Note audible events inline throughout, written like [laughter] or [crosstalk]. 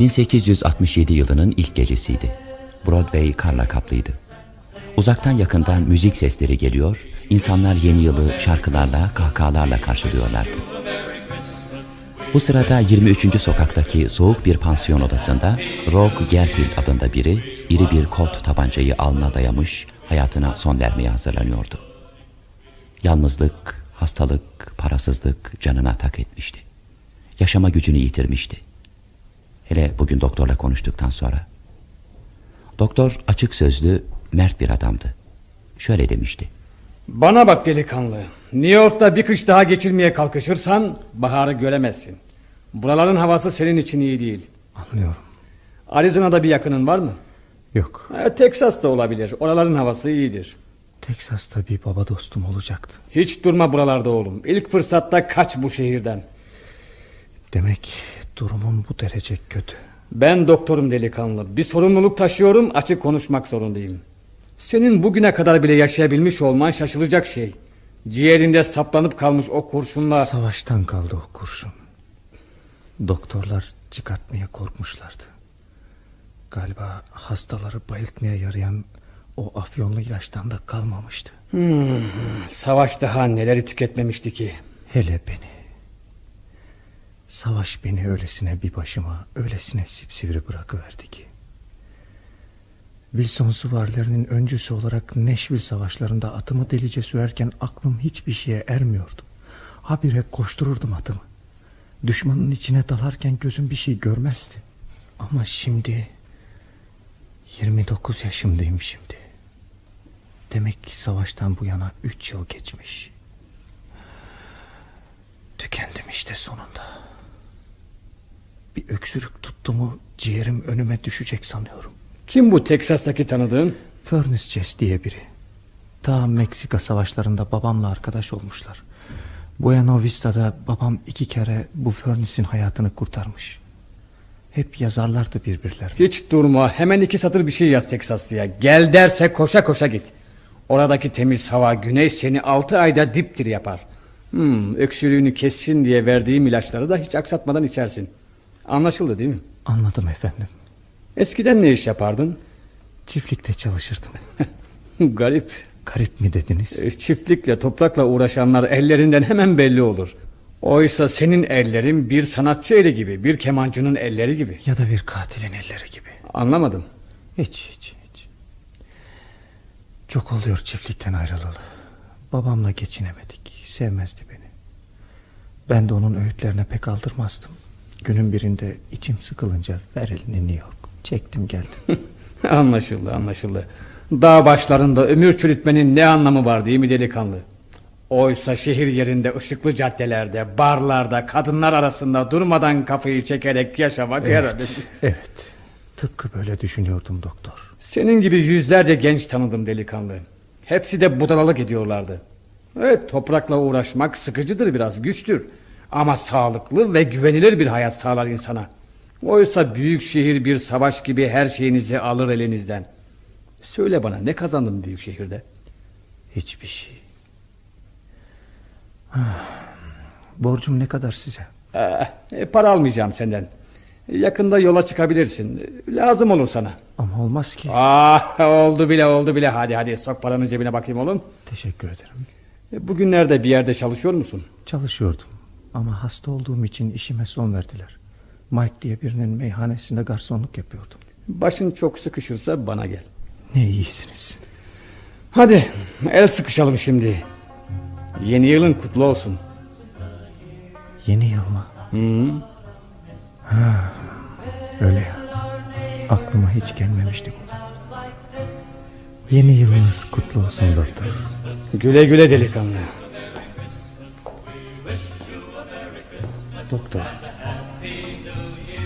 1867 yılının ilk gecesiydi. Broadway karla kaplıydı. Uzaktan yakından müzik sesleri geliyor, insanlar yeni yılı şarkılarla, kahkahalarla karşılıyorlardı. Bu sırada 23. sokaktaki soğuk bir pansiyon odasında Rogue Gerfield adında biri iri bir kolt tabancayı alnına dayamış hayatına son vermeye hazırlanıyordu. Yalnızlık, hastalık, parasızlık canına tak etmişti. Yaşama gücünü yitirmişti. Hele bugün doktorla konuştuktan sonra. Doktor açık sözlü, mert bir adamdı. Şöyle demişti. Bana bak delikanlı. New York'ta bir kış daha geçirmeye kalkışırsan baharı göremezsin. Buraların havası senin için iyi değil. Anlıyorum. Arizona'da bir yakının var mı? Yok. E, Texas'ta olabilir. Oraların havası iyidir. Texas'ta bir baba dostum olacaktı. Hiç durma buralarda oğlum. İlk fırsatta kaç bu şehirden. Demek durumum bu derece kötü. Ben doktorum delikanlı. Bir sorumluluk taşıyorum açık konuşmak zorundayım. Senin bugüne kadar bile yaşayabilmiş olman şaşılacak şey. Ciğerinde saplanıp kalmış o kurşunla... Savaştan kaldı o kurşun. Doktorlar çıkartmaya korkmuşlardı. Galiba hastaları bayıltmaya yarayan o afyonlu ilaçtan da kalmamıştı. Hmm, savaş daha neleri tüketmemişti ki. Hele beni. Savaş beni öylesine bir başıma, öylesine sipsivri bırakıverdi ki. Wilson süvarilerinin öncüsü olarak Nashville savaşlarında atımı delice sürerken aklım hiçbir şeye ermiyordu. Habire koştururdum atımı. Düşmanın içine dalarken gözüm bir şey görmezdi. Ama şimdi 29 yaşımdayım şimdi. Demek ki savaştan bu yana 3 yıl geçmiş. Tükendim işte sonunda. Bir öksürük tuttu mu ciğerim önüme düşecek sanıyorum. Kim bu Teksas'taki tanıdığın? Furnace Chess diye biri. Ta Meksika savaşlarında babamla arkadaş olmuşlar. Buena Vista'da babam iki kere bu Furnace'in hayatını kurtarmış. Hep yazarlardı birbirlerine. Hiç durma hemen iki satır bir şey yaz Teksaslı'ya. Gel derse koşa koşa git. Oradaki temiz hava güneş seni altı ayda diptir yapar. Hmm, öksürüğünü kessin diye verdiğim ilaçları da hiç aksatmadan içersin. Anlaşıldı değil mi? Anladım efendim. Eskiden ne iş yapardın? Çiftlikte çalışırdım. [laughs] Garip. Garip mi dediniz? E, çiftlikle toprakla uğraşanlar ellerinden hemen belli olur. Oysa senin ellerin bir sanatçı eli gibi, bir kemancının elleri gibi. Ya da bir katilin elleri gibi. Anlamadım. Hiç hiç hiç. Çok oluyor çiftlikten ayrılalı. Babamla geçinemedik. Sevmezdi beni. Ben de onun öğütlerine pek aldırmazdım. Günün birinde içim sıkılınca ver elini New York. Çektim geldim. [laughs] anlaşıldı anlaşıldı. Dağ başlarında ömür çürütmenin ne anlamı var değil mi delikanlı? Oysa şehir yerinde ışıklı caddelerde, barlarda, kadınlar arasında durmadan kafayı çekerek yaşamak evet, herhalde. Evet. Tıpkı böyle düşünüyordum doktor. Senin gibi yüzlerce genç tanıdım delikanlı. Hepsi de budalalık ediyorlardı. Evet toprakla uğraşmak sıkıcıdır biraz güçtür. Ama sağlıklı ve güvenilir bir hayat sağlar insana. Oysa büyük şehir bir savaş gibi her şeyinizi alır elinizden. Söyle bana ne kazandın büyük şehirde? Hiçbir şey. Borcum ne kadar size? Ee, para almayacağım senden. Yakında yola çıkabilirsin. Lazım olur sana. Ama olmaz ki. Ah, oldu bile oldu bile. Hadi hadi sok paranın cebine bakayım oğlum. Teşekkür ederim. E, bugünlerde bir yerde çalışıyor musun? Çalışıyordum. Ama hasta olduğum için işime son verdiler. Mike diye birinin meyhanesinde garsonluk yapıyordum. Başın çok sıkışırsa bana gel. Ne iyisiniz. Hadi el sıkışalım şimdi. Yeni yılın kutlu olsun. Yeni yıl mı? Hı. Ha, öyle ya. Aklıma hiç gelmemişti bu. Yeni yılınız kutlu olsun doktor. Güle güle delikanlı. Doktor.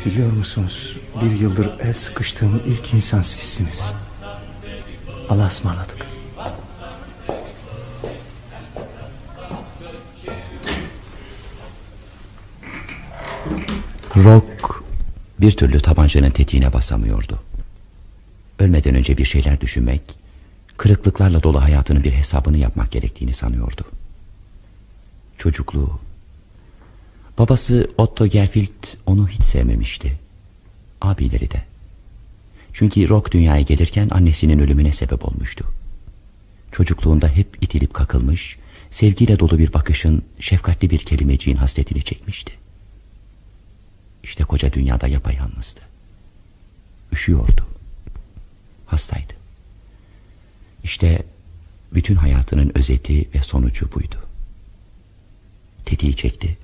Biliyor musunuz bir yıldır el sıkıştığım ilk insan sizsiniz. Allah'a ısmarladık. Rock bir türlü tabancanın tetiğine basamıyordu. Ölmeden önce bir şeyler düşünmek, kırıklıklarla dolu hayatının bir hesabını yapmak gerektiğini sanıyordu. Çocukluğu, babası Otto Gerfield onu hiç sevmemişti. abileri de. Çünkü Rock dünyaya gelirken annesinin ölümüne sebep olmuştu. Çocukluğunda hep itilip kakılmış, sevgiyle dolu bir bakışın, şefkatli bir kelimeciğin hasretini çekmişti. İşte koca dünyada yapayalnızdı. Üşüyordu. Hastaydı. İşte bütün hayatının özeti ve sonucu buydu. Tetiği çekti.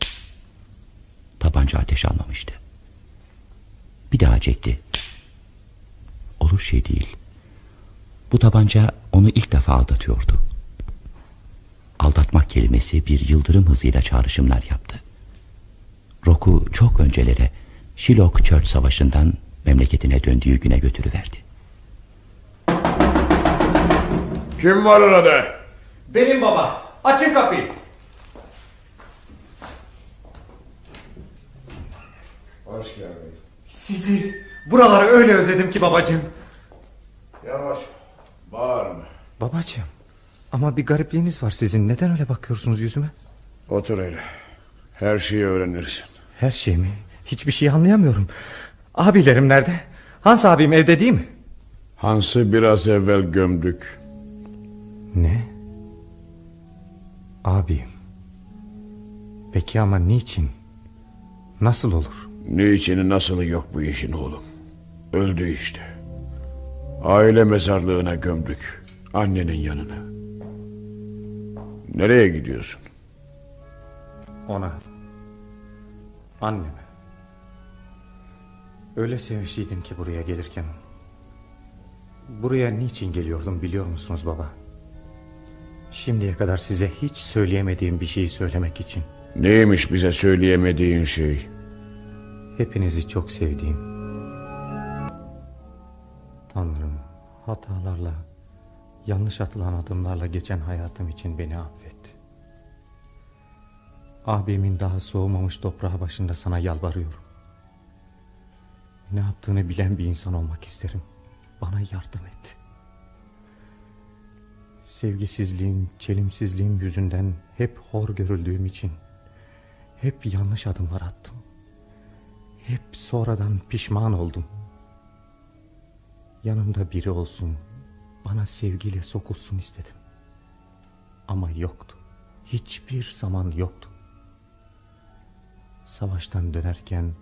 Tabanca ateş almamıştı. Bir daha çekti. Olur şey değil. Bu tabanca onu ilk defa aldatıyordu. Aldatmak kelimesi bir yıldırım hızıyla çağrışımlar yaptı. Rock'u çok öncelere Shiloh Church Savaşı'ndan memleketine döndüğü güne götürüverdi. Kim var orada? Benim baba. Açın kapıyı. Hoş geldin. Sizi buraları öyle özledim ki babacığım. Yavaş. Bağırma. Babacığım ama bir garipliğiniz var sizin. Neden öyle bakıyorsunuz yüzüme? Otur öyle. Her şeyi öğrenirsin. Her şey mi? Hiçbir şey anlayamıyorum. Abilerim nerede? Hans abim evde değil mi? Hans'ı biraz evvel gömdük. Ne? Abim. Peki ama niçin? Nasıl olur? Niçini nasılı yok bu işin oğlum. Öldü işte. Aile mezarlığına gömdük. Annenin yanına. Nereye gidiyorsun? Ona. Anneme. Öyle sevinçliydim ki buraya gelirken. Buraya niçin geliyordum biliyor musunuz baba? Şimdiye kadar size hiç söyleyemediğim bir şeyi söylemek için. Neymiş bize söyleyemediğin şey? Hepinizi çok sevdiğim. Tanrım hatalarla, yanlış atılan adımlarla geçen hayatım için beni affet. Abimin daha soğumamış toprağı başında sana yalvarıyorum. Ne yaptığını bilen bir insan olmak isterim. Bana yardım et. Sevgisizliğim, çelimsizliğim yüzünden hep hor görüldüğüm için hep yanlış adımlar attım. Hep sonradan pişman oldum. Yanımda biri olsun, bana sevgiyle sokulsun istedim. Ama yoktu. Hiçbir zaman yoktu. Savaştan dönerken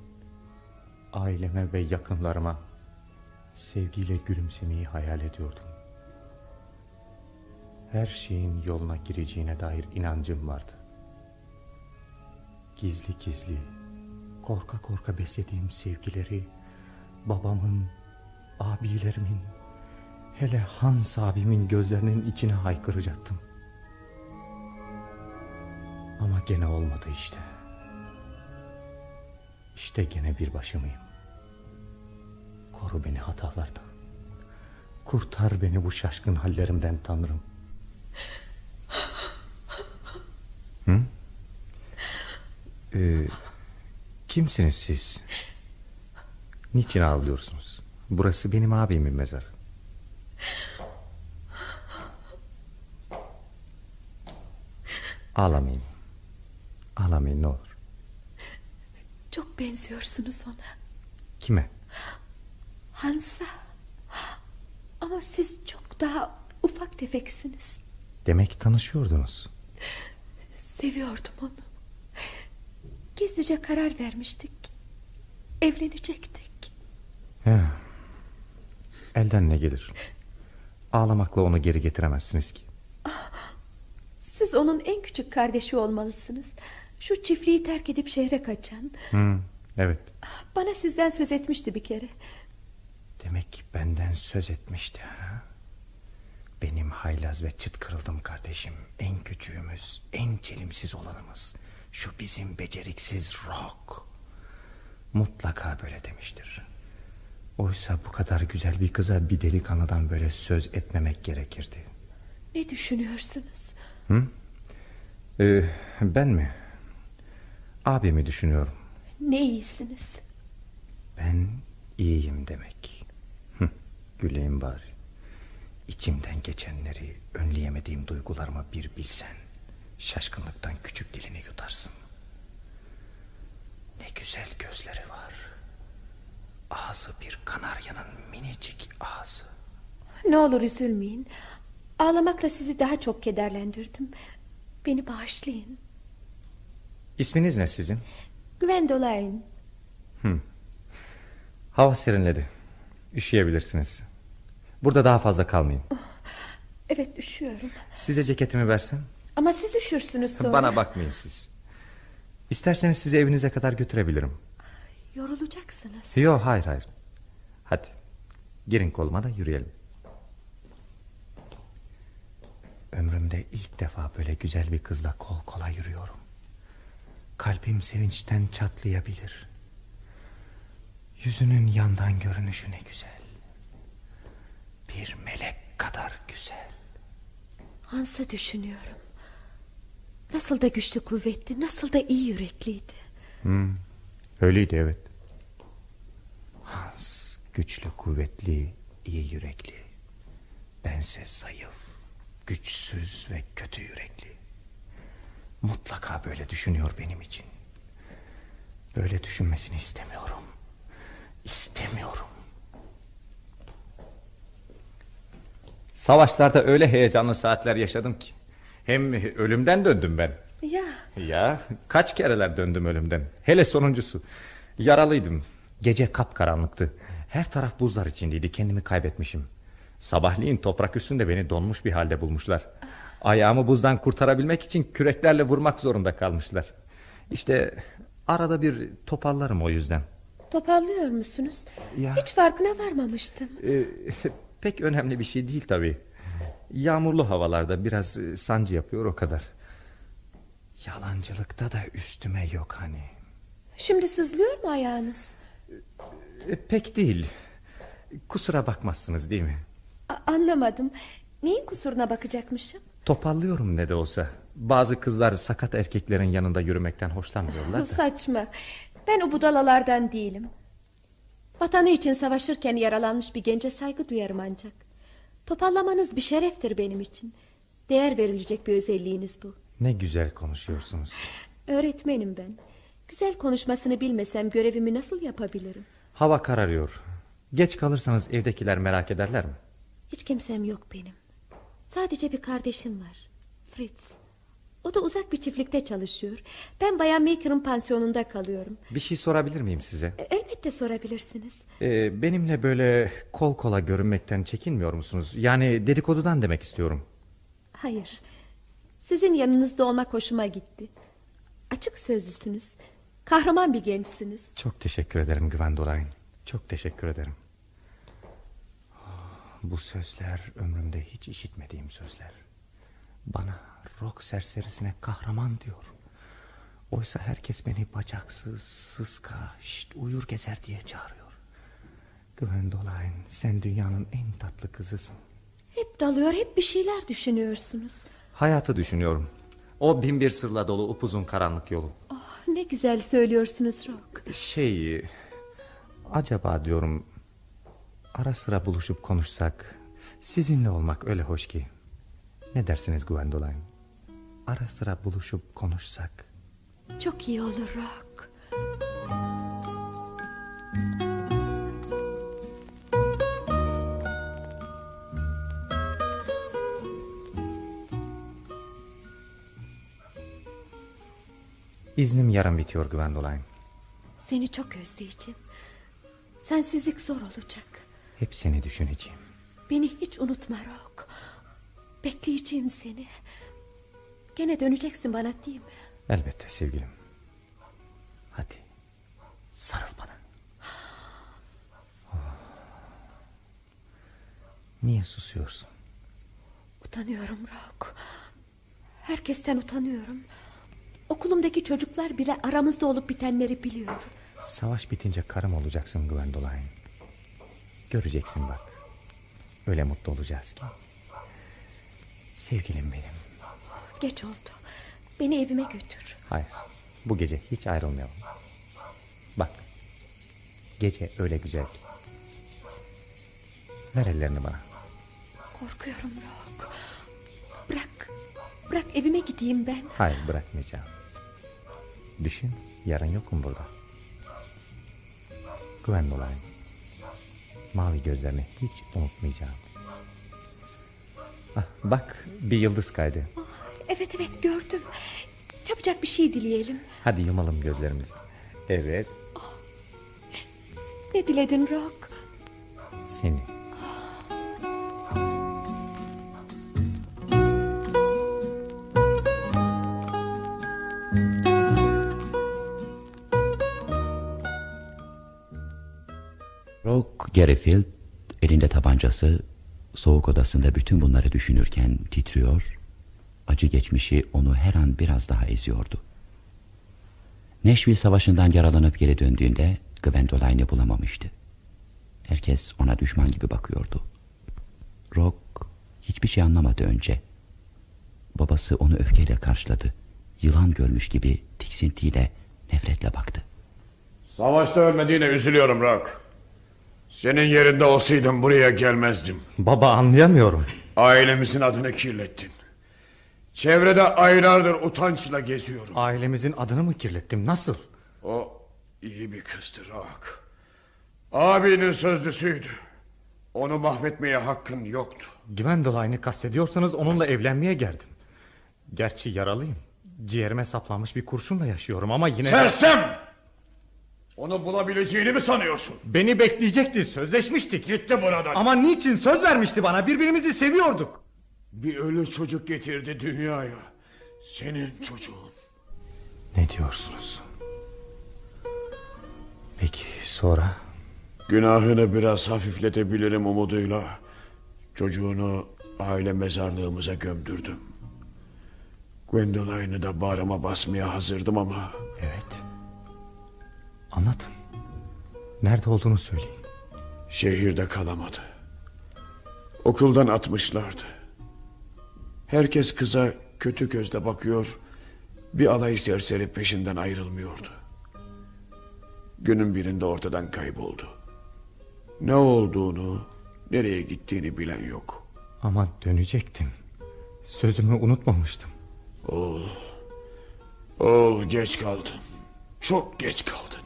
aileme ve yakınlarıma sevgiyle gülümsemeyi hayal ediyordum. Her şeyin yoluna gireceğine dair inancım vardı. Gizli gizli, korka korka beslediğim sevgileri babamın, abilerimin, hele Hans abimin gözlerinin içine haykıracaktım. Ama gene olmadı işte. İşte gene bir başımayım. Koru beni hatalardan. Kurtar beni bu şaşkın hallerimden Tanrım. Hı? Ee, kimsiniz siz? Niçin ağlıyorsunuz? Burası benim abimin mezarı. Ağlamayın. Ağlamayın ne olur. Çok benziyorsunuz ona. Kime? Hans'a. Ama siz çok daha ufak tefeksiniz. Demek tanışıyordunuz. Seviyordum onu. Gizlice karar vermiştik. Evlenecektik. Ya. Elden ne gelir? Ağlamakla onu geri getiremezsiniz ki. Siz onun en küçük kardeşi olmalısınız. Şu çiftliği terk edip şehre kaçan. Hı, evet. Bana sizden söz etmişti bir kere. Demek benden söz etmişti ha? Benim haylaz ve çıt kırıldım kardeşim. En küçüğümüz, en çelimsiz olanımız. Şu bizim beceriksiz Rock. Mutlaka böyle demiştir. Oysa bu kadar güzel bir kıza bir delikanlıdan böyle söz etmemek gerekirdi. Ne düşünüyorsunuz? Hı? Ee, ben mi? Abimi düşünüyorum. Ne iyisiniz. Ben iyiyim demek. Hı, güleyim bari. İçimden geçenleri, önleyemediğim duygularımı bir bilsen... ...şaşkınlıktan küçük dilini yutarsın. Ne güzel gözleri var. ağzı bir kanaryanın minicik ağzı. Ne olur üzülmeyin. Ağlamakla sizi daha çok kederlendirdim. Beni bağışlayın. İsminiz ne sizin? Gwendoline. Hava serinledi. Üşüyebilirsiniz. Burada daha fazla kalmayın. Evet üşüyorum. Size ceketimi versem? Ama siz üşürsünüz sonra. Bana bakmayın siz. İsterseniz sizi evinize kadar götürebilirim. Yorulacaksınız. Yok hayır hayır. Hadi girin koluma da yürüyelim. Ömrümde ilk defa böyle güzel bir kızla kol kola yürüyorum. Kalbim sevinçten çatlayabilir. Yüzünün yandan görünüşü ne güzel. Bir melek kadar güzel. Hans'ı düşünüyorum. Nasıl da güçlü kuvvetli, nasıl da iyi yürekliydi. Öyleydi evet. Hans güçlü, kuvvetli, iyi yürekli. Bense zayıf, güçsüz ve kötü yürekli. Mutlaka böyle düşünüyor benim için. Böyle düşünmesini istemiyorum. İstemiyorum. Savaşlarda öyle heyecanlı saatler yaşadım ki. Hem ölümden döndüm ben. Ya Ya kaç kereler döndüm ölümden. Hele sonuncusu. Yaralıydım. Gece kapkaranlıktı. Her taraf buzlar içindeydi. Kendimi kaybetmişim. Sabahleyin toprak üstünde beni donmuş bir halde bulmuşlar. Ayağımı buzdan kurtarabilmek için küreklerle vurmak zorunda kalmışlar. İşte arada bir topallarım o yüzden. topallıyor musunuz? Ya. Hiç farkına varmamıştım. Ee, [laughs] pek önemli bir şey değil tabii. Yağmurlu havalarda biraz e, sancı yapıyor o kadar. Yalancılıkta da üstüme yok hani. Şimdi sızlıyor mu ayağınız? E, pek değil. Kusura bakmazsınız değil mi? A- anlamadım. Neyin kusuruna bakacakmışım? Topallıyorum ne de olsa. Bazı kızlar sakat erkeklerin yanında yürümekten hoşlanmıyorlar Bu da. [laughs] saçma. Ben o budalalardan değilim. Vatanı için savaşırken yaralanmış bir gence saygı duyarım ancak. Topallamanız bir şereftir benim için. Değer verilecek bir özelliğiniz bu. Ne güzel konuşuyorsunuz. Öğretmenim ben. Güzel konuşmasını bilmesem görevimi nasıl yapabilirim? Hava kararıyor. Geç kalırsanız evdekiler merak ederler mi? Hiç kimsem yok benim. Sadece bir kardeşim var. Fritz. O da uzak bir çiftlikte çalışıyor. Ben Bayan Maker'ın pansiyonunda kalıyorum. Bir şey sorabilir miyim size? E, Elbette sorabilirsiniz. Ee, benimle böyle kol kola görünmekten çekinmiyor musunuz? Yani dedikodudan demek istiyorum. Hayır. Sizin yanınızda olmak hoşuma gitti. Açık sözlüsünüz. Kahraman bir gençsiniz. Çok teşekkür ederim Gwendoline. Çok teşekkür ederim. Ah, Bu sözler ömrümde hiç işitmediğim sözler. Bana rock serserisine kahraman diyor. Oysa herkes beni bacaksız, sıska, şşt, uyur gezer diye çağırıyor. Gwendoline sen dünyanın en tatlı kızısın. Hep dalıyor, hep bir şeyler düşünüyorsunuz. Hayatı düşünüyorum. O bin bir sırla dolu upuzun karanlık yolu. Oh, ne güzel söylüyorsunuz Rock. Şey... Acaba diyorum... Ara sıra buluşup konuşsak... Sizinle olmak öyle hoş ki. Ne dersiniz Gwendoline? Ara sıra buluşup konuşsak... Çok iyi olur Rock. İznim yarın bitiyor Gwendoline. Seni çok özleyeceğim. Sensizlik zor olacak. Hep seni düşüneceğim. Beni hiç unutma Rock. Bekleyeceğim seni. Gene döneceksin bana değil mi? Elbette sevgilim. Hadi. Sarıl bana. Oh. Niye susuyorsun? Utanıyorum Rock. Herkesten utanıyorum. Okulumdaki çocuklar bile aramızda olup bitenleri biliyor. Savaş bitince karım olacaksın Gwendoline. Göreceksin bak. Öyle mutlu olacağız ki. Sevgilim benim. Geç oldu. Beni evime götür. Hayır. Bu gece hiç ayrılmayalım. Bak. Gece öyle güzel ki. Ver ellerini bana. Korkuyorum Rock. Bırak. Bırak evime gideyim ben. Hayır bırakmayacağım. Düşün yarın yokum burada. Gwendoline Mavi gözlerini hiç unutmayacağım. Ah, bak bir yıldız kaydı. Evet evet gördüm. Çabucak bir şey dileyelim. Hadi yumalım gözlerimizi. Evet Ne diledin Rock? seni. Rock Gerrifield elinde tabancası soğuk odasında bütün bunları düşünürken titriyor. Acı geçmişi onu her an biraz daha eziyordu. Nashville savaşından yaralanıp geri döndüğünde Gwendoline'ı bulamamıştı. Herkes ona düşman gibi bakıyordu. Rock hiçbir şey anlamadı önce. Babası onu öfkeyle karşıladı. Yılan görmüş gibi tiksintiyle, nefretle baktı. Savaşta ölmediğine üzülüyorum Rock. Senin yerinde olsaydım buraya gelmezdim. Baba anlayamıyorum. Ailemizin adını kirlettin. Çevrede aylardır utançla geziyorum. Ailemizin adını mı kirlettim nasıl? O iyi bir kızdı Rock. Abinin sözlüsüydü. Onu mahvetmeye hakkın yoktu. Gwendoline'ı kastediyorsanız onunla evlenmeye geldim. Gerçi yaralıyım. Ciğerime saplanmış bir kurşunla yaşıyorum ama yine... de- Sersem! Onu bulabileceğini mi sanıyorsun? Beni bekleyecekti sözleşmiştik. Gitti buradan. Ama niçin söz vermişti bana birbirimizi seviyorduk. Bir ölü çocuk getirdi dünyaya. Senin çocuğun. Ne diyorsunuz? Peki sonra? Günahını biraz hafifletebilirim umuduyla. Çocuğunu aile mezarlığımıza gömdürdüm. Gwendoline'ı da bağrıma basmaya hazırdım ama... Evet. Anlatın. Nerede olduğunu söyleyin. Şehirde kalamadı. Okuldan atmışlardı. Herkes kıza kötü gözle bakıyor... ...bir alay serseri peşinden ayrılmıyordu. Günün birinde ortadan kayboldu. Ne olduğunu, nereye gittiğini bilen yok. Ama dönecektim. Sözümü unutmamıştım. Oğul, oğul geç kaldın. Çok geç kaldın.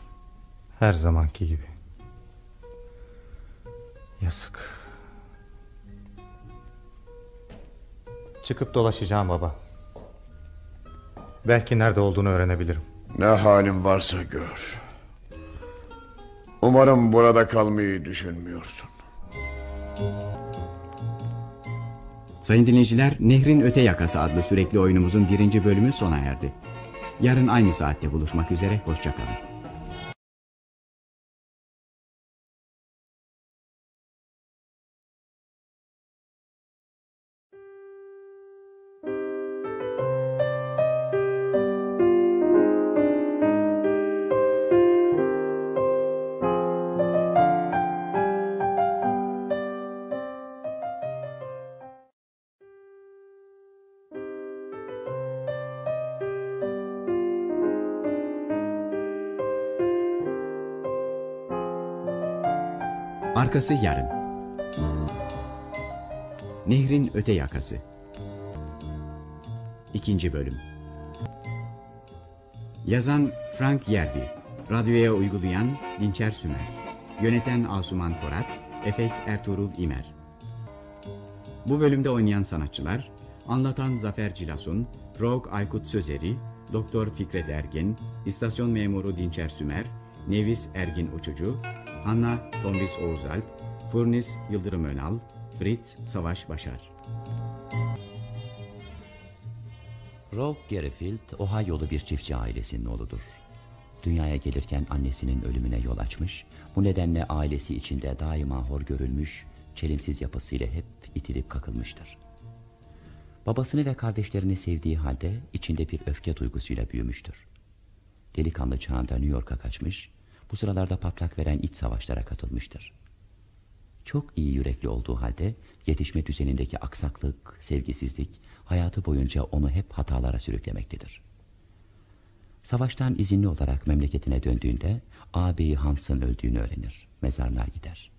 Her zamanki gibi. Yazık. Çıkıp dolaşacağım baba. Belki nerede olduğunu öğrenebilirim. Ne halin varsa gör. Umarım burada kalmayı düşünmüyorsun. Sayın dinleyiciler, Nehrin Öte Yakası adlı sürekli oyunumuzun birinci bölümü sona erdi. Yarın aynı saatte buluşmak üzere, hoşçakalın. Arkası yarın. Nehrin Öte Yakası. İkinci bölüm. Yazan Frank Yerbi, radyoya uygulayan Dinçer Sümer, yöneten Asuman Korat, efekt Ertuğrul İmer. Bu bölümde oynayan sanatçılar, anlatan Zafer Cilasun, Rogue Aykut Sözeri, Doktor Fikret Ergin, İstasyon Memuru Dinçer Sümer, Nevis Ergin Uçucu, Hanna Tomris Oğuzalp, Furnis Yıldırım Önal, Fritz Savaş Başar. Rogue Gerrifield, Ohio'lu bir çiftçi ailesinin oğludur. Dünyaya gelirken annesinin ölümüne yol açmış, bu nedenle ailesi içinde daima hor görülmüş, çelimsiz yapısıyla hep itilip kakılmıştır. Babasını ve kardeşlerini sevdiği halde içinde bir öfke duygusuyla büyümüştür. Delikanlı çağında New York'a kaçmış, bu sıralarda patlak veren iç savaşlara katılmıştır. Çok iyi yürekli olduğu halde yetişme düzenindeki aksaklık, sevgisizlik hayatı boyunca onu hep hatalara sürüklemektedir. Savaştan izinli olarak memleketine döndüğünde ağabeyi Hans'ın öldüğünü öğrenir. Mezarlığa gider.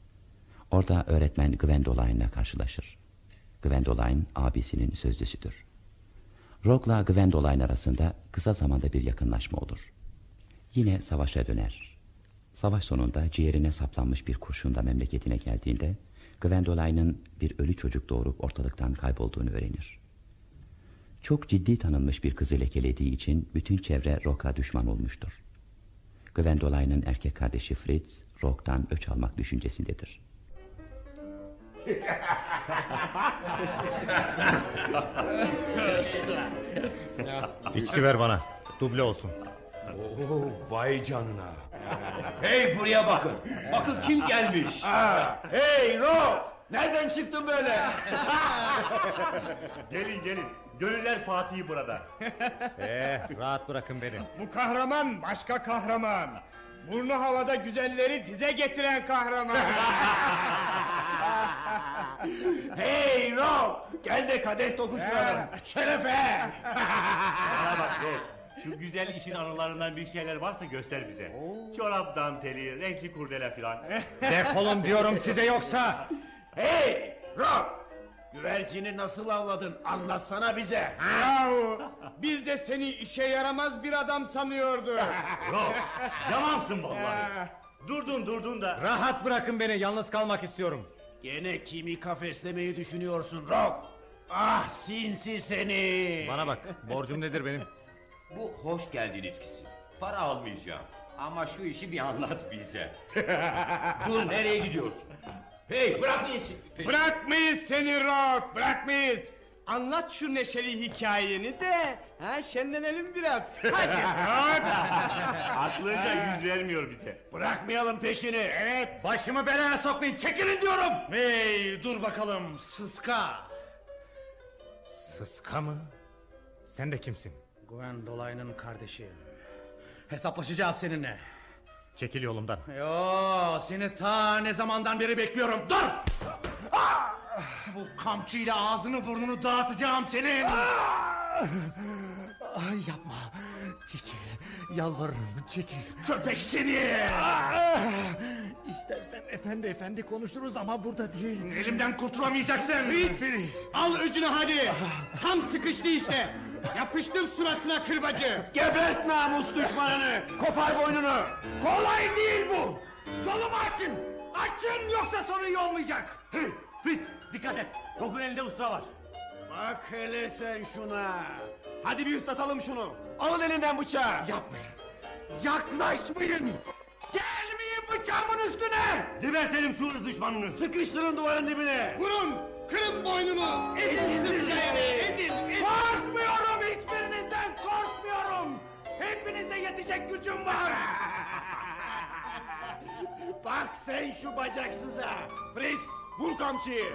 Orada öğretmen Gwendoline'la karşılaşır. Gwendoline abisinin sözlüsüdür. Rogue'la Gwendoline arasında kısa zamanda bir yakınlaşma olur. Yine savaşa döner. Savaş sonunda ciğerine saplanmış bir kurşunda memleketine geldiğinde Gwendoline'ın bir ölü çocuk doğurup ortalıktan kaybolduğunu öğrenir. Çok ciddi tanınmış bir kızı lekelediği için bütün çevre Rock'a düşman olmuştur. Gwendoline'ın erkek kardeşi Fritz, Rock'tan öç almak düşüncesindedir. İçki ver bana. Duble olsun. Oo, vay canına. Hey buraya bakın. Bakın kim gelmiş. hey Rock. Nereden çıktın böyle? [laughs] gelin gelin. Gönüller Fatih'i burada. Eh, rahat bırakın beni. Bu kahraman başka kahraman. Burnu havada güzelleri dize getiren kahraman. [laughs] hey Rock. Gel de kadeh tokuşturalım. Şerefe. Bana bak Rock. Şu güzel işin anılarından bir şeyler varsa göster bize. Çorap danteli, renkli kurdele filan. Defolun diyorum size yoksa. Hey Rock. Güvercini nasıl avladın anlatsana bize. Yahu biz de seni işe yaramaz bir adam sanıyorduk. Rock yamansın vallahi. Durdun durdun da. Rahat bırakın beni yalnız kalmak istiyorum. Gene kimi kafeslemeyi düşünüyorsun Rock? Ah sinsi seni. Bana bak borcum nedir benim? Bu hoş geldin içkisi. Para almayacağım. Ama şu işi bir anlat bize. [laughs] Dur nereye gidiyorsun? Hey bırakmayız. Bırakmayız seni Rock bırakmayız. Anlat şu neşeli hikayeni de ha şenlenelim biraz. [laughs] Hadi. [laughs] Aklınca yüz vermiyor bize. Bırakmayalım peşini. Evet. Başımı belaya sokmayın çekilin diyorum. hey dur bakalım sıska. Sıska mı? Sen de kimsin? Gwendoline'ın kardeşi. Hesaplaşacağız seninle. Çekil yolumdan. Yo seni ta ne zamandan beri bekliyorum. Dur! Ah! Bu kamçıyla ağzını burnunu dağıtacağım senin. Ay yapma. Çekil. Yalvarırım çekil. Köpek seni! İstersen efendi efendi konuşuruz ama burada değil. Elimden kurtulamayacaksın. Al öcünü hadi. Tam sıkıştı işte. Yapıştır suratına kırbacı. Gebert namus düşmanını. Kopar boynunu. Kolay değil bu. Yolumu açın. Açın yoksa sonu iyi olmayacak. Fis dikkat et. Rock'un elinde ustura var. Bak hele sen şuna. Hadi bir ıslatalım şunu. Alın elinden bıçağı. Yapmayın. Yaklaşmayın. Gelmeyin bıçağımın üstüne. Gebertelim şu ırz düşmanını. Sıkıştırın duvarın dibine. Vurun. Kırın boynunu. Ezin sızlayını. Ezin. ezin. Korkmuyorum hiçbirinizden korkmuyorum. Hepinize yetecek gücüm var. [laughs] Bak sen şu bacaksıza. Fritz vur kamçıyı.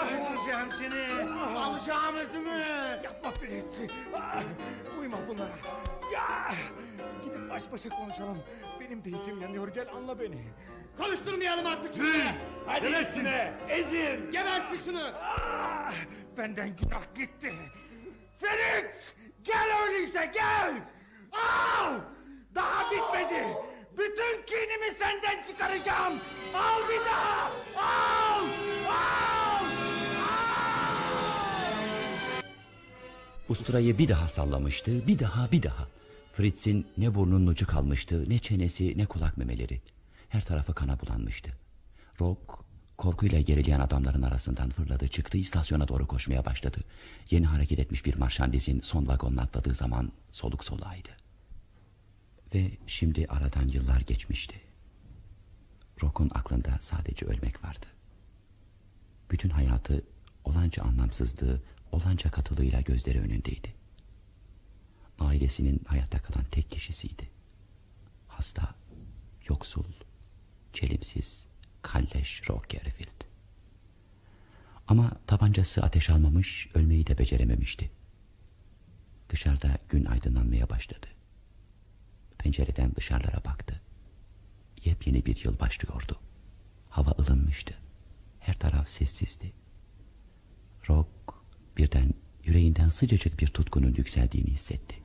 Öldüreceğim seni. Alacağım öcümü. Yapma Fritz. Ah, Uyma bunlara. Ya, gidip baş başa konuşalım. Benim de içim yanıyor. Gel anla beni. Konuşturmayalım artık şunu. Hadi üstüne. Ezin. Gebertin şunu. Ah, benden günah gitti. Ferit! Gel öyleyse gel! Al! Daha bitmedi! Bütün kinimi senden çıkaracağım! Al bir daha! Al! Al! Usturayı bir daha sallamıştı, bir daha bir daha. Fritz'in ne burnunun ucu kalmıştı, ne çenesi, ne kulak memeleri. Her tarafı kana bulanmıştı. Rock, korkuyla gerileyen adamların arasından fırladı, çıktı, istasyona doğru koşmaya başladı. Yeni hareket etmiş bir marşandizin son vagonuna atladığı zaman soluk soluğaydı. Ve şimdi aradan yıllar geçmişti. Rock'un aklında sadece ölmek vardı. Bütün hayatı olanca anlamsızlığı, olanca katılığıyla gözleri önündeydi. Ailesinin hayatta kalan tek kişisiydi. Hasta, yoksul, çelimsiz, kalleş Rock Garfield. Ama tabancası ateş almamış, ölmeyi de becerememişti. Dışarıda gün aydınlanmaya başladı. Pencereden dışarılara baktı. Yepyeni bir yıl başlıyordu. Hava ılınmıştı. Her taraf sessizdi. Rock birden yüreğinden sıcacık bir tutkunun yükseldiğini hissetti.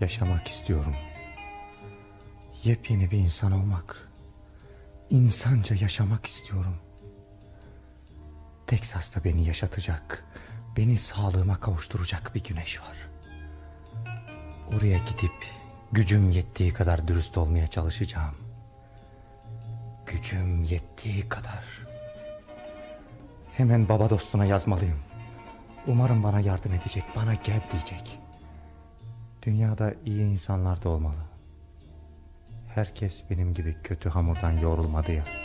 Yaşamak istiyorum. Yepyeni bir insan olmak. İnsanca yaşamak istiyorum. Teksas'ta beni yaşatacak, beni sağlığıma kavuşturacak bir güneş var. Oraya gidip gücüm yettiği kadar dürüst olmaya çalışacağım. Gücüm yettiği kadar. Hemen baba dostuna yazmalıyım. Umarım bana yardım edecek, bana gel diyecek. Dünyada iyi insanlar da olmalı. Herkes benim gibi kötü hamurdan yoğrulmadı ya.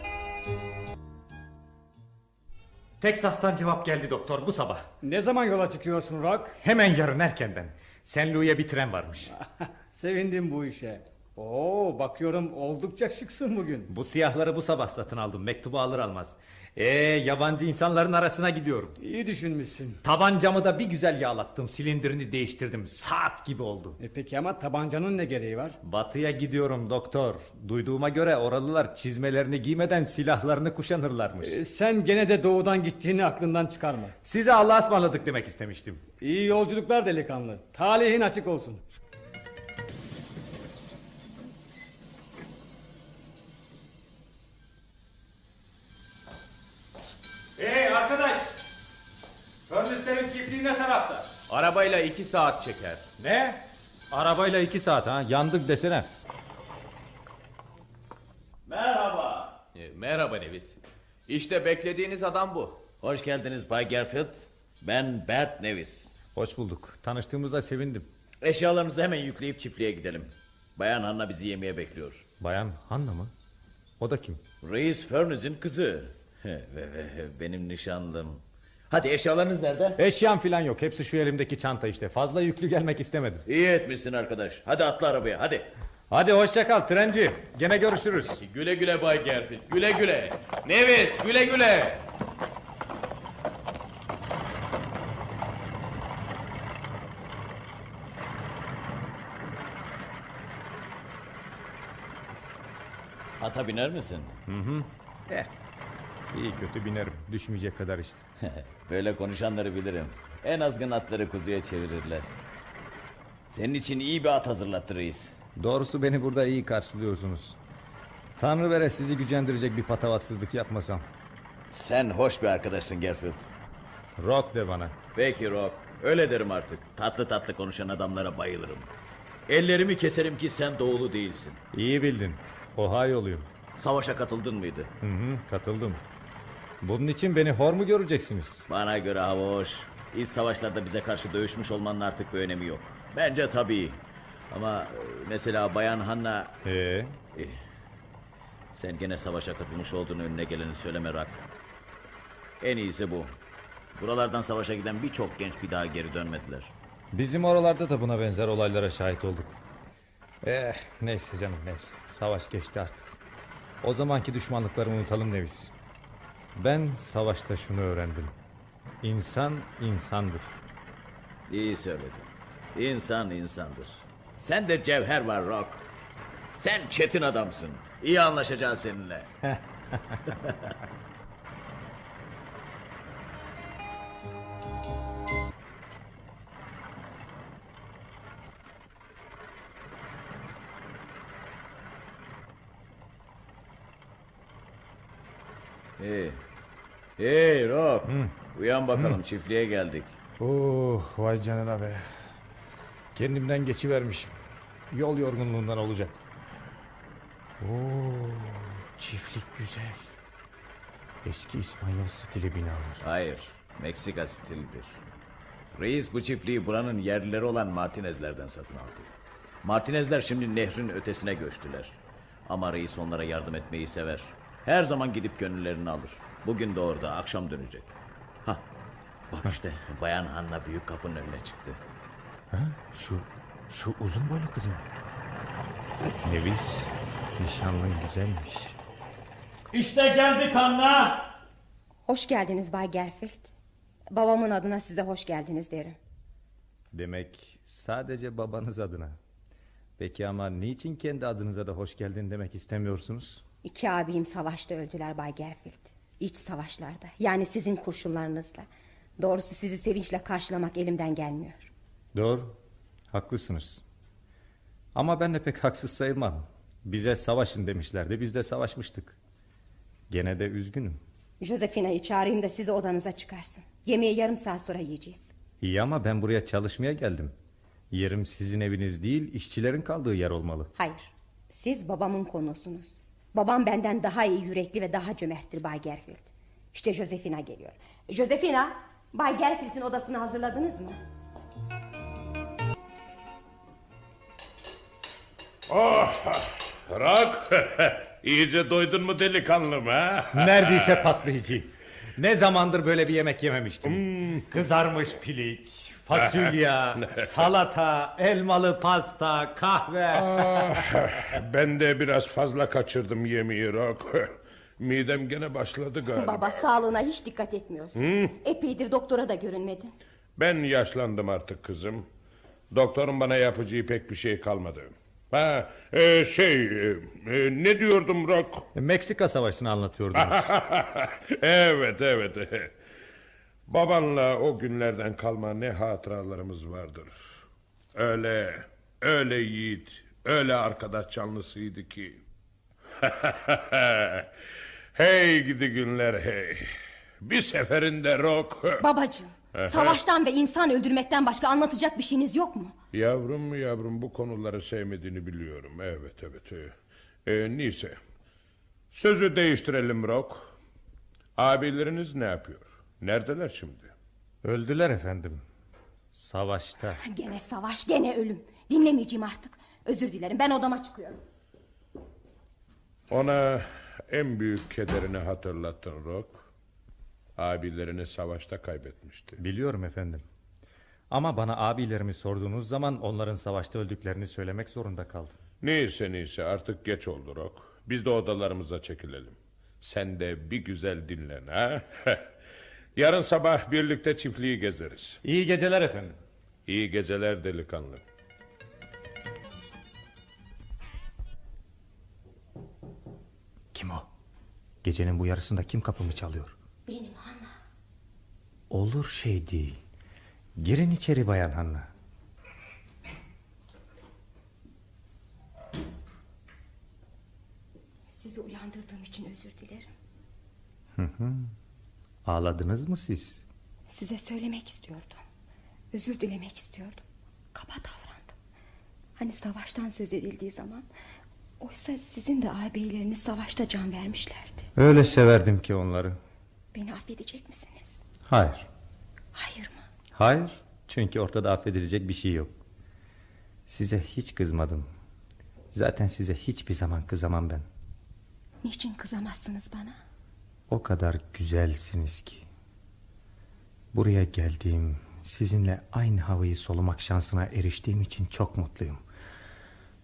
Teksas'tan cevap geldi doktor bu sabah. Ne zaman yola çıkıyorsun Rock? Hemen yarın erkenden. Sen Louis'e bir tren varmış. [laughs] Sevindim bu işe. Oo, bakıyorum oldukça şıksın bugün. Bu siyahları bu sabah satın aldım. Mektubu alır almaz. Ee, yabancı insanların arasına gidiyorum. İyi düşünmüşsün. Tabancamı da bir güzel yağlattım. Silindirini değiştirdim. Saat gibi oldu. E peki ama tabancanın ne gereği var? Batıya gidiyorum doktor. Duyduğuma göre oralılar çizmelerini giymeden silahlarını kuşanırlarmış. E, sen gene de doğudan gittiğini aklından çıkarma. Size Allah'a ısmarladık demek istemiştim. İyi yolculuklar delikanlı. Talihin açık olsun. Hey arkadaş! Furnace'lerin çiftliği ne tarafta? Arabayla iki saat çeker. Ne? Arabayla iki saat ha? Yandık desene. Merhaba. E, merhaba Nevis. İşte beklediğiniz adam bu. Hoş geldiniz Bay Gerfield. Ben Bert Nevis. Hoş bulduk. Tanıştığımıza sevindim. Eşyalarınızı hemen yükleyip çiftliğe gidelim. Bayan Hanna bizi yemeğe bekliyor. Bayan Hanna mı? O da kim? Reis Furness'in kızı. Benim nişanlım. Hadi eşyalarınız nerede? Eşyam filan yok. Hepsi şu elimdeki çanta işte. Fazla yüklü gelmek istemedim. İyi etmişsin arkadaş. Hadi atla arabaya hadi. Hadi hoşça kal trenci. Gene görüşürüz. Güle güle Bay Gerfield. Güle güle. Nevis güle güle. Ata biner misin? Hı hı. Eh. İyi kötü binerim. Düşmeyecek kadar işte. [laughs] Böyle konuşanları bilirim. En azgın atları kuzuya çevirirler. Senin için iyi bir at hazırlattı reis. Doğrusu beni burada iyi karşılıyorsunuz. Tanrı vere sizi gücendirecek bir patavatsızlık yapmasam. Sen hoş bir arkadaşsın Gerfield. Rock de bana. Peki Rock. Öyle derim artık. Tatlı tatlı konuşan adamlara bayılırım. Ellerimi keserim ki sen doğulu değilsin. İyi bildin. Ohioluyum. Savaşa katıldın mıydı? Hı hı, katıldım. Bunun için beni hor mu göreceksiniz? Bana göre hava hoş. Savaşlarda bize karşı dövüşmüş olmanın artık bir önemi yok. Bence tabii. Ama e, mesela Bayan Hanna... Ee? Eh, sen gene savaşa katılmış olduğunu önüne geleni söyleme Rak. En iyisi bu. Buralardan savaşa giden birçok genç bir daha geri dönmediler. Bizim oralarda da buna benzer olaylara şahit olduk. Eh, neyse canım neyse. Savaş geçti artık. O zamanki düşmanlıklarımı unutalım Nevis. Ben savaşta şunu öğrendim. İnsan insandır. İyi söyledin. İnsan insandır. Sen de cevher var Rock. Sen çetin adamsın. İyi anlaşacağız seninle. [laughs] Hey. Hey Rock. Uyan bakalım çiftliğe geldik. Oh vay canına be. Kendimden geçivermişim. Yol yorgunluğundan olacak. Oo, çiftlik güzel. Eski İspanyol stili binalar. Hayır, Meksika stilidir. Reis bu çiftliği buranın yerlileri olan Martinezlerden satın aldı. Martinezler şimdi nehrin ötesine göçtüler. Ama reis onlara yardım etmeyi sever. Her zaman gidip gönüllerini alır. Bugün de orada, akşam dönecek. Ha, bak işte Bayan Hanna büyük kapının önüne çıktı. Ha? Şu, şu uzun boylu kız mı? Nevis, nişanlın güzelmiş. İşte geldik Hanna. Hoş geldiniz Bay Gerfield. Babamın adına size hoş geldiniz derim. Demek sadece babanız adına. Peki ama niçin kendi adınıza da hoş geldin demek istemiyorsunuz? İki abim savaşta öldüler Bay Gerfield. İç savaşlarda. Yani sizin kurşunlarınızla. Doğrusu sizi sevinçle karşılamak elimden gelmiyor. Doğru, haklısınız. Ama ben de pek haksız sayılmam. Bize savaşın demişlerdi, biz de savaşmıştık. Gene de üzgünüm. Josefina'yı çağırayım da sizi odanıza çıkarsın. Yemeği yarım saat sonra yiyeceğiz. İyi ama ben buraya çalışmaya geldim. Yerim sizin eviniz değil işçilerin kaldığı yer olmalı. Hayır. Siz babamın konusunuz. Babam benden daha iyi yürekli ve daha cömerttir Bay Gerfield. İşte Josefina geliyor. Josefina, Bay Gerfield'in odasını hazırladınız mı? Oh, Rock, [laughs] iyice doydun mu delikanlım ha? Neredeyse patlayıcı. Ne zamandır böyle bir yemek yememiştim. Kızarmış piliç, fasulye, [laughs] salata, elmalı pasta, kahve. Ah, ben de biraz fazla kaçırdım yemeği Rock. [laughs] Midem gene başladı galiba. Baba sağlığına hiç dikkat etmiyorsun. Hı? Epeydir doktora da görünmedin. Ben yaşlandım artık kızım. Doktorun bana yapacağı pek bir şey kalmadı. Ha, e, şey, e, e, ne diyordum Rock? Meksika Savaşı'nı anlatıyordunuz. [laughs] evet, evet. Babanla o günlerden kalma ne hatıralarımız vardır. Öyle, öyle yiğit, öyle arkadaş canlısıydı ki. [laughs] hey gidi günler hey. Bir seferinde Rock... Babacığım, savaştan ve insan öldürmekten başka anlatacak bir şeyiniz yok mu? Yavrum yavrum bu konuları sevmediğini biliyorum. Evet evet. Ee, neyse. Sözü değiştirelim Rock. Abileriniz ne yapıyor? Neredeler şimdi? Öldüler efendim. Savaşta. [laughs] Gene savaş, gene ölüm. Dinlemeyeceğim artık. Özür dilerim, ben odama çıkıyorum. Ona en büyük kederini hatırlattın Rock. Abilerini savaşta kaybetmişti. Biliyorum efendim. Ama bana abilerimi sorduğunuz zaman onların savaşta öldüklerini söylemek zorunda kaldım. Neyse neyse artık geç oldu Rock. Biz de odalarımıza çekilelim. Sen de bir güzel dinlen ha. [laughs] Yarın sabah birlikte çiftliği gezeriz. İyi geceler efendim. İyi geceler delikanlı. Kim o? Gecenin bu yarısında kim kapımı çalıyor? Benim Hanna. Olur şey değil. Girin içeri bayan Hanna. Sizi uyandırdığım için özür dilerim. Hı hı. Ağladınız mı siz? Size söylemek istiyordum. Özür dilemek istiyordum. Kaba davrandım. Hani savaştan söz edildiği zaman... Oysa sizin de ağabeyleriniz savaşta can vermişlerdi. Öyle severdim ki onları. Beni affedecek misiniz? Hayır. Hayır mı? Hayır. Çünkü ortada affedilecek bir şey yok. Size hiç kızmadım. Zaten size hiçbir zaman kızamam ben. Niçin kızamazsınız bana? O kadar güzelsiniz ki. Buraya geldiğim, sizinle aynı havayı solumak şansına eriştiğim için çok mutluyum.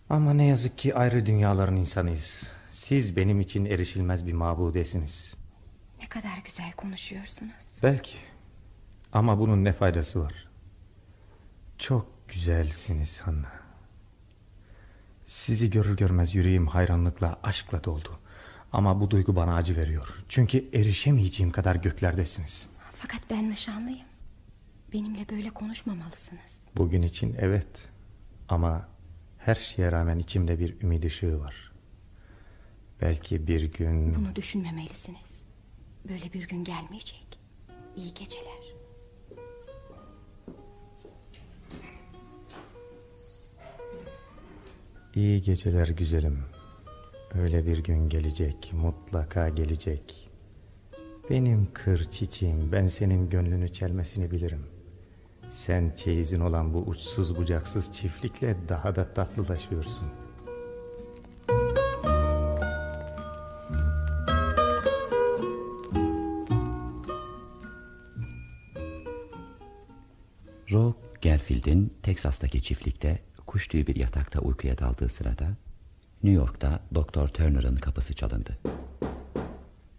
Ama ne yazık ki ayrı dünyaların insanıyız. Siz benim için erişilmez bir mabudesiniz. Ne kadar güzel konuşuyorsunuz. Belki. Ama bunun ne faydası var? Çok güzelsiniz Hanna. Sizi görür görmez yüreğim hayranlıkla, aşkla doldu. Ama bu duygu bana acı veriyor. Çünkü erişemeyeceğim kadar göklerdesiniz. Fakat ben nişanlıyım. Benimle böyle konuşmamalısınız. Bugün için evet. Ama her şeye rağmen içimde bir ümit ışığı var. Belki bir gün... Bunu düşünmemelisiniz. Böyle bir gün gelmeyecek. İyi geceler. İyi geceler güzelim. Öyle bir gün gelecek, mutlaka gelecek. Benim kır çiçeğim, ben senin gönlünü çelmesini bilirim. Sen çeyizin olan bu uçsuz bucaksız çiftlikle daha da tatlılaşıyorsun. Rogue Gerfield'in Teksas'taki çiftlikte kuş tüyü bir yatakta uykuya daldığı sırada New York'ta Doktor Turner'ın kapısı çalındı.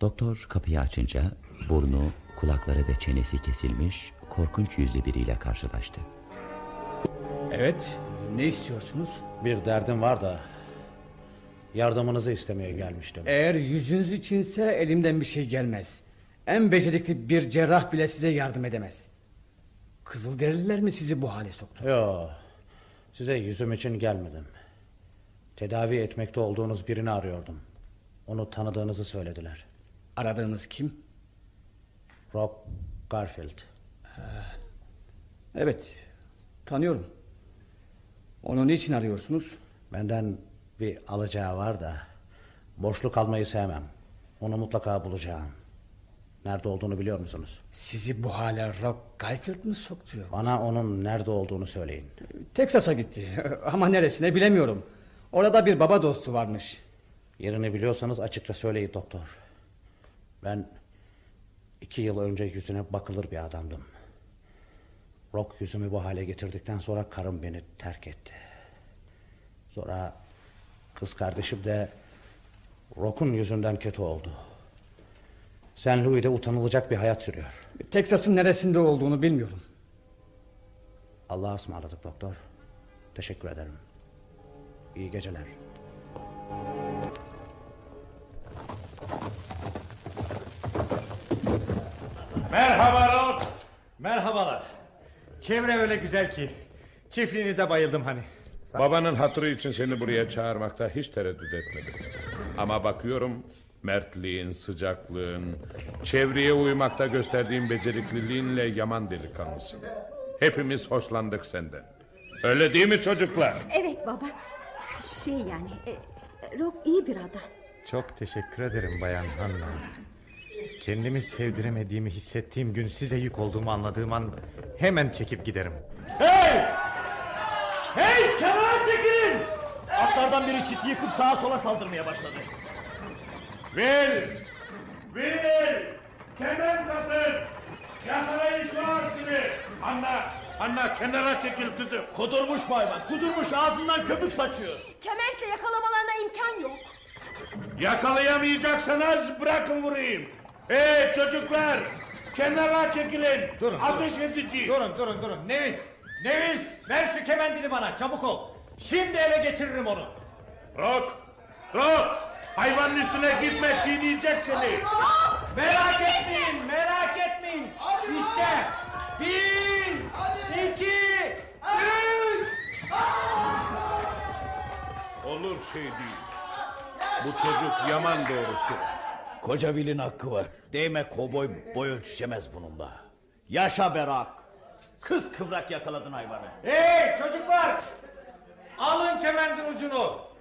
Doktor kapıyı açınca burnu, kulakları ve çenesi kesilmiş korkunç yüzlü biriyle karşılaştı. Evet, ne istiyorsunuz? Bir derdim var da yardımınızı istemeye gelmiştim. Eğer yüzünüz içinse elimden bir şey gelmez. En becerikli bir cerrah bile size yardım edemez. Kızılderililer mi sizi bu hale soktu? Yo, size yüzüm için gelmedim. Tedavi etmekte olduğunuz birini arıyordum. Onu tanıdığınızı söylediler. Aradığınız kim? Rob Garfield. Evet, tanıyorum. Onu niçin arıyorsunuz? Benden bir alacağı var da borçlu kalmayı sevmem. Onu mutlaka bulacağım. Nerede olduğunu biliyor musunuz? Sizi bu hale Rock Garfield mı soktu? Bana onun nerede olduğunu söyleyin. Teksas'a gitti [laughs] ama neresine bilemiyorum. Orada bir baba dostu varmış. Yerini biliyorsanız açıkça söyleyin doktor. Ben iki yıl önce yüzüne bakılır bir adamdım. Rock yüzümü bu hale getirdikten sonra karım beni terk etti. Sonra kız kardeşim de Rock'un yüzünden kötü oldu. Sen Louis'de utanılacak bir hayat sürüyor. Teksas'ın neresinde olduğunu bilmiyorum. Allah'a ısmarladık doktor. Teşekkür ederim. İyi geceler. Merhaba Rod. Merhabalar. Çevre öyle güzel ki. Çiftliğinize bayıldım hani. Babanın hatırı için seni buraya çağırmakta hiç tereddüt etmedim. Ama bakıyorum mertliğin, sıcaklığın, çevreye uymakta gösterdiğin becerikliliğinle yaman delikanlısın. Hepimiz hoşlandık senden. Öyle değil mi çocuklar? Evet baba. Şey yani e, Rock iyi bir adam. Çok teşekkür ederim Bayan Hanna. Kendimi sevdiremediğimi hissettiğim gün size yük olduğumu anladığım an hemen çekip giderim. Hey! Hey kenara çekilin! Atlardan biri çiti yıkıp sağa sola saldırmaya başladı. Will! Will! Kemer kapın! Yakalayın şu askını! Anna! Anna kenara çekil kızım. Kudurmuş bu hayvan kudurmuş ağzından köpük saçıyor. Kementle yakalamalarına imkan yok. Yakalayamayacaksanız bırakın vurayım. Hey çocuklar! Kenara çekilin. Durun, Ateş durun. edici. Durun durun durun. Nevis! Nevis! Ver şu kemendini bana çabuk ol. Şimdi eve getiririm onu. Rock! Rock! Hayvanın üstüne gitme çiğneyecek seni. Merak etmeyin merak etmeyin. İşte bir, iki, üç. Olur şey değil. Bu çocuk yaman doğrusu. Koca Will'in hakkı var. Değme kovboy boy ölçüşemez bununla. Yaşa Berak. Kız kıvrak yakaladın hayvanı. Hey çocuklar! Alın kemendin ucunu.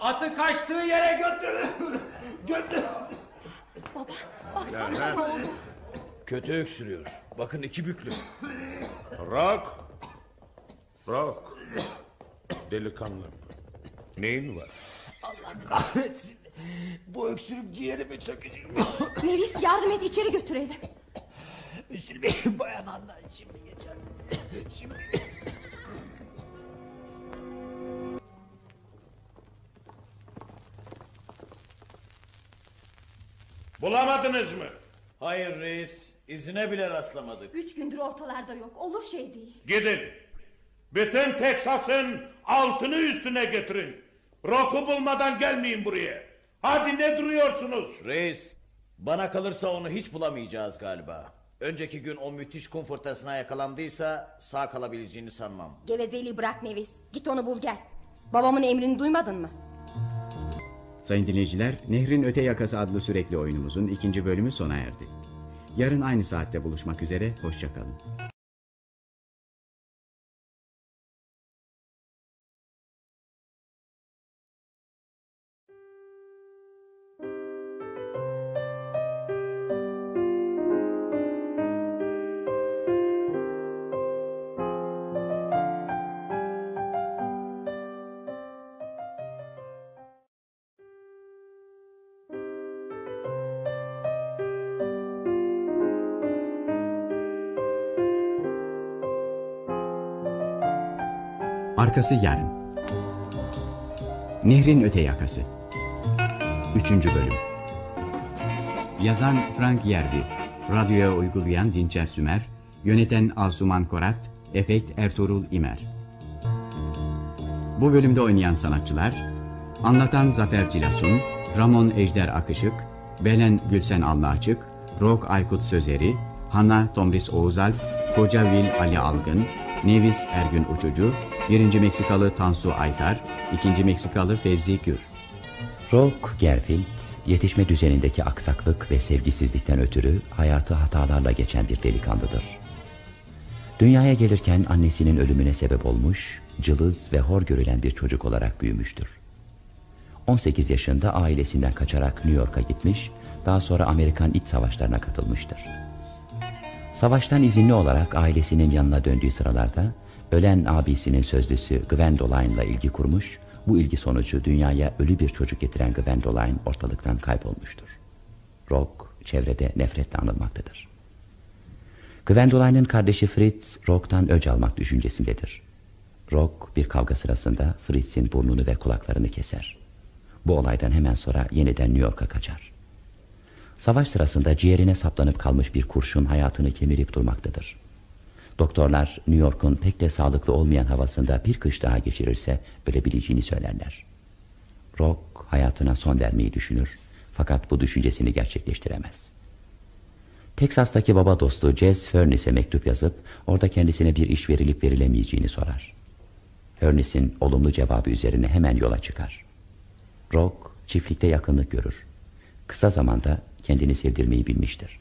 Atı kaçtığı yere götürün. [laughs] Götür. Baba baksana ne oldu? Kötü öksürüyor. Bakın iki büklü. Rock! Rock! Delikanlım. Neyin var? Allah kahretsin. Bu öksürük ciğerimi sökecek. Nevis yardım et içeri götürelim. Üzülmeyin bayan Hanna. Şimdi geçer. Şimdi. Bulamadınız mı? Hayır reis. izine bile rastlamadık. Üç gündür ortalarda yok. Olur şey değil. Gidin. Bütün Teksas'ın altını üstüne getirin. Rock'u bulmadan gelmeyin buraya. Hadi ne duruyorsunuz? Reis, bana kalırsa onu hiç bulamayacağız galiba. Önceki gün o müthiş kum fırtınasına yakalandıysa sağ kalabileceğini sanmam. Gevezeliği bırak Nevis. Git onu bul gel. Babamın emrini duymadın mı? Sayın dinleyiciler, Nehrin Öte Yakası adlı sürekli oyunumuzun ikinci bölümü sona erdi. Yarın aynı saatte buluşmak üzere, hoşçakalın. Arkası yarın. Nehrin öte yakası. Üçüncü bölüm. Yazan Frank Yerbi, radyoya uygulayan Dinçer Sümer, yöneten Asuman Korat, efekt Ertuğrul İmer. Bu bölümde oynayan sanatçılar, anlatan Zafer Cilasun, Ramon Ejder Akışık, Belen Gülsen Allıaçık, Rok Aykut Sözeri, Hanna Tomris Oğuzalp, Koca Vil Ali Algın, Nevis Ergün Uçucu, 1. Meksikalı Tansu Aytar, 2. Meksikalı Fevzi Gür. Rock Gerfield, yetişme düzenindeki aksaklık ve sevgisizlikten ötürü hayatı hatalarla geçen bir delikanlıdır. Dünyaya gelirken annesinin ölümüne sebep olmuş, cılız ve hor görülen bir çocuk olarak büyümüştür. 18 yaşında ailesinden kaçarak New York'a gitmiş, daha sonra Amerikan İç Savaşlarına katılmıştır. Savaştan izinli olarak ailesinin yanına döndüğü sıralarda ölen abisinin sözlüsü Gwendoline'la ilgi kurmuş, bu ilgi sonucu dünyaya ölü bir çocuk getiren Gwendoline ortalıktan kaybolmuştur. Rock çevrede nefretle anılmaktadır. Gwendoline'ın kardeşi Fritz, Rock'tan öc almak düşüncesindedir. Rock bir kavga sırasında Fritz'in burnunu ve kulaklarını keser. Bu olaydan hemen sonra yeniden New York'a kaçar. Savaş sırasında ciğerine saplanıp kalmış bir kurşun hayatını kemirip durmaktadır. Doktorlar New York'un pek de sağlıklı olmayan havasında bir kış daha geçirirse ölebileceğini söylerler. Rock hayatına son vermeyi düşünür fakat bu düşüncesini gerçekleştiremez. Texas'taki baba dostu Jess Furnace'e mektup yazıp orada kendisine bir iş verilip verilemeyeceğini sorar. Furnace'in olumlu cevabı üzerine hemen yola çıkar. Rock çiftlikte yakınlık görür. Kısa zamanda kendini sevdirmeyi bilmiştir.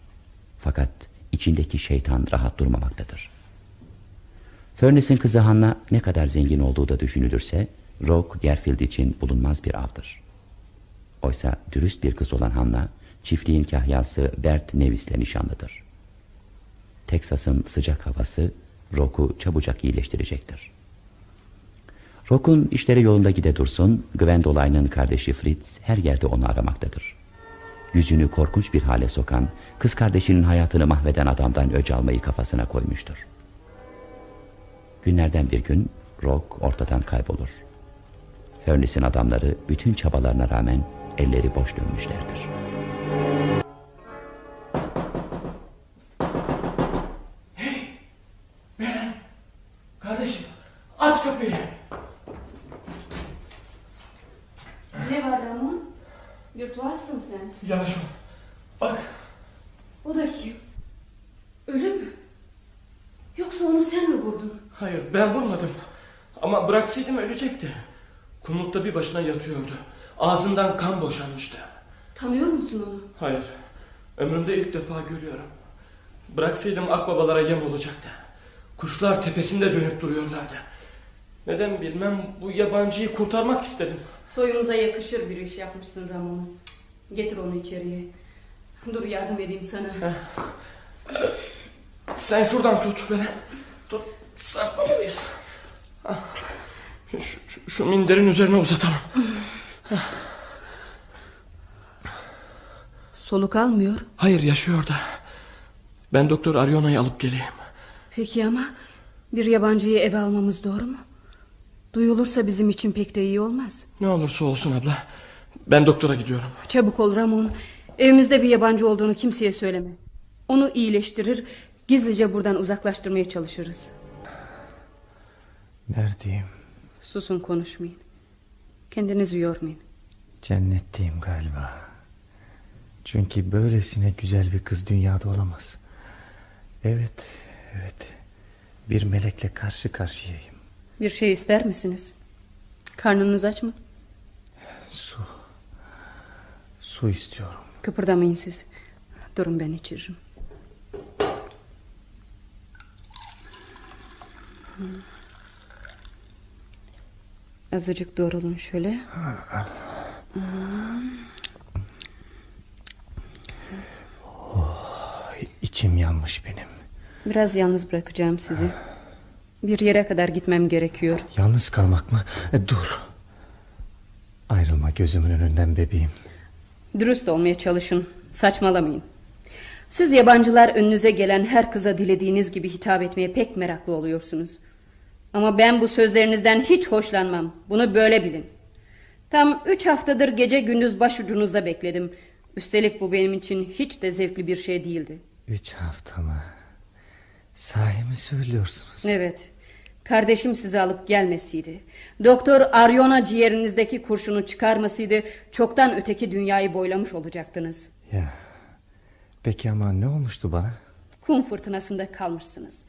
Fakat içindeki şeytan rahat durmamaktadır. Furnace'in kızı Hanna ne kadar zengin olduğu da düşünülürse Rock Gerfield için bulunmaz bir avdır. Oysa dürüst bir kız olan Hanna çiftliğin kahyası Bert Nevis'le nişanlıdır. Teksas'ın sıcak havası Rock'u çabucak iyileştirecektir. Rock'un işleri yolunda gide dursun, Gwendoline'ın kardeşi Fritz her yerde onu aramaktadır. Yüzünü korkunç bir hale sokan, kız kardeşinin hayatını mahveden adamdan öc almayı kafasına koymuştur. Günlerden bir gün Rock ortadan kaybolur. Furnace'in adamları bütün çabalarına rağmen elleri boş dönmüşlerdir. Beren, kardeşim aç kapıyı. Ne var Ramon? Bir tuhafsın sen. Yavaş ol. Bak O da kim? Ölü mü? Yoksa onu sen mi vurdun? Hayır ben vurmadım. Ama bıraksaydım ölecekti. Kumlukta bir başına yatıyordu. Ağzından kan boşanmıştı. Tanıyor musun onu? Hayır. Ömrümde ilk defa görüyorum. Bıraksaydım akbabalara yem olacaktı. Kuşlar tepesinde dönüp duruyorlardı. Neden bilmem bu yabancıyı kurtarmak istedim. Soyumuza yakışır bir iş yapmışsın Ramon. Getir onu içeriye. Dur yardım edeyim sana. Sen şuradan tut beni. Sarsmamalıyız. Şu, şu, şu minderin üzerine uzatalım. Soluk almıyor. Hayır yaşıyor da. Ben doktor Ariona'yı alıp geleyim. Peki ama bir yabancıyı eve almamız doğru mu? Duyulursa bizim için pek de iyi olmaz. Ne olursa olsun abla. Ben doktora gidiyorum. Çabuk ol Ramon. Evimizde bir yabancı olduğunu kimseye söyleme. Onu iyileştirir, gizlice buradan uzaklaştırmaya çalışırız. Neredeyim? Susun konuşmayın. Kendinizi yormayın. Cennetteyim galiba. Çünkü böylesine güzel bir kız dünyada olamaz. Evet, evet. Bir melekle karşı karşıyayım. Bir şey ister misiniz? Karnınız aç mı? Su. Su istiyorum. Kıpırdamayın siz. Durun ben içiririm. Hmm. Azıcık doğrulun şöyle. Oh, içim yanmış benim. Biraz yalnız bırakacağım sizi. Bir yere kadar gitmem gerekiyor. Yalnız kalmak mı? E, dur. Ayrılma gözümün önünden bebeğim. Dürüst olmaya çalışın. Saçmalamayın. Siz yabancılar önünüze gelen her kıza dilediğiniz gibi hitap etmeye pek meraklı oluyorsunuz. Ama ben bu sözlerinizden hiç hoşlanmam. Bunu böyle bilin. Tam üç haftadır gece gündüz başucunuzda bekledim. Üstelik bu benim için hiç de zevkli bir şey değildi. Üç hafta mı? Sahi mi söylüyorsunuz? Evet. Kardeşim sizi alıp gelmesiydi. Doktor Ariona ciğerinizdeki kurşunu çıkarmasıydı. Çoktan öteki dünyayı boylamış olacaktınız. Ya. Peki ama ne olmuştu bana? Kum fırtınasında kalmışsınız.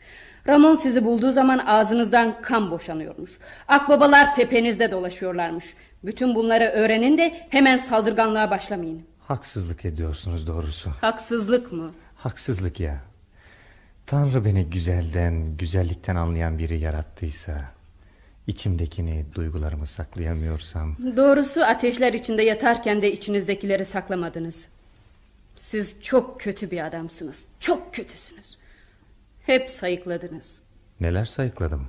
Ramon sizi bulduğu zaman ağzınızdan kan boşanıyormuş. Akbabalar tepenizde dolaşıyorlarmış. Bütün bunları öğrenin de hemen saldırganlığa başlamayın. Haksızlık ediyorsunuz doğrusu. Haksızlık mı? Haksızlık ya. Tanrı beni güzelden, güzellikten anlayan biri yarattıysa... ...içimdekini, duygularımı saklayamıyorsam... Doğrusu ateşler içinde yatarken de içinizdekileri saklamadınız. Siz çok kötü bir adamsınız. Çok kötüsünüz. Hep sayıkladınız. Neler sayıkladım?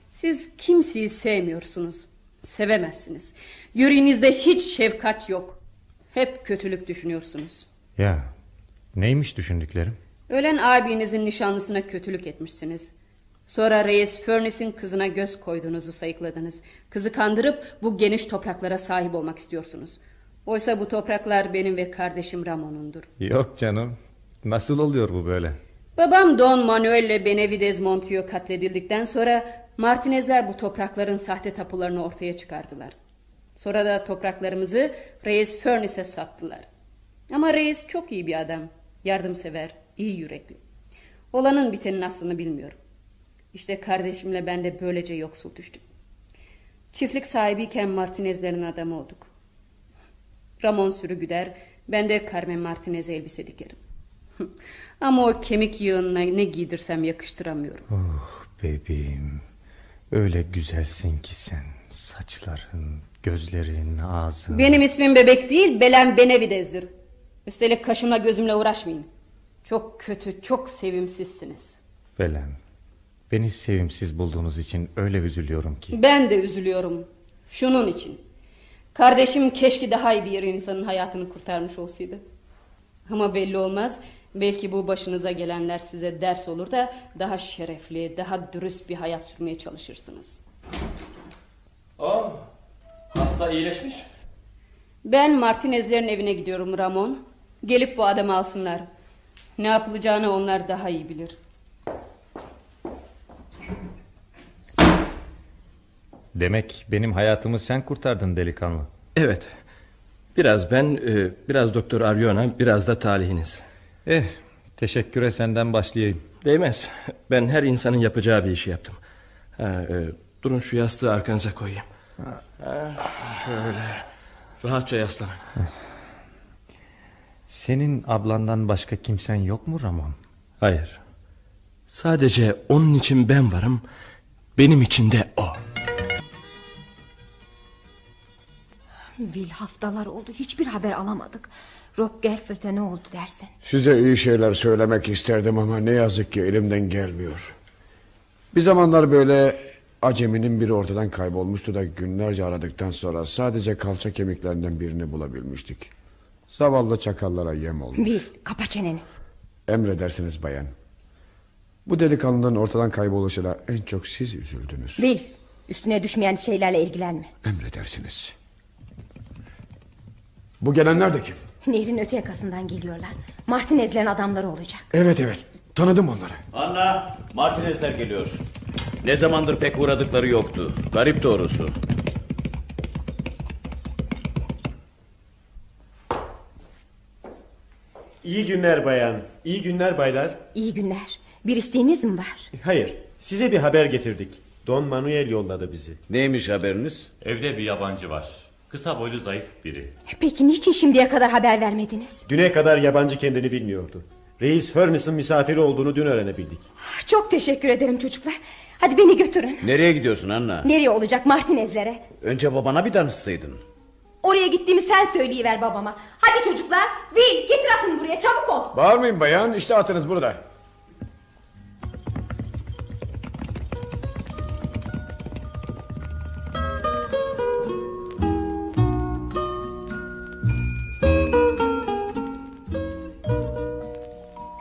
Siz kimseyi sevmiyorsunuz. Sevemezsiniz. Yüreğinizde hiç şefkat yok. Hep kötülük düşünüyorsunuz. Ya neymiş düşündüklerim? Ölen abinizin nişanlısına kötülük etmişsiniz. Sonra reis Furnace'in kızına göz koyduğunuzu sayıkladınız. Kızı kandırıp bu geniş topraklara sahip olmak istiyorsunuz. Oysa bu topraklar benim ve kardeşim Ramon'undur. Yok canım. Nasıl oluyor bu böyle? Babam Don Manuel ile Benavidez Montijo katledildikten sonra Martinezler bu toprakların sahte tapularını ortaya çıkardılar. Sonra da topraklarımızı Reis Furnace'e sattılar. Ama reis çok iyi bir adam. Yardımsever, iyi yürekli. Olanın bitenin aslını bilmiyorum. İşte kardeşimle ben de böylece yoksul düştüm. Çiftlik sahibiyken Martinezlerin adamı olduk. Ramon sürü güder, ben de Carmen Martinez'e elbise dikerim. Ama o kemik yığınına ne giydirsem yakıştıramıyorum. Oh bebeğim. Öyle güzelsin ki sen. Saçların, gözlerin, ağzın. Benim ismim bebek değil, Belen Benevidez'dir. Üstelik kaşımla gözümle uğraşmayın. Çok kötü, çok sevimsizsiniz. Belen, beni sevimsiz bulduğunuz için öyle üzülüyorum ki. Ben de üzülüyorum. Şunun için. Kardeşim keşke daha iyi bir insanın hayatını kurtarmış olsaydı. Ama belli olmaz. Belki bu başınıza gelenler size ders olur da daha şerefli, daha dürüst bir hayat sürmeye çalışırsınız. Aa, hasta iyileşmiş. Ben Martinezlerin evine gidiyorum Ramon. Gelip bu adamı alsınlar. Ne yapılacağını onlar daha iyi bilir. Demek benim hayatımı sen kurtardın delikanlı. Evet. Biraz ben, e, biraz Doktor Ariona, biraz da talihiniz. Eh, teşekküre senden başlayayım. Değmez. Ben her insanın yapacağı bir işi yaptım. Ha, e, durun şu yastığı arkanıza koyayım. Ha, şöyle. Rahatça yaslanın. Senin ablandan başka kimsen yok mu Ramon? Hayır. Sadece onun için ben varım. Benim için de o. Will haftalar oldu hiçbir haber alamadık. Rock Gelford'a ne oldu dersin? Size iyi şeyler söylemek isterdim ama ne yazık ki elimden gelmiyor. Bir zamanlar böyle aceminin biri ortadan kaybolmuştu da günlerce aradıktan sonra sadece kalça kemiklerinden birini bulabilmiştik. Zavallı çakallara yem olmuş. Will kapa çeneni. Emredersiniz bayan. Bu delikanlının ortadan kayboluşuna en çok siz üzüldünüz. Will üstüne düşmeyen şeylerle ilgilenme. Emredersiniz. Bu gelenler de kim? Nehrin öte yakasından geliyorlar. Martinezlerin adamları olacak. Evet evet tanıdım onları. Anna Martinezler geliyor. Ne zamandır pek uğradıkları yoktu. Garip doğrusu. İyi günler bayan. İyi günler baylar. İyi günler. Bir isteğiniz mi var? Hayır. Size bir haber getirdik. Don Manuel yolladı bizi. Neymiş haberiniz? Evde bir yabancı var. Kısa boylu zayıf biri. Peki niçin şimdiye kadar haber vermediniz? Düne kadar yabancı kendini bilmiyordu. Reis Furnace'ın misafiri olduğunu dün öğrenebildik. Çok teşekkür ederim çocuklar. Hadi beni götürün. Nereye gidiyorsun Anna? Nereye olacak Martinezlere? Önce babana bir danışsaydın. Oraya gittiğimi sen söyleyiver babama. Hadi çocuklar. Will getir atın buraya çabuk ol. Bağırmayın bayan işte atınız burada.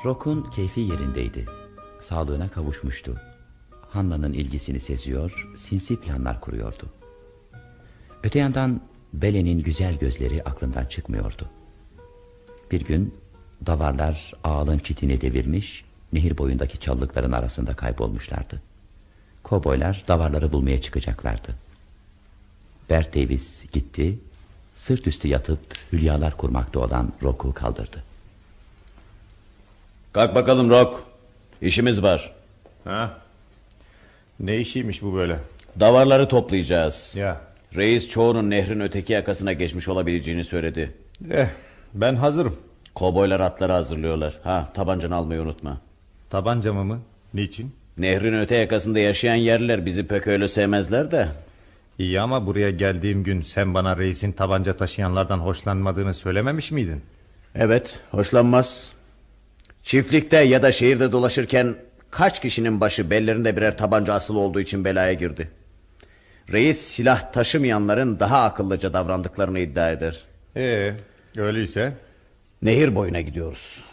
Rock'un keyfi yerindeydi. Sağlığına kavuşmuştu. Hanna'nın ilgisini seziyor, sinsi planlar kuruyordu. Öte yandan Belen'in güzel gözleri aklından çıkmıyordu. Bir gün davarlar ağalın çitini devirmiş, nehir boyundaki çalılıkların arasında kaybolmuşlardı. Koboylar davarları bulmaya çıkacaklardı. Bert Davis gitti, sırt üstü yatıp hülyalar kurmakta olan Rock'u kaldırdı. Kalk bakalım Rock. İşimiz var. Ha? Ne işiymiş bu böyle? Davarları toplayacağız. Ya. Reis çoğunun nehrin öteki yakasına geçmiş olabileceğini söyledi. Eh, ben hazırım. Koboylar atları hazırlıyorlar. Ha, tabancanı almayı unutma. Tabancamı mı? Niçin? Nehrin öte yakasında yaşayan yerliler bizi pek öyle sevmezler de. İyi ama buraya geldiğim gün sen bana reisin tabanca taşıyanlardan hoşlanmadığını söylememiş miydin? Evet, hoşlanmaz. Çiftlikte ya da şehirde dolaşırken kaç kişinin başı bellerinde birer tabanca asılı olduğu için belaya girdi. Reis silah taşımayanların daha akıllıca davrandıklarını iddia eder. Ee, öyleyse? Nehir boyuna gidiyoruz.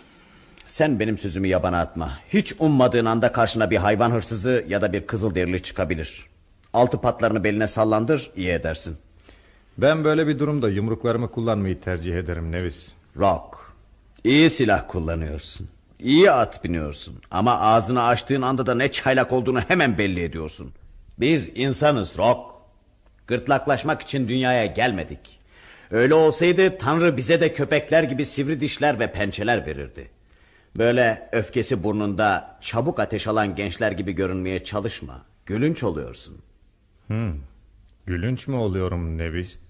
Sen benim sözümü yabana atma. Hiç ummadığın anda karşına bir hayvan hırsızı ya da bir kızıl derili çıkabilir. Altı patlarını beline sallandır iyi edersin. Ben böyle bir durumda yumruklarımı kullanmayı tercih ederim Nevis. Rock. İyi silah kullanıyorsun. İyi at biniyorsun. Ama ağzını açtığın anda da ne çaylak olduğunu hemen belli ediyorsun. Biz insanız Rock. Gırtlaklaşmak için dünyaya gelmedik. Öyle olsaydı Tanrı bize de köpekler gibi sivri dişler ve pençeler verirdi. Böyle öfkesi burnunda çabuk ateş alan gençler gibi görünmeye çalışma. Gülünç oluyorsun. Hmm. Gülünç mü oluyorum Nevis?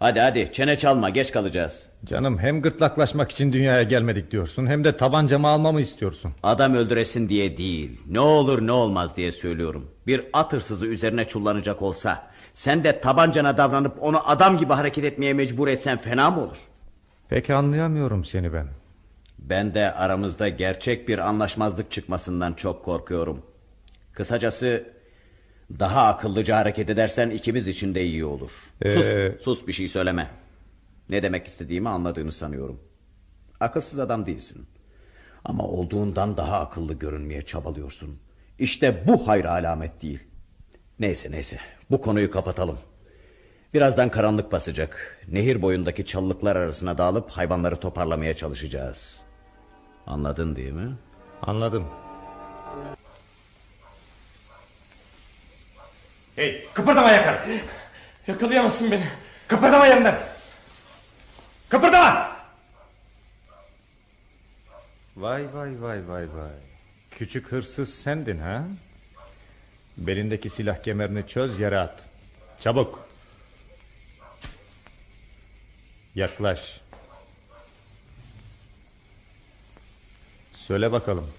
Hadi hadi çene çalma geç kalacağız. Canım hem gırtlaklaşmak için dünyaya gelmedik diyorsun hem de tabancamı almamı istiyorsun. Adam öldüresin diye değil ne olur ne olmaz diye söylüyorum. Bir at hırsızı üzerine çullanacak olsa sen de tabancana davranıp onu adam gibi hareket etmeye mecbur etsen fena mı olur? Peki anlayamıyorum seni ben. Ben de aramızda gerçek bir anlaşmazlık çıkmasından çok korkuyorum. Kısacası daha akıllıca hareket edersen ikimiz için de iyi olur. Ee... Sus, sus bir şey söyleme. Ne demek istediğimi anladığını sanıyorum. Akılsız adam değilsin. Ama olduğundan daha akıllı görünmeye çabalıyorsun. İşte bu hayır alamet değil. Neyse neyse bu konuyu kapatalım. Birazdan karanlık basacak. Nehir boyundaki çalılıklar arasına dağılıp hayvanları toparlamaya çalışacağız. Anladın değil mi? Anladım. Hey kıpırdama yakar. Yakalayamazsın beni. Kıpırdama yerinden. Kıpırdama. Vay vay vay vay vay. Küçük hırsız sendin ha? Belindeki silah kemerini çöz yere at. Çabuk. Yaklaş. Söyle bakalım.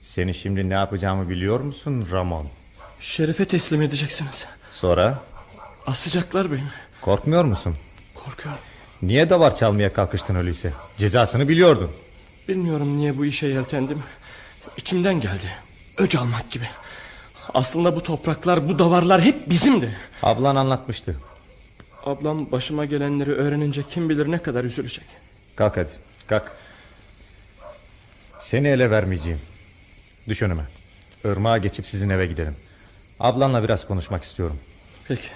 Seni şimdi ne yapacağımı biliyor musun Ramon? Şerife teslim edeceksiniz. Sonra? Asacaklar beni. Korkmuyor musun? Korkuyorum. Niye davar çalmaya kalkıştın öyleyse? Cezasını biliyordun. Bilmiyorum niye bu işe yeltendim. İçimden geldi. Öc almak gibi. Aslında bu topraklar, bu davarlar hep bizimdi. Ablan anlatmıştı. Ablam başıma gelenleri öğrenince kim bilir ne kadar üzülecek. Kalk hadi, kalk. Seni ele vermeyeceğim. Düş önüme. Irmağa geçip sizin eve gidelim. Ablanla biraz konuşmak istiyorum. Peki.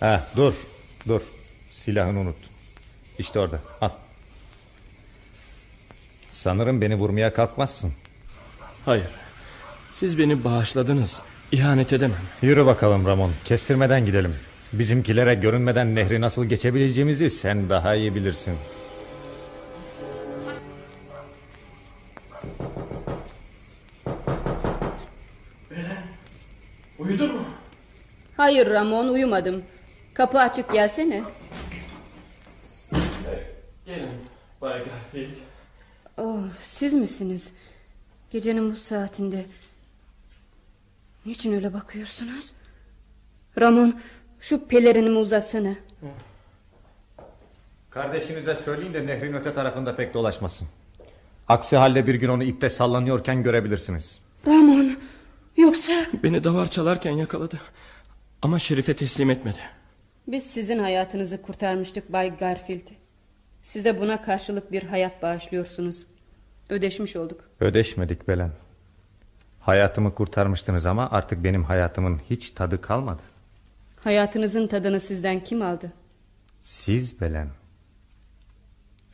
Ha, dur, dur. Silahını unut. İşte orada, al. Sanırım beni vurmaya kalkmazsın. Hayır. Siz beni bağışladınız. İhanet edemem. Yürü bakalım Ramon. Kestirmeden gidelim. Bizimkilere görünmeden nehri nasıl geçebileceğimizi sen daha iyi bilirsin. Hayır Ramon uyumadım. Kapı açık gelsene. Gelin Bay Garfield. Oh, siz misiniz? Gecenin bu saatinde. Niçin öyle bakıyorsunuz? Ramon şu pelerinimi uzatsana. Kardeşinize söyleyin de nehrin öte tarafında pek dolaşmasın. Aksi halde bir gün onu ipte sallanıyorken görebilirsiniz. Ramon yoksa... Beni davar çalarken yakaladı. Ama Şerif'e teslim etmedi. Biz sizin hayatınızı kurtarmıştık Bay Garfield. Siz de buna karşılık bir hayat bağışlıyorsunuz. Ödeşmiş olduk. Ödeşmedik Belen. Hayatımı kurtarmıştınız ama artık benim hayatımın hiç tadı kalmadı. Hayatınızın tadını sizden kim aldı? Siz Belen.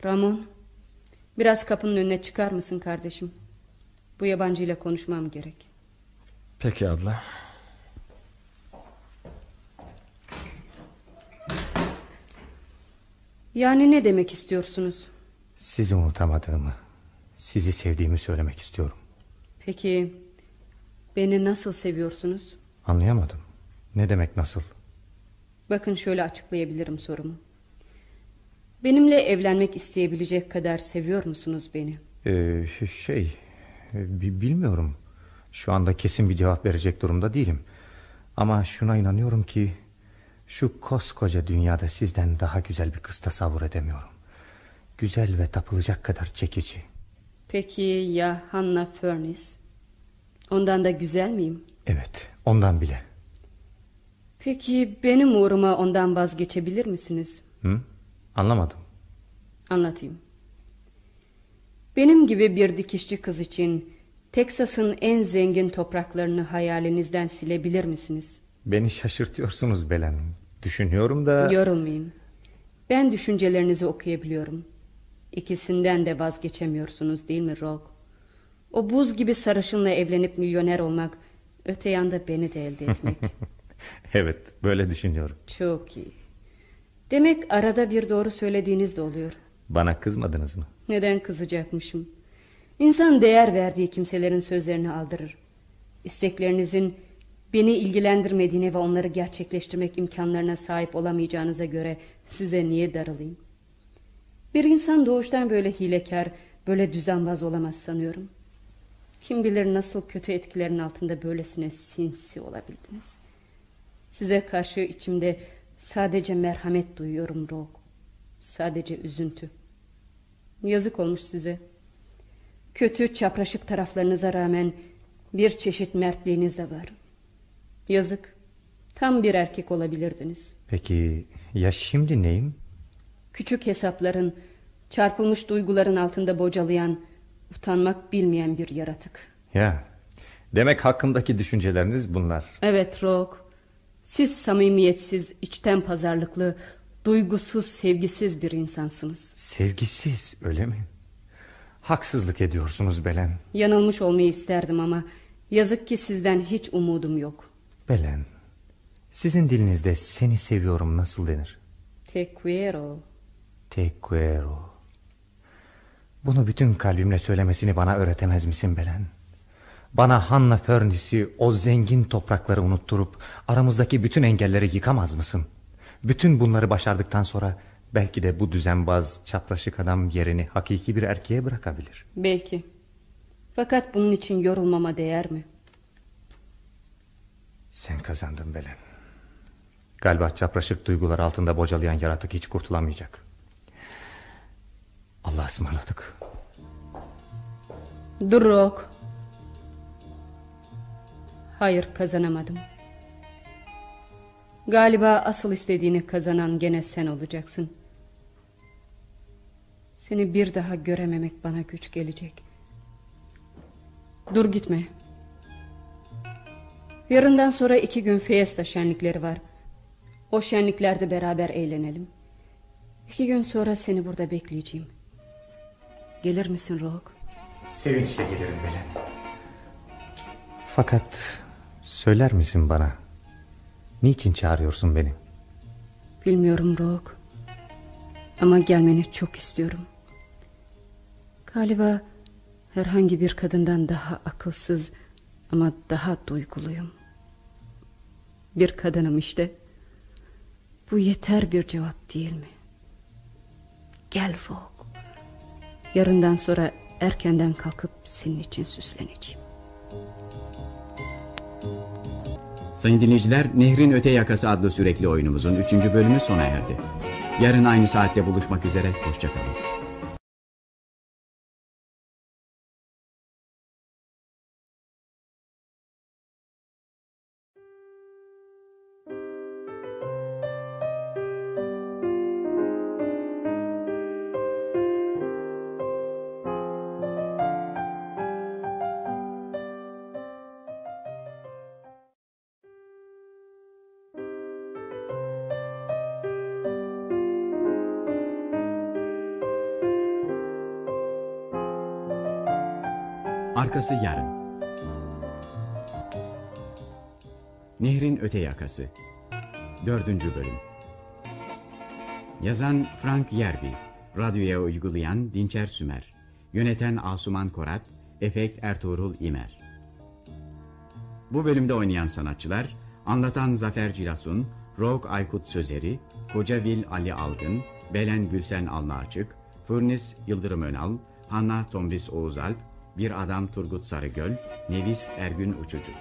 Ramon, biraz kapının önüne çıkar mısın kardeşim? Bu yabancı ile konuşmam gerek. Peki abla. Yani ne demek istiyorsunuz? Sizi unutamadığımı, sizi sevdiğimi söylemek istiyorum. Peki beni nasıl seviyorsunuz? Anlayamadım. Ne demek nasıl? Bakın şöyle açıklayabilirim sorumu. Benimle evlenmek isteyebilecek kadar seviyor musunuz beni? Ee, şey bilmiyorum. Şu anda kesin bir cevap verecek durumda değilim. Ama şuna inanıyorum ki şu koskoca dünyada sizden daha güzel bir kız tasavvur edemiyorum. Güzel ve tapılacak kadar çekici. Peki ya Hannah Furnace? Ondan da güzel miyim? Evet, ondan bile. Peki benim uğruma ondan vazgeçebilir misiniz? Hı? Anlamadım. Anlatayım. Benim gibi bir dikişçi kız için Teksas'ın en zengin topraklarını hayalinizden silebilir misiniz? Beni şaşırtıyorsunuz Belen. Düşünüyorum da... Yorulmayın. Ben düşüncelerinizi okuyabiliyorum. İkisinden de vazgeçemiyorsunuz değil mi Rogue? O buz gibi sarışınla evlenip milyoner olmak... ...öte yanda beni de elde etmek. [laughs] evet böyle düşünüyorum. Çok iyi. Demek arada bir doğru söylediğiniz de oluyor. Bana kızmadınız mı? Neden kızacakmışım? İnsan değer verdiği kimselerin sözlerini aldırır. İsteklerinizin beni ilgilendirmediğine ve onları gerçekleştirmek imkanlarına sahip olamayacağınıza göre size niye darılayım? Bir insan doğuştan böyle hilekar, böyle düzenbaz olamaz sanıyorum. Kim bilir nasıl kötü etkilerin altında böylesine sinsi olabildiniz. Size karşı içimde sadece merhamet duyuyorum Rogue. Sadece üzüntü. Yazık olmuş size. Kötü çapraşık taraflarınıza rağmen bir çeşit mertliğiniz de var. Yazık. Tam bir erkek olabilirdiniz. Peki ya şimdi neyim? Küçük hesapların, çarpılmış duyguların altında bocalayan, utanmak bilmeyen bir yaratık. Ya, demek hakkımdaki düşünceleriniz bunlar. Evet Rogue. Siz samimiyetsiz, içten pazarlıklı, duygusuz, sevgisiz bir insansınız. Sevgisiz öyle mi? Haksızlık ediyorsunuz Belen. Yanılmış olmayı isterdim ama yazık ki sizden hiç umudum yok. Belen, sizin dilinizde seni seviyorum nasıl denir? Te quiero. Te quiero. Bunu bütün kalbimle söylemesini bana öğretemez misin Belen? Bana Hanna Furnace'i o zengin toprakları unutturup aramızdaki bütün engelleri yıkamaz mısın? Bütün bunları başardıktan sonra belki de bu düzenbaz çapraşık adam yerini hakiki bir erkeğe bırakabilir. Belki. Fakat bunun için yorulmama değer mi? Sen kazandın Belen. Galiba çapraşık duygular altında bocalayan yaratık hiç kurtulamayacak. Allah'a ısmarladık. Dur Rock. Hayır kazanamadım. Galiba asıl istediğini kazanan gene sen olacaksın. Seni bir daha görememek bana güç gelecek. Dur gitme. Yarından sonra iki gün Fiesta şenlikleri var. O şenliklerde beraber eğlenelim. İki gün sonra seni burada bekleyeceğim. Gelir misin Rock? Sevinçle gelirim Belen. Fakat söyler misin bana? Niçin çağırıyorsun beni? Bilmiyorum Rock. Ama gelmeni çok istiyorum. Galiba herhangi bir kadından daha akılsız ama daha duyguluyum. Bir kadınım işte. Bu yeter bir cevap değil mi? Gel Rock. Yarından sonra erkenden kalkıp senin için süsleneceğim. Sayın dinleyiciler, Nehrin Öte Yakası adlı sürekli oyunumuzun 3. bölümü sona erdi. Yarın aynı saatte buluşmak üzere, hoşçakalın. Arkası yarın. Nehrin öte yakası. Dördüncü bölüm. Yazan Frank Yerbi. Radyoya uygulayan Dinçer Sümer. Yöneten Asuman Korat. Efekt Ertuğrul İmer. Bu bölümde oynayan sanatçılar Anlatan Zafer Cilasun, Rogue Aykut Sözeri, Kocavil Ali Algın, Belen Gülsen Alnaçık, Furnis Yıldırım Önal, Hanna Tombis Oğuzalp, Bir Adam Turgut Sarıgöl, Nevis Ergün Uçucu.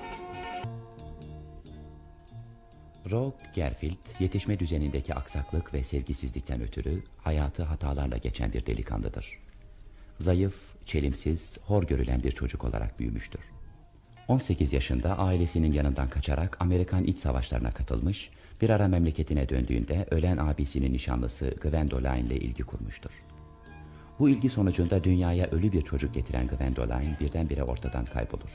Rogue Gerfield yetişme düzenindeki aksaklık ve sevgisizlikten ötürü hayatı hatalarla geçen bir delikanlıdır. Zayıf, çelimsiz, hor görülen bir çocuk olarak büyümüştür. 18 yaşında ailesinin yanından kaçarak Amerikan iç savaşlarına katılmış, bir ara memleketine döndüğünde ölen abisinin nişanlısı Gwendoline ile ilgi kurmuştur. Bu ilgi sonucunda dünyaya ölü bir çocuk getiren Gwendoline birdenbire ortadan kaybolur.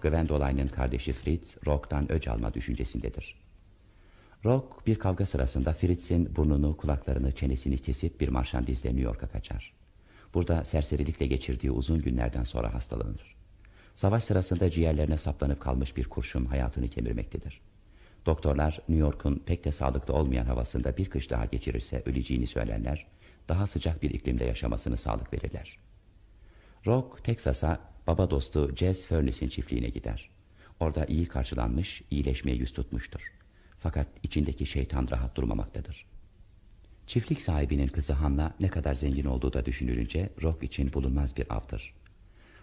Gwendoline'ın kardeşi Fritz, Rock'tan öc alma düşüncesindedir. Rock bir kavga sırasında Fritz'in burnunu, kulaklarını, çenesini kesip bir marşandizle New York'a kaçar. Burada serserilikle geçirdiği uzun günlerden sonra hastalanır. Savaş sırasında ciğerlerine saplanıp kalmış bir kurşun hayatını kemirmektedir. Doktorlar New York'un pek de sağlıklı olmayan havasında bir kış daha geçirirse öleceğini söylerler, daha sıcak bir iklimde yaşamasını sağlık verirler. Rock, Texas'a baba dostu Jazz Furnace'in çiftliğine gider. Orada iyi karşılanmış, iyileşmeye yüz tutmuştur. Fakat içindeki şeytan rahat durmamaktadır. Çiftlik sahibinin kızı Hanna ne kadar zengin olduğu da düşünülünce Rock için bulunmaz bir avdır.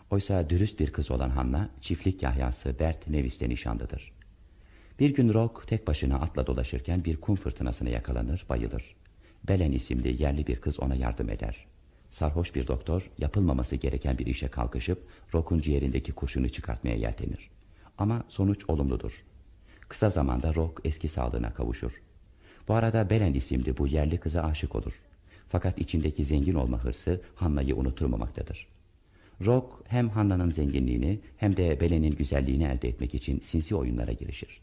Oysa dürüst bir kız olan Hanna, çiftlik yahyası Bert Nevis'le nişanlıdır. Bir gün Rock tek başına atla dolaşırken bir kum fırtınasına yakalanır, bayılır. Belen isimli yerli bir kız ona yardım eder. Sarhoş bir doktor yapılmaması gereken bir işe kalkışıp Rock'un ciğerindeki kurşunu çıkartmaya yeltenir. Ama sonuç olumludur. Kısa zamanda Rock eski sağlığına kavuşur. Bu arada Belen isimli bu yerli kıza aşık olur. Fakat içindeki zengin olma hırsı Hanna'yı unuturmamaktadır. Rock hem Hanna'nın zenginliğini hem de Belen'in güzelliğini elde etmek için sinsi oyunlara girişir.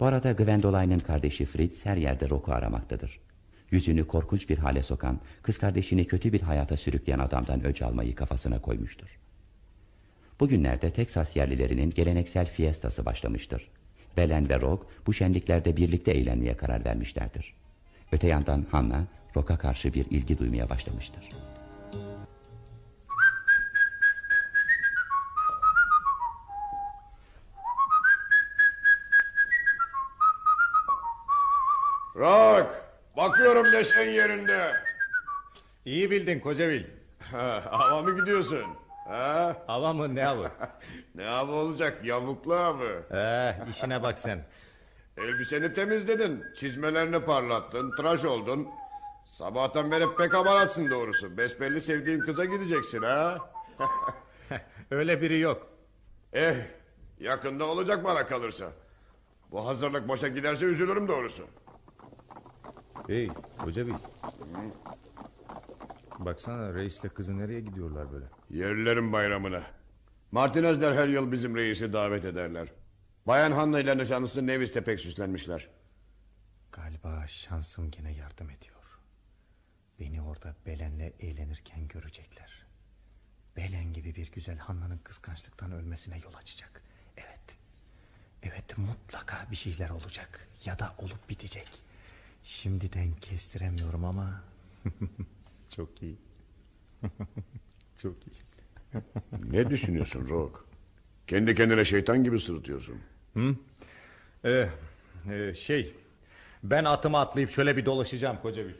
Bu arada Gwendoline'ın kardeşi Fritz her yerde Rock'u aramaktadır. Yüzünü korkunç bir hale sokan, kız kardeşini kötü bir hayata sürükleyen adamdan öc almayı kafasına koymuştur. Bugünlerde Teksas yerlilerinin geleneksel fiestası başlamıştır. Belen ve Rock bu şenliklerde birlikte eğlenmeye karar vermişlerdir. Öte yandan Hanna, Rock'a karşı bir ilgi duymaya başlamıştır. Rock, bakıyorum neşen yerinde. İyi bildin koca bil. Hava mı gidiyorsun? Ha? Hava mı ne avı? [laughs] ne avı olacak yavuklu avı. Ee, işine bak sen. Elbiseni temizledin, çizmelerini parlattın, tıraş oldun. Sabahtan beri pek abalatsın doğrusu. Besbelli sevdiğin kıza gideceksin ha? [laughs] Öyle biri yok. Eh, yakında olacak bana kalırsa. Bu hazırlık boşa giderse üzülürüm doğrusu. Hey koca bil. Baksana reisle kızı nereye gidiyorlar böyle? Yerlilerin bayramına. Martinezler her yıl bizim reisi davet ederler. Bayan Hanna ile nişanlısı Nevis'te pek süslenmişler. Galiba şansım gene yardım ediyor. Beni orada Belen'le eğlenirken görecekler. Belen gibi bir güzel Hanna'nın kıskançlıktan ölmesine yol açacak. Evet. Evet mutlaka bir şeyler olacak. Ya da olup bitecek. Şimdiden kestiremiyorum ama... [laughs] Çok iyi. [laughs] Çok iyi. ne düşünüyorsun Rock? Kendi kendine şeytan gibi sırıtıyorsun. Hı? Ee, e, şey... Ben atıma atlayıp şöyle bir dolaşacağım koca bir.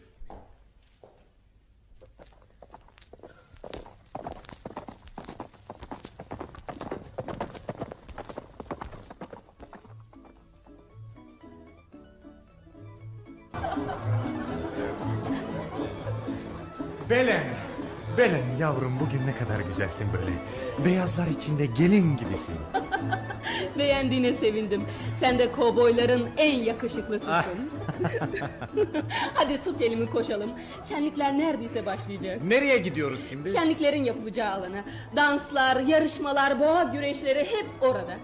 Belen. Belen yavrum bugün ne kadar güzelsin böyle. Beyazlar içinde gelin gibisin. [laughs] Beğendiğine sevindim. Sen de kovboyların en yakışıklısısın. [laughs] Hadi tut elimi koşalım. Şenlikler neredeyse başlayacak. Nereye gidiyoruz şimdi? Şenliklerin yapılacağı alana. Danslar, yarışmalar, boğa güreşleri hep orada.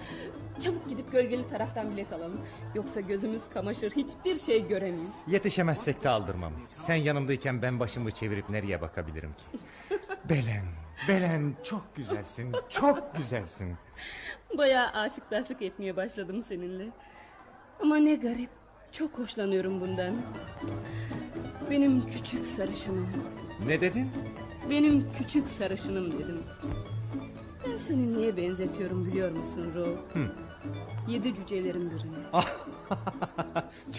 Çabuk gidip gölgeli taraftan bilet alalım. Yoksa gözümüz kamaşır hiçbir şey göremeyiz. Yetişemezsek de aldırmam. Sen yanımdayken ben başımı çevirip nereye bakabilirim ki? [laughs] Belen, Belen çok güzelsin, çok güzelsin. Bayağı aşıktaşlık etmeye başladım seninle. Ama ne garip. Çok hoşlanıyorum bundan. Benim küçük sarışınım. Ne dedin? Benim küçük sarışınım dedim. Ben seni niye benzetiyorum biliyor musun Ro? Hı. Yedi cücelerin birine. [laughs]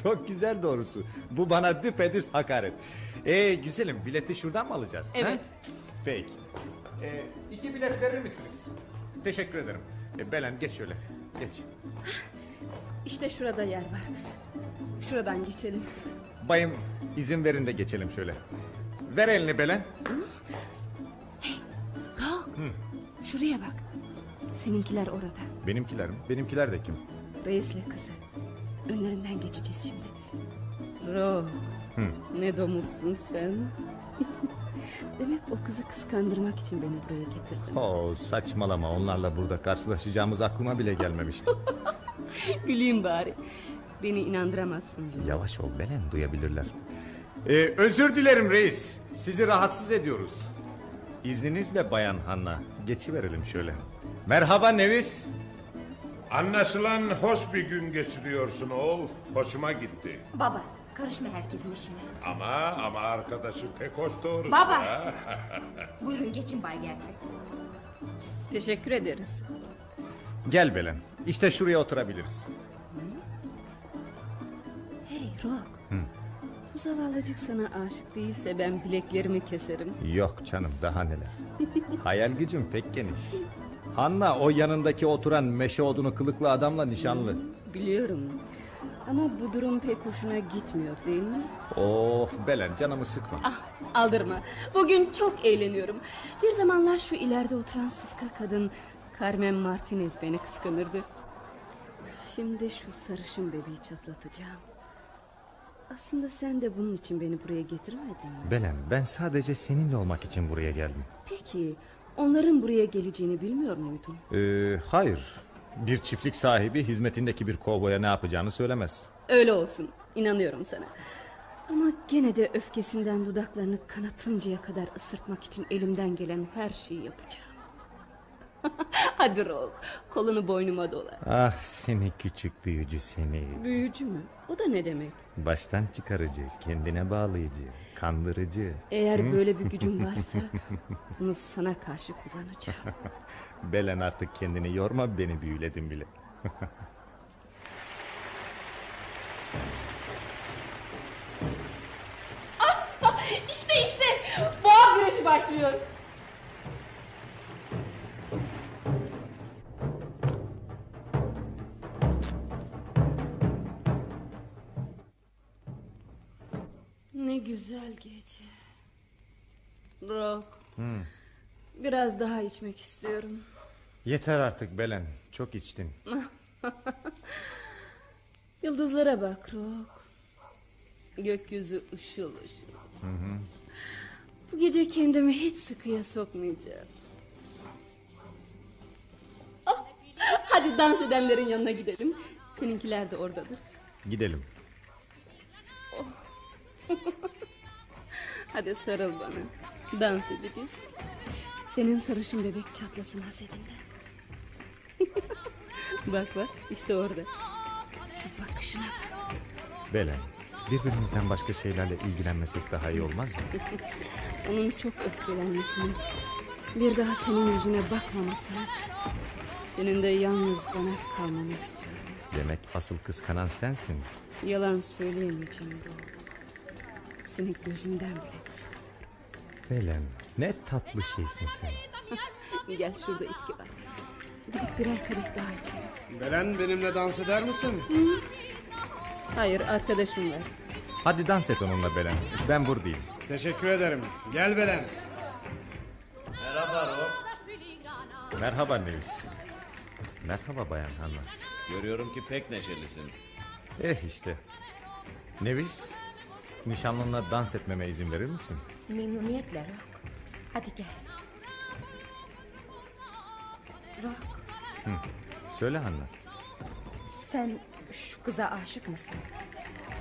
Çok güzel doğrusu. Bu bana düpedüz hakaret. Ee güzelim bileti şuradan mı alacağız? Evet. ha? Peki. Ee, iki bilet verir misiniz? Teşekkür ederim. Ee, Belen geç şöyle. Geç. İşte şurada yer var. Şuradan geçelim. Bayım izin verin de geçelim şöyle. Ver elini Belen. Rock. Şuraya bak. Seninkiler orada. Benimkiler mi? Benimkiler de kim? Reisle kızı. Önlerinden geçeceğiz şimdi. Hı. Ne domuzsun sen. [laughs] Demek o kızı kıskandırmak için beni buraya getirdin. Oo, saçmalama onlarla burada karşılaşacağımız aklıma bile gelmemişti. [laughs] Güleyim bari. Beni inandıramazsın. Yavaş ol Belen duyabilirler. Ee, özür dilerim reis. Sizi rahatsız ediyoruz. İzninizle bayan Hanna. Geçiverelim şöyle. Merhaba Nevis. Anlaşılan hoş bir gün geçiriyorsun oğul. Hoşuma gitti. Baba karışma herkesin işine. Ama ama arkadaşı pek hoş doğrusu. Baba! ha? [laughs] Buyurun geçin Bay Gerdi. Teşekkür ederiz. Gel Belen. İşte şuraya oturabiliriz. Hey Rock. Hı. Bu zavallıcık sana aşık değilse ben bileklerimi keserim. Yok canım daha neler. Hayal gücüm pek geniş. Hanna o yanındaki oturan meşe odunu kılıklı adamla nişanlı. Biliyorum. Ama bu durum pek hoşuna gitmiyor değil mi? Of Belen canımı sıkma. Ah aldırma. Bugün çok eğleniyorum. Bir zamanlar şu ileride oturan sıska kadın Carmen Martinez beni kıskanırdı. Şimdi şu sarışın bebeği çatlatacağım. Aslında sen de bunun için beni buraya getirmedin mi? Belen ben sadece seninle olmak için buraya geldim. Peki onların buraya geleceğini bilmiyor muydun? Ee, hayır. Bir çiftlik sahibi hizmetindeki bir kovboya ne yapacağını söylemez. Öyle olsun. İnanıyorum sana. Ama gene de öfkesinden dudaklarını kanatıncaya kadar ısırtmak için elimden gelen her şeyi yapacağım. [laughs] Hadi Rogue, kolunu boynuma dola. Ah seni küçük büyücü seni. Büyücü mü? O da ne demek? Baştan çıkarıcı, kendine bağlayıcı, kandırıcı. Eğer Hı? böyle bir gücüm [laughs] varsa bunu sana karşı kullanacağım. [laughs] Belen artık kendini yorma beni büyüledin bile. [laughs] işte işte boğa güreşi başlıyor. Ne güzel gece. Rock, Hı. biraz daha içmek istiyorum. Yeter artık Belen, çok içtin. [laughs] Yıldızlara bak Rock. Gökyüzü ışıl ışıl. Hı hı. Bu gece kendimi hiç sıkıya sokmayacağım. Ah, hadi dans edenlerin yanına gidelim. Seninkiler de oradadır. Gidelim. [laughs] Hadi sarıl bana. Dans edeceğiz. Senin sarışın bebek çatlasın hasedinde. [laughs] bak bak işte orada. Şu bakışına bak. Belen, birbirimizden başka şeylerle ilgilenmesek daha iyi olmaz mı? [laughs] Onun çok öfkelenmesini, bir daha senin yüzüne bakmamasını, senin de yalnız bana kalmanı istiyorum. Demek asıl kıskanan sensin. Yalan söyleyemeyeceğim doğru. Seni gözümden bile kıskanıyorum. Belen, ne tatlı şeysin sen. [laughs] Gel şurada içki var. Gidip birer kadeh daha içelim. Belen benimle dans eder misin? Hı? Hayır arkadaşım var. Hadi dans et onunla Belen. Ben buradayım. Teşekkür ederim. Gel Belen. Merhaba Rob. Merhaba Nevis. Merhaba Bayan Hanna. Görüyorum ki pek neşelisin. Eh işte. Nevis, nişanlınla dans etmeme izin verir misin? Memnuniyetle Rock. Hadi gel. Rock Hı. Söyle Hanna. sen şu kıza aşık mısın?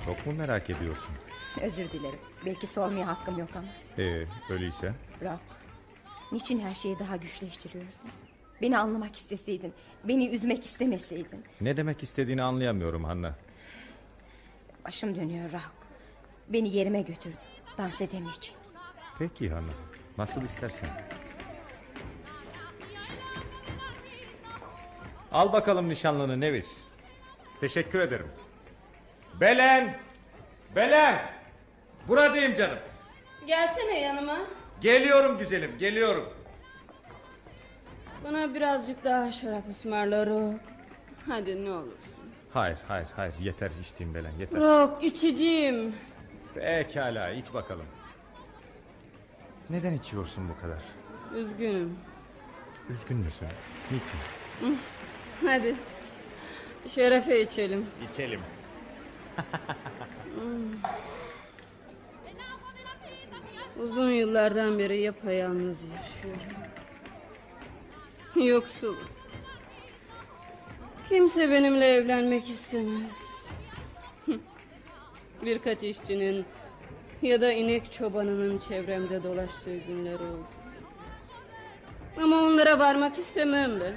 Çok mu merak ediyorsun? Özür dilerim. Belki sormaya hakkım yok ama. Ee, öyleyse. Rock. Niçin her şeyi daha güçleştiriyorsun? Beni anlamak isteseydin. Beni üzmek istemeseydin. Ne demek istediğini anlayamıyorum Hanna. Başım dönüyor Rock. Beni yerime götür. Dans edemeyeceğim. Peki Hanna. Nasıl istersen. Al bakalım nişanlını Nevis. Teşekkür ederim. Belen! Belen! Buradayım canım. Gelsene yanıma. Geliyorum güzelim, geliyorum. Bana birazcık daha şarap ısmarla Rock. Hadi ne olur. Hayır hayır hayır yeter içtiğim Belen yeter. Rock içeceğim. Pekala iç bakalım. Neden içiyorsun bu kadar? Üzgünüm. Üzgün müsün? Niçin? [laughs] Hadi. Şerefe içelim. İçelim. [laughs] Uzun yıllardan beri yapayalnız yaşıyorum. Yoksul. Kimse benimle evlenmek istemez. Birkaç işçinin ya da inek çobanının çevremde dolaştığı günler oldu. Ama onlara varmak istemem ben.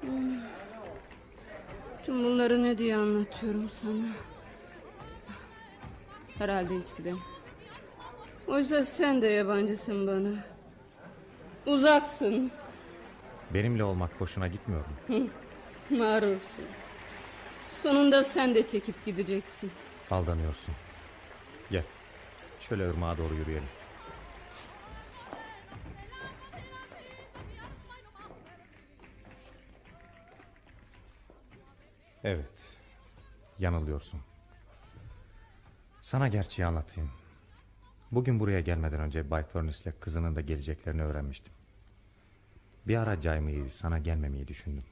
Hmm. Tüm bunları ne diye anlatıyorum sana? Herhalde hiçbir Oysa sen de yabancısın bana. Uzaksın. Benimle olmak hoşuna gitmiyor mu? Mağrursun. Sonunda sen de çekip gideceksin. Aldanıyorsun. Gel. Şöyle ırmağa doğru yürüyelim. Evet. Yanılıyorsun. Sana gerçeği anlatayım. Bugün buraya gelmeden önce Bay Furnace'le kızının da geleceklerini öğrenmiştim. Bir ara caymayı, sana gelmemeyi düşündüm.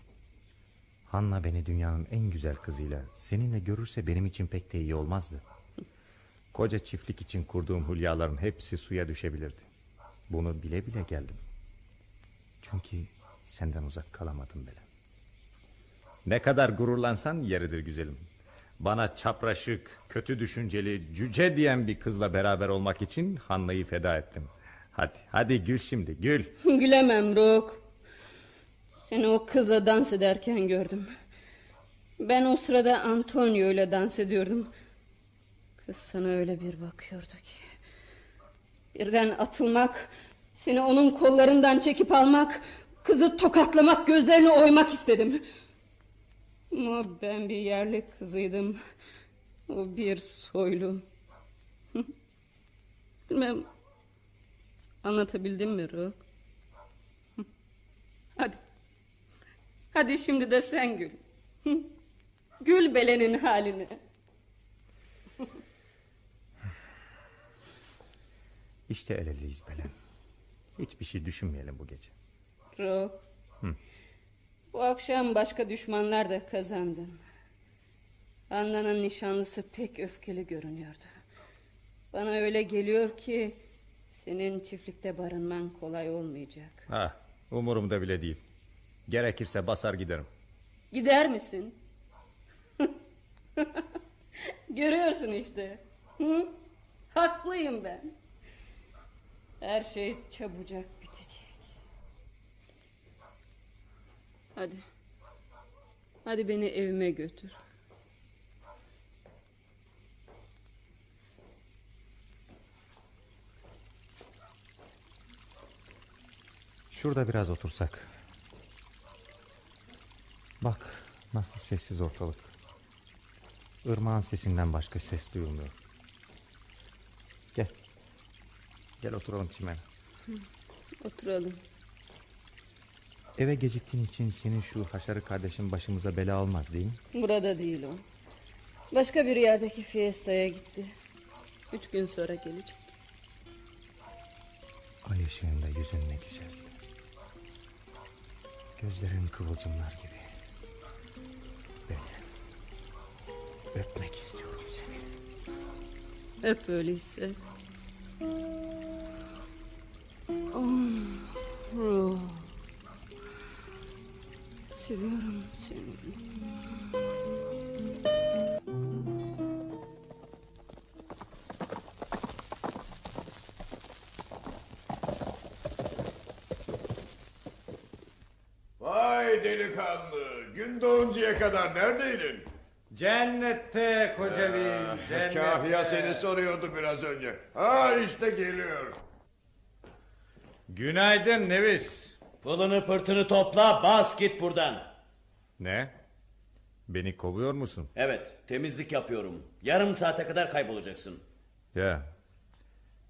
Hanna beni dünyanın en güzel kızıyla seninle görürse benim için pek de iyi olmazdı. Koca çiftlik için kurduğum hülyaların hepsi suya düşebilirdi. Bunu bile bile geldim. Çünkü senden uzak kalamadım bile. Ne kadar gururlansan yeridir güzelim. Bana çapraşık, kötü düşünceli, cüce diyen bir kızla beraber olmak için Hanna'yı feda ettim. Hadi, hadi gül şimdi, gül. [laughs] Gülemem Rook. Seni o kızla dans ederken gördüm. Ben o sırada Antonio ile dans ediyordum. Kız sana öyle bir bakıyordu ki. Birden atılmak, seni onun kollarından çekip almak, kızı tokatlamak, gözlerini oymak istedim. Ama ben bir yerli kızıydım. O bir soylu. [laughs] Bilmem anlatabildim mi Ruh? Hadi. Hadi şimdi de sen gül. [laughs] Gül belenin halini. [laughs] İşte el eleyiz Belen. Hiçbir şey düşünmeyelim bu gece. Ruh. Hı. Bu akşam başka düşmanlar da kazandın. Anna'nın nişanlısı pek öfkeli görünüyordu. Bana öyle geliyor ki senin çiftlikte barınman kolay olmayacak. Ha, umurumda bile değil. Gerekirse basar giderim. Gider misin? [laughs] Görüyorsun işte. Hı? Haklıyım ben. Her şey çabucak bitecek. Hadi. Hadi beni evime götür. Şurada biraz otursak. Bak nasıl sessiz ortalık. Irmağın sesinden başka ses duyulmuyor. Gel. Gel oturalım çimene. Hı, Oturalım. Eve geciktiğin için senin şu haşarı kardeşin başımıza bela olmaz değil mi? Burada değil o. Başka bir yerdeki fiestaya gitti. Üç gün sonra gelecek. Ay ışığında yüzün ne güzel. Gözlerin kıvılcımlar gibi. Öpmek istiyorum seni. Öp öyleyse. Oh, ruh. Seviyorum seni. Vay delikanlı. Gün doğuncaya kadar neredeydin? Cennette koca bir Ah, cennette. Kahya seni soruyordu biraz önce. Ha işte geliyor. Günaydın Nevis. Pılını pırtını topla bas git buradan. Ne? Beni kovuyor musun? Evet temizlik yapıyorum. Yarım saate kadar kaybolacaksın. Ya.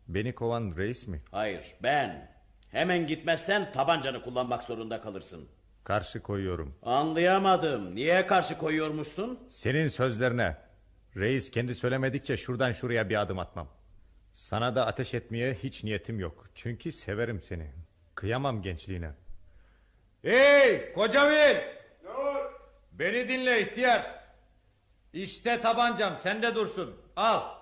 Beni kovan reis mi? Hayır ben. Hemen gitmezsen tabancanı kullanmak zorunda kalırsın. Karşı koyuyorum. Anlayamadım. Niye karşı koyuyormuşsun? Senin sözlerine. Reis kendi söylemedikçe şuradan şuraya bir adım atmam. Sana da ateş etmeye hiç niyetim yok. Çünkü severim seni. Kıyamam gençliğine. Hey Kocavil! Beni dinle ihtiyar. İşte tabancam sende dursun. Al.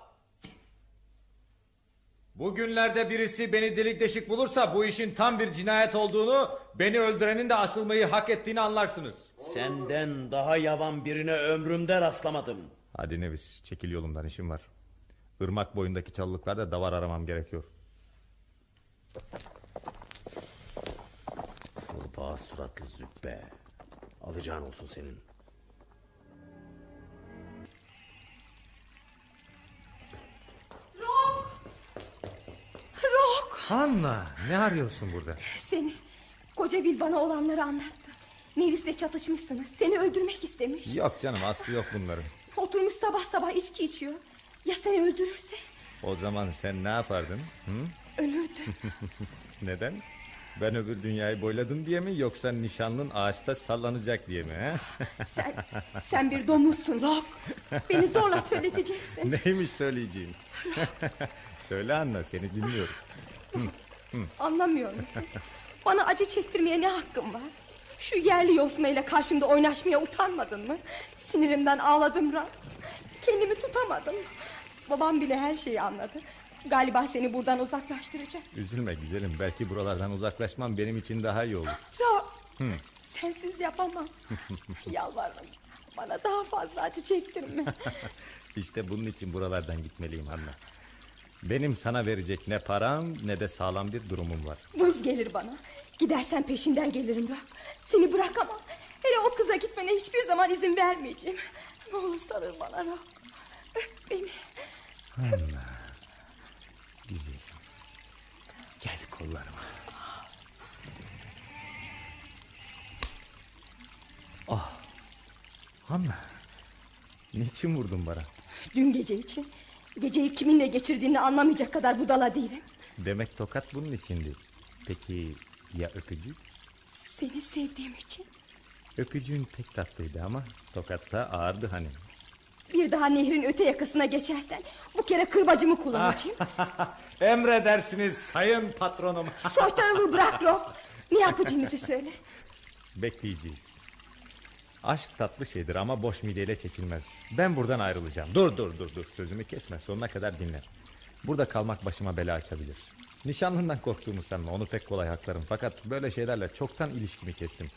Bugünlerde birisi beni delik deşik bulursa bu işin tam bir cinayet olduğunu, beni öldürenin de asılmayı hak ettiğini anlarsınız. Senden daha yavan birine ömrümde rastlamadım. Hadi Nevis çekil yolumdan işim var. Irmak boyundaki çalılıklarda davar aramam gerekiyor. Kurbağa suratlı züppe. Alacağın olsun senin. Hanna ne arıyorsun burada? Seni koca Bil bana olanları anlattı. Nevis'le çatışmışsınız. Seni öldürmek istemiş. Yok canım aslı yok bunların. Oturmuş sabah sabah içki içiyor. Ya seni öldürürse? O zaman sen ne yapardın? Hı? Ölürdü. [laughs] Neden? Ben öbür dünyayı boyladım diye mi yoksa nişanlın ağaçta sallanacak diye mi? He? [laughs] Sen, sen bir domuzsun Rock. Beni zorla [laughs] söyleteceksin. Neymiş söyleyeceğim? Söyle Anna seni dinliyorum. Anlamıyor musun? Bana acı çektirmeye ne hakkım var? Şu yerli yosmayla karşımda oynaşmaya utanmadın mı? Sinirimden ağladım Rock. Kendimi tutamadım. Babam bile her şeyi anladı. Galiba seni buradan uzaklaştıracak. Üzülme güzelim belki buralardan uzaklaşmam benim için daha iyi olur. Rock Hı. sensiz yapamam. [laughs] Yalvarırım. Bana daha fazla acı çektirme. işte bunun için buralardan gitmeliyim Anna. Benim sana verecek ne param ne de sağlam bir durumum var. Vız gelir bana. Gidersen peşinden gelirim Rock. Seni bırakamam. Hele o kıza gitmene hiçbir zaman izin vermeyeceğim. Ne olur sarıl bana Rock. Öp beni. Anna. Güzelim. Gel kollarıma. Ah. Anna. Niçin vurdun bana? Dün gece için. Geceyi kiminle geçirdiğini anlamayacak kadar budala değilim. Demek tokat bunun içindi. Peki ya öpücük? Seni sevdiğim için. Öpücüğün pek tatlıydı ama tokatta ağırdı hani. Bir daha nehrin öte yakasına geçersen bu kere kırbacımı kullanacağım. [laughs] Emredersiniz sayın patronum. Soytarılığı bırak Rock. Ne yapacağımızı söyle. Bekleyeceğiz. Aşk tatlı şeydir ama boş mideyle çekilmez. Ben buradan ayrılacağım. Dur dur dur dur sözümü kesme sonuna kadar dinle. Burada kalmak başıma bela açabilir. Nişanlından korktuğumu sanma onu pek kolay haklarım. Fakat böyle şeylerle çoktan ilişkimi kestim.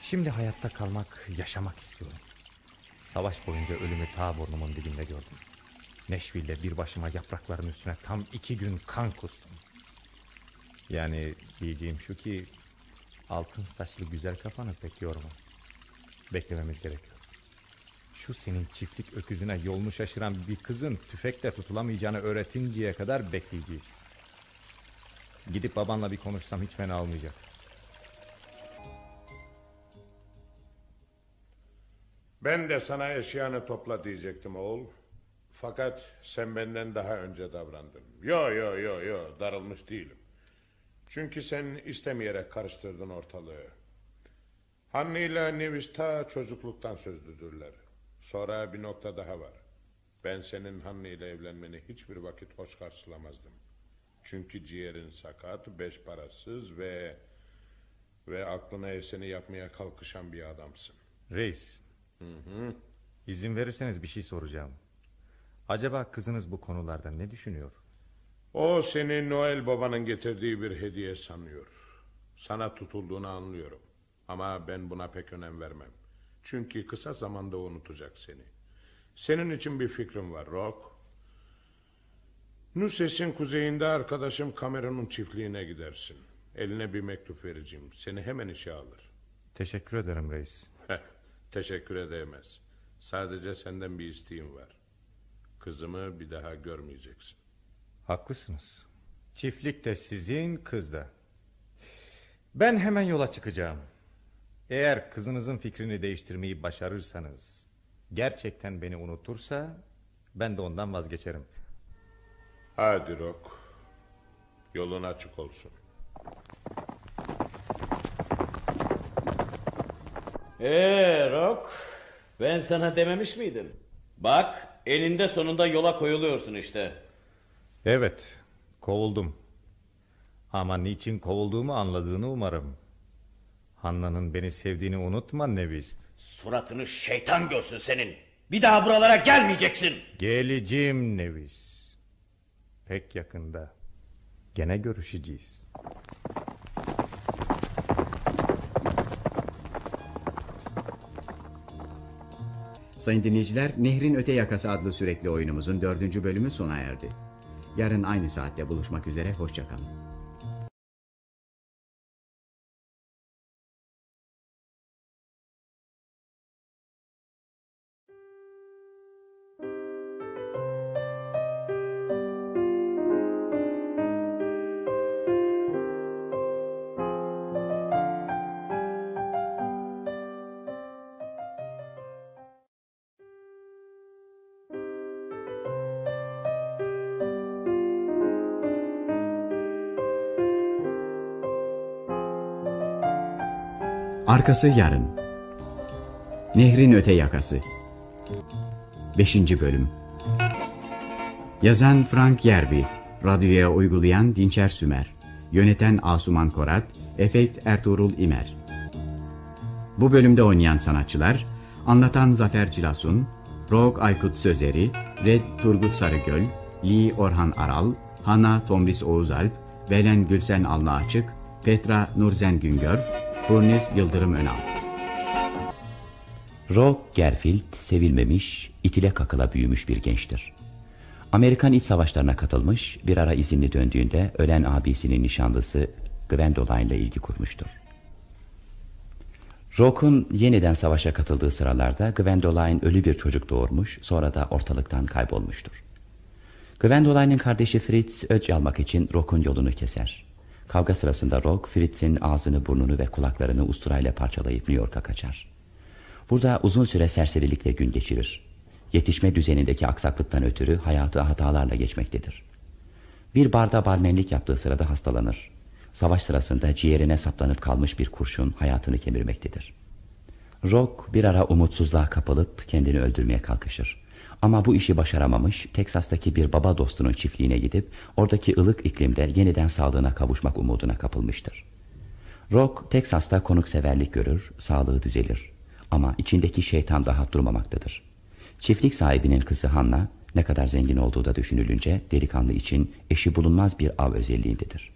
Şimdi hayatta kalmak, yaşamak istiyorum. Savaş boyunca ölümü ta burnumun dibinde gördüm. Neşville'de bir başıma yaprakların üstüne tam iki gün kan kustum. Yani diyeceğim şu ki altın saçlı güzel kafanı pek yorma. Beklememiz gerekiyor. Şu senin çiftlik öküzüne yolunu şaşıran bir kızın tüfekle tutulamayacağını öğretinceye kadar bekleyeceğiz. Gidip babanla bir konuşsam hiç fena olmayacak. Ben de sana eşyanı topla diyecektim oğul. Fakat sen benden daha önce davrandın. Yo yo yo yo darılmış değilim. Çünkü sen istemeyerek karıştırdın ortalığı. Hanni ile Nevis ta çocukluktan sözlüdürler. Sonra bir nokta daha var. Ben senin Hanni ile evlenmeni hiçbir vakit hoş karşılamazdım. Çünkü ciğerin sakat, beş parasız ve... ve aklına eseni yapmaya kalkışan bir adamsın. Reis. Hı hı. İzin verirseniz bir şey soracağım. Acaba kızınız bu konularda ne düşünüyor? O seni Noel babanın getirdiği bir hediye sanıyor. Sana tutulduğunu anlıyorum. Ama ben buna pek önem vermem. Çünkü kısa zamanda unutacak seni. Senin için bir fikrim var Rock. Nuses'in kuzeyinde arkadaşım Cameron'un çiftliğine gidersin. Eline bir mektup vereceğim. Seni hemen işe alır. Teşekkür ederim reis. Teşekkür edemez. Sadece senden bir isteğim var. Kızımı bir daha görmeyeceksin. Haklısınız. Çiftlik de sizin, kız da. Ben hemen yola çıkacağım. Eğer kızınızın fikrini değiştirmeyi başarırsanız... ...gerçekten beni unutursa... ...ben de ondan vazgeçerim. Hadi Rok. Yolun açık olsun. Eee Rok... ...ben sana dememiş miydim? Bak eninde sonunda yola koyuluyorsun işte. Evet kovuldum. Ama niçin kovulduğumu anladığını umarım. Hanna'nın beni sevdiğini unutma Nevis. Suratını şeytan görsün senin. Bir daha buralara gelmeyeceksin. Geleceğim Nevis. Pek yakında. Gene görüşeceğiz. Sayın dinleyiciler, Nehrin Öte Yakası adlı sürekli oyunumuzun dördüncü bölümü sona erdi. Yarın aynı saatte buluşmak üzere, hoşçakalın. Arkası yarın. Nehrin öte yakası. 5. bölüm. Yazan Frank Yerbi, radyoya uygulayan Dinçer Sümer, yöneten Asuman Korat, efekt Ertuğrul İmer. Bu bölümde oynayan sanatçılar, anlatan Zafer Cilasun, Rog Aykut Sözeri, Red Turgut Sarıgöl, Lee Orhan Aral, Hana Tomris Oğuzalp, Belen Gülsen Allı Açık, Petra Nurzen Güngör, Furniz Yıldırım Önal. Rock Gerfield sevilmemiş, itile kakıla büyümüş bir gençtir. Amerikan iç savaşlarına katılmış, bir ara izinli döndüğünde ölen abisinin nişanlısı Gwendoline ile ilgi kurmuştur. Rock'un yeniden savaşa katıldığı sıralarda Gwendoline ölü bir çocuk doğurmuş, sonra da ortalıktan kaybolmuştur. Gwendoline'in kardeşi Fritz öc almak için Rock'un yolunu keser. Kavga sırasında Rock, Fritz'in ağzını, burnunu ve kulaklarını usturayla parçalayıp New York'a kaçar. Burada uzun süre serserilikle gün geçirir. Yetişme düzenindeki aksaklıktan ötürü hayatı hatalarla geçmektedir. Bir barda barmenlik yaptığı sırada hastalanır. Savaş sırasında ciğerine saplanıp kalmış bir kurşun hayatını kemirmektedir. Rock bir ara umutsuzluğa kapılıp kendini öldürmeye kalkışır. Ama bu işi başaramamış, Teksas'taki bir baba dostunun çiftliğine gidip oradaki ılık iklimde yeniden sağlığına kavuşmak umuduna kapılmıştır. Rock, Teksas'ta konukseverlik görür, sağlığı düzelir. Ama içindeki şeytan rahat durmamaktadır. Çiftlik sahibinin kızı Hanna, ne kadar zengin olduğu da düşünülünce delikanlı için eşi bulunmaz bir av özelliğindedir.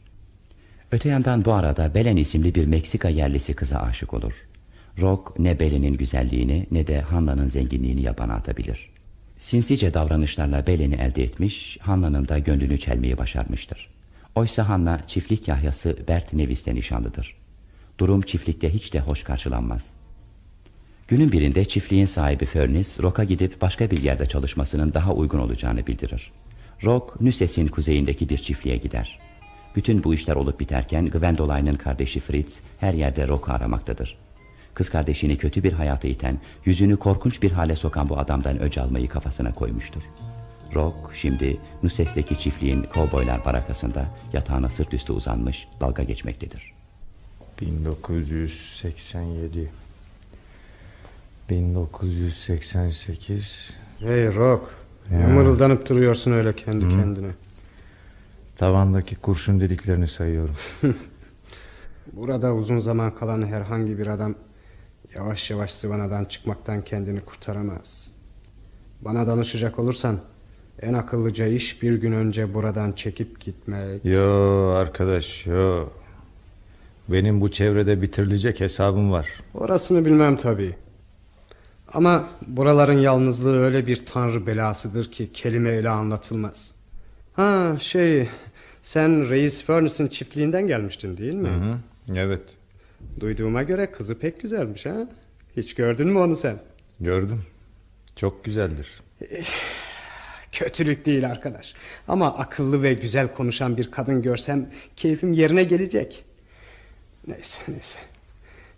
Öte yandan bu arada Belen isimli bir Meksika yerlisi kıza aşık olur. Rock ne Belen'in güzelliğini ne de Hanna'nın zenginliğini yabana atabilir. Sinsice davranışlarla Belen'i elde etmiş, Hanna'nın da gönlünü çelmeyi başarmıştır. Oysa Hanna çiftlik yahyası Bert Nevis'le nişanlıdır. Durum çiftlikte hiç de hoş karşılanmaz. Günün birinde çiftliğin sahibi Furnis, Rock'a gidip başka bir yerde çalışmasının daha uygun olacağını bildirir. Rock, Nüses'in kuzeyindeki bir çiftliğe gider. Bütün bu işler olup biterken Gwendoline'ın kardeşi Fritz her yerde Rock'u aramaktadır. Kız kardeşini kötü bir hayata iten, yüzünü korkunç bir hale sokan bu adamdan öc almayı kafasına koymuştur. Rock şimdi Nuses'teki çiftliğin kovboylar barakasında yatağına sırt üstü uzanmış dalga geçmektedir. 1987 1988 Hey Rock Ya. Ne mırıldanıp duruyorsun öyle kendi Hı. kendine Tavandaki kurşun deliklerini sayıyorum. [laughs] Burada uzun zaman kalan herhangi bir adam Yavaş yavaş sıvanadan çıkmaktan kendini kurtaramaz Bana danışacak olursan En akıllıca iş bir gün önce buradan çekip gitmek Yo arkadaş yo. Benim bu çevrede bitirilecek hesabım var. Orasını bilmem tabii Ama buraların yalnızlığı öyle bir tanrı belasıdır ki kelimeyle anlatılmaz Ha şey sen Reis Furnace'ın çiftliğinden gelmiştin değil mi? Hı hı, evet. Duyduğuma göre kızı pek güzelmiş ha. Hiç gördün mü onu sen? Gördüm. Çok güzeldir. Kötülük değil arkadaş. Ama akıllı ve güzel konuşan bir kadın görsem keyfim yerine gelecek. Neyse neyse.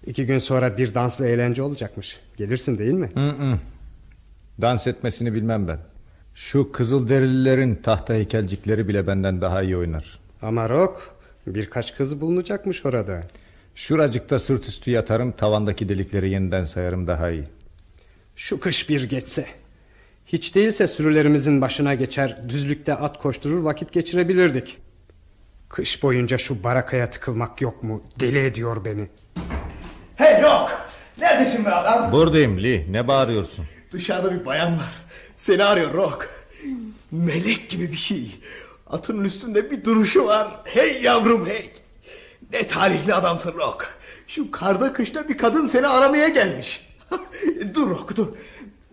İki gün sonra bir danslı eğlence olacakmış. Gelirsin değil mi? Hı hı. Dans etmesini bilmem ben. Şu kızıl derililerin tahta heykelcikleri bile benden daha iyi oynar. Ama Rock birkaç kız bulunacakmış orada. Şuracıkta sırt üstü yatarım tavandaki delikleri yeniden sayarım daha iyi. Şu kış bir geçse. Hiç değilse sürülerimizin başına geçer, düzlükte at koşturur vakit geçirebilirdik. Kış boyunca şu barakaya tıkılmak yok mu? Deli ediyor beni. Hey Rock! Neredesin be adam? Buradayım Lee ne bağırıyorsun? Dışarıda bir bayan var. Seni arıyor Rock. Melek gibi bir şey. Atının üstünde bir duruşu var. Hey yavrum hey. Ne talihli adamsın Rock. Şu karda kışta bir kadın seni aramaya gelmiş. [laughs] dur Rock dur.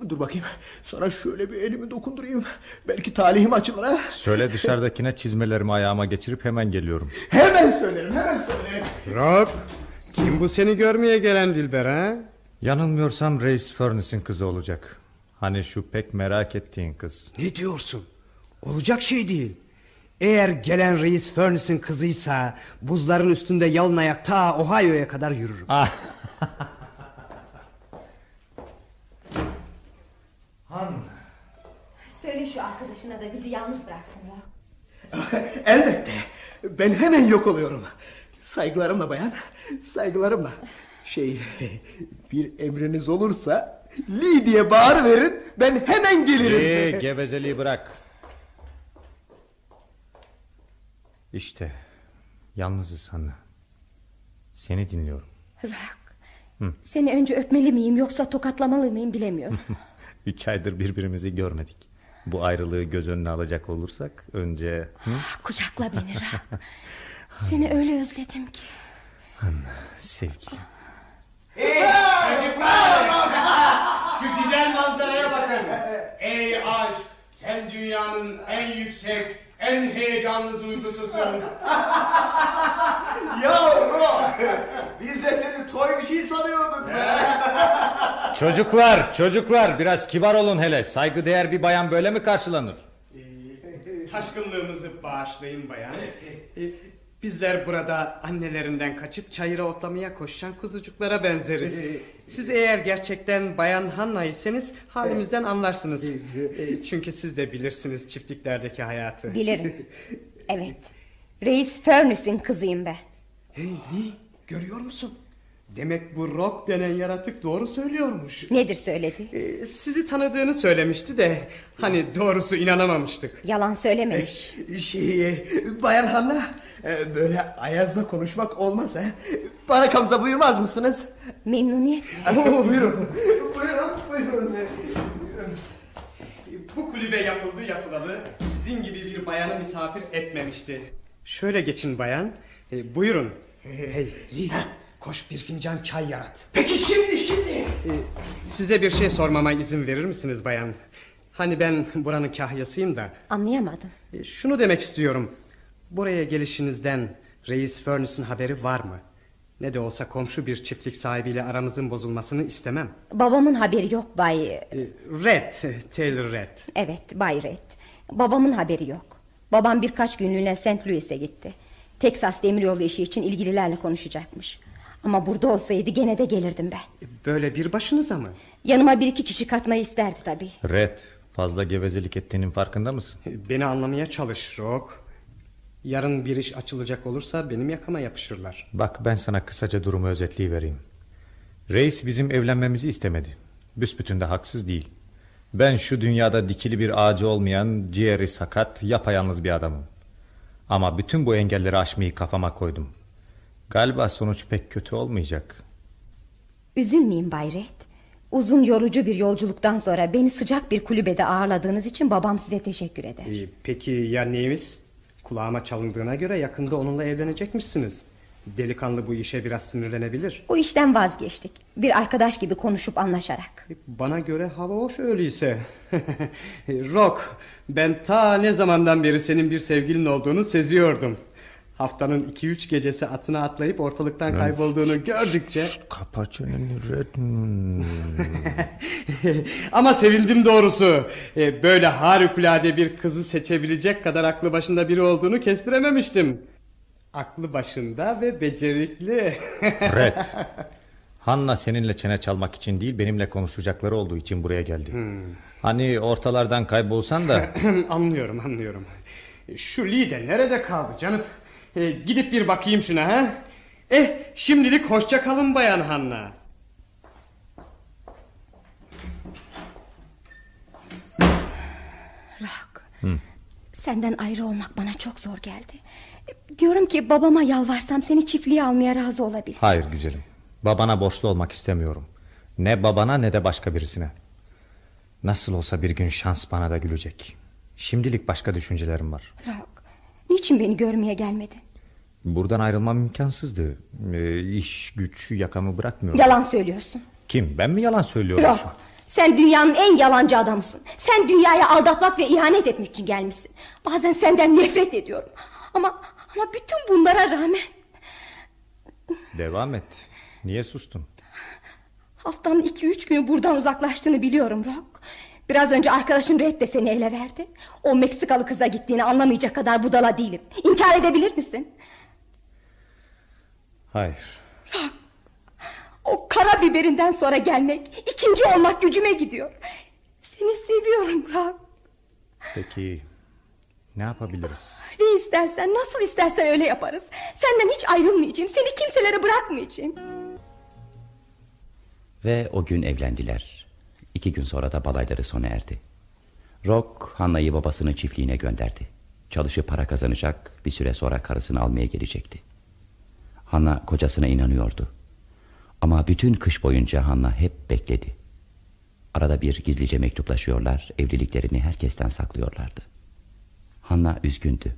Dur bakayım. Sana şöyle bir elimi dokundurayım. Belki talihim açılır ha. Söyle dışarıdakine çizmelerimi ayağıma geçirip hemen geliyorum. Hemen söylerim hemen söylerim. Rock, kim bu seni görmeye gelen Dilber ha? Yanılmıyorsam Reis Furnace'in kızı olacak. Hani şu pek merak ettiğin kız. Ne diyorsun? Olacak şey değil. Eğer gelen reis Furnace'in kızıysa buzların üstünde yalın ayak ta Ohio'ya kadar yürürüm. Ah. [laughs] Han. Söyle şu arkadaşına da bizi yalnız bıraksın Rock. [laughs] Elbette. Ben hemen yok oluyorum. Saygılarımla bayan. Saygılarımla. Şey [laughs] bir emriniz olursa Lee diye bağır verin ben hemen gelirim. Lee gevezeliği bırak. İşte yalnızız Hanna. Seni dinliyorum. Hı. Seni önce öpmeli miyim yoksa tokatlamalı mıyım bilemiyorum. [laughs] Üç aydır birbirimizi görmedik. Bu ayrılığı göz önüne alacak olursak önce... Hı? Kucakla beni Rock. [laughs] Seni öyle özledim ki. Hanna sevgi. Hey çocuklar! Şu güzel manzaraya bakın. Ey aşk! Sen dünyanın en yüksek, en heyecanlı duygususun. [laughs] Yavrum biz de seni toy bir şey sanıyorduk be. [laughs] Çocuklar, çocuklar biraz kibar olun hele. Saygıdeğer bir bayan böyle mi karşılanır? Taşkınlığımızı bağışlayın bayan. [laughs] Ee, Bizler burada annelerinden kaçıp çayıra otlamaya koşan kuzucuklara benzeriz. Siz eğer gerçekten bayan Hanna iseniz halimizden anlarsınız. Ee, Çünkü siz de bilirsiniz çiftliklerdeki hayatı. Bilirim. [laughs] Evet. Reis Furnace'in kızıyım ben. Hey Lee görüyor musun? Demek bu Rock denen yaratık doğru söylüyormuş. Nedir söyledi? Ee, sizi tanıdığını söylemişti de hani doğrusu inanamamıştık. Yalan söylememiş. Şey bayan Hanna e, böyle Ayaz'la konuşmak olmaz ha. Barakamıza buyurmaz mısınız? Memnuniyetle. [laughs] buyurun. Buyurun buyurun. Bu kulübe yapıldı yapılalı sizin gibi bir bayanı misafir etmemişti. Şöyle geçin bayan. Ee, buyurun. Hey Lee, koş bir fincan çay yarat. Peki şimdi şimdi. Ee, size bir şey sormama izin verir misiniz bayan? Hani ben buranın kahyasıyım da. Anlayamadım. Ee, şunu demek istiyorum. Buraya gelişinizden Reis Furnace'ın haberi var mı? Ne de olsa komşu bir çiftlik sahibiyle aramızın bozulmasını istemem. Babamın haberi yok Bay... Ee, Red, Taylor Red. Evet Bay Red. Babamın haberi yok. Babam birkaç günlüğüne St. Louis'e gitti. Texas demiryolu işi için ilgililerle konuşacakmış. Ama burada olsaydı gene de gelirdim ben. Böyle bir başınıza mı? Yanıma bir iki kişi katmayı isterdi tabii. Red, fazla gevezelik ettiğinin farkında mısın? Beni anlamaya çalış Rock. Yarın bir iş açılacak olursa benim yakama yapışırlar. Bak ben sana kısaca durumu özetleyivereyim. Reis bizim evlenmemizi istemedi. Büsbütün de haksız değil. Ben şu dünyada dikili bir ağacı olmayan, ciğeri sakat, yapayalnız bir adamım. Ama bütün bu engelleri aşmayı kafama koydum. Galiba sonuç pek kötü olmayacak. Üzülmeyin Bay Red. Uzun yorucu bir yolculuktan sonra beni sıcak bir kulübede ağırladığınız için babam size teşekkür eder. Ee, peki ya neyimiz? Kulağıma çalındığına göre yakında onunla evlenecekmişsiniz. Delikanlı bu işe biraz sinirlenebilir. Bu işten vazgeçtik. Bir arkadaş gibi konuşup anlaşarak. Bana göre hava hoş öyleyse. [laughs] Rock, ben ta ne zamandan beri senin bir sevgilin olduğunu seziyordum. Haftanın iki üç gecesi atına atlayıp ortalıktan Ben- kaybolduğunu gördükçe... Kapa çeneni. [laughs] Ama sevindim doğrusu. Ee, Böyle harikulade bir kızı seçebilecek kadar aklı başında biri olduğunu kestirememiştim. Aklı başında ve becerikli. [laughs] Red. Hanna seninle çene çalmak için değil benimle konuşacakları olduğu için buraya geldi. Hmm. Hani ortalardan kaybolsan da [clears throat] anlıyorum anlıyorum. Şu de nerede kaldı canım? Ee, gidip bir bakayım şuna ha. Eh şimdilik hoşça kalın bayan Hanna. Rock. Senden ayrı olmak bana çok zor geldi. Diyorum ki babama yalvarsam seni çiftliğe almaya razı olabilir. Hayır güzelim. Babana borçlu olmak istemiyorum. Ne babana ne de başka birisine. Nasıl olsa bir gün şans bana da gülecek. Şimdilik başka düşüncelerim var. Rock. Niçin beni görmeye gelmedin? Buradan ayrılmam imkansızdı. Ee, iş güç yakamı bırakmıyor. Yalan söylüyorsun. Kim ben mi yalan söylüyorum? Rock. Sen dünyanın en yalancı adamısın. Sen dünyaya aldatmak ve ihanet etmek için gelmişsin. Bazen senden nefret ediyorum. Ama ama bütün bunlara rağmen Devam et. Niye sustun? haftanın iki üç günü buradan uzaklaştığını biliyorum Rock. Biraz önce arkadaşın Red de seni ele verdi. O Meksikalı kıza gittiğini anlamayacak kadar budala değilim. İnkar edebilir misin? Hayır. O kara biberinden sonra gelmek, ikinci olmak gücüme gidiyor. Seni seviyorum Rock. Peki ne yapabiliriz? Ne istersen, nasıl istersen öyle yaparız. Senden hiç ayrılmayacağım. Seni kimselere bırakmayacağım. Ve o gün evlendiler. İki gün sonra da balayları sona erdi. Rock, Hanna'yı babasının çiftliğine gönderdi. Çalışıp para kazanacak, bir süre sonra karısını almaya gelecekti. Hanna kocasına inanıyordu. Ama bütün kış boyunca Hanna hep bekledi. Arada bir gizlice mektuplaşıyorlar, evliliklerini herkesten saklıyorlardı. Hanna üzgündü.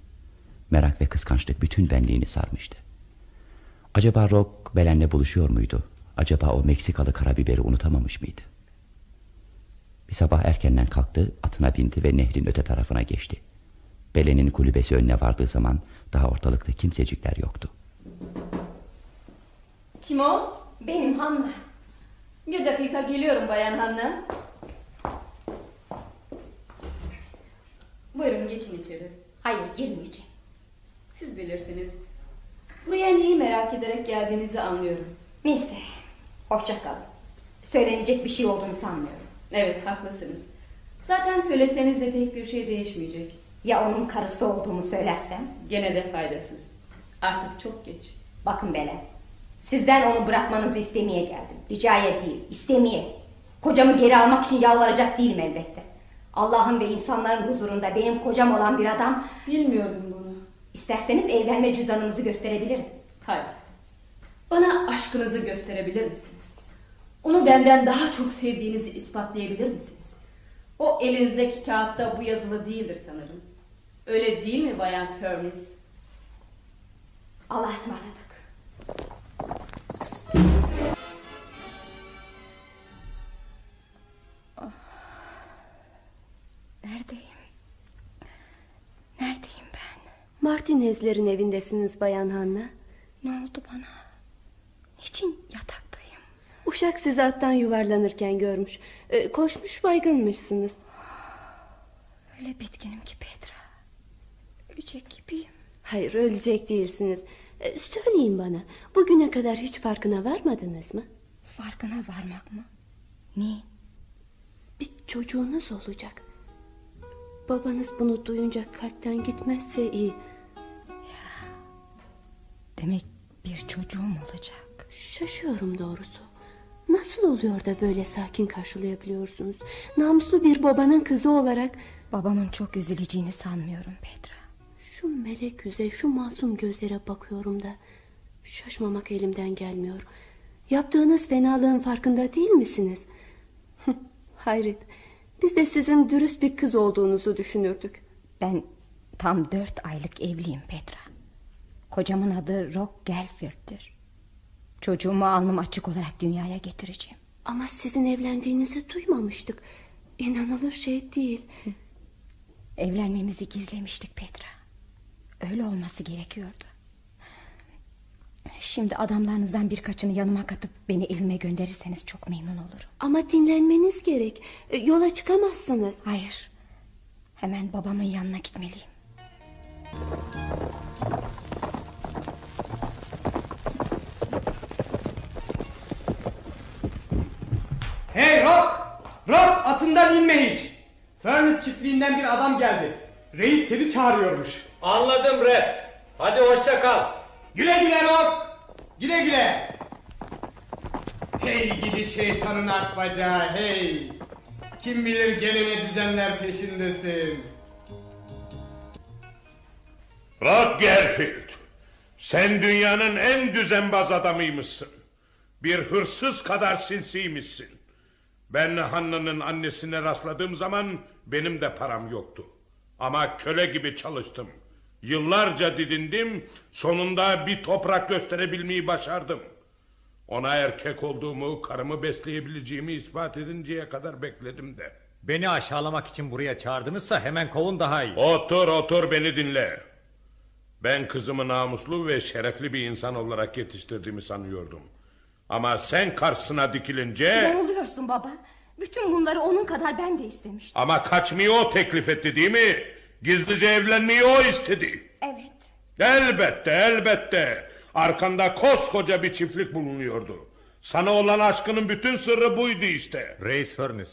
Merak ve kıskançlık bütün benliğini sarmıştı. Acaba Rock Belen'le buluşuyor muydu? Acaba o Meksikalı karabiberi unutamamış mıydı? Bir sabah erkenden kalktı, atına bindi ve nehrin öte tarafına geçti. Belen'in kulübesi önüne vardığı zaman daha ortalıkta kimsecikler yoktu. Kim o? Benim Hanna. Bir dakika geliyorum Bayan Hanna. Buyurun geçin içeri. Hayır girmeyeceğim. Siz bilirsiniz. Buraya neyi merak ederek geldiğinizi anlıyorum. Neyse. Hoşça kalın. Söylenecek bir şey olduğunu sanmıyorum. Evet haklısınız. Zaten söyleseniz de pek bir şey değişmeyecek. Ya onun karısı olduğumu söylersem? Gene de faydasız. Artık çok geç. Bakın Belen. Sizden onu bırakmanızı istemeye geldim. Ricaya değil, istemeye. Kocamı geri almak için yalvaracak değilim elbette. Allah'ın ve insanların huzurunda benim kocam olan bir adam... Bilmiyordum bunu. İsterseniz evlenme cüzdanınızı gösterebilirim. Hayır. Bana aşkınızı gösterebilir misiniz? Onu benden daha çok sevdiğinizi ispatlayabilir misiniz? O elinizdeki kağıtta bu yazılı değildir sanırım. Öyle değil mi Bayan Furnace? Allah'a ısmarladık. Neredeyim? Neredeyim ben? Martinezlerin evindesiniz Bayan Hanna. Ne oldu bana? Niçin yataktayım? Uşak sizi attan yuvarlanırken görmüş. Ee, koşmuş baygınmışsınız. Öyle bitkinim ki Petra. Ölecek gibiyim. Hayır ölecek değilsiniz. Ee, söyleyin bana. Bugüne kadar hiç farkına varmadınız mı? Farkına varmak mı? Ne? Bir çocuğunuz olacak. Babanız bunu duyunca kalpten gitmezse iyi. Demek bir çocuğum olacak. Şaşıyorum doğrusu. Nasıl oluyor da böyle sakin karşılayabiliyorsunuz? Namuslu bir babanın kızı olarak... Babamın çok üzüleceğini sanmıyorum Petra. Şu melek yüze, şu masum gözlere bakıyorum da... Şaşmamak elimden gelmiyor. Yaptığınız fenalığın farkında değil misiniz? Hayret. Biz de sizin dürüst bir kız olduğunuzu düşünürdük. Ben tam dört aylık evliyim Petra. Kocamın adı Rock Gelfield'tir. Çocuğumu alnım açık olarak dünyaya getireceğim. Ama sizin evlendiğinizi duymamıştık. İnanılır şey değil. Evlenmemizi gizlemiştik Petra. Öyle olması gerekiyordu. Şimdi adamlarınızdan birkaçını yanıma katıp beni evime gönderirseniz çok memnun olurum. Ama dinlenmeniz gerek. E, Yola çıkamazsınız. Hayır. Hemen babamın yanına gitmeliyim. Hey Rock! Rock atından inme hiç. Furnace çiftliğinden bir adam geldi. Reis seni çağırıyormuş. Anladım Red. Hadi hoşça kal. Güle güle Rock. Güle güle. Hey gidi şeytanın akbacağı hey. Kim bilir gene ne düzenler peşindesin. Rod Gerfield. Sen dünyanın en düzenbaz adamıymışsın. Bir hırsız kadar sinsiymişsin. Ben Hanna'nın annesine rastladığım zaman benim de param yoktu. Ama köle gibi çalıştım. Yıllarca didindim, sonunda bir toprak gösterebilmeyi başardım. Ona erkek olduğumu, karımı besleyebileceğimi ispat edinceye kadar bekledim de. Beni aşağılamak için buraya çağırdınızsa hemen kovun daha iyi. Otur otur beni dinle. Ben kızımı namuslu ve şerefli bir insan olarak yetiştirdiğimi sanıyordum. Ama sen karşısına dikilince... Yanılıyorsun baba. Bütün bunları onun kadar ben de istemiştim. Ama kaçmayı o teklif etti değil mi? Gizlice evlenmeyi o istedi. Evet. Elbette elbette. Arkanda koskoca bir çiftlik bulunuyordu. Sana olan aşkının bütün sırrı buydu işte. Reis Furnace,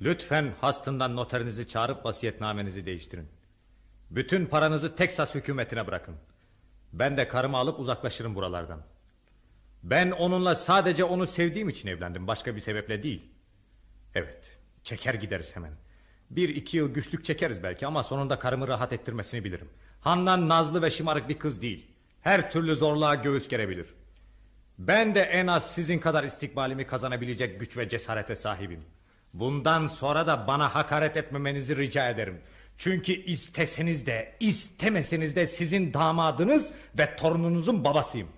lütfen hastından noterinizi çağırıp vasiyetnamenizi değiştirin. Bütün paranızı Teksas hükümetine bırakın. Ben de karımı alıp uzaklaşırım buralardan. Ben onunla sadece onu sevdiğim için evlendim. Başka bir sebeple değil. Evet, çeker gideriz hemen. Bir iki yıl güçlük çekeriz belki ama sonunda karımı rahat ettirmesini bilirim. Handan nazlı ve şımarık bir kız değil. Her türlü zorluğa göğüs gerebilir. Ben de en az sizin kadar istikbalimi kazanabilecek güç ve cesarete sahibim. Bundan sonra da bana hakaret etmemenizi rica ederim. Çünkü isteseniz de istemeseniz de sizin damadınız ve torununuzun babasıyım.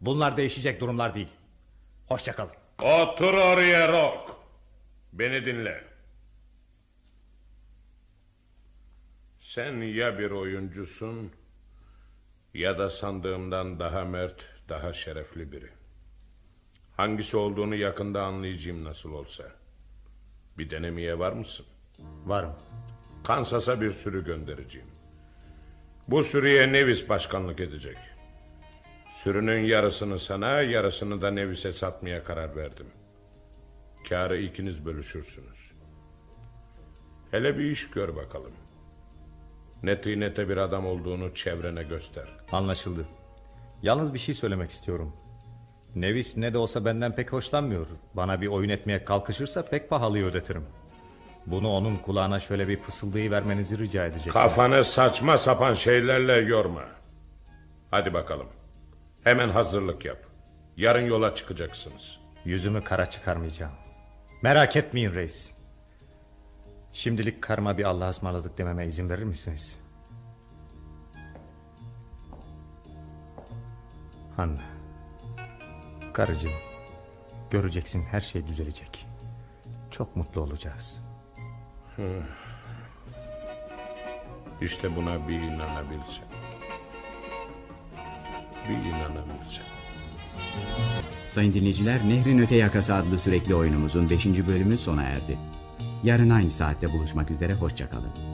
Bunlar değişecek durumlar değil. Hoşçakalın. Otur oraya Rock. Beni dinle. Sen ya bir oyuncusun ya da sandığımdan daha mert, daha şerefli biri. Hangisi olduğunu yakında anlayacağım nasıl olsa. Bir denemeye var mısın? Varım. Kansas'a bir sürü göndereceğim. Bu sürüye Nevis başkanlık edecek. Sürünün yarısını sana, yarısını da Nevis'e satmaya karar verdim. Karı ikiniz bölüşürsünüz. Hele bir iş gör bakalım. Netinete bir adam olduğunu çevrene göster. Anlaşıldı. Yalnız bir şey söylemek istiyorum. Nevis ne de olsa benden pek hoşlanmıyor. Bana bir oyun etmeye kalkışırsa pek pahalıyı ödetirim. Bunu onun kulağına şöyle bir fısıldayı vermenizi rica edecek. Kafanı saçma sapan şeylerle yorma. Hadi bakalım. Hemen hazırlık yap. Yarın yola çıkacaksınız. Yüzümü kara çıkarmayacağım. Merak etmeyin reis. Şimdilik karma bir Allah'a ısmarladık dememe izin verir misiniz? Hanna. Karıcığım. Göreceksin her şey düzelecek. Çok mutlu olacağız. İşte buna bir inanabilsen. Bir inanabilsen. Sayın dinleyiciler, Nehrin Öte Yakası adlı sürekli oyunumuzun 5. bölümü sona erdi. Yarın aynı saatte buluşmak üzere, hoşçakalın.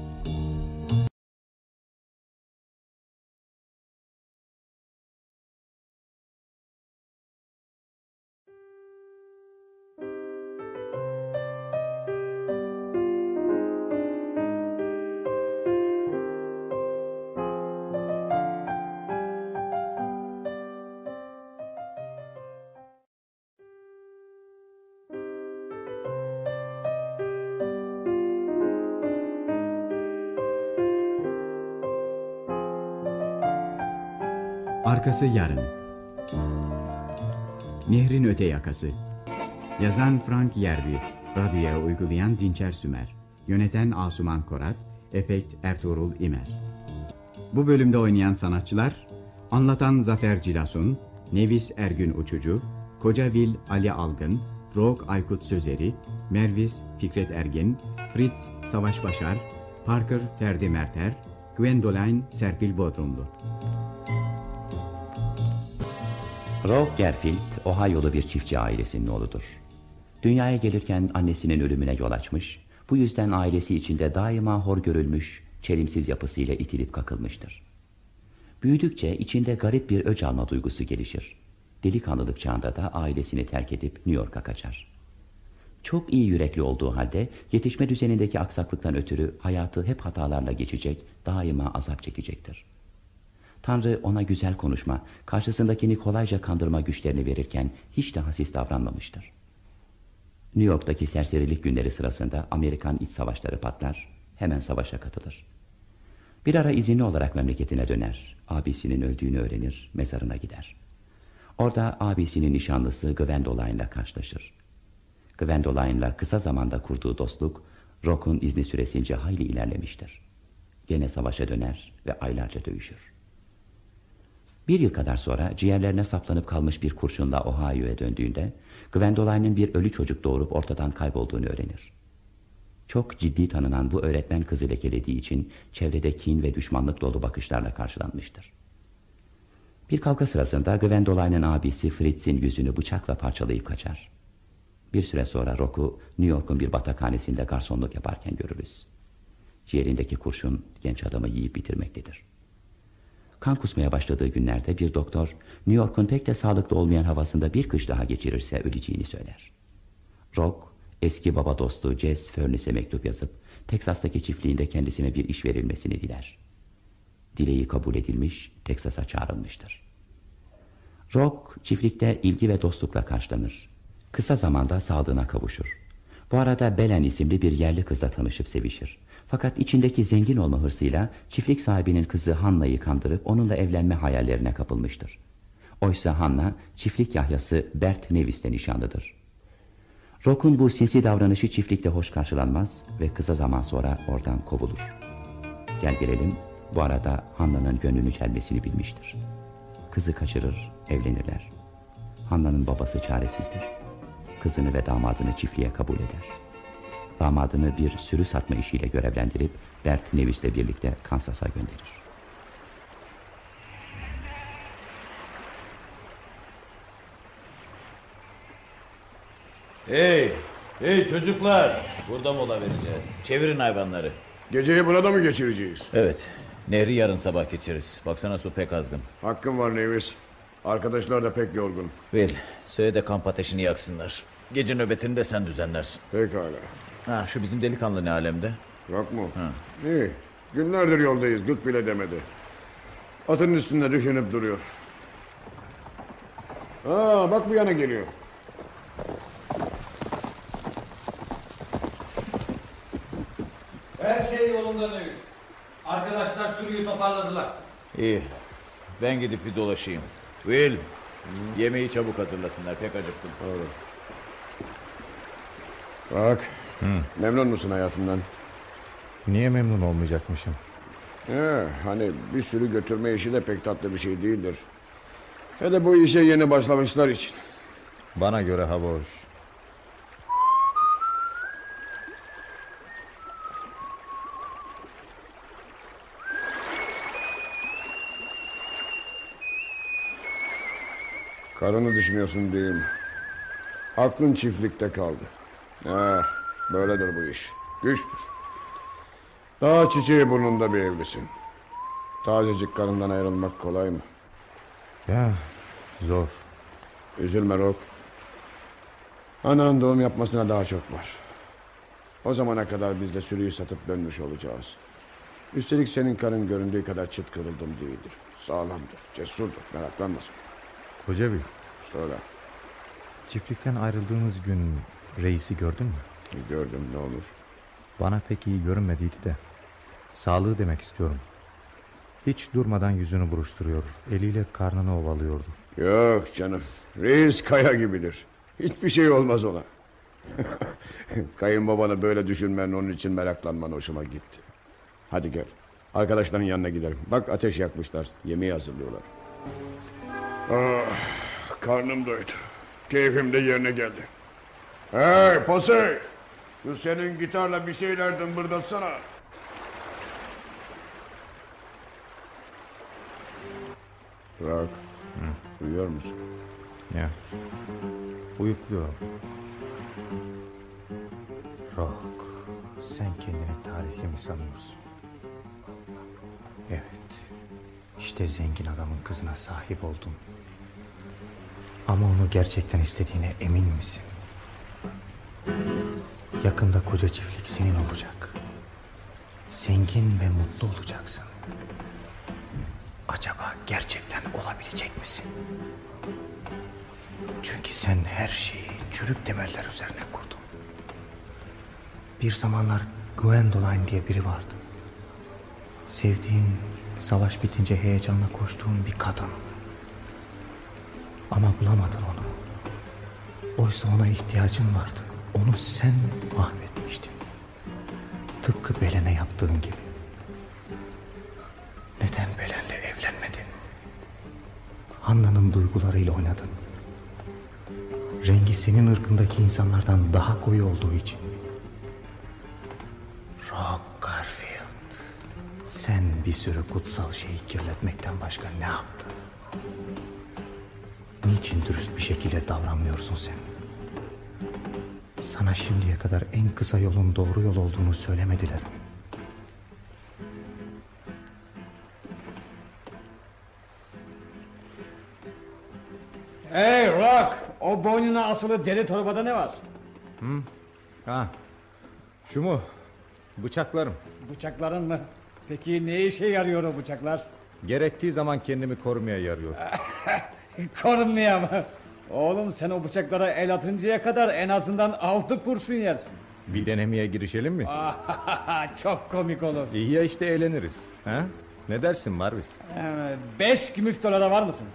Arkası yarın. Nehrin öte yakası. Yazan Frank Yerbi, radyoya uygulayan Dinçer Sümer, yöneten Asuman Korat, efekt Ertuğrul İmer. Bu bölümde oynayan sanatçılar, anlatan Zafer Cilasun, Nevis Ergün Uçucu, Kocavil Ali Algın, Rog Aykut Sözeri, Mervis Fikret Ergin, Fritz Savaş Başar, Parker Ferdi Merter, Gwendoline Serpil Bodrumlu. Rob Gerfield, Ohio'lu bir çiftçi ailesinin oğludur. Dünyaya gelirken annesinin ölümüne yol açmış, bu yüzden ailesi içinde daima hor görülmüş, çelimsiz yapısıyla itilip kakılmıştır. Büyüdükçe içinde garip bir öc alma duygusu gelişir. Delikanlılık çağında da ailesini terk edip New York'a kaçar. Çok iyi yürekli olduğu halde yetişme düzenindeki aksaklıktan ötürü hayatı hep hatalarla geçecek, daima azap çekecektir. Tanrı ona güzel konuşma, karşısındakini kolayca kandırma güçlerini verirken hiç de hasis davranmamıştır. New York'taki serserilik günleri sırasında Amerikan iç savaşları patlar, hemen savaşa katılır. Bir ara izinli olarak memleketine döner, abisinin öldüğünü öğrenir, mezarına gider. Orada abisinin nişanlısı Gwendoline'la karşılaşır. Gwendoline'la kısa zamanda kurduğu dostluk, Rock'un izni süresince hayli ilerlemiştir. Gene savaşa döner ve aylarca dövüşür. Bir yıl kadar sonra ciğerlerine saplanıp kalmış bir kurşunla Ohio'ya döndüğünde Gwendoline'ın bir ölü çocuk doğurup ortadan kaybolduğunu öğrenir. Çok ciddi tanınan bu öğretmen kızı lekelediği için çevrede kin ve düşmanlık dolu bakışlarla karşılanmıştır. Bir kavga sırasında Gwendoline'ın abisi Fritz'in yüzünü bıçakla parçalayıp kaçar. Bir süre sonra Rock'u New York'un bir batakhanesinde garsonluk yaparken görürüz. Ciğerindeki kurşun genç adamı yiyip bitirmektedir. Kan kusmaya başladığı günlerde bir doktor New York'un pek de sağlıklı olmayan havasında bir kış daha geçirirse öleceğini söyler. Rock eski baba dostu Jess Furnace'e mektup yazıp Teksas'taki çiftliğinde kendisine bir iş verilmesini diler. Dileği kabul edilmiş, Teksas'a çağrılmıştır. Rock çiftlikte ilgi ve dostlukla karşılanır. Kısa zamanda sağlığına kavuşur. Bu arada Belen isimli bir yerli kızla tanışıp sevişir. Fakat içindeki zengin olma hırsıyla çiftlik sahibinin kızı Hanna'yı kandırıp onunla evlenme hayallerine kapılmıştır. Oysa Hanna çiftlik yahyası Bert Nevis'le nişanlıdır. Rock'un bu sinsi davranışı çiftlikte hoş karşılanmaz ve kısa zaman sonra oradan kovulur. Gel gelelim bu arada Hanna'nın gönlünü çelmesini bilmiştir. Kızı kaçırır, evlenirler. Hanna'nın babası çaresizdir. Kızını ve damadını çiftliğe kabul eder. Damadını bir sürü satma işiyle görevlendirip Bert Nevis'le birlikte Kansas'a gönderir. Hey, hey çocuklar. Burada mola vereceğiz. Çevirin hayvanları. Geceyi burada mı geçireceğiz? Evet. Nehri yarın sabah geçeriz. Baksana su pek azgın. Hakkım var Nevis. Arkadaşlar da pek yorgun. Will, söyle de kamp ateşini yaksınlar. Gece nöbetini de sen düzenlersin. Pekala. Ha, şu bizim delikanlı ne alemde? Yok mu? Ha. İyi. Günlerdir yoldayız. Gık bile demedi. Atın üstünde düşünüp duruyor. Aa, bak bu yana geliyor. Her şey yolunda Nevis. Arkadaşlar sürüyü toparladılar. İyi. Ben gidip bir dolaşayım. Will, yemeği çabuk hazırlasınlar. Pek acıktım. Olur. Bak. Memnun musun hayatından? Niye memnun olmayacakmışım? He, hani bir sürü götürme işi de pek tatlı bir şey değildir. He de bu işe yeni başlamışlar için. Bana göre hava hoş. Karını düşünüyorsun mi? Aklın çiftlikte kaldı. Ha, böyledir bu iş. Güçtür. Daha çiçeği burnunda bir evlisin. Tazecik karından ayrılmak kolay mı? Ya zor. Üzülme Rock. Anan doğum yapmasına daha çok var. O zamana kadar biz de sürüyü satıp dönmüş olacağız. Üstelik senin karın göründüğü kadar çıt kırıldım değildir. Sağlamdır, cesurdur, meraklanmasın. Koca bir. Söyle. Çiftlikten ayrıldığımız gün reisi gördün mü? Gördüm ne olur. Bana pek iyi görünmediydi de. Sağlığı demek istiyorum. Hiç durmadan yüzünü buruşturuyor. Eliyle karnını ovalıyordu. Yok canım. Reis kaya gibidir. Hiçbir şey olmaz ona. [laughs] Kayınbabanı böyle düşünmen onun için meraklanman hoşuma gitti. Hadi gel. Arkadaşların yanına gidelim. Bak ateş yakmışlar. Yemeği hazırlıyorlar. Ah, karnım doydu. Keyfim de yerine geldi. Hey Posey! Şu senin gitarla bir şeyler dımbırdatsana. Rock. Uyuyor musun? Ya. Uyukluyorum. Rock, sen kendini tarihli mi sanıyorsun? Evet. İşte zengin adamın kızına sahip oldun. Ama onu gerçekten istediğine emin misin? Yakında koca çiftlik senin olacak. Zengin ve mutlu olacaksın. acaba gerçekten olabilecek misin? Çünkü sen her şeyi çürük temeller üzerine kurdun. Bir zamanlar Gwendoline diye biri vardı. Sevdiğin, savaş bitince heyecanla koştuğun bir kadın. Ama bulamadın onu. Oysa ona ihtiyacın vardı. Onu sen mahvetmiştin. Tıpkı Belen'e yaptığın gibi. Neden Belen'le evlenmedin? Hanna'nın duygularıyla oynadın. Rengi senin ırkındaki insanlardan daha koyu olduğu için. Rock Garfield. Sen bir sürü kutsal şeyi kirletmekten başka ne yaptın? Niçin dürüst bir şekilde davranmıyorsun sen? Sana şimdiye kadar en kısa yolun doğru yol olduğunu söylemediler mi? Hey Rock! O boynuna asılı deri torbada ne var? Hı? Ha. Şu mu? Bıçaklarım. Bıçakların mı? Peki ne işe yarıyor o bıçaklar? Gerektiği zaman kendimi korumaya yarıyor. [laughs] Korunmaya mı? Oğlum sen o bıçaklara el atıncaya kadar en azından altı kurşun yersin. Bir denemeye girişelim mi? [laughs] Çok komik olur. İyi ya işte eğleniriz. Ha? Ne dersin Marvis? Ee, Beş gümüş dolara var mısın?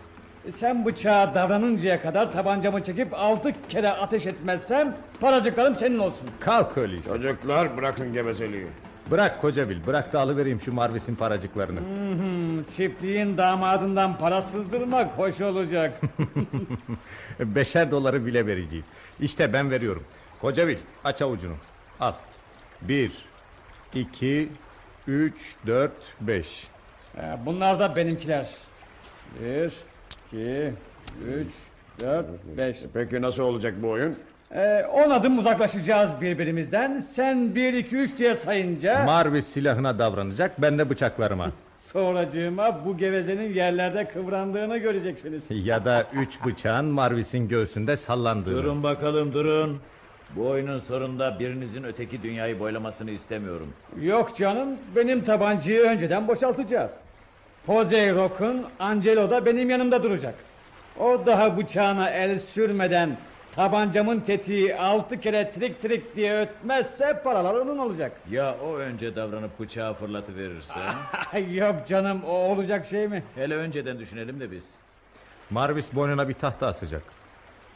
Sen bıçağa davranıncaya kadar tabancamı çekip altı kere ateş etmezsem paracıklarım senin olsun. Kalk öyleyse. Çocuklar bırakın gevezeliği. Bırak kocabil bırak da alıvereyim şu Marvis'in paracıklarını. Hı, Çiftliğin damadından para sızdırmak hoş olacak. [laughs] [laughs] Beşer doları bile vereceğiz. İşte ben veriyorum. Kocabil aç avucunu. Al. Bir, iki, üç, dört, beş. Bunlar da benimkiler. Bir, iki, üç, dört, beş. Peki nasıl olacak bu oyun? Ee, on adım uzaklaşacağız birbirimizden. Sen bir, iki, üç diye sayınca... Marvis silahına davranacak ben de bıçaklarıma. [laughs] Sonracığıma bu gevezenin yerlerde kıvrandığını göreceksiniz. [laughs] ya da üç bıçağın Marvis'in göğsünde sallandığını. Durun bakalım durun. Bu oyunun sonunda birinizin öteki dünyayı boylamasını istemiyorum. Yok canım benim tabancayı önceden boşaltacağız. Jose Rock'un Angelo da benim yanımda duracak. O daha bıçağına el sürmeden tabancamın tetiği altı kere trik trik diye ötmezse paralar onun olacak. Ya o önce davranıp bıçağı fırlatıverirse? [laughs] Yok canım o olacak şey mi? Hele önceden düşünelim de biz. Marvis boynuna bir tahta asacak.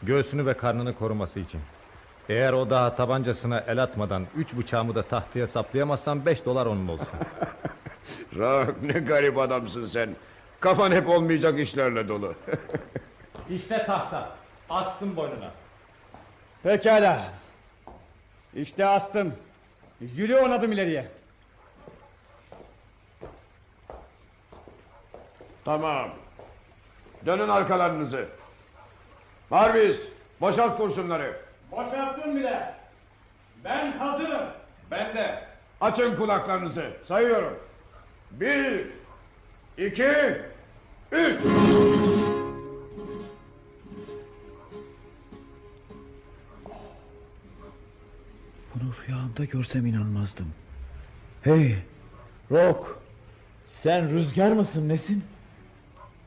Göğsünü ve karnını koruması için. Eğer o daha tabancasına el atmadan üç bıçağımı da tahtaya saplayamazsam beş dolar onun olsun. [laughs] Rak ne garip adamsın sen. Kafan hep olmayacak işlerle dolu. [laughs] işte tahta. Atsın boynuna. Pekala. İşte astım. Yürü on adım ileriye. tamam. Dönün arkalarınızı. Marvis boşalt kurşunları. Boşalttım bile. Ben hazırım. Ben de. Açın kulaklarınızı. Sayıyorum. Bir, iki, üç. Bunu rüyamda görsem inanmazdım. Hey Rock sen rüzgar mısın nesin?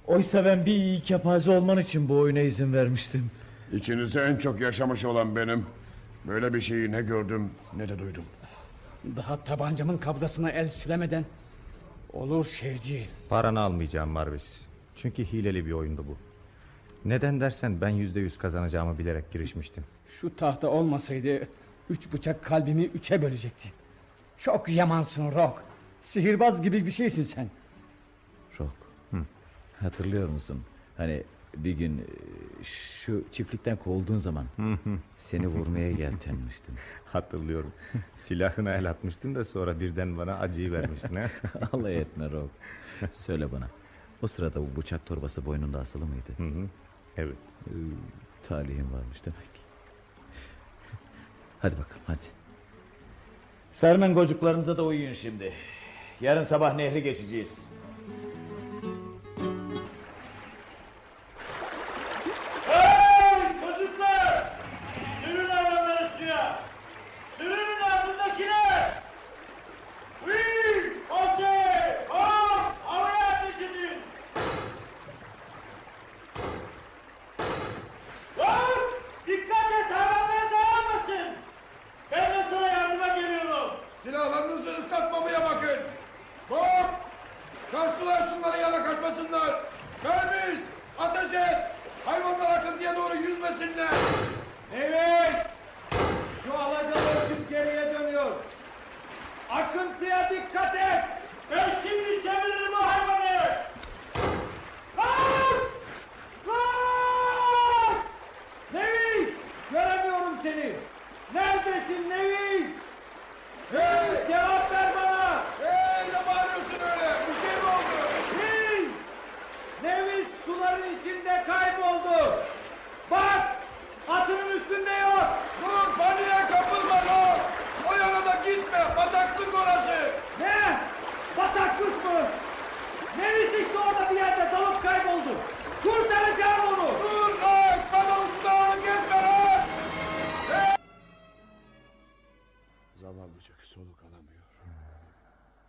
Oysa ben bir iyi kepaze olman için bu oyuna izin vermiştim. İçinizde en çok yaşamış olan benim. Böyle bir şeyi ne gördüm ne de duydum. Daha tabancamın kabzasına el süremeden olur şey değil. Paranı almayacağım Marvis. Çünkü hileli bir oyundu bu. Neden dersen ben yüzde yüz kazanacağımı bilerek girişmiştim. Şu tahta olmasaydı üç bıçak kalbimi üçe bölecekti. Çok yamansın Rock. Sihirbaz gibi bir şeysin sen. Rock hatırlıyor musun? Hani bir gün e, şu çiftlikten kovulduğun zaman seni vurmaya yeltenmiştim. [laughs] Hatırlıyorum. Silahına el atmıştın da sonra birden bana acıyı vermiştin. ha? [laughs] Alay etme Rob. Söyle bana. O sırada bu bıçak torbası boynunda asılı mıydı? Hı hı. Evet. Talihim varmış demek. Hadi bakalım hadi. Sermen gocuklarınıza da uyuyun şimdi. Yarın sabah nehri geçeceğiz. Hey çocuklar! Sürün hayvanları suya! Sürünün ardındakiler! Hıy! Ose! Hop! Havaya ateş edin! Sular şunları yana kaçmasınlar. Mermiz ateş et. Hayvanlar akıntıya doğru yüzmesinler. Evet. Şu alacalı öküz geriye dönüyor. Akıntıya dikkat et. Ben şimdi çeviririm o hayvanı. Var! Var! Nevis! Göremiyorum seni. Neredesin Nevis? Nevis cevap ver bana. Hey ne bağırıyorsun öyle? Bir şey mi oldu? Hey! Nevis suların içinde kayboldu. Bak! Atının üstünde yok. Dur paniğe kapılma lan. O yana da gitme. Bataklık orası. Ne? Bataklık mı? Nevis işte orada bir yerde dalıp kayboldu. Kurtaracağım onu. Dur lan. Bana uzağına gitme lan. Zavallıcık soluk alamıyor.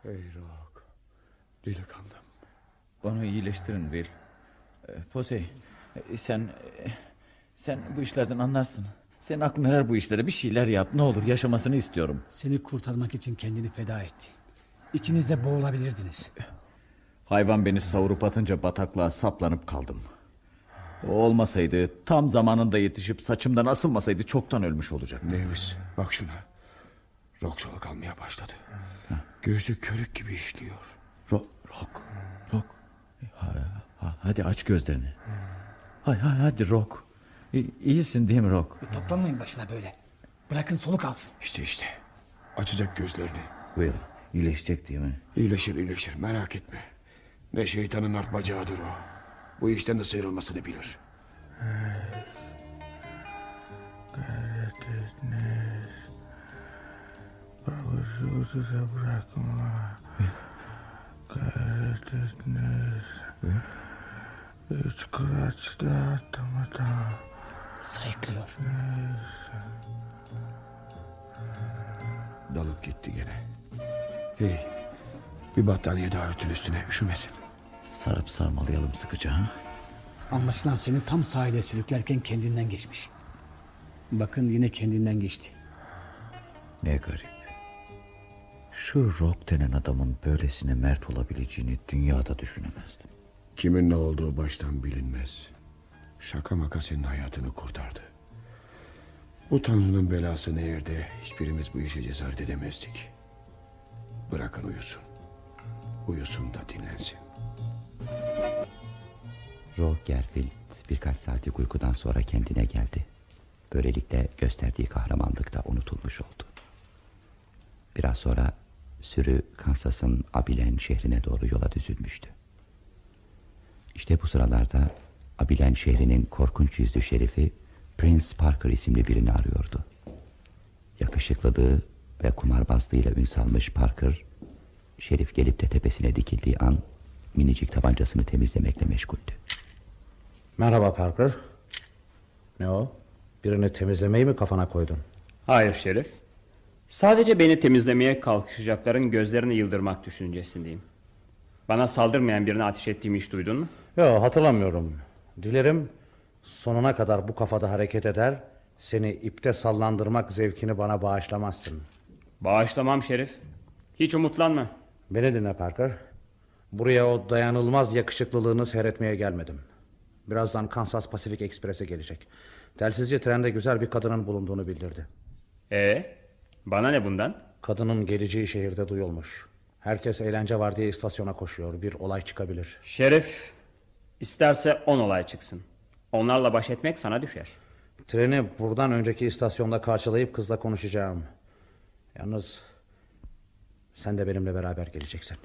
Ey Rock. Delikanlım. Onu iyileştirin Will. Ee, Posey e, sen e, sen bu işlerden anlarsın. Senin aklın erer bu işlere bir şeyler yap ne olur yaşamasını istiyorum. Seni kurtarmak için kendini feda etti. İkiniz de boğulabilirdiniz. Hayvan beni savurup atınca bataklığa saplanıp kaldım. O olmasaydı tam zamanında yetişip saçımdan asılmasaydı çoktan ölmüş olacak. Davis bak şuna. Rock soluk almaya başladı. Gözü körük gibi işliyor. Rock, Rock, Rock. Ha, ha, hadi aç gözlerini. Hay, hay, hadi Rock. İyisin değil mi Rock? Toplanmayın başına böyle. Bırakın soluk alsın. İşte işte. Açacak gözlerini. Will, iyileşecek değil mi? İyileşir iyileşir merak etme. Ne şeytanın art bacağıdır o. Bu işten de sıyrılmasını bilir. Kahretiniz. Babuzunuza bırakma. Kahretiniz. Üç kulaç dağıtmadan. Sayıklıyor. Dalıp gitti gene. Hey bir battaniye daha örtün üstüne üşümesin. Sarıp sarmalayalım sıkıca ha? Anlaşılan seni tam sahile sürüklerken kendinden geçmiş. Bakın yine kendinden geçti. Ne garip. Şu Rock denen adamın böylesine mert olabileceğini dünyada düşünemezdim. Kimin ne olduğu baştan bilinmez. Şaka maka senin hayatını kurtardı. Bu tanrının belası ne hiçbirimiz bu işe cesaret edemezdik. Bırakın uyusun. Uyusun da dinlensin. Rock Gerfield birkaç saatlik uykudan sonra kendine geldi. Böylelikle gösterdiği kahramanlık da unutulmuş oldu. Biraz sonra sürü Kansas'ın Abilene şehrine doğru yola düzülmüştü. İşte bu sıralarda Abilene şehrinin korkunç yüzlü şerifi Prince Parker isimli birini arıyordu. Yakışıklılığı ve kumarbazlığıyla ün salmış Parker, şerif gelip de tepesine dikildiği an minicik tabancasını temizlemekle meşguldü. Merhaba Parker. Ne o? Birini temizlemeyi mi kafana koydun? Hayır Şerif. Sadece beni temizlemeye kalkışacakların gözlerini yıldırmak düşüncesindeyim. Bana saldırmayan birine ateş ettiğimi hiç duydun mu? Yok hatırlamıyorum. Dilerim sonuna kadar bu kafada hareket eder... ...seni ipte sallandırmak zevkini bana bağışlamazsın. Bağışlamam Şerif. Hiç umutlanma. Beni dinle Parker. Buraya o dayanılmaz yakışıklılığını seyretmeye gelmedim. Birazdan Kansas Pacific Express'e gelecek. Telsizci trende güzel bir kadının bulunduğunu bildirdi. Ee, bana ne bundan? Kadının geleceği şehirde duyulmuş. Herkes eğlence var diye istasyona koşuyor. Bir olay çıkabilir. Şerif isterse on olay çıksın. Onlarla baş etmek sana düşer. Treni buradan önceki istasyonda karşılayıp kızla konuşacağım. Yalnız sen de benimle beraber geleceksin.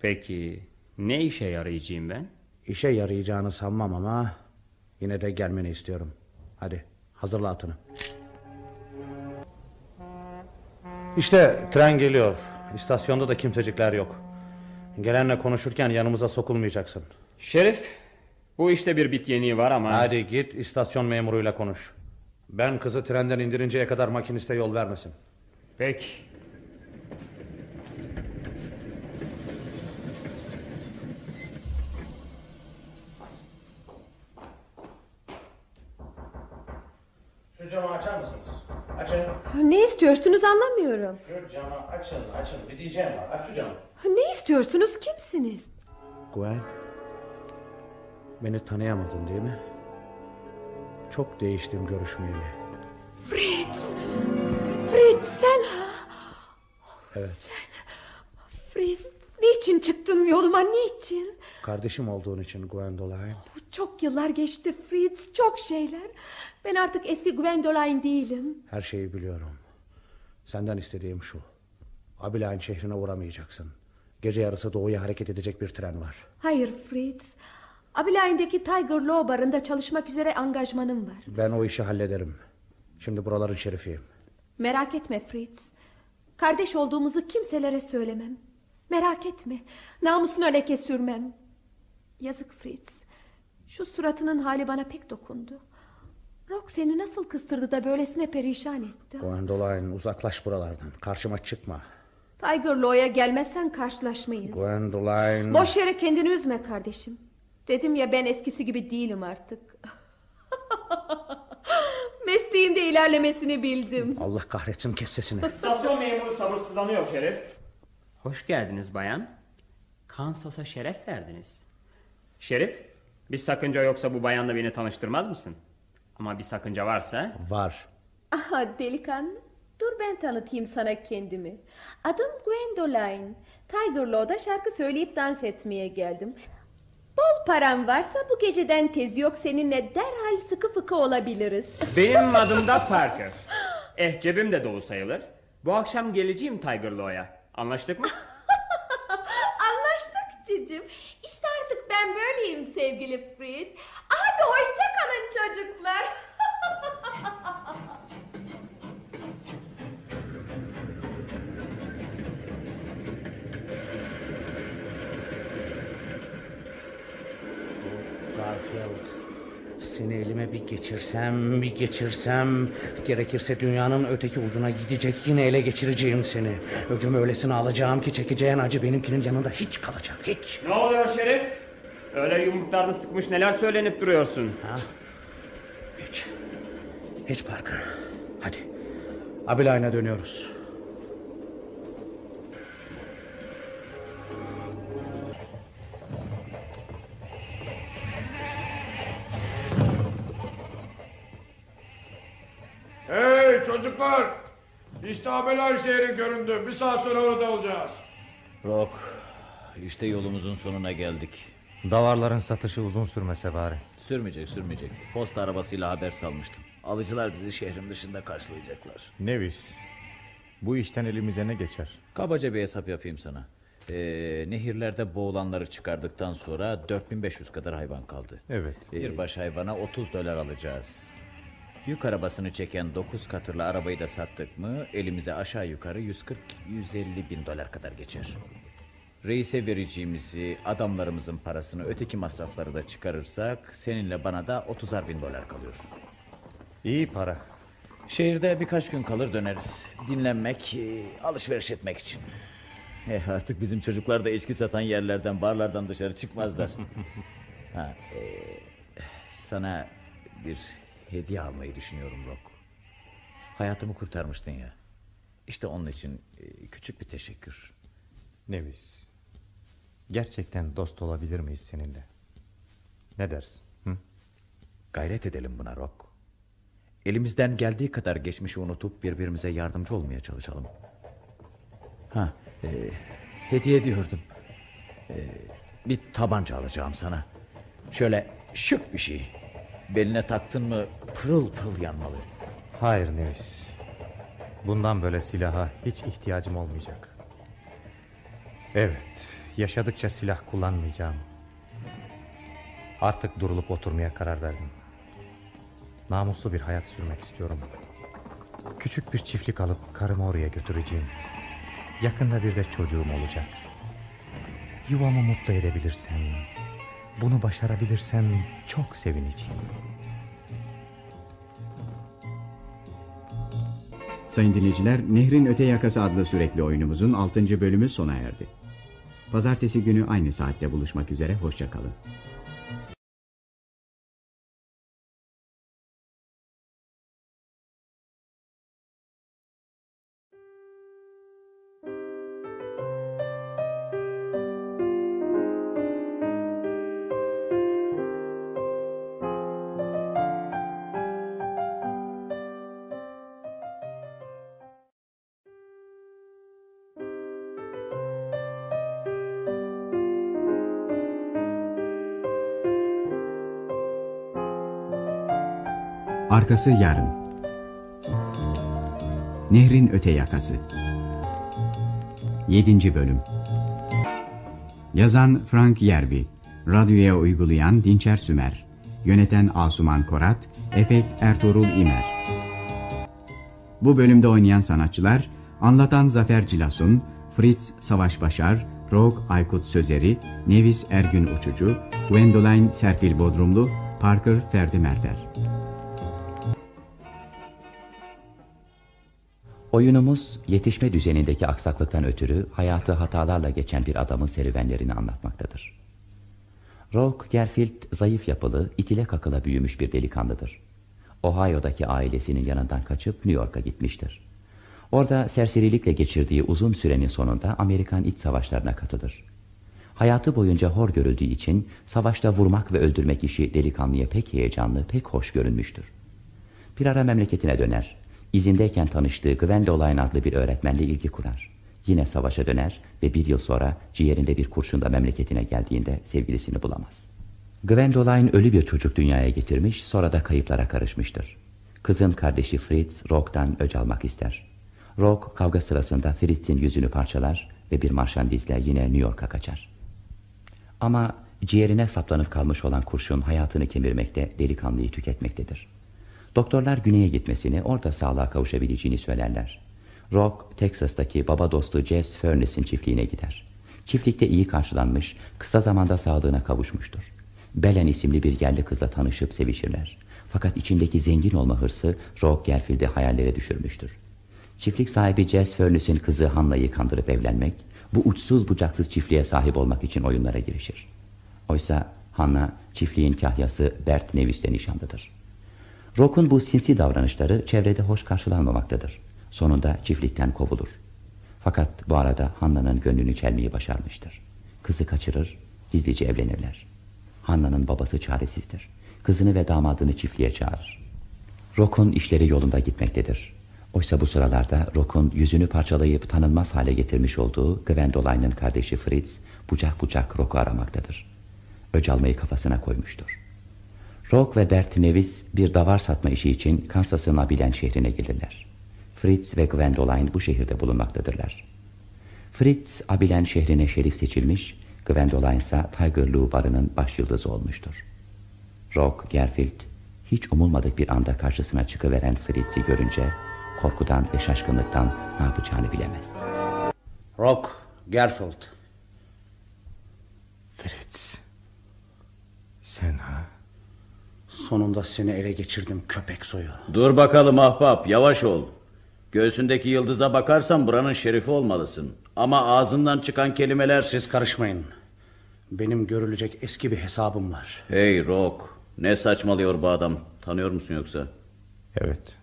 Peki ne işe yarayacağım ben? İşe yarayacağını sanmam ama yine de gelmeni istiyorum. Hadi hazırla atını. İşte tren geliyor. İstasyonda da kimsecikler yok. Gelenle konuşurken yanımıza sokulmayacaksın. Şerif bu işte bir bit yeniği var ama... Hadi git istasyon memuruyla konuş. Ben kızı trenden indirinceye kadar makiniste yol vermesin. Peki. Şu camı açar mısınız? Açın. Ne istiyorsunuz anlamıyorum. Şu camı açın, açın. Bir diyeceğim var. Aç şu camı. Ne istiyorsunuz kimsiniz? Gwen. Beni tanıyamadın değil mi? Çok değiştim görüşmeyeli. Fritz! Fritz sen ha! Evet. Fritz niçin çıktın yoluma niçin? Kardeşim olduğun için Gwendoline. Çok yıllar geçti Fritz çok şeyler. Ben artık eski Gwendoline değilim. Her şeyi biliyorum. Senden istediğim şu. Abilene şehrine uğramayacaksın. Gece yarısı doğuya hareket edecek bir tren var. Hayır Fritz. Abilayne'deki Tiger Law barında çalışmak üzere angajmanım var. Ben o işi hallederim. Şimdi buraların şerifiyim. Merak etme Fritz. Kardeş olduğumuzu kimselere söylemem. Merak etme. Namusuna leke sürmem. Yazık Fritz. Şu suratının hali bana pek dokundu. Rock seni nasıl kıstırdı da böylesine perişan etti. Gwendoline uzaklaş buralardan. Karşıma çıkma. Tiger Law'ya gelmezsen karşılaşmayız. Gwendoline... Boş yere kendini üzme kardeşim. Dedim ya ben eskisi gibi değilim artık. [laughs] Mesleğimde ilerlemesini bildim. Allah kahretsin kes sesini. İstasyon memuru sabırsızlanıyor Şerif. Hoş geldiniz bayan. Kansas'a şeref verdiniz. Şerif, bir sakınca yoksa bu bayanla beni tanıştırmaz mısın? Ama bir sakınca varsa... Var. Aha delikanlı. Dur ben tanıtayım sana kendimi. Adım Gwendoline. Tiger Law'da şarkı söyleyip dans etmeye geldim. Bol param varsa bu geceden tezi yok seninle derhal sıkı fıkı olabiliriz. [laughs] Benim adım da Parker. Eh cebim de dolu sayılır. Bu akşam geleceğim Tiger Law'ya. Anlaştık mı? [laughs] Anlaştık cicim. İşte artık ben böyleyim sevgili Fritz. Hadi hoşça kalın çocuklar. [laughs] Garfield. Seni elime bir geçirsem, bir geçirsem... ...gerekirse dünyanın öteki ucuna gidecek yine ele geçireceğim seni. Öcümü öylesine alacağım ki çekeceğin acı benimkinin yanında hiç kalacak, hiç. Ne oluyor Şerif? Öyle yumruklarını sıkmış neler söylenip duruyorsun? Ha? Hiç. Hiç Parker. Hadi. Abilayna dönüyoruz. Çocuklar! İşte Abelay şehri göründü. Bir saat sonra orada olacağız. Rock, işte yolumuzun sonuna geldik. Davarların satışı uzun sürmese bari. Sürmeyecek sürmeyecek. Posta arabasıyla haber salmıştım. Alıcılar bizi şehrin dışında karşılayacaklar. Nevis. Bu işten elimize ne geçer? Kabaca bir hesap yapayım sana. Ee, nehirlerde boğulanları çıkardıktan sonra 4500 kadar hayvan kaldı. Evet. Bir baş hayvana 30 dolar alacağız. Yük arabasını çeken 9 katırlı arabayı da sattık mı elimize aşağı yukarı 140-150 bin dolar kadar geçer. Reise vereceğimizi, adamlarımızın parasını, öteki masrafları da çıkarırsak seninle bana da 30'ar bin dolar kalıyor. İyi para. Şehirde birkaç gün kalır döneriz. Dinlenmek, e, alışveriş etmek için. Eh, artık bizim çocuklar da içki satan yerlerden, barlardan dışarı çıkmazlar. [laughs] ha, e, sana bir hediye almayı düşünüyorum Rock. Hayatımı kurtarmıştın ya. İşte onun için e, küçük bir teşekkür. Nevis. Gerçekten dost olabilir miyiz seninle? Ne dersin? Hı? Gayret edelim buna Rock. Elimizden geldiği kadar geçmişi unutup birbirimize yardımcı olmaya çalışalım. Ha, e, hediye diyordum. E, bir tabanca alacağım sana. Şöyle şık bir şey. Beline taktın mı pırıl pırıl yanmalı. Hayır Nevis. Bundan böyle silaha hiç ihtiyacım olmayacak. Evet, yaşadıkça silah kullanmayacağım. Artık durulup oturmaya karar verdim. Namuslu bir hayat sürmek istiyorum. Küçük bir çiftlik alıp karımı oraya götüreceğim. Yakında bir de çocuğum olacak. Yuvamı mutlu edebilirsem, bunu başarabilirsem çok sevineceğim. Sayın dinleyiciler, Nehrin Öte Yakası adlı sürekli oyunumuzun 6. bölümü sona erdi. Pazartesi günü aynı saatte buluşmak üzere, hoşçakalın. Arkası yarın. Nehrin öte yakası. 7. bölüm. Yazan Frank Yerbi, radyoya uygulayan Dinçer Sümer, yöneten Asuman Korat, efekt Ertuğrul İmer. Bu bölümde oynayan sanatçılar, anlatan Zafer Cilasun, Fritz Savaş Başar, Rog Aykut Sözeri, Nevis Ergün Uçucu, Gwendoline Serpil Bodrumlu, Parker Ferdi Merter. Oyunumuz yetişme düzenindeki aksaklıktan ötürü hayatı hatalarla geçen bir adamın serüvenlerini anlatmaktadır. Rock Gerfield zayıf yapılı, itile kakıla büyümüş bir delikanlıdır. Ohio'daki ailesinin yanından kaçıp New York'a gitmiştir. Orada serserilikle geçirdiği uzun sürenin sonunda Amerikan iç savaşlarına katılır. Hayatı boyunca hor görüldüğü için savaşta vurmak ve öldürmek işi delikanlıya pek heyecanlı, pek hoş görünmüştür. Bir ara memleketine döner. İzindeyken tanıştığı Gwendoline adlı bir öğretmenle ilgi kurar. Yine savaşa döner ve bir yıl sonra ciğerinde bir kurşunda memleketine geldiğinde sevgilisini bulamaz. Gwendoline ölü bir çocuk dünyaya getirmiş sonra da kayıplara karışmıştır. Kızın kardeşi Fritz Rock'tan öc almak ister. Rock kavga sırasında Fritz'in yüzünü parçalar ve bir marşandizle yine New York'a kaçar. Ama ciğerine saplanıp kalmış olan kurşun hayatını kemirmekte, delikanlıyı tüketmektedir. Doktorlar güneye gitmesini, orada sağlığa kavuşabileceğini söylerler. Rock, Texas'taki baba dostu Jess Furness'in çiftliğine gider. Çiftlikte iyi karşılanmış, kısa zamanda sağlığına kavuşmuştur. Belen isimli bir yerli kızla tanışıp sevişirler. Fakat içindeki zengin olma hırsı Rock Gerfield'i hayallere düşürmüştür. Çiftlik sahibi Jess Furness'in kızı Hanna'yı kandırıp evlenmek, bu uçsuz bucaksız çiftliğe sahip olmak için oyunlara girişir. Oysa Hanna çiftliğin kahyası Bert Nevis'le nişanlıdır. Rock'un bu sinsi davranışları çevrede hoş karşılanmamaktadır. Sonunda çiftlikten kovulur. Fakat bu arada Hanna'nın gönlünü çelmeyi başarmıştır. Kızı kaçırır, gizlice evlenirler. Hanna'nın babası çaresizdir. Kızını ve damadını çiftliğe çağırır. Rock'un işleri yolunda gitmektedir. Oysa bu sıralarda Rock'un yüzünü parçalayıp tanınmaz hale getirmiş olduğu Gwendoline'ın kardeşi Fritz bucak bucak Rock'u aramaktadır. Öc almayı kafasına koymuştur. Rock ve Bert Nevis bir davar satma işi için Kansas'ın Abilene şehrine gelirler. Fritz ve Gwendoline bu şehirde bulunmaktadırlar. Fritz Abilene şehrine şerif seçilmiş, Gwendoline ise Tiger Lou barının baş yıldızı olmuştur. Rock, Gerfield hiç umulmadık bir anda karşısına çıkıveren Fritz'i görünce korkudan ve şaşkınlıktan ne yapacağını bilemez. Rock, Gerfield. Fritz. Sen ha? Sonunda seni ele geçirdim köpek soyu. Dur bakalım ahbap yavaş ol. Göğsündeki yıldıza bakarsan buranın şerifi olmalısın. Ama ağzından çıkan kelimeler... Siz karışmayın. Benim görülecek eski bir hesabım var. Hey Rock. Ne saçmalıyor bu adam? Tanıyor musun yoksa? Evet.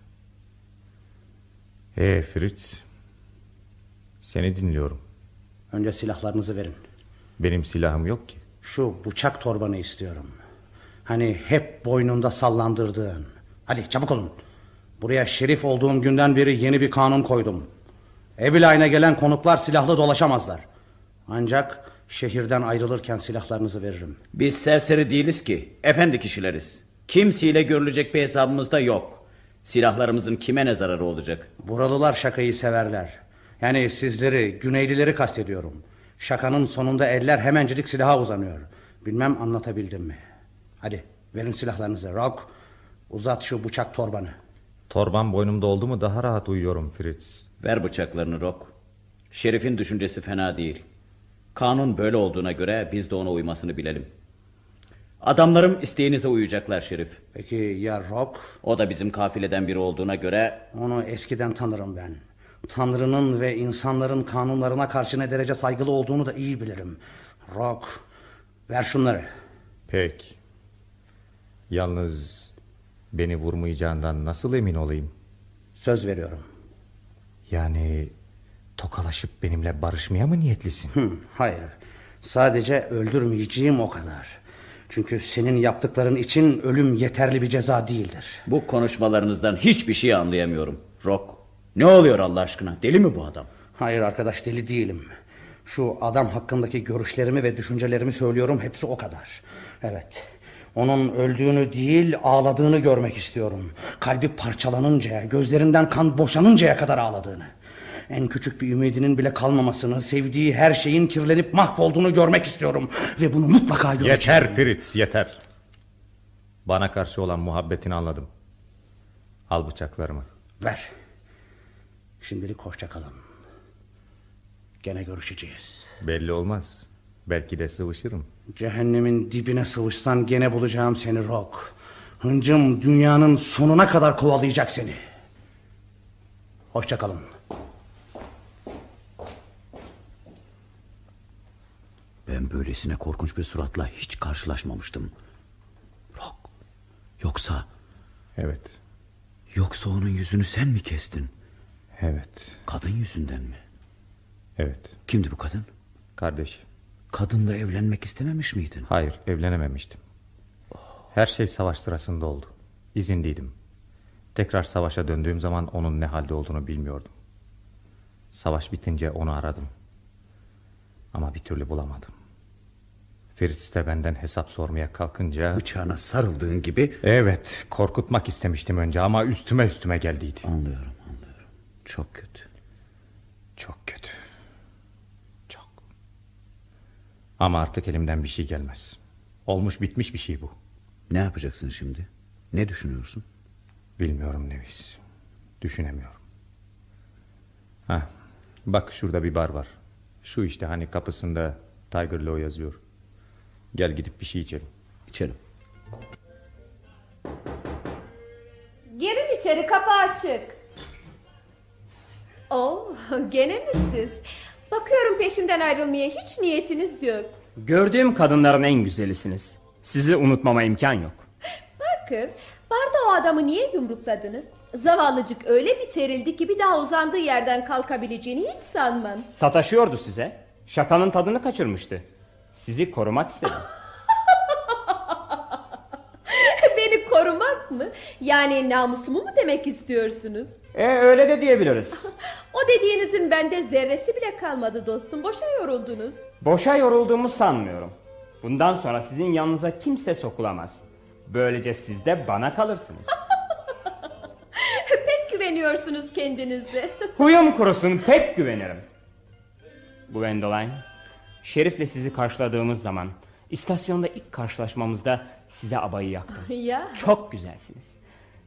Hey Fritz. Seni dinliyorum. Önce silahlarınızı verin. Benim silahım yok ki. Şu bıçak torbanı istiyorum. Hani hep boynunda sallandırdığın. Hadi çabuk olun. Buraya şerif olduğum günden beri yeni bir kanun koydum. Ebilayne gelen konuklar silahlı dolaşamazlar. Ancak şehirden ayrılırken silahlarınızı veririm. Biz serseri değiliz ki. Efendi kişileriz. Kimseyle görülecek bir hesabımız da yok. Silahlarımızın kime ne zararı olacak? Buralılar şakayı severler. Yani sizleri, Güneylileri kastediyorum. Şakanın sonunda eller hemencilik silaha uzanıyor. Bilmem anlatabildim mi? Hadi verin silahlarınızı. Rock uzat şu bıçak torbanı. Torban boynumda oldu mu daha rahat uyuyorum Fritz. Ver bıçaklarını Rock. Şerif'in düşüncesi fena değil. Kanun böyle olduğuna göre biz de ona uymasını bilelim. Adamlarım isteğinize uyacaklar Şerif. Peki ya Rock? O da bizim kafileden biri olduğuna göre... Onu eskiden tanırım ben. Tanrı'nın ve insanların kanunlarına karşı ne derece saygılı olduğunu da iyi bilirim. Rock, ver şunları. Peki. Yalnız beni vurmayacağından nasıl emin olayım? Söz veriyorum. Yani tokalaşıp benimle barışmaya mı niyetlisin? Hı, hayır. Sadece öldürmeyeceğim o kadar. Çünkü senin yaptıkların için ölüm yeterli bir ceza değildir. Bu konuşmalarınızdan hiçbir şey anlayamıyorum. Rock, ne oluyor Allah aşkına? Deli mi bu adam? Hayır arkadaş deli değilim. Şu adam hakkındaki görüşlerimi ve düşüncelerimi söylüyorum hepsi o kadar. Evet. Onun öldüğünü değil ağladığını görmek istiyorum. Kalbi parçalanıncaya, gözlerinden kan boşanıncaya kadar ağladığını. En küçük bir ümidinin bile kalmamasını, sevdiği her şeyin kirlenip mahvolduğunu görmek istiyorum. Ve bunu mutlaka göreceğim. Yeter Fritz yeter. Bana karşı olan muhabbetini anladım. Al bıçaklarımı. Ver. Şimdilik hoşça kalın. Gene görüşeceğiz. Belli olmaz. Belki de sıvışırım. Cehennemin dibine sıvışsan gene bulacağım seni Rock. Hıncım dünyanın sonuna kadar kovalayacak seni. Hoşça kalın. Ben böylesine korkunç bir suratla hiç karşılaşmamıştım. Rock. Yoksa... Evet. Yoksa onun yüzünü sen mi kestin? Evet. Kadın yüzünden mi? Evet. Kimdi bu kadın? Kardeşi. Kadınla evlenmek istememiş miydin? Hayır evlenememiştim. Her şey savaş sırasında oldu. İzinliydim. Tekrar savaşa döndüğüm zaman onun ne halde olduğunu bilmiyordum. Savaş bitince onu aradım. Ama bir türlü bulamadım. Fritz de benden hesap sormaya kalkınca... Bıçağına sarıldığın gibi... Evet korkutmak istemiştim önce ama üstüme üstüme geldiydi. Anlıyorum anlıyorum. Çok kötü. Çok kötü. Çok. Ama artık elimden bir şey gelmez. Olmuş bitmiş bir şey bu. Ne yapacaksın şimdi? Ne düşünüyorsun? Bilmiyorum Nevis. Düşünemiyorum. Ha, bak şurada bir bar var. Şu işte hani kapısında Tiger Law yazıyor. Gel gidip bir şey içelim. İçelim. Girin içeri kapı açık. Oo, gene mi siz? Bakıyorum peşimden ayrılmaya hiç niyetiniz yok. Gördüğüm kadınların en güzelisiniz. Sizi unutmama imkan yok. Parker, barda o adamı niye yumrukladınız? Zavallıcık öyle bir serildi ki bir daha uzandığı yerden kalkabileceğini hiç sanmam. Sataşıyordu size. Şakanın tadını kaçırmıştı. Sizi korumak istedim. [laughs] Beni korumak mı? Yani namusumu mu demek istiyorsunuz? E öyle de diyebiliriz. [laughs] O dediğinizin bende zerresi bile kalmadı dostum. Boşa yoruldunuz. Boşa yorulduğumu sanmıyorum. Bundan sonra sizin yanınıza kimse sokulamaz. Böylece siz de bana kalırsınız. [laughs] Pek güveniyorsunuz kendinize. [laughs] Huyum kurusun pek güvenirim. Gwendoline, Şerif'le sizi karşıladığımız zaman istasyonda ilk karşılaşmamızda size abayı yaktım. ya. Çok güzelsiniz.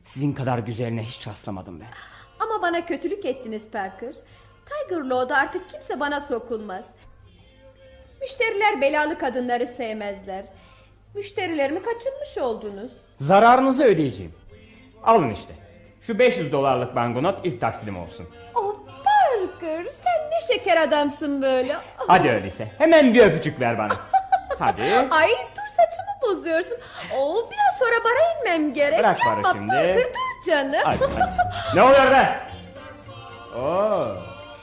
Sizin kadar güzeline hiç rastlamadım ben. Ama bana kötülük ettiniz Parker. Tiger Law'da artık kimse bana sokulmaz. Müşteriler belalı kadınları sevmezler. Müşterilerimi kaçırmış oldunuz. Zararınızı ödeyeceğim. Alın işte. Şu 500 dolarlık banknot ilk taksidim olsun. Oh Parker sen ne şeker adamsın böyle. Hadi öyleyse. Hemen bir öpücük ver bana. [laughs] Hadi. Ay saçımı bozuyorsun. Oo, biraz sonra bara inmem gerek. Bırak barı Yapma şimdi. Parker dur canım. Hadi, hadi. [laughs] Ne oluyor be? Oo,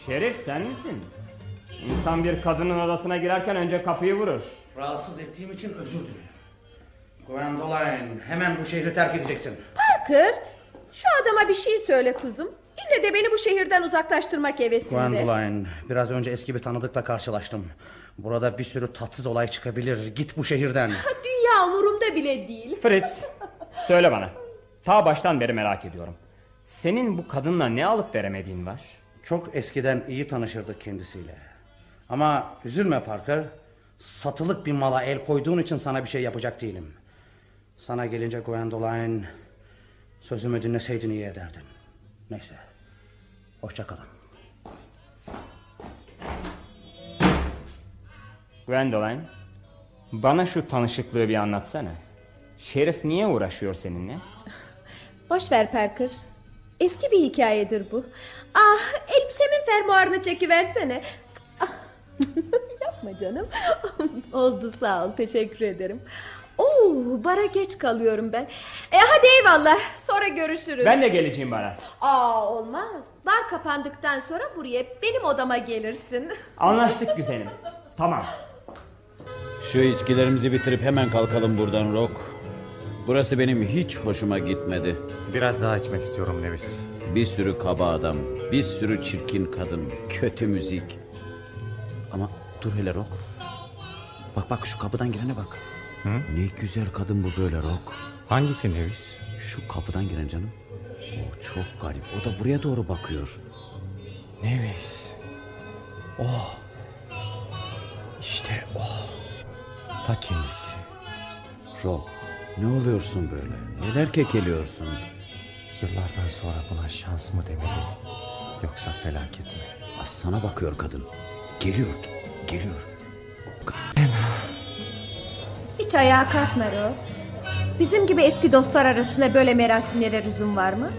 Şerif sen misin? İnsan bir kadının odasına girerken önce kapıyı vurur. Rahatsız ettiğim için özür dilerim. Gwendoline hemen bu şehri terk edeceksin. Parker şu adama bir şey söyle kuzum. İlle de beni bu şehirden uzaklaştırmak hevesinde. Gwendoline biraz önce eski bir tanıdıkla karşılaştım. Burada bir sürü tatsız olay çıkabilir. Git bu şehirden. Dünya umurumda bile değil. Fritz söyle bana. Ta baştan beri merak ediyorum. Senin bu kadınla ne alıp veremediğin var? Çok eskiden iyi tanışırdık kendisiyle. Ama üzülme Parker. Satılık bir mala el koyduğun için sana bir şey yapacak değilim. Sana gelince Gwendoline... ...sözümü dinleseydin iyi ederdin. Neyse. Hoşça kalın. Gwendoline, bana şu tanışıklığı bir anlatsana. Şerif niye uğraşıyor seninle? [laughs] Boş ver Parker. Eski bir hikayedir bu. Ah elbisemin fermuarını çekiversene. Ah, [laughs] Yapma canım. [laughs] Oldu sağ ol teşekkür ederim. Oo, bara geç kalıyorum ben. E, hadi eyvallah sonra görüşürüz. Ben de geleceğim bana. Aa olmaz. Bar kapandıktan sonra buraya benim odama gelirsin. [laughs] Anlaştık güzelim. Tamam. Şu içkilerimizi bitirip hemen kalkalım buradan Rock. Burası benim hiç hoşuma gitmedi. Biraz daha içmek istiyorum Nevis. Bir sürü kaba adam, bir sürü çirkin kadın, kötü müzik. Ama dur hele Rock. Bak bak şu kapıdan girene bak. Ne güzel kadın bu böyle Rock. Hangisi Nevis? Şu kapıdan giren canım. O çok garip. O da buraya doğru bakıyor. Nevis. Oh. İşte oh. Ta kendisi. Rock ne oluyorsun böyle? Neler kekeliyorsun? Yıllardan sonra buna şans mı demeli? Yoksa felaket mi? Sana bakıyor kadın. Geliyor, geliyor. Hiç ayağa kalkma Rob. Bizim gibi eski dostlar arasında böyle merasimlere lüzum var mı?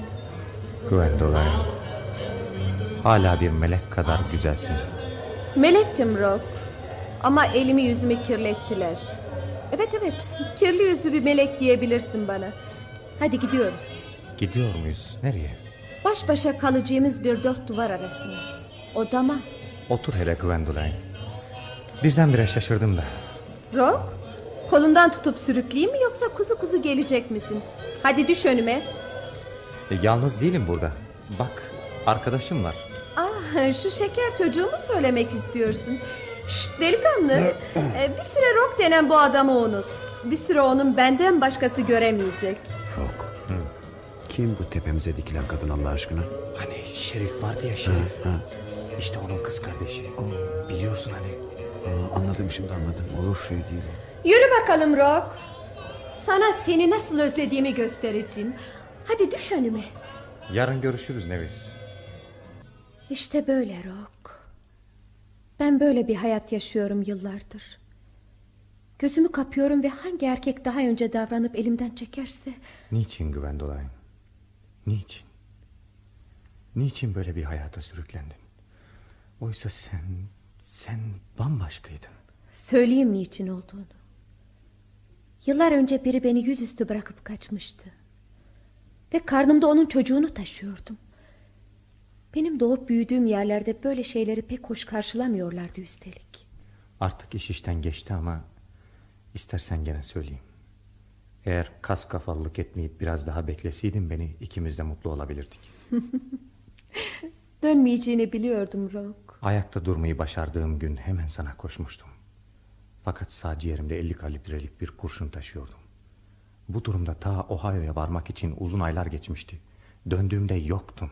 Gwendolyn. Hala bir melek kadar güzelsin. Melektim Rock. Ama elimi yüzümü kirlettiler. Evet evet kirli yüzlü bir melek diyebilirsin bana. Hadi gidiyoruz. Gidiyor muyuz? Nereye? Baş başa kalacağımız bir dört duvar arasına. Odama. Otur hele Gwendolyn. Birdenbire şaşırdım da. Rock kolundan tutup sürükleyeyim mi yoksa kuzu kuzu gelecek misin? Hadi düş önüme. E, yalnız değilim burada. Bak arkadaşım var. Ah, şu şeker çocuğu mu söylemek istiyorsun? Şşt delikanlı. Ee, bir süre Rock denen bu adamı unut. Bir süre onun benden başkası göremeyecek. Rock. Kim bu tepemize dikilen kadın Allah aşkına? Hani Şerif vardı ya Şerif. Ha, ha. İşte onun kız kardeşi. Biliyorsun hani. Aa, anladım şimdi anladım. Olur şey değil. Yürü bakalım Rock. Sana seni nasıl özlediğimi göstereceğim. Hadi düş önüme. Yarın görüşürüz Nevis. İşte böyle Rock. Ben böyle bir hayat yaşıyorum yıllardır. Gözümü kapıyorum ve hangi erkek daha önce davranıp elimden çekerse... Niçin Gwendolyn? Niçin? Niçin böyle bir hayata sürüklendin? Oysa sen, sen bambaşkaydın. Söyleyeyim niçin olduğunu. Yıllar önce biri beni yüzüstü bırakıp kaçmıştı. Ve karnımda onun çocuğunu taşıyordum. Benim doğup büyüdüğüm yerlerde böyle şeyleri pek hoş karşılamıyorlardı üstelik. Artık iş işten geçti ama istersen gene söyleyeyim. Eğer kas kafalılık etmeyip biraz daha bekleseydin beni ikimiz de mutlu olabilirdik. [laughs] Dönmeyeceğini biliyordum Rock. Ayakta durmayı başardığım gün hemen sana koşmuştum. Fakat sağ ciğerimde 50 kalibrelik bir kurşun taşıyordum. Bu durumda ta Ohio'ya varmak için uzun aylar geçmişti. Döndüğümde yoktun.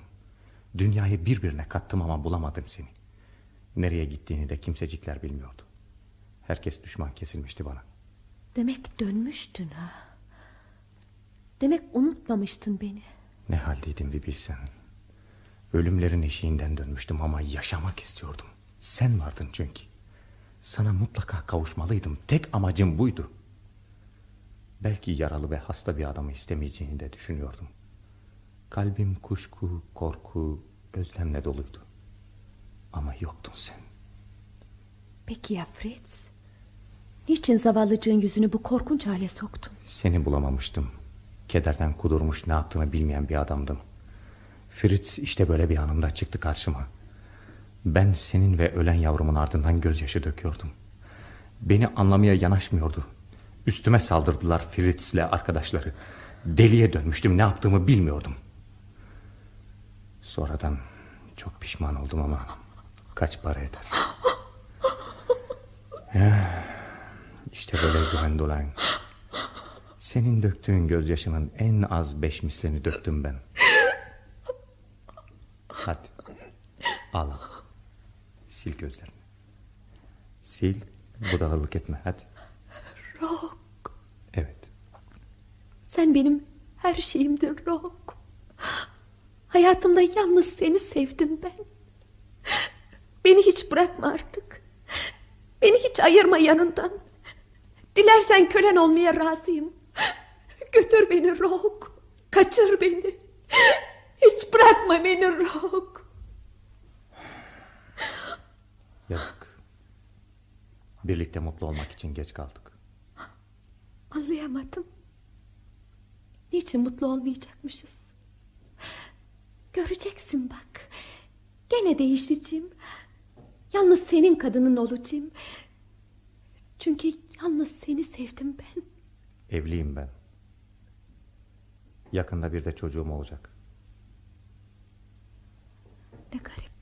Dünyayı birbirine kattım ama bulamadım seni. Nereye gittiğini de kimsecikler bilmiyordu. Herkes düşman kesilmişti bana. Demek dönmüştün ha. Demek unutmamıştın beni. Ne haldeydim bir bilsen. Ölümlerin eşiğinden dönmüştüm ama yaşamak istiyordum. Sen vardın çünkü. Sana mutlaka kavuşmalıydım. Tek amacım buydu. Belki yaralı ve hasta bir adamı istemeyeceğini de düşünüyordum. Kalbim kuşku, korku, özlemle doluydu. Ama yoktun sen. Peki ya Fritz? Niçin zavallıcığın yüzünü bu korkunç hale soktun? Seni bulamamıştım. Kederden kudurmuş ne yaptığını bilmeyen bir adamdım. Fritz işte böyle bir anımda çıktı karşıma. Ben senin ve ölen yavrumun ardından gözyaşı döküyordum. Beni anlamaya yanaşmıyordu. Üstüme saldırdılar Fritz'le arkadaşları. Deliye dönmüştüm ne yaptığımı bilmiyordum. Sonradan çok pişman oldum ama kaç para eder? işte böyle Gwendolyn. Senin döktüğün gözyaşının en az beş mislini döktüm ben. Hadi al. Sil gözlerini. Sil budalalık etme hadi. Rock. Evet. Sen benim her şeyimdir Rock. Hayatımda yalnız seni sevdim ben. Beni hiç bırakma artık. Beni hiç ayırma yanından. Dilersen kölen olmaya razıyım. Götür beni Rock. Kaçır beni. Hiç bırakma beni Rock. Yazık. Birlikte mutlu olmak için geç kaldık. Anlayamadım. Niçin mutlu olmayacakmışız? Göreceksin bak. Gene değişeceğim. Yalnız senin kadının olacağım. Çünkü yalnız seni sevdim ben. Evliyim ben. Yakında bir de çocuğum olacak. Ne garip.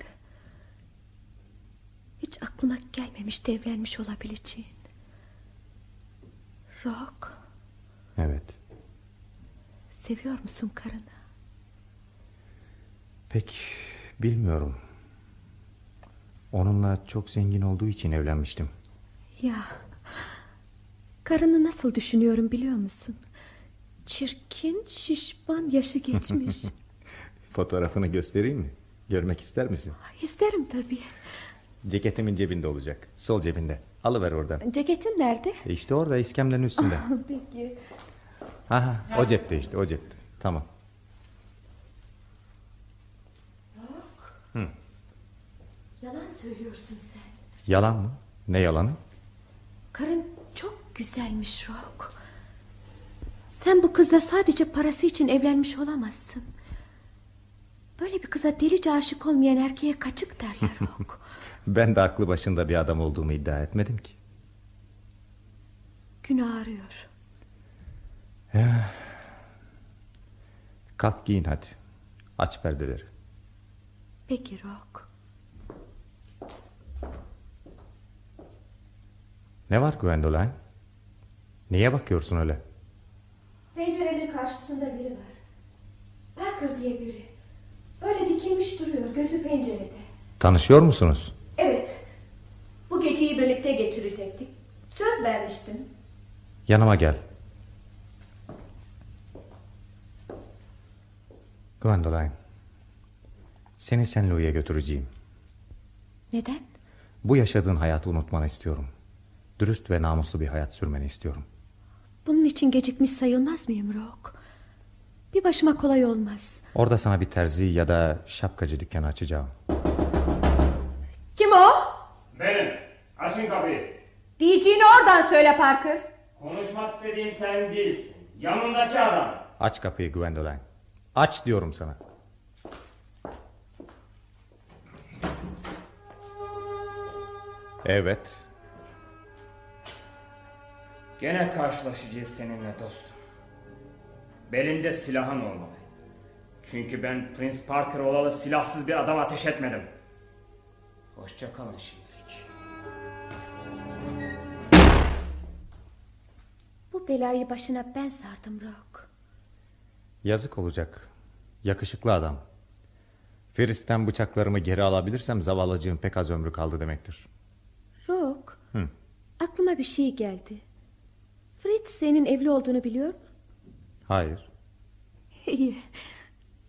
Hiç aklıma gelmemişti evlenmiş olabileceğin. Rock, Evet. seviyor musun karını? Pek bilmiyorum. Onunla çok zengin olduğu için evlenmiştim. Ya, karını nasıl düşünüyorum biliyor musun? Çirkin, şişman, yaşı geçmiş. [laughs] Fotoğrafını göstereyim mi? Görmek ister misin? İsterim tabii. Ceketimin cebinde olacak. Sol cebinde. Alıver oradan. Ceketin nerede? E işte orada iskemlenin üstünde. [laughs] Peki. Aha o cepte işte o cepte. Tamam. Hı. Yalan söylüyorsun sen. Yalan mı? Ne yalanı? Karın çok güzelmiş Rock. Sen bu kızla sadece parası için evlenmiş olamazsın. Böyle bir kıza delice aşık olmayan erkeğe kaçık derler [laughs] Rock. Ben de aklı başında bir adam olduğumu iddia etmedim ki. Gün ağrıyor. Ya. Kalk giyin hadi. Aç perdeleri. Peki Rock. Ne var Gwendoline? Niye bakıyorsun öyle? Pencerenin karşısında biri var. Parker diye biri. Böyle dikilmiş duruyor. Gözü pencerede. Tanışıyor musunuz? Birlikte geçirecektik. Söz vermiştim. Yanıma gel. Gwendoline. Seni St. Louis'e götüreceğim. Neden? Bu yaşadığın hayatı unutmanı istiyorum. Dürüst ve namuslu bir hayat sürmeni istiyorum. Bunun için gecikmiş sayılmaz mıyım Rock? Bir başıma kolay olmaz. Orada sana bir terzi ya da şapkacı dükkanı açacağım. Diyeceğini oradan söyle Parker. Konuşmak istediğim sen değilsin. Yanındaki adam. Aç kapıyı Gwendoline. Aç diyorum sana. Evet. Gene karşılaşacağız seninle dostum. Belinde silahın olmalı. Çünkü ben Prince Parker olalı silahsız bir adam ateş etmedim. Hoşça kalın şimdilik. Bu belayı başına ben sardım Rock. Yazık olacak. Yakışıklı adam. Feris'ten bıçaklarımı geri alabilirsem zavallıcığın pek az ömrü kaldı demektir. Rock, Hı. aklıma bir şey geldi. Fritz senin evli olduğunu biliyor mu? Hayır. İyi.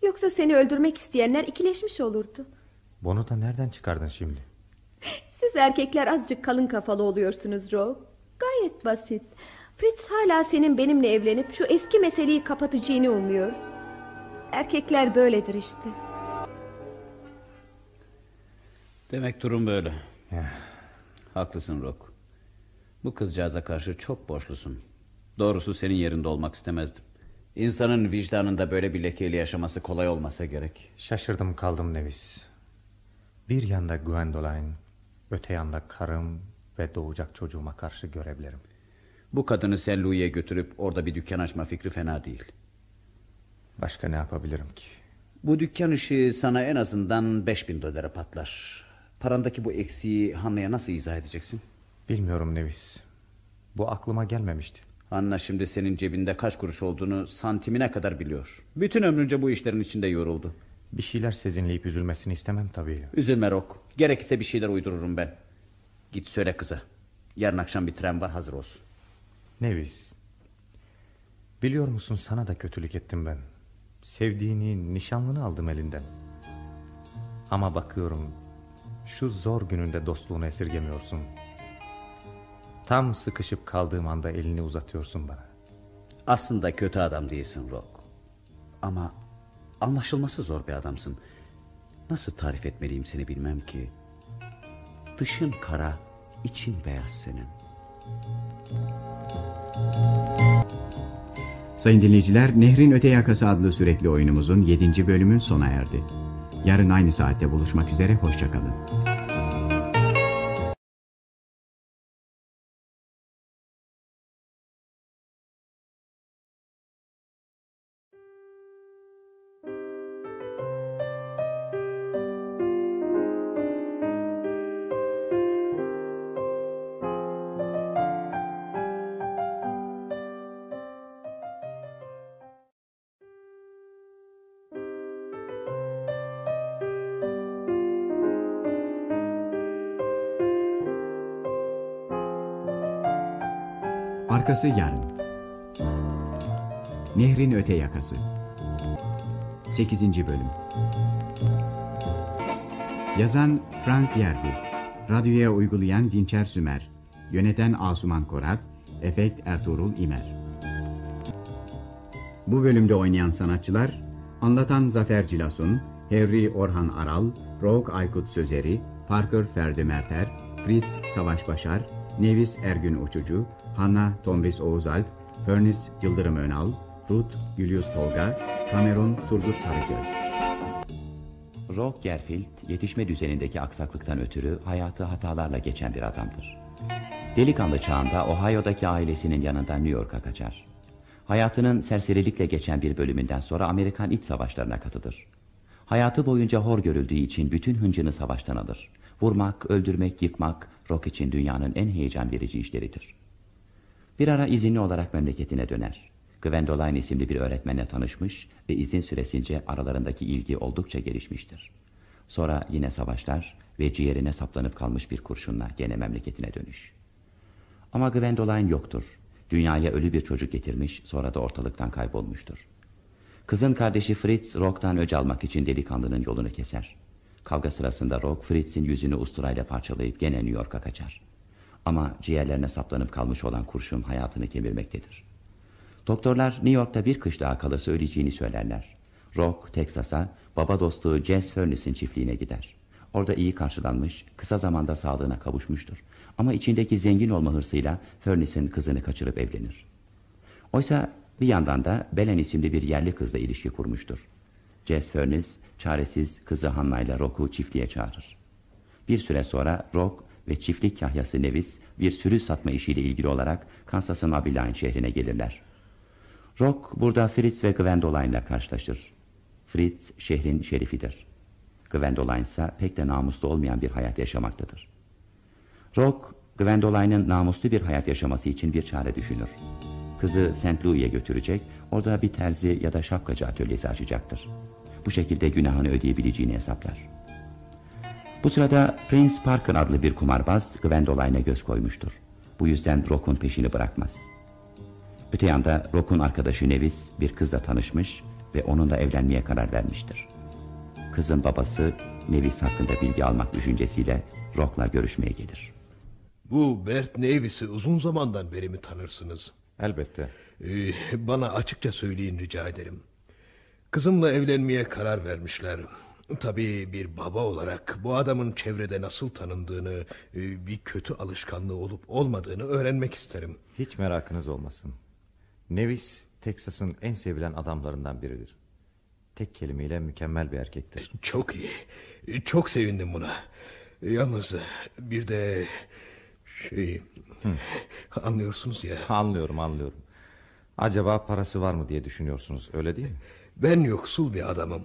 Yoksa seni öldürmek isteyenler ikileşmiş olurdu. Bunu da nereden çıkardın şimdi? Siz erkekler azıcık kalın kafalı oluyorsunuz Rock. Gayet basit. Fritz hala senin benimle evlenip şu eski meseleyi kapatacağını umuyor. Erkekler böyledir işte. Demek durum böyle. Haklısın Rock. Bu kızcağıza karşı çok borçlusun. Doğrusu senin yerinde olmak istemezdim. İnsanın vicdanında böyle bir lekeyle yaşaması kolay olmasa gerek. Şaşırdım kaldım Nevis. Bir yanda Gwendoline, öte yanda karım ve doğacak çocuğuma karşı görevlerim. Bu kadını. Louis'e götürüp orada bir dükkan açma fikri fena değil. Başka ne yapabilirim ki? Bu dükkan işi sana en azından 5000 dolara patlar. Parandaki bu eksiği Hanna'ya nasıl izah edeceksin? Bilmiyorum Nevis. Bu aklıma gelmemişti. Hanna şimdi senin cebinde kaç kuruş olduğunu santimine kadar biliyor. Bütün ömrünce bu işlerin içinde yoruldu. Bir şeyler sezinleyip üzülmesini istemem tabii. Üzülme Rock. Gerekirse bir şeyler uydururum ben. Git söyle kıza. Yarın akşam bir tren var hazır olsun. Nevis. Biliyor musun sana da kötülük ettim ben. Sevdiğini, nişanlını aldım elinden. Ama bakıyorum şu zor gününde dostluğunu esirgemiyorsun. Tam sıkışıp kaldığım anda elini uzatıyorsun bana. Aslında kötü adam değilsin Rock. Ama anlaşılması zor bir adamsın. Nasıl tarif etmeliyim seni bilmem ki. Dışın kara, için beyaz senin. Sayın dinleyiciler, Nehrin Öte Yakası adlı sürekli oyunumuzun 7. bölümü sona erdi. Yarın aynı saatte buluşmak üzere, hoşçakalın. Arkası yarın. Nehrin öte yakası. 8. bölüm. Yazan Frank Yerbi. Radyoya uygulayan Dinçer Sümer. Yöneten Asuman Korat. Efekt Ertuğrul İmer. Bu bölümde oynayan sanatçılar Anlatan Zafer Cilasun, Harry Orhan Aral, Rogue Aykut Sözeri, Parker Ferdi Merter, Fritz Savaş Başar, Nevis Ergün Uçucu, Hanna Tomris Oğuzalp, Furnace Yıldırım Önal, Ruth Julius Tolga, Cameron Turgut Sarıgöl. Rock Gerfield yetişme düzenindeki aksaklıktan ötürü hayatı hatalarla geçen bir adamdır. Delikanlı çağında Ohio'daki ailesinin yanından New York'a kaçar. Hayatının serserilikle geçen bir bölümünden sonra Amerikan iç savaşlarına katılır. Hayatı boyunca hor görüldüğü için bütün hıncını savaştan alır. Vurmak, öldürmek, yıkmak Rock için dünyanın en heyecan verici işleridir. Bir ara izinli olarak memleketine döner. Gwendoline isimli bir öğretmenle tanışmış ve izin süresince aralarındaki ilgi oldukça gelişmiştir. Sonra yine savaşlar ve ciğerine saplanıp kalmış bir kurşunla gene memleketine dönüş. Ama Gwendoline yoktur. Dünyaya ölü bir çocuk getirmiş sonra da ortalıktan kaybolmuştur. Kızın kardeşi Fritz Rock'tan öc almak için delikanlının yolunu keser. Kavga sırasında Rock Fritz'in yüzünü usturayla parçalayıp gene New York'a kaçar. Ama ciğerlerine saplanıp kalmış olan kurşun hayatını kemirmektedir. Doktorlar New York'ta bir kış daha kalırsa öleceğini söylerler. Rock, Texas'a baba dostu Jess Furnace'in çiftliğine gider. Orada iyi karşılanmış, kısa zamanda sağlığına kavuşmuştur. Ama içindeki zengin olma hırsıyla Furnace'in kızını kaçırıp evlenir. Oysa bir yandan da Belen isimli bir yerli kızla ilişki kurmuştur. Jess Furnace, çaresiz kızı Hannah ile Rock'u çiftliğe çağırır. Bir süre sonra Rock ve çiftlik kahyası Nevis bir sürü satma işiyle ilgili olarak Kansas'ın Abilene şehrine gelirler. Rock burada Fritz ve Gwendoline ile karşılaşır. Fritz şehrin şerifidir. Gwendoline ise pek de namuslu olmayan bir hayat yaşamaktadır. Rock, Gwendoline'ın namuslu bir hayat yaşaması için bir çare düşünür. Kızı St. Louis'e götürecek, orada bir terzi ya da şapkacı atölyesi açacaktır. Bu şekilde günahını ödeyebileceğini hesaplar. Bu sırada Prince Parker adlı bir kumarbaz Gwendoline'e göz koymuştur. Bu yüzden Rock'un peşini bırakmaz. Öte yanda Rock'un arkadaşı Nevis bir kızla tanışmış ve onunla evlenmeye karar vermiştir. Kızın babası Nevis hakkında bilgi almak düşüncesiyle Rock'la görüşmeye gelir. Bu Bert Nevis'i uzun zamandan beri mi tanırsınız? Elbette. Ee, bana açıkça söyleyin rica ederim. Kızımla evlenmeye karar vermişler. Tabii bir baba olarak bu adamın çevrede nasıl tanındığını, e, bir kötü alışkanlığı olup olmadığını öğrenmek isterim. Hiç merakınız olmasın. Nevis, Teksas'ın en sevilen adamlarından biridir. Tek kelimeyle mükemmel bir erkektir. Çok iyi. Çok sevindim buna. Yalnız bir de şey Hı. anlıyorsunuz ya. Anlıyorum anlıyorum. Acaba parası var mı diye düşünüyorsunuz öyle değil mi? Ben yoksul bir adamım.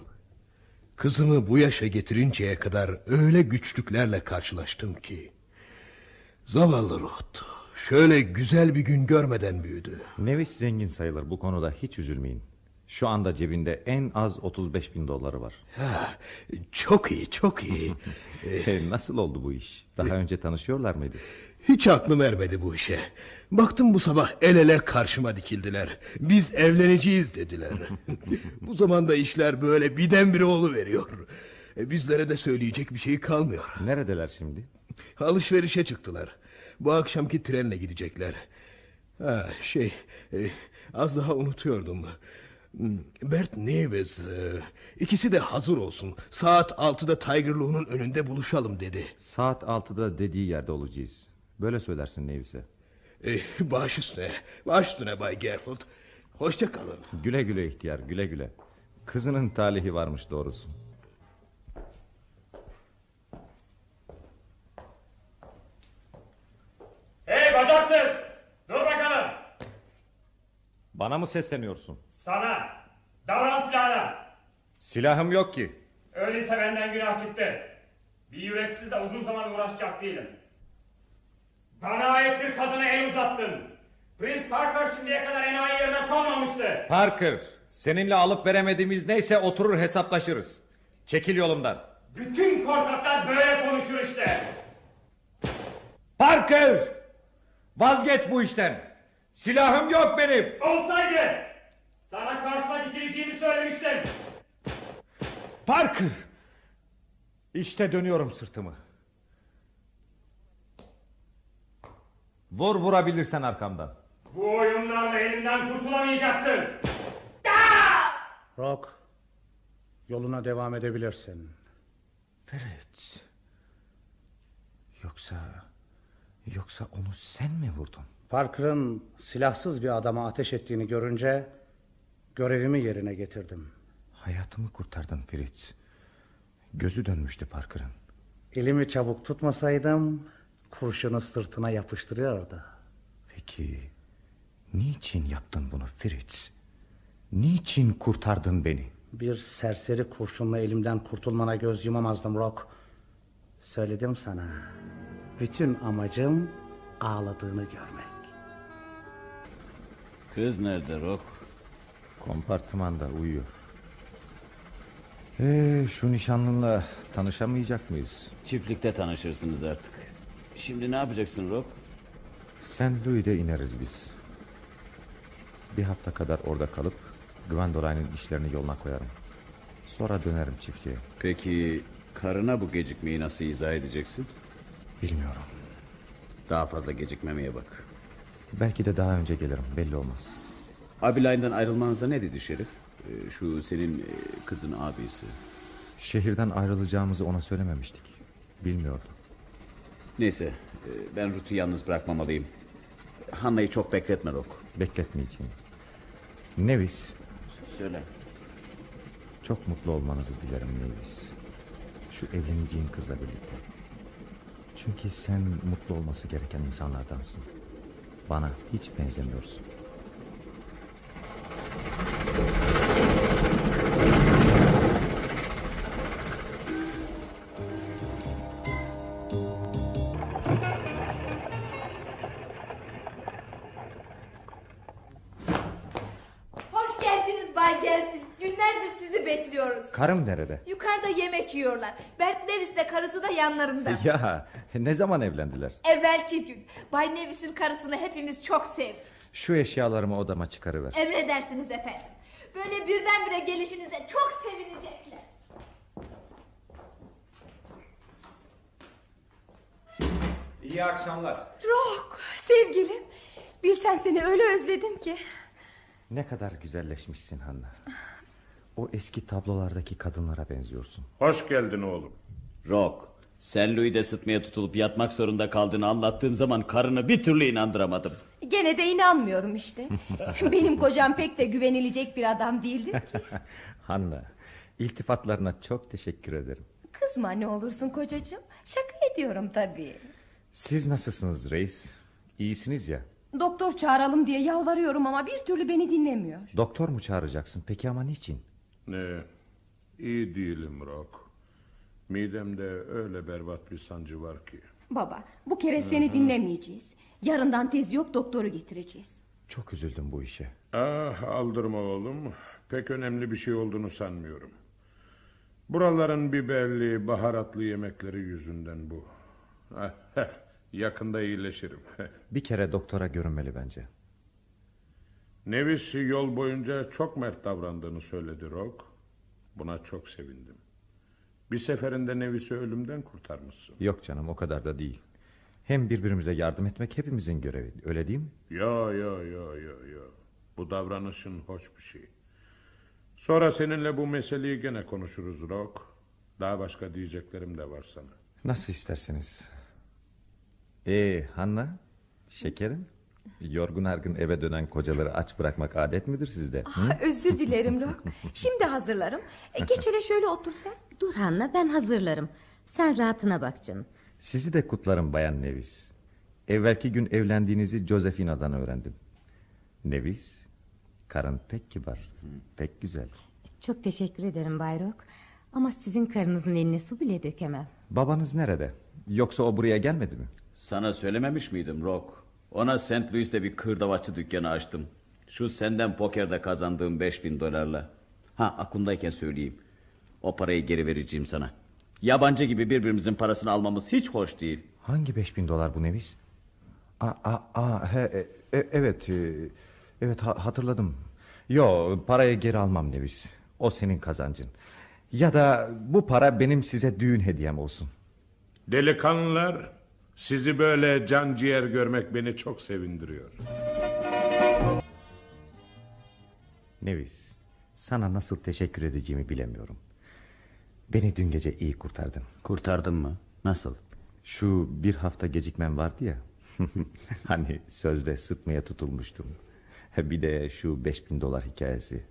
Kızımı bu yaşa getirinceye kadar öyle güçlüklerle karşılaştım ki. Zavallı Ruth. Şöyle güzel bir gün görmeden büyüdü. Nevis zengin sayılır bu konuda hiç üzülmeyin. Şu anda cebinde en az 35 bin doları var. Ha, çok iyi çok iyi. [laughs] E, Nasıl oldu bu iş? Daha önce tanışıyorlar mıydı? Hiç aklım ermedi bu işe. Baktım bu sabah el ele karşıma dikildiler. Biz evleneceğiz dediler. [laughs] bu zamanda işler böyle birdenbire veriyor. E, bizlere de söyleyecek bir şey kalmıyor. Neredeler şimdi? Alışverişe çıktılar. Bu akşamki trenle gidecekler. Ha, şey, e, az daha unutuyordum. Hmm, Bert Neves, e, ikisi de hazır olsun. Saat altıda Tiger Loo'nun önünde buluşalım dedi. Saat 6'da dediği yerde olacağız. Böyle söylersin Nevis'e. E, baş üstüne, baş üstüne Bay Gerfield. Hoşça kalın. Güle güle ihtiyar güle güle. Kızının talihi varmış doğrusu. Hey bacaksız! Dur bakalım. Bana mı sesleniyorsun? Sana. Davran silahına. Silahım yok ki. Öyleyse benden günah gitti. Bir yüreksizle uzun zaman uğraşacak değilim. Bana ait bir kadına el uzattın. Prince Parker şimdiye kadar enayi yerine konmamıştı. Parker seninle alıp veremediğimiz neyse oturur hesaplaşırız. Çekil yolumdan. Bütün korkaklar böyle konuşur işte. Parker! Vazgeç bu işten. Silahım yok benim. Olsaydı sana karşıma dikileceğimi söylemiştim. Parker! İşte dönüyorum sırtımı. Vur vurabilirsen arkamdan. Bu oyunlarla elimden kurtulamayacaksın. Rock, yoluna devam edebilirsin. Ferit. Yoksa... Yoksa onu sen mi vurdun? Parker'ın silahsız bir adama ateş ettiğini görünce... ...görevimi yerine getirdim. Hayatımı kurtardın Fritz. Gözü dönmüştü Parker'ın. Elimi çabuk tutmasaydım... ...kurşunu sırtına yapıştırıyordu. Peki... Niçin yaptın bunu Fritz? Niçin kurtardın beni? Bir serseri kurşunla elimden kurtulmana göz yumamazdım Rock. Söyledim sana. Bütün amacım ağladığını görmek. Kız nerede Rock? Kompartımanda uyuyor. Ee, şu nişanlınla tanışamayacak mıyız? Çiftlikte tanışırsınız artık. Şimdi ne yapacaksın Rock? St. Louis'de ineriz biz. Bir hafta kadar orada kalıp Gwendoline'ın işlerini yoluna koyarım. Sonra dönerim çiftliğe. Peki karına bu gecikmeyi nasıl izah edeceksin? Bilmiyorum. Daha fazla gecikmemeye bak. Belki de daha önce gelirim belli olmaz. Abilay'dan ayrılmanıza ne dedi Şerif? Ee, Şu senin e, kızın abisi. Şehirden ayrılacağımızı ona söylememiştik. Bilmiyordu. Neyse e, ben Ruth'u yalnız bırakmamalıyım. Hanna'yı çok bekletme Rock. Bekletmeyeceğim. Nevis. Söyle. Çok mutlu olmanızı dilerim Nevis. Şu evleneceğin kızla birlikte. Çünkü sen mutlu olması gereken insanlardansın. Bana hiç benzemiyorsun. Karım nerede? Yukarıda yemek yiyorlar. Bert Nevis de karısı da yanlarında. [laughs] Ya ne zaman evlendiler? Evvelki gün. Bay Nevis'in karısını hepimiz çok sevdik. Şu eşyalarımı odama çıkarıver. Emredersiniz efendim. Böyle birdenbire gelişinize çok sevinecekler. İyi akşamlar. Rock sevgilim. Bilsen seni öyle özledim ki. Ne kadar güzelleşmişsin Hanna. O eski tablolardaki kadınlara benziyorsun. Hoş geldin oğlum. Rock, sen Louis'de sıtmaya tutulup yatmak zorunda kaldığını anlattığım zaman karını bir türlü inandıramadım. Gene de inanmıyorum işte. [laughs] Benim kocam pek de güvenilecek bir adam değildir ki. [laughs] Hanna, iltifatlarına çok teşekkür ederim. Kızma ne olursun kocacığım. Şaka ediyorum tabii. Siz nasılsınız reis? İyisiniz ya. Doktor çağıralım diye yalvarıyorum ama bir türlü beni dinlemiyor. Doktor mu çağıracaksın? Peki ama niçin? Ne? İyi değilim Rock. Midemde öyle berbat bir sancı var ki. Baba bu kere seni Hı hı. dinlemeyeceğiz. Yarından tez yok doktoru getireceğiz. Çok üzüldüm bu işe. Ah aldırma oğlum. Pek önemli bir şey olduğunu sanmıyorum. Buraların biberli, baharatlı yemekleri yüzünden bu. Ah, yakında iyileşirim. Bir kere doktora görünmeli bence. Nevis yol boyunca çok mert davrandığını söyledi Rock. Buna çok sevindim. Bir seferinde Nevis'i ölümden kurtarmışsın. Yok canım o kadar da değil. Hem birbirimize yardım etmek hepimizin görevi. Öyle değil mi? Yo yo yo yo yo. Bu davranışın hoş bir şey. Sonra seninle bu meseleyi gene konuşuruz Rock. Daha başka diyeceklerim de var sana. Nasıl isterseniz. Ee Hanna, şekerim. Yorgun argın eve dönen kocaları aç bırakmak adet midir sizde? Hı? Ah, özür dilerim Rock. [laughs] Şimdi hazırlarım. E, geç hele şöyle otur sen. Dur Hanna ben hazırlarım. Sen rahatına bak canım. Sizi de kutlarım Bayan Nevis. Evvelki gün evlendiğinizi Josefina'dan öğrendim. Nevis, karın pek kibar, pek güzel. Çok teşekkür ederim Bay Rock. Ama sizin karınızın eline su bile dökemem. Babanız nerede? Yoksa o buraya gelmedi mi? Sana söylememiş miydim Rock? Ona St. Louis'te bir kırdavatçı dükkanı açtım. Şu senden pokerde kazandığım 5000 dolarla. Ha aklımdayken söyleyeyim. O parayı geri vereceğim sana. Yabancı gibi birbirimizin parasını almamız hiç hoş değil. Hangi 5000 dolar bu Nevis? Aa, aa, aa, he, e, e, evet, e, evet ha, hatırladım. Yo, parayı geri almam Nevis. O senin kazancın. Ya da bu para benim size düğün hediyem olsun. Delikanlılar, sizi böyle can ciğer görmek beni çok sevindiriyor. Nevis, sana nasıl teşekkür edeceğimi bilemiyorum. Beni dün gece iyi kurtardın. Kurtardın mı? Nasıl? Şu bir hafta gecikmem vardı ya. [laughs] hani sözde sıtmaya tutulmuştum. Bir de şu beş bin dolar hikayesi.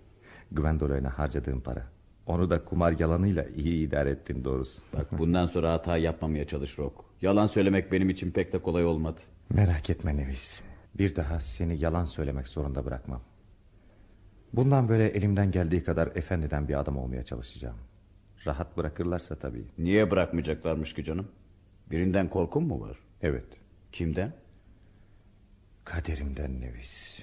Gwendolen'a harcadığım para. Onu da kumar yalanıyla iyi idare ettin doğrusu. Bak bundan sonra hata yapmamaya çalış Rock. Yalan söylemek benim için pek de kolay olmadı. Merak etme Nevis. Bir daha seni yalan söylemek zorunda bırakmam. Bundan böyle elimden geldiği kadar efendiden bir adam olmaya çalışacağım. Rahat bırakırlarsa tabii. Niye bırakmayacaklarmış ki canım? Birinden korkun mu var? Evet. Kimden? Kaderimden Nevis.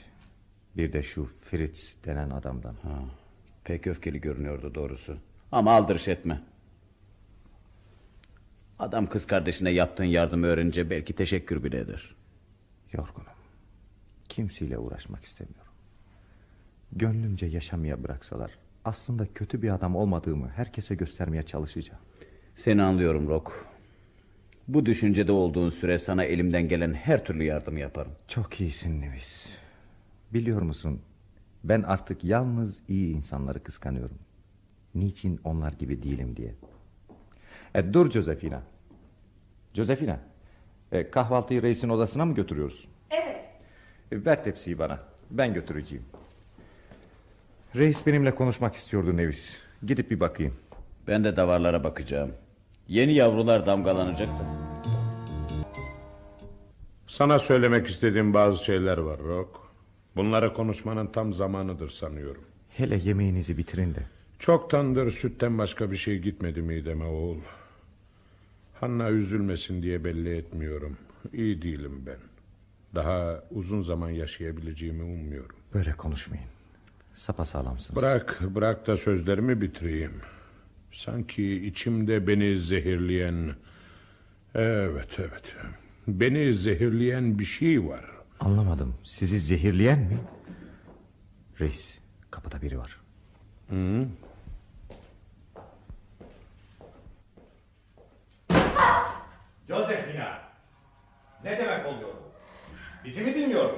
Bir de şu Fritz denen adamdan. Ha, pek öfkeli görünüyordu doğrusu. Ama aldırış etme. Adam kız kardeşine yaptığın yardımı öğrenince belki teşekkür bile eder. Yorgunum. Kimseyle uğraşmak istemiyorum. Gönlümce yaşamaya bıraksalar... ...aslında kötü bir adam olmadığımı herkese göstermeye çalışacağım. Seni anlıyorum Rock. Bu düşüncede olduğun süre sana elimden gelen her türlü yardımı yaparım. Çok iyisin Nevis. Biliyor musun ben artık yalnız iyi insanları kıskanıyorum. Niçin onlar gibi değilim diye. E, dur Josefina. Josefina. E, kahvaltıyı reisin odasına mı götürüyoruz? Evet. E, ver tepsiyi bana. Ben götüreceğim. Reis benimle konuşmak istiyordu Nevis. Gidip bir bakayım. Ben de davarlara bakacağım. Yeni yavrular damgalanacaktı. Sana söylemek istediğim bazı şeyler var Rock. Bunları konuşmanın tam zamanıdır sanıyorum. Hele yemeğinizi bitirin de. Çoktandır sütten başka bir şey gitmedi mideme oğul. Hanna üzülmesin diye belli etmiyorum. İyi değilim ben. Daha uzun zaman yaşayabileceğimi ummuyorum. Böyle konuşmayın. Sapasağlamsınız. Bırak, bırak da sözlerimi bitireyim. Sanki içimde beni zehirleyen... Evet, evet. Beni zehirleyen bir şey var. Anlamadım. Sizi zehirleyen mi? Reis, kapıda biri var. Hı? Josefina! Ne demek oluyor bu? Bizi mi dinliyor?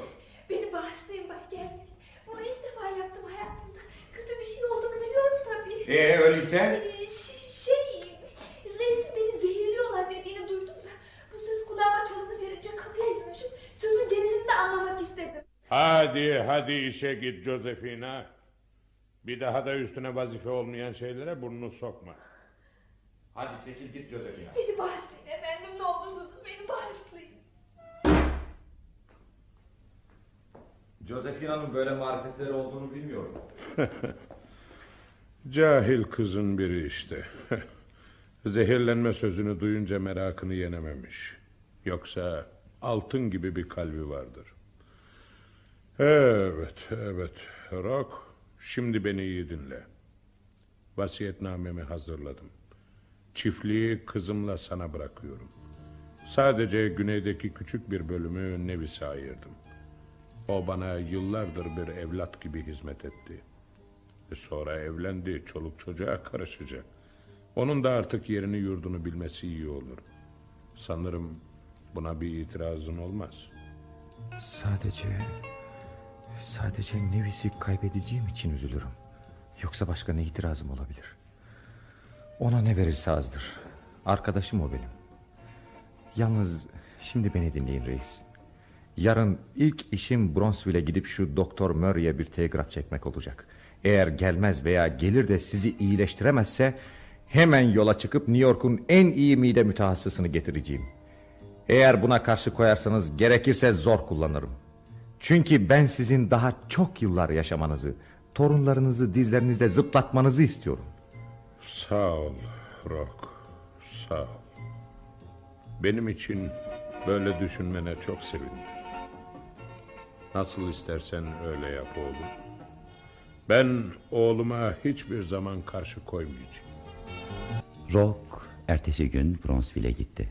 Beni bağışlayın Bay Gervin. Bunu ilk defa yaptım hayatımda. Kötü bir şey olduğunu biliyorum tabii. Ee, öyleyse? Ee, şey, reisin beni zehirliyorlar dediğini duydum da... ...bu söz kulağıma çalını verince kapıya yanaşıp... ...sözün genizini de anlamak istedim. Hadi, hadi işe git Josefina. Bir daha da üstüne vazife olmayan şeylere burnunu sokma. Hadi çekil git Josefina. Beni bağışlayın efendim ne olursunuz beni bağışlayın. Josefina'nın böyle marifetleri olduğunu bilmiyorum. [laughs] Cahil kızın biri işte. [laughs] Zehirlenme sözünü duyunca merakını yenememiş. Yoksa altın gibi bir kalbi vardır. Evet, evet. Rock, şimdi beni iyi dinle. Vasiyetnamemi hazırladım. Çiftliği kızımla sana bırakıyorum. Sadece güneydeki küçük bir bölümü Nevis'e ayırdım. O bana yıllardır bir evlat gibi hizmet etti. E sonra evlendi, çoluk çocuğa karışacak. Onun da artık yerini yurdunu bilmesi iyi olur. Sanırım buna bir itirazın olmaz. Sadece... Sadece Nevis'i kaybedeceğim için üzülürüm. Yoksa başka ne itirazım olabilir? Ona ne verirse azdır. Arkadaşım o benim. Yalnız şimdi beni dinleyin reis. Yarın ilk işim Bronzeville'e gidip şu Doktor Murray'e bir telgraf çekmek olacak. Eğer gelmez veya gelir de sizi iyileştiremezse... ...hemen yola çıkıp New York'un en iyi mide mütehassısını getireceğim. Eğer buna karşı koyarsanız gerekirse zor kullanırım. Çünkü ben sizin daha çok yıllar yaşamanızı... ...torunlarınızı dizlerinizde zıplatmanızı istiyorum. Sağ ol Rock, sağ ol. Benim için böyle düşünmene çok sevindim. Nasıl istersen öyle yap oğlum. Ben oğluma hiçbir zaman karşı koymayacağım. Rock ertesi gün Bronzeville'e gitti.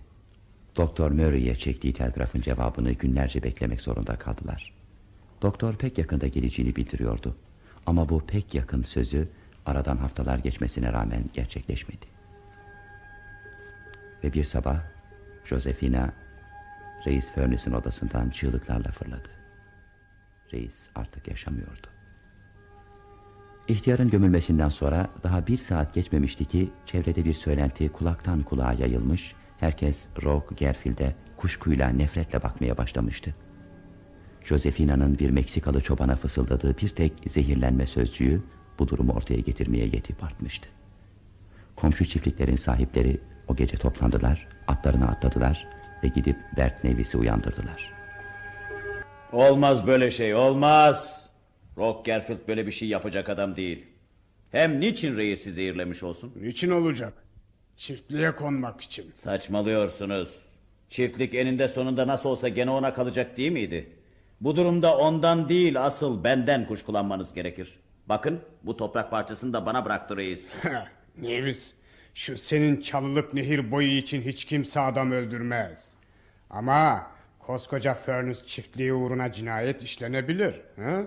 Doktor Murray'e çektiği telgrafın cevabını günlerce beklemek zorunda kaldılar. Doktor pek yakında geleceğini bildiriyordu. Ama bu pek yakın sözü aradan haftalar geçmesine rağmen gerçekleşmedi. Ve bir sabah Josefina Reis Furnace'ın odasından çığlıklarla fırladı. Reis artık yaşamıyordu. İhtiyarın gömülmesinden sonra daha bir saat geçmemişti ki çevrede bir söylenti kulaktan kulağa yayılmış, herkes Rogue Gerfield'e kuşkuyla nefretle bakmaya başlamıştı. Josefina'nın bir Meksikalı çobana fısıldadığı bir tek zehirlenme sözcüğü bu durumu ortaya getirmeye yetip artmıştı. Komşu çiftliklerin sahipleri o gece toplandılar, atlarına atladılar ve gidip Bert Nevis'i uyandırdılar. Olmaz böyle şey olmaz. Rock Gerfield böyle bir şey yapacak adam değil. Hem niçin reisi zehirlemiş olsun? Niçin olacak? Çiftliğe konmak için. Saçmalıyorsunuz. Çiftlik eninde sonunda nasıl olsa gene ona kalacak değil miydi? Bu durumda ondan değil asıl benden kuşkulanmanız gerekir. Bakın bu toprak parçasını da bana bıraktı reis. [laughs] Nevis şu senin çalılık nehir boyu için hiç kimse adam öldürmez. Ama koskoca Furnace çiftliği uğruna cinayet işlenebilir. Ha?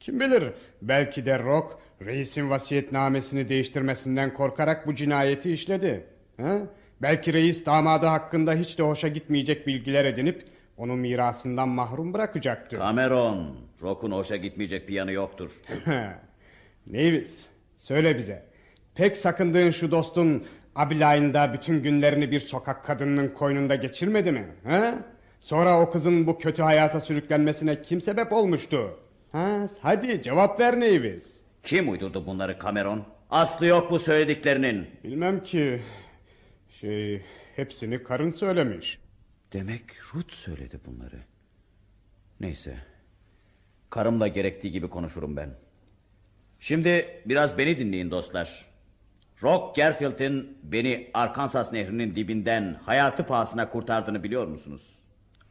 Kim bilir belki de Rock reisin vasiyetnamesini değiştirmesinden korkarak bu cinayeti işledi. Ha? Belki reis damadı hakkında hiç de hoşa gitmeyecek bilgiler edinip onu mirasından mahrum bırakacaktı. Cameron, Rock'un hoşa gitmeyecek bir yanı yoktur. Nevis, söyle bize. Pek sakındığın şu dostun Abilayne'da bütün günlerini bir sokak kadınının koynunda geçirmedi mi? He? Sonra o kızın bu kötü hayata sürüklenmesine kim sebep olmuştu? Ha, hadi cevap ver Nevis. Kim uydurdu bunları Cameron? Aslı yok bu söylediklerinin. Bilmem ki. Şey, hepsini karın söylemiş. Demek Ruth söyledi bunları. Neyse. Karımla gerektiği gibi konuşurum ben. Şimdi biraz beni dinleyin dostlar. Rock Gerfield'in beni Arkansas nehrinin dibinden hayatı pahasına kurtardığını biliyor musunuz?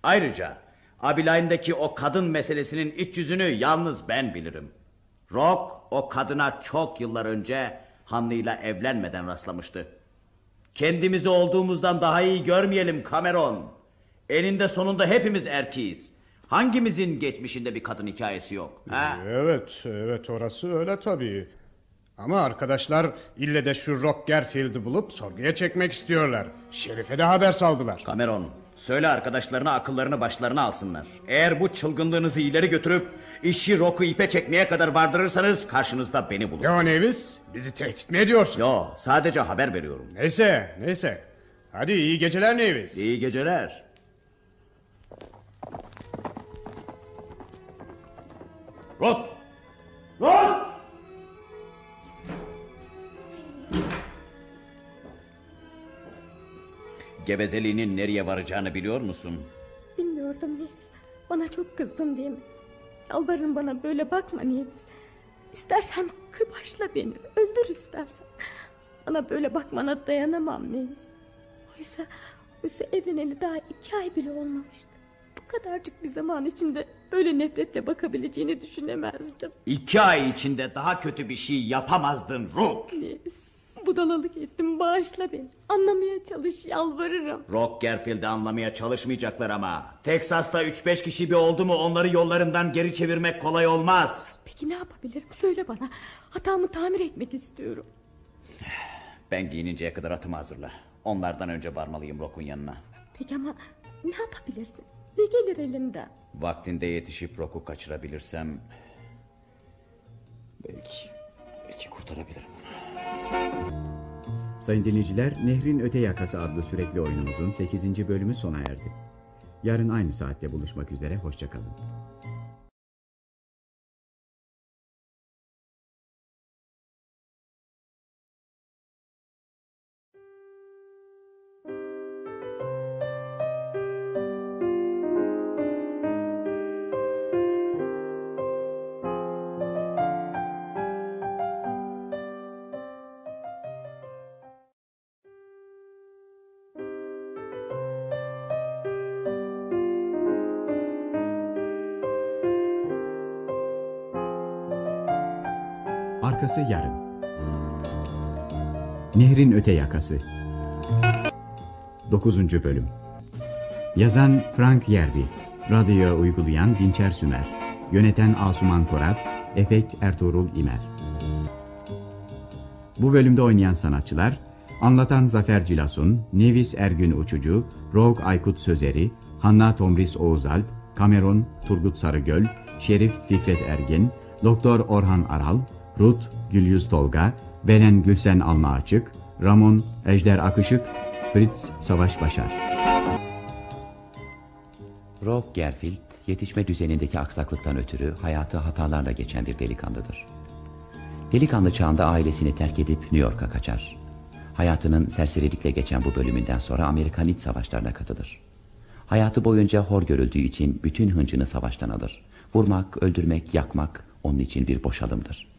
Ayrıca Abilayne'daki o kadın meselesinin iç yüzünü yalnız ben bilirim. Rock o kadına çok yıllar önce Hanlı'yla evlenmeden rastlamıştı. Kendimizi olduğumuzdan daha iyi görmeyelim Cameron. Eninde sonunda hepimiz erkeğiz. Hangimizin geçmişinde bir kadın hikayesi yok? Ha? Evet, evet orası öyle tabii. Ama arkadaşlar ille de şu Rock Gerfield'i bulup sorguya çekmek istiyorlar. Şerife de haber saldılar. Cameron, söyle arkadaşlarına akıllarını başlarına alsınlar. Eğer bu çılgınlığınızı ileri götürüp işi Rock'u ipe çekmeye kadar vardırırsanız karşınızda beni bulursunuz. Yo Nevis, bizi tehdit mi ediyorsun? Yo, sadece haber veriyorum. Neyse, neyse. Hadi iyi geceler Nevis. İyi geceler. Rod! Rod! Gevezeliğinin nereye varacağını biliyor musun? Bilmiyordum Nevis. Bana çok kızdın değil mi? Yalvarırım bana böyle bakma Nevis. İstersen kırbaçla beni. Öldür istersen. Bana böyle bakmana dayanamam Nevis. Oysa, oysa evleneli daha iki ay bile olmamıştı. Kadarcık bir zaman içinde böyle nefretle bakabileceğini düşünemezdim. İki ay içinde daha kötü bir şey yapamazdın Ruth. Nevis, budalalık ettim bağışla beni. Anlamaya çalış yalvarırım. Rock Gerfield'i anlamaya çalışmayacaklar ama. Teksas'ta 3-5 kişi bir oldu mu onları yollarından geri çevirmek kolay olmaz. Peki ne yapabilirim söyle bana. Hatamı tamir etmek istiyorum. Ben giyininceye kadar atımı hazırla. Onlardan önce varmalıyım Rock'un yanına. Peki ama ne yapabilirsin? Ne gelir elinden? Vaktinde yetişip Rock'u kaçırabilirsem... Belki... Belki kurtarabilirim Sayın dinleyiciler, Nehrin Öte Yakası adlı sürekli oyunumuzun 8. bölümü sona erdi. Yarın aynı saatte buluşmak üzere, hoşçakalın. Arkası yarın. Nehrin öte yakası. 9. bölüm. Yazan Frank Yerbi Radyoya uygulayan Dinçer Sümer Yöneten Asuman Korat Efekt Ertuğrul İmer Bu bölümde oynayan sanatçılar Anlatan Zafer Cilasun Nevis Ergün Uçucu Rogue Aykut Sözeri Hanna Tomris Oğuzalp Kamerun Turgut Sarıgöl Şerif Fikret Ergin Doktor Orhan Aral Rut Gülyüz Tolga Belen Gülsen Alma Açık Ramon Ejder Akışık Fritz Savaş Başar Rock Gerfield, yetişme düzenindeki aksaklıktan ötürü hayatı hatalarla geçen bir delikanlıdır. Delikanlı çağında ailesini terk edip New York'a kaçar. Hayatının serserilikle geçen bu bölümünden sonra Amerikan İç Savaşlarına katılır. Hayatı boyunca hor görüldüğü için bütün hıncını savaştan alır. Vurmak, öldürmek, yakmak onun için bir boşalımdır.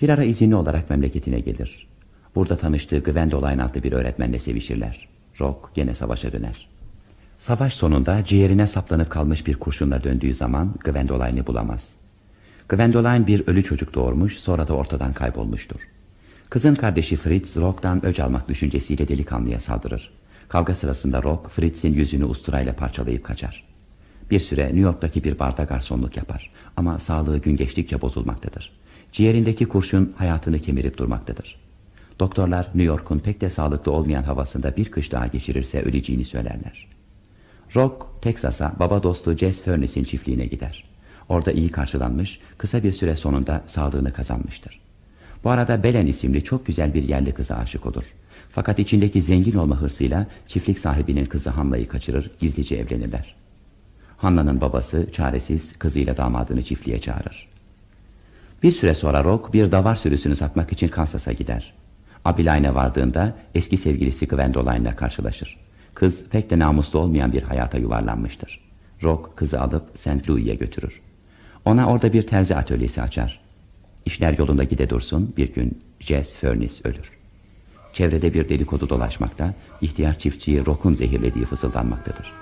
Bir ara izinli olarak memleketine gelir. Burada tanıştığı Gwendoline adlı bir öğretmenle sevişirler. Rock gene savaşa döner. Savaş sonunda ciğerine saplanıp kalmış bir kurşunla döndüğü zaman Gwendoline'i bulamaz. Gwendoline bir ölü çocuk doğurmuş sonra da ortadan kaybolmuştur. Kızın kardeşi Fritz Rock'tan öc almak düşüncesiyle delikanlıya saldırır. Kavga sırasında Rock Fritz'in yüzünü usturayla parçalayıp kaçar. Bir süre New York'taki bir barda garsonluk yapar ama sağlığı gün geçtikçe bozulmaktadır. Ciğerindeki kurşun hayatını kemirip durmaktadır. Doktorlar New York'un pek de sağlıklı olmayan havasında bir kış daha geçirirse öleceğini söylerler. Rock, Texas'a baba dostu Jess Furnace'in çiftliğine gider. Orada iyi karşılanmış, kısa bir süre sonunda sağlığını kazanmıştır. Bu arada Belen isimli çok güzel bir yerli kıza aşık olur. Fakat içindeki zengin olma hırsıyla çiftlik sahibinin kızı Hanna'yı kaçırır, gizlice evlenirler. Hanna'nın babası çaresiz kızıyla damadını çiftliğe çağırır. Bir süre sonra Rock bir davar sürüsünü satmak için Kansas'a gider. Abilayne vardığında eski sevgilisi Gwendoline'la karşılaşır. Kız pek de namuslu olmayan bir hayata yuvarlanmıştır. Rock kızı alıp St. Louis'e götürür. Ona orada bir terzi atölyesi açar. İşler yolunda gide dursun bir gün Jess Furnace ölür. Çevrede bir dedikodu dolaşmakta, ihtiyar çiftçiyi Rock'un zehirlediği fısıldanmaktadır.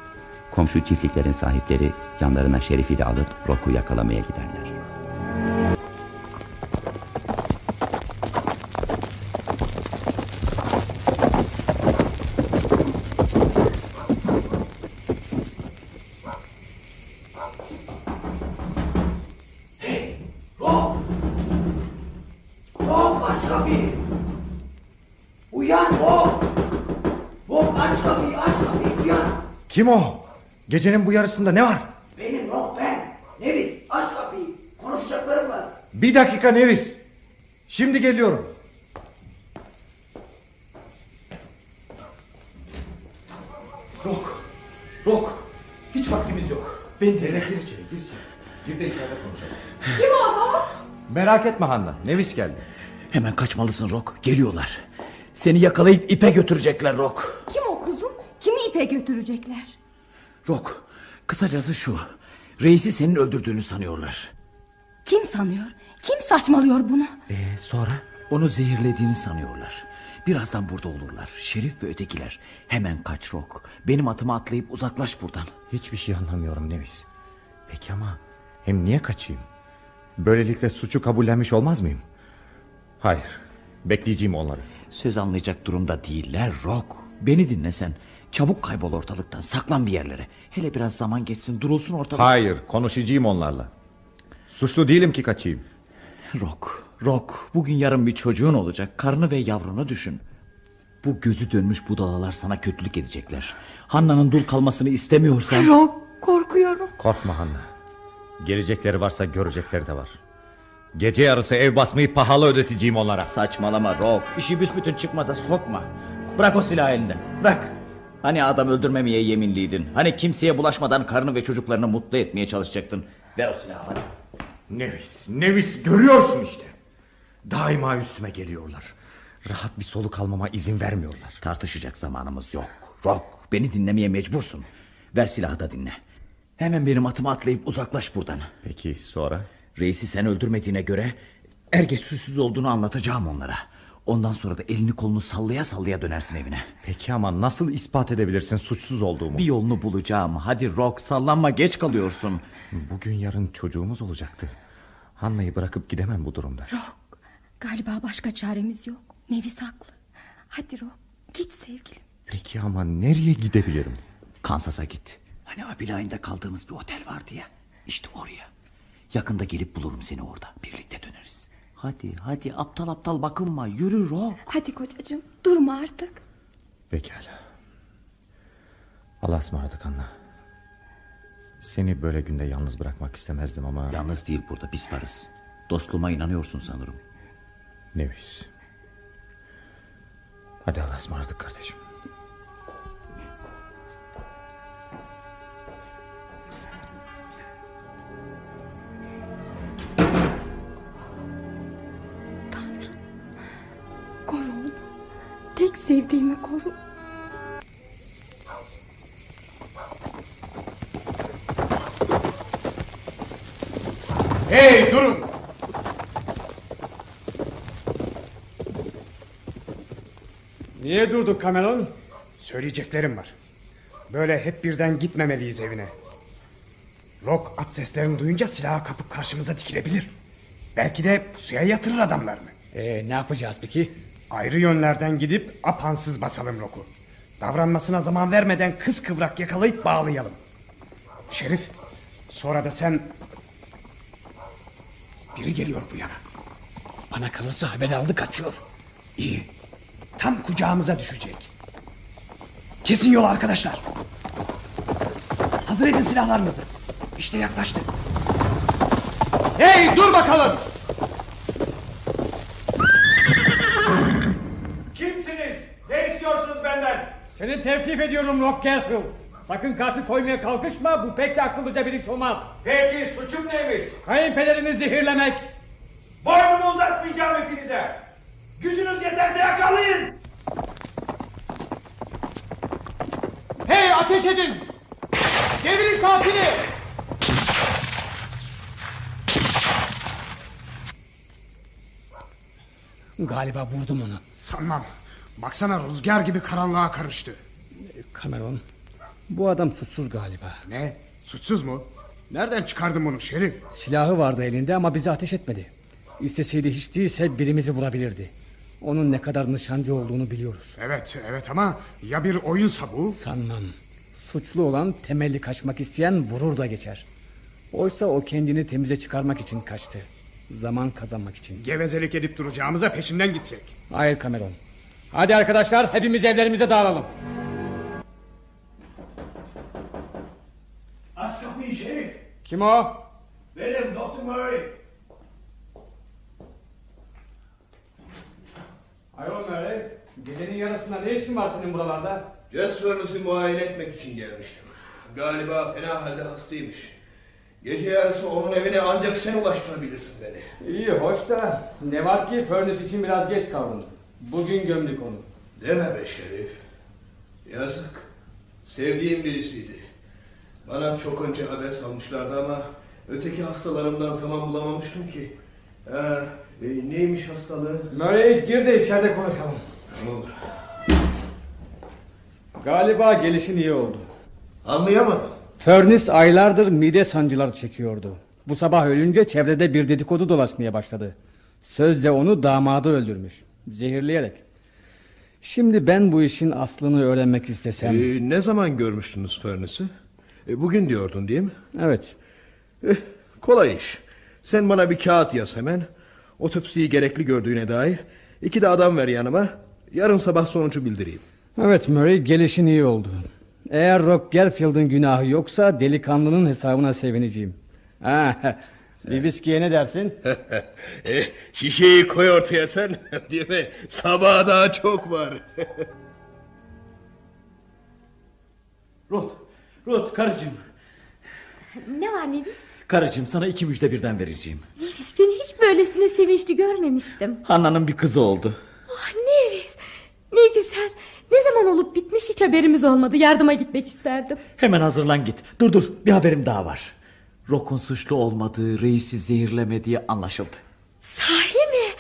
Komşu çiftliklerin sahipleri yanlarına Şerif'i de alıp Rock'u yakalamaya giderler. Gecenin bu yarısında ne var? Benim Rock ben! Nevis aç kapıyı! Konuşacaklarım var! Bir dakika Nevis. Şimdi geliyorum. Rock! Rock! Hiç vaktimiz yok. Beni dinle. Gir içeri gir içeri. Gir de içeride konuşalım. Kim o baba? Merak etme Hanna. Nevis geldi. Hemen kaçmalısın Rock. Geliyorlar. Seni yakalayıp ipe götürecekler Rock. Kim o kuzum? Kimi ipe götürecekler? Rock. Kısacası şu. Reisi senin öldürdüğünü sanıyorlar. Kim sanıyor? Kim saçmalıyor bunu? Ee, sonra? Onu zehirlediğini sanıyorlar. Birazdan burada olurlar. Şerif ve ötekiler. Hemen kaç Rock. Benim atıma atlayıp uzaklaş buradan. Hiçbir şey anlamıyorum Nevis. Peki ama hem niye kaçayım? Böylelikle suçu kabullenmiş olmaz mıyım? Hayır. Bekleyeceğim onları. Söz anlayacak durumda değiller Rock. Beni dinle sen. Çabuk kaybol ortalıktan. Saklan bir yerlere. Hele biraz zaman geçsin durulsun ortalık. Hayır. Konuşacağım onlarla. Suçlu değilim ki kaçayım. Rock, Rock. Bugün yarın bir çocuğun olacak. Karını ve yavrunu düşün. Bu gözü dönmüş budalalar sana kötülük edecekler. Hanna'nın dul kalmasını istemiyorsan... Rock korkuyorum. Korkma Hanna. Gelecekleri varsa görecekleri de var. Gece yarısı ev basmayı pahalı ödeteceğim onlara. Saçmalama Rock. İşi büsbütün çıkmaza sokma. Bırak o silahı elinden. Bırak. Hani adam öldürmemeye yeminliydin. Hani kimseye bulaşmadan karını ve çocuklarını mutlu etmeye çalışacaktın. Ver o silahı hadi. Nevis, Nevis görüyorsun işte. Daima üstüme geliyorlar. Rahat bir soluk almama izin vermiyorlar. Tartışacak zamanımız yok. Rock beni dinlemeye mecbursun. Ver silahı da dinle. Hemen benim atıma atlayıp uzaklaş buradan. Peki sonra? Reisi sen öldürmediğine göre ergeç suçsuz olduğunu anlatacağım onlara. Ondan sonra da elini kolunu sallaya sallaya dönersin evine. Peki ama nasıl ispat edebilirsin suçsuz olduğumu? Bir yolunu bulacağım. Hadi Rock sallanma geç kalıyorsun. Bugün yarın çocuğumuz olacaktı. Hanna'yı bırakıp gidemem bu durumda. Rock galiba başka çaremiz yok. Nevis haklı. Hadi Rock git sevgilim. Peki ama nereye gidebilirim? Kansas'a git. Hani Abilay'ında kaldığımız bir otel vardı ya. İşte oraya. Yakında gelip bulurum seni orada. Birlikte döneriz. Hadi hadi aptal aptal bakınma. Yürü Rock. Hadi kocacığım durma artık. Pekala. Allah'a ısmarladık Anna. Seni böyle günde yalnız bırakmak istemezdim ama... Yalnız değil burada biz varız. Dostluğuma inanıyorsun sanırım. Nevis. Hadi Allah'a ısmarladık kardeşim. Sevdiğimi koru. Hey durun. Niye durduk Cameron? Söyleyeceklerim var. Böyle hep birden gitmemeliyiz evine. Rock at seslerini duyunca silahı kapıp karşımıza dikilebilir. Belki de pusuya yatırır adamlarını. Ee, ne yapacağız peki? Ayrı yönlerden gidip apansız basalım Rock'u. Davranmasına zaman vermeden kız kıvrak yakalayıp bağlayalım. Şerif, sonra da sen... Biri geliyor bu yana. Bana kalırsa haber aldı kaçıyor. İyi. Tam kucağımıza düşecek. Kesin yol arkadaşlar. Hazır edin silahlarınızı. İşte yaklaştı. Hey dur bakalım. Kimsiniz? Ne istiyorsunuz benden? Seni tevkif ediyorum Rock Garfield. Sakın karşı koymaya kalkışma bu pek de akıllıca bir iş olmaz. Peki suçum neymiş? Kayınpederini zehirlemek. Boynumu uzatmayacağım hepinize. Gücünüz yeterse yakalayın. Hey ateş edin. Devirin katili. Galiba vurdum onu. Sanmam. Baksana rüzgar gibi karanlığa karıştı. Cameron, bu adam suçsuz galiba. Ne? Suçsuz mu? Nereden çıkardın bunu Şerif? Silahı vardı elinde ama bize ateş etmedi. İsteseydi hiç değilse birimizi vurabilirdi. Onun ne kadar nişancı olduğunu biliyoruz. Evet, evet ama ya bir oyunsa bu? Sanmam. Suçlu olan temelli kaçmak isteyen vurur da geçer. Oysa o kendini temize çıkarmak için kaçtı. Zaman kazanmak için. Gevezelik edip duracağımıza peşinden gitsek. Hayır Cameron. Hadi arkadaşlar hepimiz evlerimize dağılalım. Aç kapıyı Şerif. Kim o? Benim Dr. Murray. Ayol Murray. Gecenin yarısında ne işin var senin buralarda? Furness'ı muayene etmek için gelmiştim. Galiba fena halde hastaymış. Gece yarısı onun evine ancak sen ulaştırabilirsin beni. İyi hoş da ne var ki Furnace için biraz geç kaldın. Bugün gömdük onu. Deme be Şerif. Yazık. Sevdiğim birisiydi. Bana çok önce haber salmışlardı ama öteki hastalarımdan zaman bulamamıştım ki. Ha, e, neymiş hastalığı? Murray gir de içeride konuşalım. Ne olur. Galiba gelişin iyi oldu. Anlayamadım. Furnace aylardır mide sancıları çekiyordu. Bu sabah ölünce çevrede bir dedikodu dolaşmaya başladı. Sözde onu damadı öldürmüş. Zehirleyerek. Şimdi ben bu işin aslını öğrenmek istesem... Ee, ne zaman görmüştünüz Furnace'ı? E, bugün diyordun değil mi? Evet. Eh, kolay iş. Sen bana bir kağıt yaz hemen. Otopsiyi gerekli gördüğüne dair. İki de adam ver yanıma. Yarın sabah sonucu bildireyim. Evet Murray gelişin iyi oldu. Eğer Rock Garfield'ın günahı yoksa delikanlının hesabına sevineceğim. Ha, bir viskiye ne dersin? [laughs] e, şişeyi koy ortaya sen. [laughs] Değil mi? Sabaha daha çok var. [laughs] Ruth, Ruth karıcığım. Ne var Nevis? Karıcığım sana iki müjde birden vereceğim. Nevis seni hiç böylesine sevinçli görmemiştim. Hanna'nın bir kızı oldu. Oh, Nevis ne güzel. Ne zaman olup bitmiş hiç haberimiz olmadı. Yardıma gitmek isterdim. Hemen hazırlan git. Dur dur bir haberim daha var. Rock'un suçlu olmadığı, reisi zehirlemediği anlaşıldı. Sahi mi?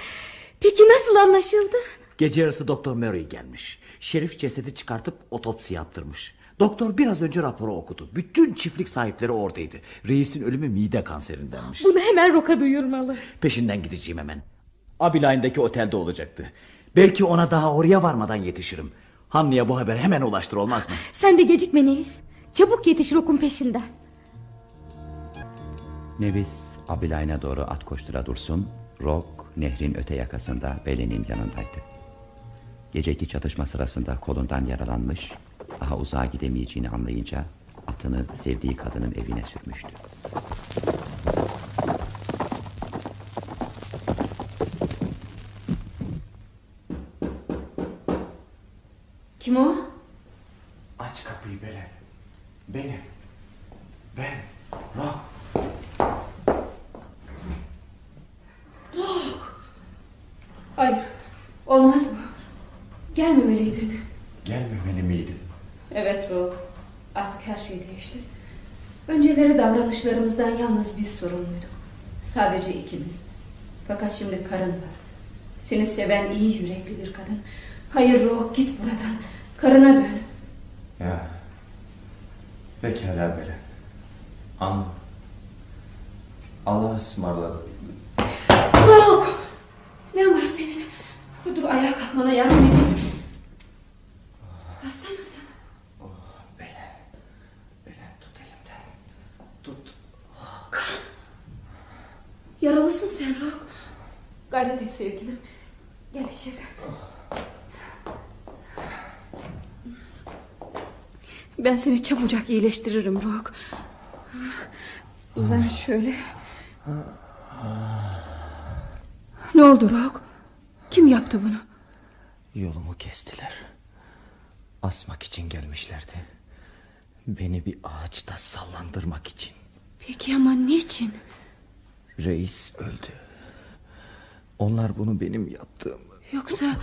Peki nasıl anlaşıldı? Gece yarısı Doktor Murray gelmiş. Şerif cesedi çıkartıp otopsi yaptırmış. Doktor biraz önce raporu okudu. Bütün çiftlik sahipleri oradaydı. Reisin ölümü mide kanserindenmiş. Bunu hemen Rock'a duyurmalı. Peşinden gideceğim hemen. Abilay'ındaki otelde olacaktı. Belki ona daha oraya varmadan yetişirim. Hanlı'ya bu haberi hemen ulaştır olmaz mı? Sen de gecikme Nevis. Çabuk yetiş Rock'un peşinden. Nevis Abilay'ına doğru at koştura dursun. Rock nehrin öte yakasında Belen'in yanındaydı. Geceki çatışma sırasında kolundan yaralanmış, daha uzağa gidemeyeceğini anlayınca atını sevdiği kadının evine sürmüştü. Kim o? Aç kapıyı Belen. Benim. Ben. Rock. Rock. Hayır. Olmaz bu. Gelmemeliydin. Gelmemeli miydi? Evet Rock. Artık her şey değişti. Önceleri davranışlarımızdan yalnız biz sorumluyduk. Sadece ikimiz. Fakat şimdi karın var. Seni seven iyi yürekli bir kadın. Hayır Rock git buradan. Karına dön. Ya. Pekala Belen. Anladım. Allah'a ısmarladık. Rock! Ne var senin? Dur ayağa kalkmana yardım edeyim. Hasta mısın? Tut. Kan. Yaralısın sen Rock. Gayret et sevgilim. Gel içeri. Ben seni çabucak iyileştiririm Rock. Uzan şöyle. Ne oldu Rock? Kim yaptı bunu? Yolumu kestiler. Asmak için gelmişlerdi. Beni bir ağaçta sallandırmak için. Peki ama niçin? Reis öldü. Onlar bunu benim yaptığım. Yoksa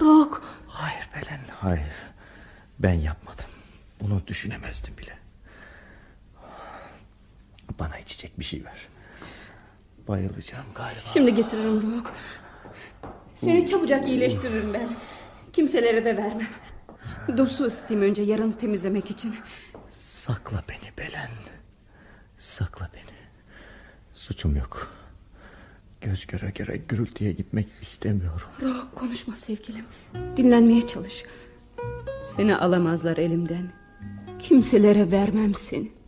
Rock Hayır Belen hayır. Ben yapmadım. Bunu düşünemezdim bile. Bana içecek bir şey ver. Bayılacağım galiba. Şimdi getiririm Rock. Seni çabucak iyileştiririm ben. Kimselere de vermem. Dur su ısıtayım önce yaranı temizlemek için. Sakla beni Belen. Sakla beni. Suçum yok. Göz göre göre gürültüye gitmek istemiyorum. Rock konuşma sevgilim. Dinlenmeye çalış. Seni alamazlar elimden. Kimselere vermem seni.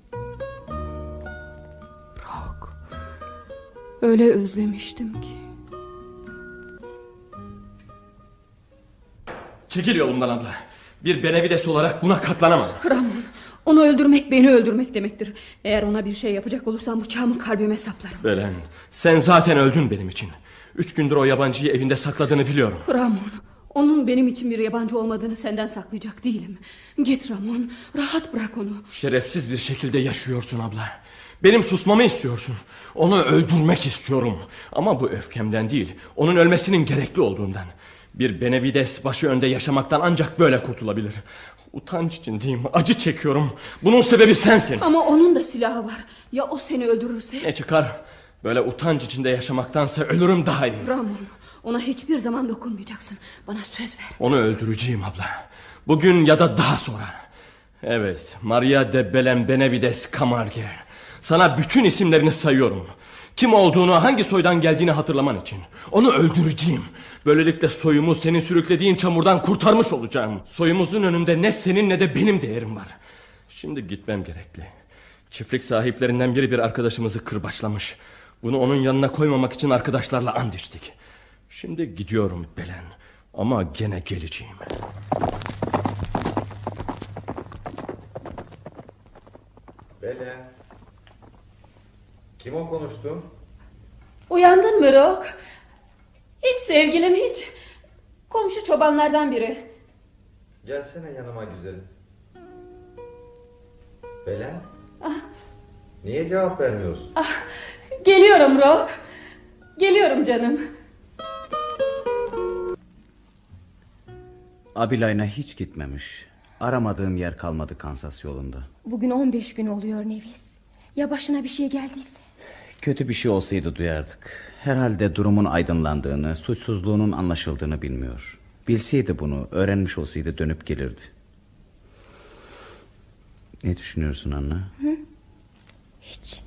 Öyle özlemiştim ki. Çekil yolumdan abla. Bir Benevides olarak buna katlanamam. Ramon, onu öldürmek beni öldürmek demektir. Eğer ona bir şey yapacak olursam bıçağımı kalbime saplarım. Belen, sen zaten öldün benim için. Üç gündür o yabancıyı evinde sakladığını biliyorum. Ramon, onun benim için bir yabancı olmadığını senden saklayacak değilim. Git Ramon, rahat bırak onu. Şerefsiz bir şekilde yaşıyorsun abla. Benim susmamı istiyorsun. Onu öldürmek istiyorum. Ama bu öfkemden değil, onun ölmesinin gerekli olduğundan. Bir Benevides başı önde yaşamaktan ancak böyle kurtulabilir. Utanç içindeyim, acı çekiyorum. Bunun sebebi sensin. Ama onun da silahı var. Ya o seni öldürürse? Ne çıkar? Böyle utanç içinde yaşamaktansa ölürüm daha iyi. Ramon, ona hiçbir zaman dokunmayacaksın. Bana söz ver. Onu öldüreceğim abla. Bugün ya da daha sonra. Evet, Maria de Belen Benevides Camargue. Sana bütün isimlerini sayıyorum. Kim olduğunu, hangi soydan geldiğini hatırlaman için. Onu öldüreceğim. Böylelikle soyumu senin sürüklediğin çamurdan kurtarmış olacağım. Soyumuzun önünde ne senin ne de benim değerim var. Şimdi gitmem gerekli. Çiftlik sahiplerinden biri bir arkadaşımızı kırbaçlamış. Bunu onun yanına koymamak için arkadaşlarla and içtik. Şimdi gidiyorum Belen. Ama gene geleceğim. Belen. Kim o konuştu? Uyandın mı Rock? Hiç sevgilim hiç. Komşu çobanlardan biri. Gelsene yanıma güzelim. Belen. Ah, Niye cevap vermiyorsun? ah, geliyorum Rock. Geliyorum canım. Abilayna hiç gitmemiş. Aramadığım yer kalmadı Kansas yolunda. Bugün 15 gün oluyor Nevis. Ya başına bir şey geldiyse? Kötü bir şey olsaydı duyardık. Herhalde durumun aydınlandığını, suçsuzluğunun anlaşıldığını bilmiyor. Bilseydi bunu, öğrenmiş olsaydı dönüp gelirdi. Ne düşünüyorsun Anna? Hı? Hiç.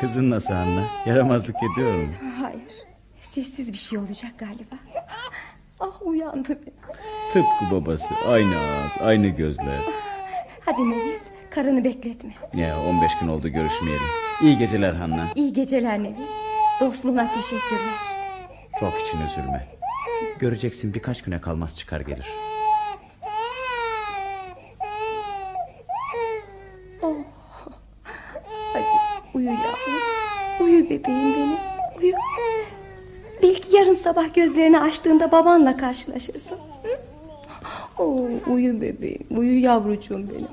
Kızın nasıl Anna? Yaramazlık ediyor mu? Hayır. Sessiz bir şey olacak galiba. Ah uyandı beni. Tıpkı babası. Aynı ağız, aynı gözler. Hadi Nevis karını bekletme. Ya 15 gün oldu görüşmeyeli. İyi geceler Hanna. İyi geceler Nevis. Dostluğuna teşekkürler. Rock için üzülme. Göreceksin birkaç güne kalmaz çıkar gelir. Oh. Hadi uyu yavrum. Uyu bebeğim benim. Uyu. Belki yarın sabah gözlerini açtığında babanla karşılaşırsın. Hı? Oh, uyu bebeğim. Uyu yavrucuğum benim.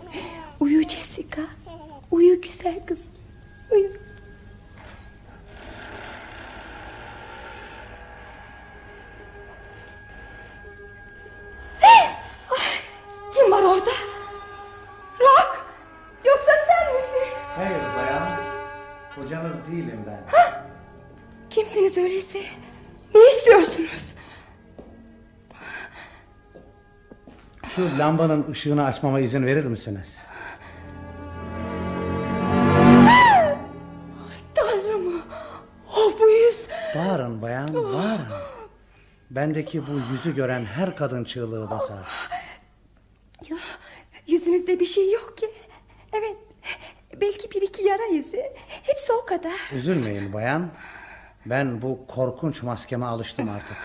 Uyu Jessica. Uyu güzel kız. Uyu. Kim var orada? Rock! Yoksa sen misin? Hayır bayan. Kocanız değilim ben. Kimsiniz öyleyse? Ne istiyorsunuz? Şu lambanın ışığını açmama izin verir misiniz? O bu yüz! Bağırın bayan, bağırın. Bendeki bu yüzü gören her kadın çığlığı basar. Ya, yüzünüzde bir şey yok ki. Evet, belki bir iki yara izi. Hepsi o kadar. Üzülmeyin bayan. Ben bu korkunç maskeme alıştım artık.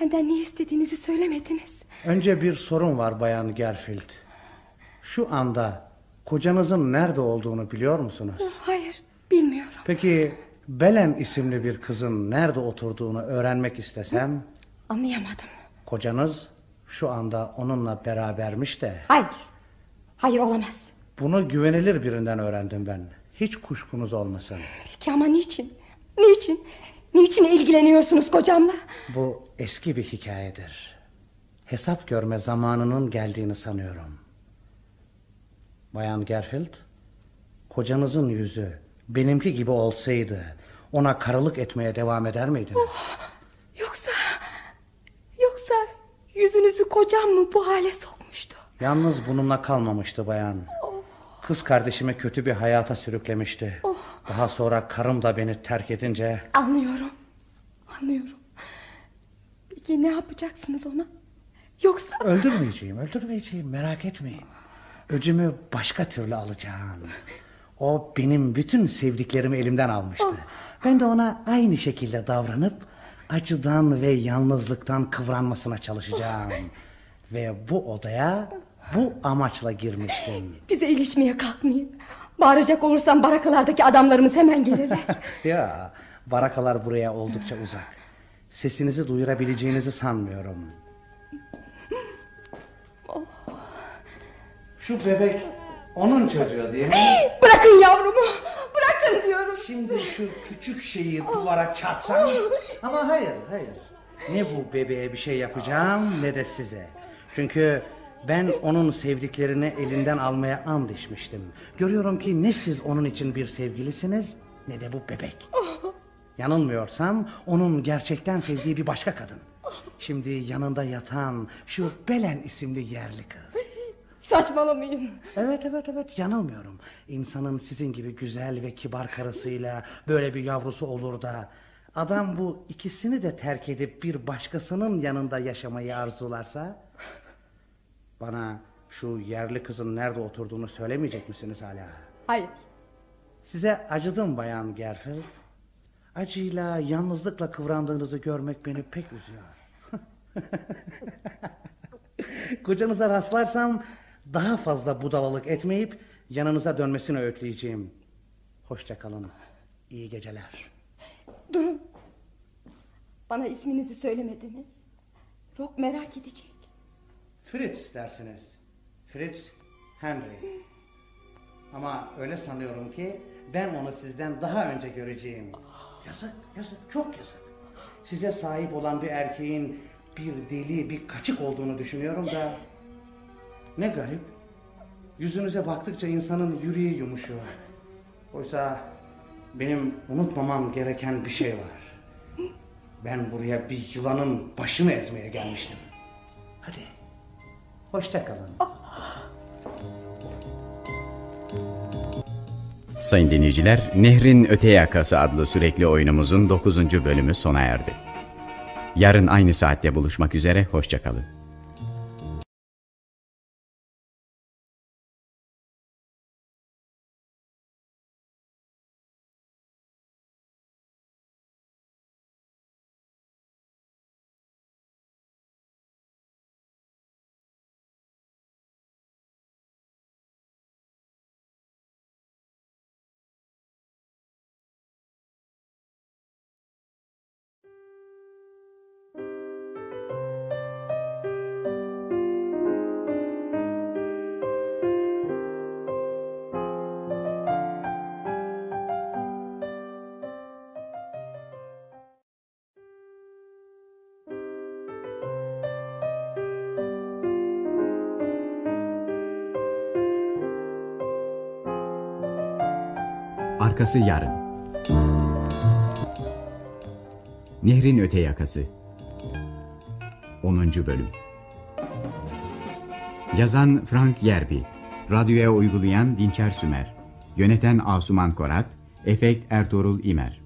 Benden ne istediğinizi söylemediniz. Önce bir sorun var bayan Gerfield. Şu anda kocanızın nerede olduğunu biliyor musunuz? Hayır, bilmiyorum. Peki Belen isimli bir kızın nerede oturduğunu öğrenmek istesem... Anlayamadım. Kocanız şu anda onunla berabermiş de... Hayır, hayır olamaz. Bunu güvenilir birinden öğrendim ben. Hiç kuşkunuz olmasın. Peki ama niçin? Niçin? Niçin ilgileniyorsunuz kocamla? Bu eski bir hikayedir. Hesap görme zamanının geldiğini sanıyorum. Bayan Gerfield, kocanızın yüzü benimki gibi olsaydı ona karılık etmeye devam eder miydiniz? Oh, yoksa, yoksa yüzünüzü kocam mı bu hale sokmuştu? Yalnız bununla kalmamıştı bayan. Kız kardeşimi kötü bir hayata sürüklemişti. Oh. Daha sonra karım da beni terk edince... Anlıyorum, anlıyorum. Peki ne yapacaksınız ona? Yoksa... Öldürmeyeceğim, öldürmeyeceğim merak etmeyin. Öcümü başka türlü alacağım. O benim bütün sevdiklerimi elimden almıştı. Ben de ona aynı şekilde davranıp acıdan ve yalnızlıktan kıvranmasına çalışacağım. [laughs] Ve bu odaya bu amaçla girmiştim. Bize ilişmeye kalkmayın. Bağıracak olursam barakalardaki adamlarımız hemen gelirler. [laughs] ya barakalar buraya oldukça uzak. Sesinizi duyurabileceğinizi sanmıyorum. Şu bebek onun çocuğu değil mi? [gasps] Bırakın yavrumu. Bırakın diyorum. Şimdi şu küçük şeyi duvara çarpsam. Ama hayır hayır. Ne bu bebeğe bir şey yapacağım ne de size. Çünkü ben onun sevdiklerini elinden almaya and içmiştim. Görüyorum ki ne siz onun için bir sevgilisiniz ne de bu bebek. Yanılmıyorsam onun gerçekten sevdiği bir başka kadın. Şimdi yanında yatan şu Belen isimli yerli kız. Saçmalamayın. Evet evet evet yanılmıyorum. İnsanın sizin gibi güzel ve kibar karısıyla böyle bir yavrusu olur da... ...adam bu ikisini de terk edip bir başkasının yanında yaşamayı arzularsa... ...bana şu yerli kızın nerede oturduğunu söylemeyecek misiniz hala? Hayır. Size acıdım bayan Gerfield. Acıyla, yalnızlıkla kıvrandığınızı görmek beni pek üzüyor. [laughs] Kocanıza rastlarsam daha fazla budalalık etmeyip yanınıza dönmesini öğütleyeceğim. Hoşça kalın. İyi geceler. Durun. Bana isminizi söylemediniz. Çok merak edecek. Fritz dersiniz. Fritz Henry. Ama öyle sanıyorum ki ben onu sizden daha önce göreceğim. Yazık, yazık, çok yazık. Size sahip olan bir erkeğin bir deli, bir kaçık olduğunu düşünüyorum da... Ne garip. Yüzünüze baktıkça insanın yüreği yumuşuyor. Oysa benim unutmamam gereken bir şey var. Ben buraya bir yılanın başını ezmeye gelmiştim. Hadi. Hoşça kalın. Sayın dinleyiciler, Nehrin Öte Yakası adlı sürekli oyunumuzun 9. bölümü sona erdi. Yarın aynı saatte buluşmak üzere, hoşçakalın. Arkası yarın. Nehrin öte yakası. 10. bölüm. Yazan Frank Yerbi, radyoya uygulayan Dinçer Sümer, yöneten Asuman Korat, efekt Ertuğrul İmer.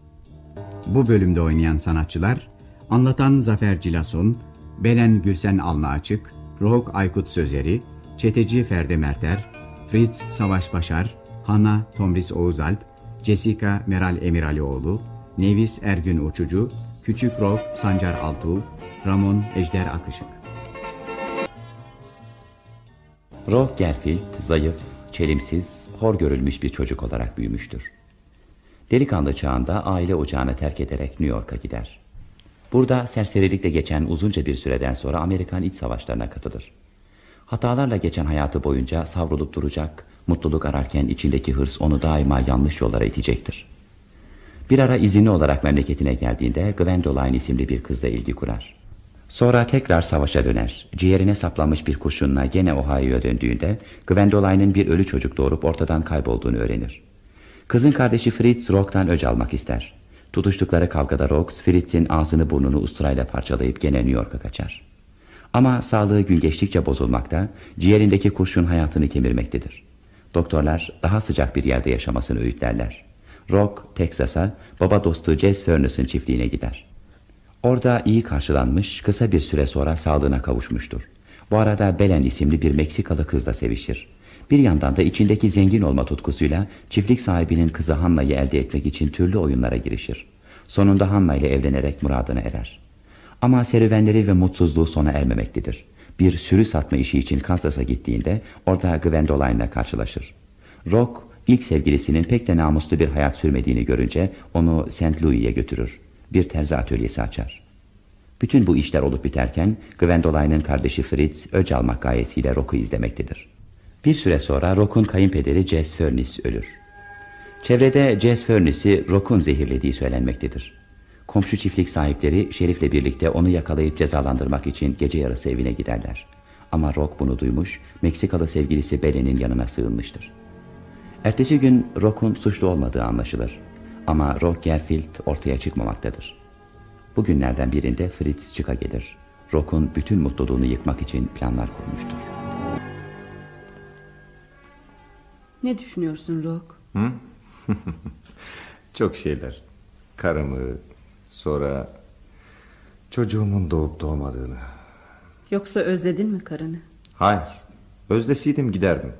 Bu bölümde oynayan sanatçılar, anlatan Zafer Cilason, Belen Gülsen Alna Açık, Rohok Aykut Sözeri, Çeteci Ferdi Merter, Fritz Savaş Başar, Hanna Tomris Oğuzalp, Jessica Meral Emiralioğlu, Nevis Ergün Uçucu, Küçük Rob Sancar Altuğ, Ramon Ejder Akışık. Rock Gerfield zayıf, çelimsiz, hor görülmüş bir çocuk olarak büyümüştür. Delikanlı çağında aile ocağını terk ederek New York'a gider. Burada serserilikle geçen uzunca bir süreden sonra Amerikan iç savaşlarına katılır. Hatalarla geçen hayatı boyunca savrulup duracak, mutluluk ararken içindeki hırs onu daima yanlış yollara itecektir. Bir ara izinli olarak memleketine geldiğinde Gwendoline isimli bir kızla ilgi kurar. Sonra tekrar savaşa döner. Ciğerine saplanmış bir kurşunla gene Ohio'ya döndüğünde Gwendoline'ın bir ölü çocuk doğurup ortadan kaybolduğunu öğrenir. Kızın kardeşi Fritz Rock'tan öc almak ister. Tutuştukları kavgada Rock, Fritz'in ağzını burnunu usturayla parçalayıp gene New York'a kaçar. Ama sağlığı gün geçtikçe bozulmakta, ciğerindeki kurşun hayatını kemirmektedir. Doktorlar daha sıcak bir yerde yaşamasını öğütlerler. Rock, Texas'a baba dostu Jess Furness'ın çiftliğine gider. Orada iyi karşılanmış, kısa bir süre sonra sağlığına kavuşmuştur. Bu arada Belen isimli bir Meksikalı kızla sevişir. Bir yandan da içindeki zengin olma tutkusuyla çiftlik sahibinin kızı Hanna'yı elde etmek için türlü oyunlara girişir. Sonunda Hanna ile evlenerek muradına erer. Ama serüvenleri ve mutsuzluğu sona ermemektedir. Bir sürü satma işi için Kansas'a gittiğinde orada Gwendoline'la karşılaşır. Rock ilk sevgilisinin pek de namuslu bir hayat sürmediğini görünce onu St. Louis'e götürür. Bir terzi atölyesi açar. Bütün bu işler olup biterken Gwendoline'ın kardeşi Fritz öc almak gayesiyle Rock'u izlemektedir. Bir süre sonra Rock'un kayınpederi Jess Furniss ölür. Çevrede Jess Furniss'i Rock'un zehirlediği söylenmektedir. Komşu çiftlik sahipleri Şerif'le birlikte onu yakalayıp cezalandırmak için gece yarısı evine giderler. Ama Rock bunu duymuş, Meksikalı sevgilisi Belen'in yanına sığınmıştır. Ertesi gün Rock'un suçlu olmadığı anlaşılır. Ama Rock Gerfield ortaya çıkmamaktadır. Bugünlerden birinde Fritz çıka gelir. Rock'un bütün mutluluğunu yıkmak için planlar kurmuştur. Ne düşünüyorsun Rock? Hı? [laughs] Çok şeyler. Karımı, sonra çocuğumun doğup doğmadığını. Yoksa özledin mi karını? Hayır. Özlesiydim giderdim.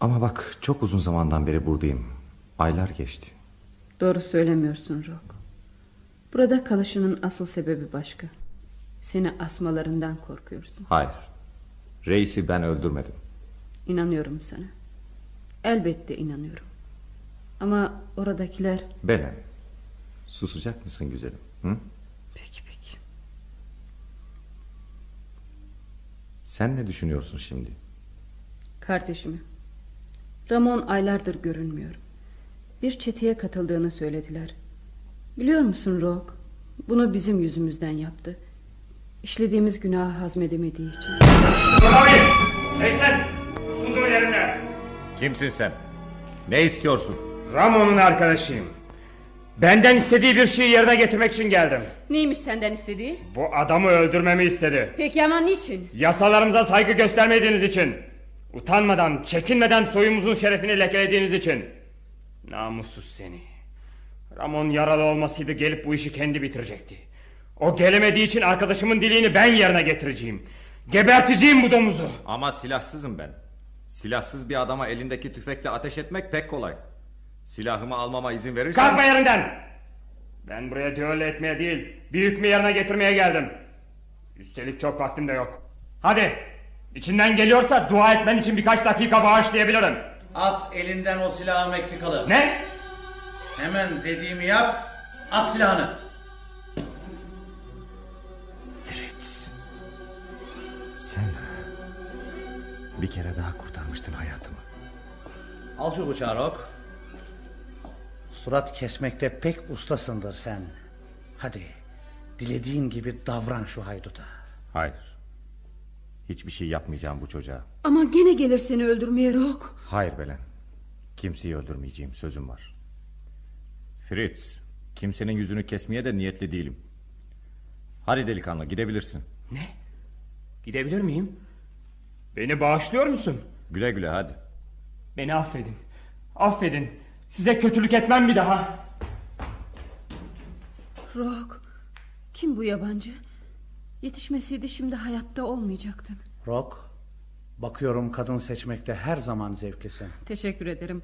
Ama bak çok uzun zamandan beri buradayım. Aylar geçti. Doğru söylemiyorsun Rock. Burada kalışının asıl sebebi başka. Seni asmalarından korkuyorsun. Hayır. Reisi ben öldürmedim. İnanıyorum sana. Elbette inanıyorum. Ama oradakiler... Belen. Susacak mısın güzelim? Hı? Peki peki. Sen ne düşünüyorsun şimdi? Kardeşimi. Ramon aylardır görünmüyor. Bir çeteye katıldığını söylediler. Biliyor musun Rock? Bunu bizim yüzümüzden yaptı. İşlediğimiz günahı hazmedemediği için. Abi! Hey sen! Sunduğun yerinde. Kimsin sen? Ne istiyorsun? Ramon'un arkadaşıyım. Benden istediği bir şeyi yerine getirmek için geldim. Neymiş senden istediği? Bu adamı öldürmemi istedi. Peki ama niçin? Yasalarımıza saygı göstermediğiniz için. Utanmadan, çekinmeden soyumuzun şerefini lekelediğiniz için. Namussuz seni. Ramon yaralı olmasıydı gelip bu işi kendi bitirecekti. O gelemediği için arkadaşımın diliğini ben yerine getireceğim. Geberteceğim bu domuzu. Ama silahsızım ben. Silahsız bir adama elindeki tüfekle ateş etmek pek kolay. Silahımı almama izin verirsen... Kalkma yerinden! Ben buraya düello etmeye değil, bir hükmü yerine getirmeye geldim. Üstelik çok vaktim de yok. Hadi, içinden geliyorsa dua etmen için birkaç dakika bağışlayabilirim. At elinden o silahı Meksikalı. Ne? Hemen dediğimi yap. At silahını. Fritz. Sen bir kere daha kurtarmıştın hayatımı. Al şu bıçağı Rock. Surat kesmekte pek ustasındır sen. Hadi dilediğin gibi davran şu hayduta. Hayır. Hiçbir şey yapmayacağım bu çocuğa. Ama gene gelir seni öldürmeye Rock. Hayır Belen. Kimseyi öldürmeyeceğim sözüm var. Fritz, kimsenin yüzünü kesmeye de niyetli değilim. Hadi delikanlı gidebilirsin. Ne? Gidebilir miyim? Beni bağışlıyor musun? Güle güle hadi. Beni affedin. Affedin. Size kötülük etmem bir daha. Rock. Kim bu yabancı? Yetişmeseydi şimdi hayatta olmayacaktın. Rock, bakıyorum kadın seçmekte her zaman zevklisin. Teşekkür ederim.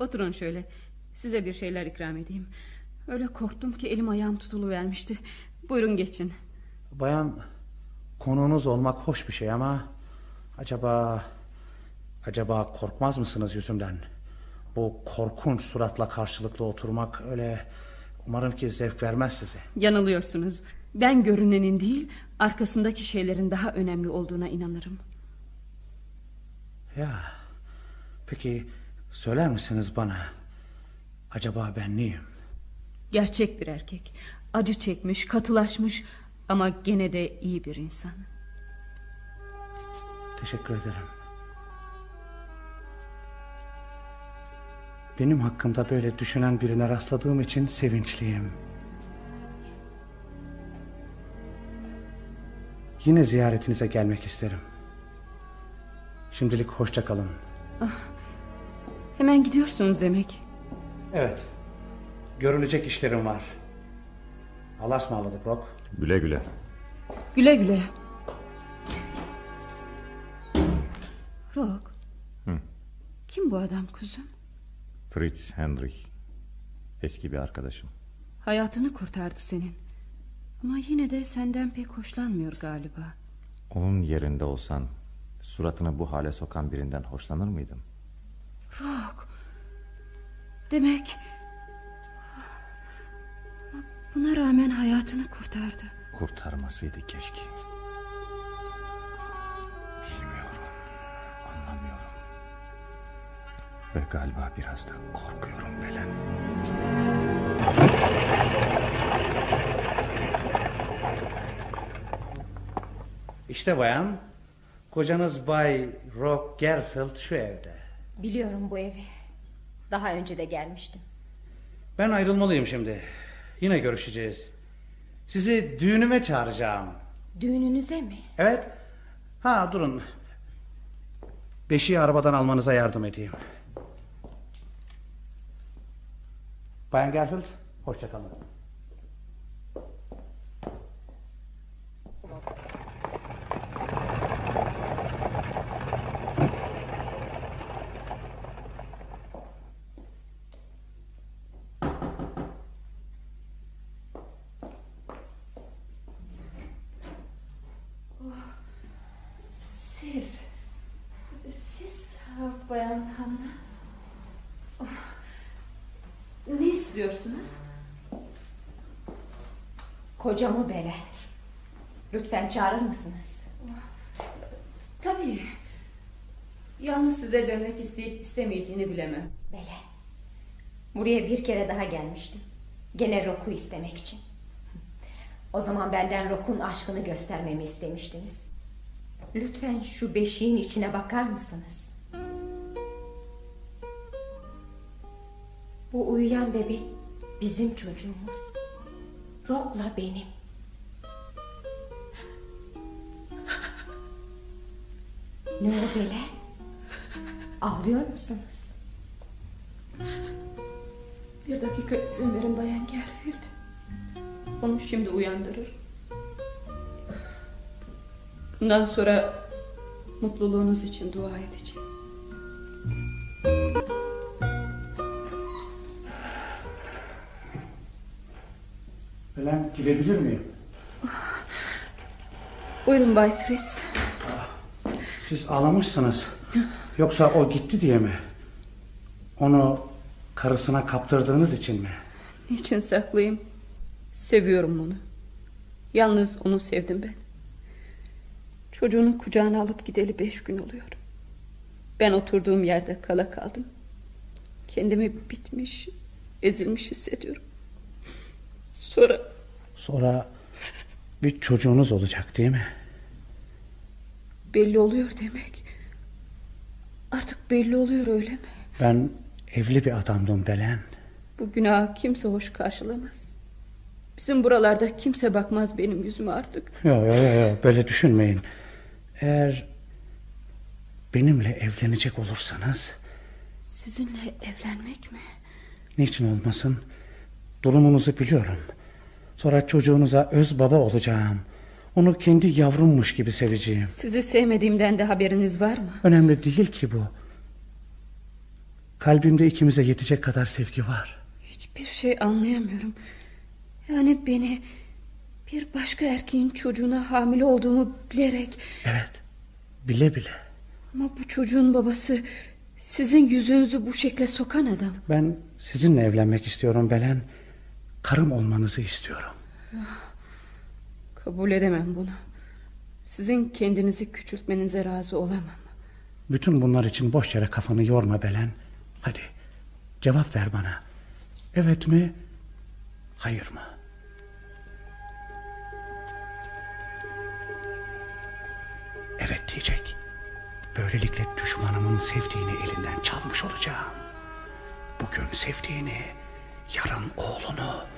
Oturun şöyle. Size bir şeyler ikram edeyim. Öyle korktum ki elim ayağım tutulu vermişti. Buyurun geçin. Bayan, konuğunuz olmak hoş bir şey ama... Acaba... Acaba korkmaz mısınız yüzümden? Bu korkunç suratla karşılıklı oturmak öyle... Umarım ki zevk vermez size. Yanılıyorsunuz. Ben görünenin değil, arkasındaki şeylerin daha önemli olduğuna inanırım. Ya, peki söyler misiniz bana? Acaba ben neyim? Gerçek bir erkek. Acı çekmiş, katılaşmış ama gene de iyi bir insan. Teşekkür ederim. Benim hakkımda böyle düşünen birine rastladığım için sevinçliyim. Yine ziyaretinize gelmek isterim. Şimdilik hoşça kalın. Ah, hemen gidiyorsunuz demek. Evet. Görülecek işlerim var. Allah'a ısmarladık Rock. Güle güle. Güle güle. Rock. Hı. Kim bu adam kuzum? Fritz Hendrich. Eski bir arkadaşım. Hayatını kurtardı senin. Ama yine de senden pek hoşlanmıyor galiba. Onun yerinde olsan suratını bu hale sokan birinden hoşlanır mıydın? Rock. Demek... Buna rağmen hayatını kurtardı. Kurtarmasıydı keşke. Ve galiba biraz da korkuyorum Belen. İşte bayan. Kocanız Bay Rock Gerfield şu evde. Biliyorum bu evi. Daha önce de gelmiştim. Ben ayrılmalıyım şimdi. Yine görüşeceğiz. Sizi düğünüme çağıracağım. Düğününüze mi? Evet. Ha durun. Beşiği arabadan almanıza yardım edeyim. Bayan Gerfield, hoşça kalın. Siz... Siz ha, Bayan Hanna... Oh. Ne istiyorsunuz? Kocamı Belen. Lütfen çağırır mısınız? Tabii. Yalnız size dönmek isteyip istemeyeceğini bilemem. Belen. Buraya bir kere daha gelmiştim. Gene Rok'u istemek için. O zaman benden Rok'un aşkını göstermemi istemiştiniz. Lütfen şu beşiğin içine bakar mısınız? Bu uyuyan bebek bizim çocuğumuz. Rok'la benim. [laughs] Ne oldu böyle? Ağlıyor musunuz? Bir dakika izin verin Bayan Gerfield. Onu şimdi uyandırır. Bundan sonra mutluluğunuz için dua edeceğim. Belen girebilir miyim? Buyurun Bay Fritz. Siz ağlamışsınız. Yoksa o gitti diye mi? Onu karısına kaptırdığınız için mi? Niçin saklayayım? Seviyorum onu. Yalnız onu sevdim ben. Çocuğunu kucağına alıp gideli beş gün oluyor. Ben oturduğum yerde kala kaldım. Kendimi bitmiş, ezilmiş hissediyorum. Sonra... Sonra bir çocuğunuz olacak değil mi? Belli oluyor demek. Artık belli oluyor öyle mi? Ben Evli bir adamdım Belen. Bu günah kimse hoş karşılamaz. Bizim buralarda kimse bakmaz benim yüzüme artık. Yok yok yok böyle düşünmeyin. Eğer benimle evlenecek olursanız... Sizinle evlenmek mi? Niçin olmasın? Durumunuzu biliyorum. Sonra çocuğunuza öz baba olacağım. Onu kendi yavrummuş gibi seveceğim. Sizi sevmediğimden de haberiniz var mı? Önemli değil ki bu. Kalbimde ikimize yetecek kadar sevgi var. Hiçbir şey anlayamıyorum. Yani beni bir başka erkeğin çocuğuna hamile olduğumu bilerek... Evet, bile bile. Ama bu çocuğun babası sizin yüzünüzü bu şekle sokan adam. Ben sizinle evlenmek istiyorum Belen. Karım olmanızı istiyorum. Kabul edemem bunu. Sizin kendinizi küçültmenize razı olamam. Bütün bunlar için boş yere kafanı yorma Belen. Hadi cevap ver bana. Evet mi? Hayır mı? Evet diyecek. Böylelikle düşmanımın sevdiğini elinden çalmış olacağım. Bugün sevdiğini, yarın oğlunu,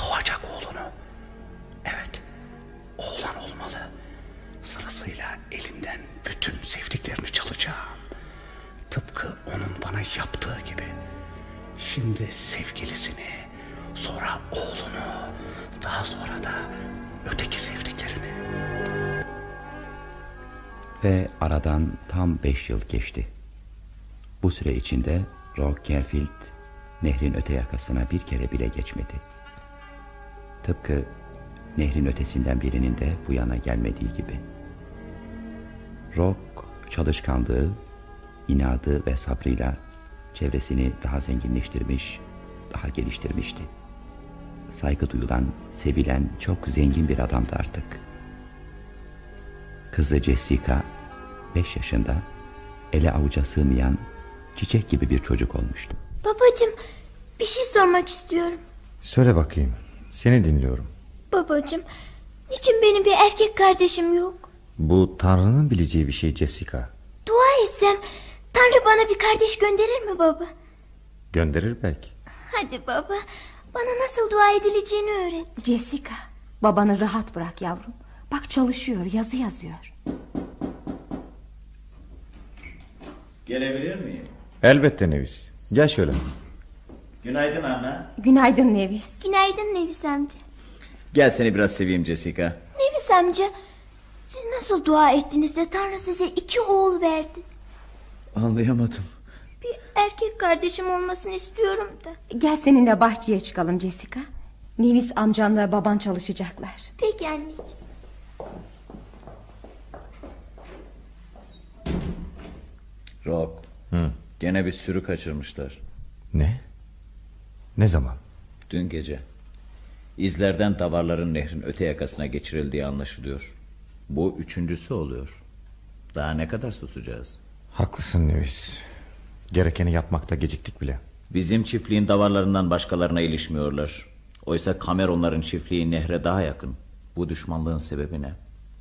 doğacak oğlunu. Evet, oğlan olmalı. Sırasıyla elinden bütün sevdiklerini çalacağım. Tıpkı onun bana yaptığı gibi. Şimdi sevgilisini, sonra oğlunu, daha sonra da öteki sevdiklerini. Ve aradan tam beş yıl geçti. Bu süre içinde Rock Garfield nehrin öte yakasına bir kere bile geçmedi. Tıpkı nehrin ötesinden birinin de bu yana gelmediği gibi. Rock çalışkanlığı, inadı ve sabrıyla çevresini daha zenginleştirmiş, daha geliştirmişti. Saygı duyulan, sevilen çok zengin bir adamdı artık. Kızı Jessica 5 yaşında ele avuca sığmayan çiçek gibi bir çocuk olmuştu. Babacım bir şey sormak istiyorum. Söyle bakayım. Seni dinliyorum. Babacım niçin benim bir erkek kardeşim yok? Bu Tanrı'nın bileceği bir şey Jessica. Dua etsem Tanrı bana bir kardeş gönderir mi baba? Gönderir belki. Hadi baba bana nasıl dua edileceğini öğret. Jessica babanı rahat bırak yavrum. Bak çalışıyor yazı yazıyor. Gelebilir miyim? Elbette Nevis. Gel şöyle. Günaydın anne. Günaydın Nevis. Günaydın Nevis amca. Gel seni biraz seveyim Jessica. Nevis amca siz nasıl dua ettiniz de Tanrı size iki oğul verdi? Anlayamadım. Bir erkek kardeşim olmasını istiyorum da. Gel seninle bahçeye çıkalım Jessica. Nevis amcanla baban çalışacaklar. Peki anneciğim. Rock. Hı. Gene bir sürü kaçırmışlar. Ne? Ne zaman? Dün gece. İzlerden davarların nehrin öte yakasına geçirildiği anlaşılıyor. Bu üçüncüsü oluyor. Daha ne kadar susacağız? Haklısın Nevis. Gerekeni yapmakta geciktik bile. Bizim çiftliğin davarlarından başkalarına ilişmiyorlar. Oysa Cameronların çiftliği nehre daha yakın. Bu düşmanlığın sebebi ne?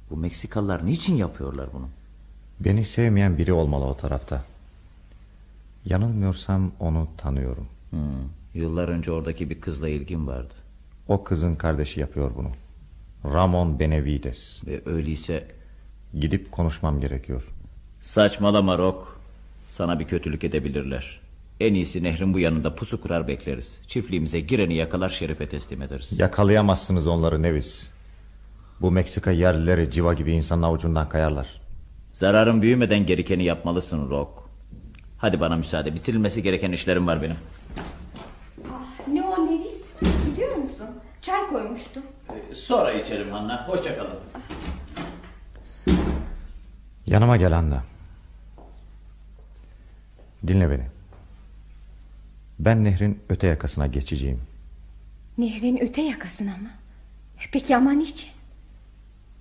Bu Meksikalılar niçin yapıyorlar bunu? Beni sevmeyen biri olmalı o tarafta. Yanılmıyorsam onu tanıyorum. Hmm. Yıllar önce oradaki bir kızla ilgim vardı. O kızın kardeşi yapıyor bunu. Ramon Benavides. Ve öyleyse... Gidip konuşmam gerekiyor. Saçmalama Rock. Sana bir kötülük edebilirler. En iyisi nehrin bu yanında pusu kurar bekleriz. Çiftliğimize gireni yakalar şerife teslim ederiz. Yakalayamazsınız onları Nevis. Bu Meksika yerlileri civa gibi insanın avucundan kayarlar. Zararın büyümeden gerekeni yapmalısın Rock. Hadi bana müsaade. Bitirilmesi gereken işlerim var benim. Ah, ne o Nevis? Gidiyor musun? Çay koymuştum. Ee, sonra içerim Hanna. Hoşçakalın. Yanıma gel Anna. Dinle beni. Ben nehrin öte yakasına geçeceğim. Nehrin öte yakasına mı? Peki ama niçin?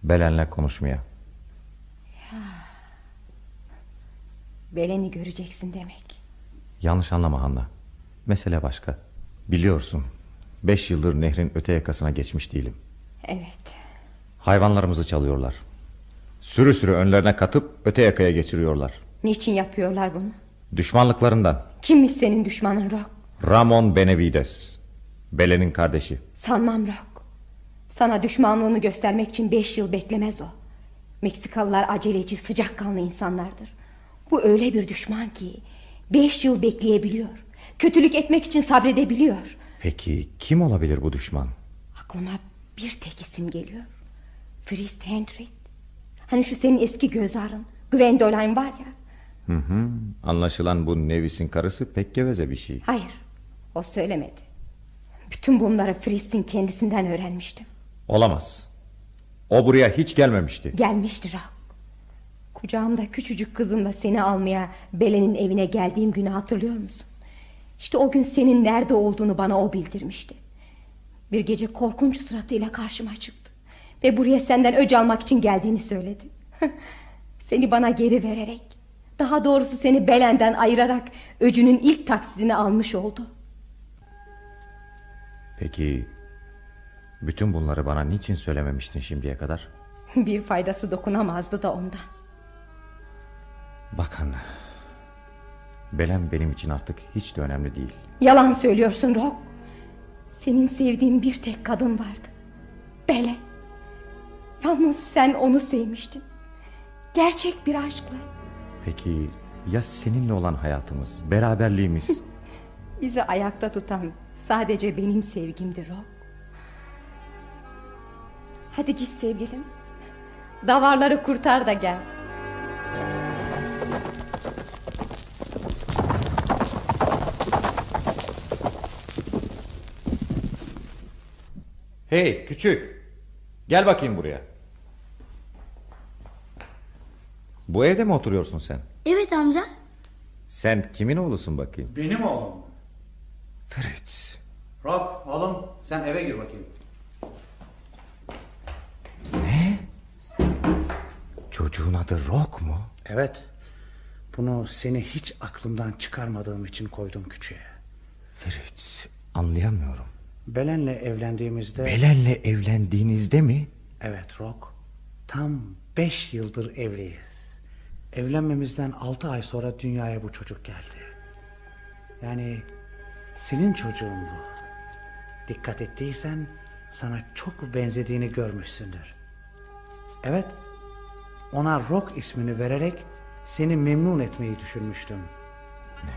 Belen'le konuşmaya. Ya. Belen'i göreceksin demek. Yanlış anlama Hanna. Mesele başka. Biliyorsun. Beş yıldır nehrin öte yakasına geçmiş değilim. Evet. Hayvanlarımızı çalıyorlar. Sürü sürü önlerine katıp öte yakaya geçiriyorlar. Niçin yapıyorlar bunu? Düşmanlıklarından. Kimmiş senin düşmanın Rock? Ramon Benavides. Belen'in kardeşi. Sanmam Rock. Sana düşmanlığını göstermek için beş yıl beklemez o. Meksikalılar aceleci, sıcakkanlı insanlardır. Bu öyle bir düşman ki beş yıl bekleyebiliyor. Kötülük etmek için sabredebiliyor. Peki kim olabilir bu düşman? Aklıma bir tek isim geliyor. Frist Hendrit. Hani şu senin eski göz ağrın. Gwendoline var ya. Hı hı. Anlaşılan bu Nevis'in karısı pek geveze bir şey. Hayır. O söylemedi. Bütün bunları Frist'in kendisinden öğrenmiştim. Olamaz. O buraya hiç gelmemişti. Gelmiştir ha. Kucağımda küçücük kızımla seni almaya Belen'in evine geldiğim günü hatırlıyor musun? İşte o gün senin nerede olduğunu bana o bildirmişti. Bir gece korkunç suratıyla karşıma çıktı. Ve buraya senden öc almak için geldiğini söyledi. [laughs] seni bana geri vererek, daha doğrusu seni Belen'den ayırarak öcünün ilk taksidini almış oldu. Peki bütün bunları bana niçin söylememiştin şimdiye kadar? [laughs] Bir faydası dokunamazdı da ondan. Bakın Belen benim için artık hiç de önemli değil. Yalan söylüyorsun Rock. Senin sevdiğin bir tek kadın vardı. Belen. Yalnız sen onu sevmiştin. Gerçek bir aşkla. Peki ya seninle olan hayatımız, beraberliğimiz? [laughs] Bizi ayakta tutan sadece benim sevgimdir Rock. Hadi git sevgilim. Davarları kurtar da gel. Hey küçük. Gel bakayım buraya. Bu evde mi oturuyorsun sen? Evet amca. Sen kimin oğlusun bakayım? Benim oğlum. Fritz. Rob oğlum sen eve gir bakayım. Ne? Çocuğun adı Rock mu? Evet. Bunu seni hiç aklımdan çıkarmadığım için koydum küçüğe. Fritz anlayamıyorum. Belen'le evlendiğimizde... Belen'le evlendiğinizde mi? Evet Rock. Tam beş yıldır evliyiz. Evlenmemizden altı ay sonra dünyaya bu çocuk geldi. Yani senin çocuğun bu. Dikkat ettiysen sana çok benzediğini görmüşsündür. Evet. Ona Rock ismini vererek seni memnun etmeyi düşünmüştüm. Ne?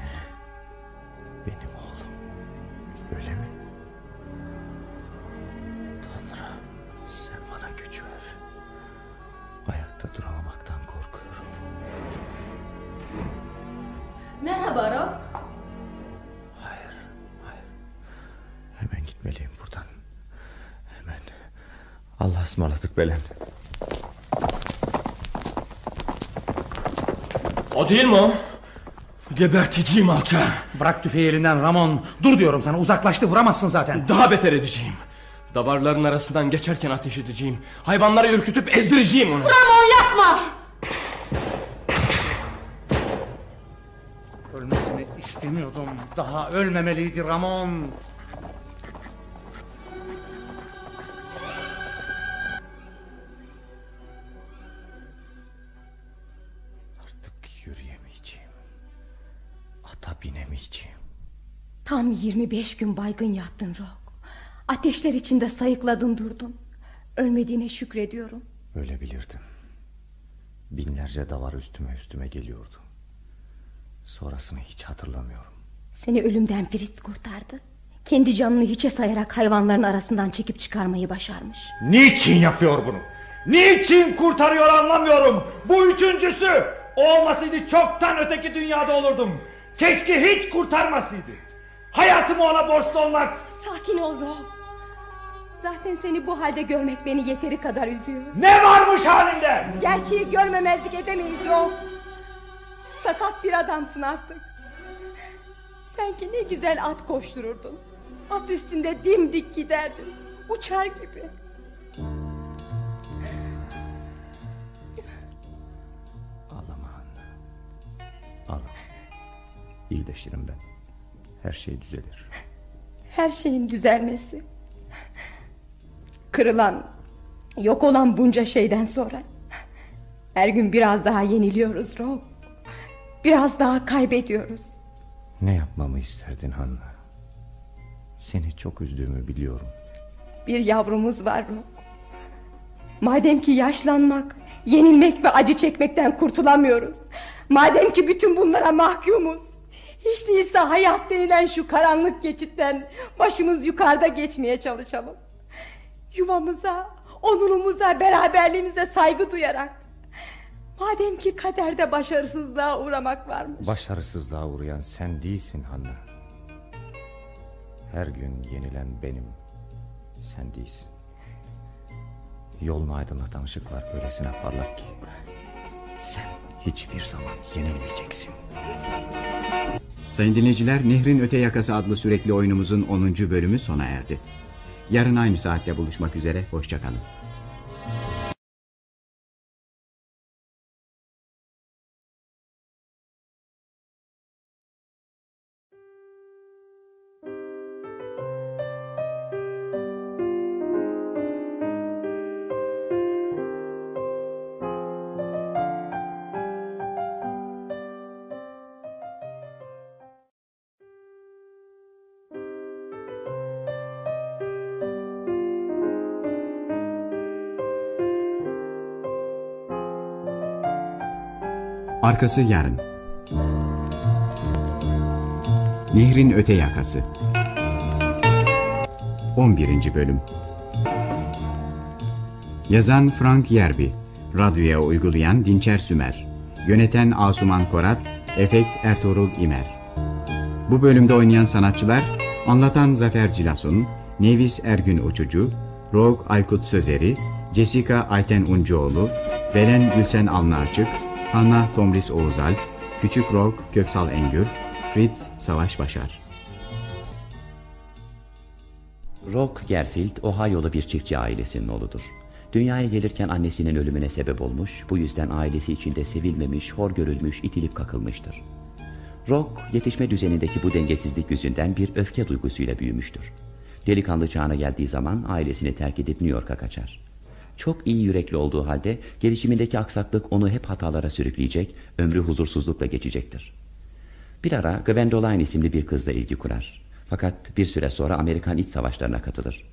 Benim Merhaba Rob. Hayır, hayır. Hemen gitmeliyim buradan. Hemen. Allah'a ısmarladık Belen. O değil mi o? Geberteceğim alçağı. Bırak tüfeği elinden Ramon. Dur diyorum sana uzaklaştı vuramazsın zaten. Daha beter edeceğim. Davarların arasından geçerken ateş edeceğim. Hayvanları ürkütüp ezdireceğim onu. Ramon yapma. İstemiyordum. Daha ölmemeliydi Ramon. Artık yürüyemeyeceğim. Ata binemeyeceğim. Tam 25 gün baygın yattın Rock. Ateşler içinde sayıkladın durdun. Ölmediğine şükrediyorum. Öyle bilirdim. Binlerce davar üstüme üstüme geliyordu. Sonrasını hiç hatırlamıyorum. Seni ölümden Fritz kurtardı. Kendi canını hiçe sayarak hayvanların arasından çekip çıkarmayı başarmış. Niçin yapıyor bunu? Niçin kurtarıyor anlamıyorum. Bu üçüncüsü. Olmasaydı çoktan öteki dünyada olurdum. Keşke hiç kurtarmasaydı. Hayatımı ona borçlu olmak. Sakin ol Rob. Zaten seni bu halde görmek beni yeteri kadar üzüyor. Ne varmış halinde? Gerçeği görmemezlik edemeyiz Rob. Sakat bir adamsın artık. Sen ki ne güzel at koştururdun. At üstünde dimdik giderdin. Uçar gibi. Ağlama anne. Ağlama. İyileşirim ben. Her şey düzelir. Her şeyin düzelmesi. Kırılan, yok olan bunca şeyden sonra. Her gün biraz daha yeniliyoruz Rob. Biraz daha kaybediyoruz. Ne yapmamı isterdin Hanna? Seni çok üzdüğümü biliyorum. Bir yavrumuz var Rock. Madem ki yaşlanmak, yenilmek ve acı çekmekten kurtulamıyoruz. Madem ki bütün bunlara mahkumuz. Hiç değilse hayat denilen şu karanlık geçitten başımız yukarıda geçmeye çalışalım. Yuvamıza, onurumuza, beraberliğimize saygı duyarak. Madem ki kaderde başarısızlığa uğramak varmış. Başarısızlığa uğrayan sen değilsin Hanna. Her gün yenilen benim. Sen değilsin. Yolunu aydınlatan ışıklar öylesine parlak ki... ...sen hiçbir zaman yenilmeyeceksin. Sayın dinleyiciler Nehrin Öte Yakası adlı sürekli oyunumuzun 10. bölümü sona erdi. Yarın aynı saatte buluşmak üzere, hoşçakalın. Arkası yarın. Nehrin öte yakası. 11. bölüm. Yazan Frank Yerby, radyoya uygulayan Dinçer Sümer, yöneten Asuman Korat, efekt Ertuğrul İmer. Bu bölümde oynayan sanatçılar, anlatan Zafer Cilasun, Nevis Ergün Uçucu, Rog Aykut Sözeri, Jessica Ayten Uncuoğlu, Belen Gülsen Alnarçık, Hanna Tomris Oğuzal, Küçük Rog Köksal Engür, Fritz Savaş Başar. Rock Gerfield, Ohio'lu bir çiftçi ailesinin oğludur. Dünyaya gelirken annesinin ölümüne sebep olmuş, bu yüzden ailesi içinde sevilmemiş, hor görülmüş, itilip kakılmıştır. Rock, yetişme düzenindeki bu dengesizlik yüzünden bir öfke duygusuyla büyümüştür. Delikanlı çağına geldiği zaman ailesini terk edip New York'a kaçar. Çok iyi yürekli olduğu halde gelişimindeki aksaklık onu hep hatalara sürükleyecek, ömrü huzursuzlukla geçecektir. Bir ara Gwendoline isimli bir kızla ilgi kurar. Fakat bir süre sonra Amerikan iç savaşlarına katılır.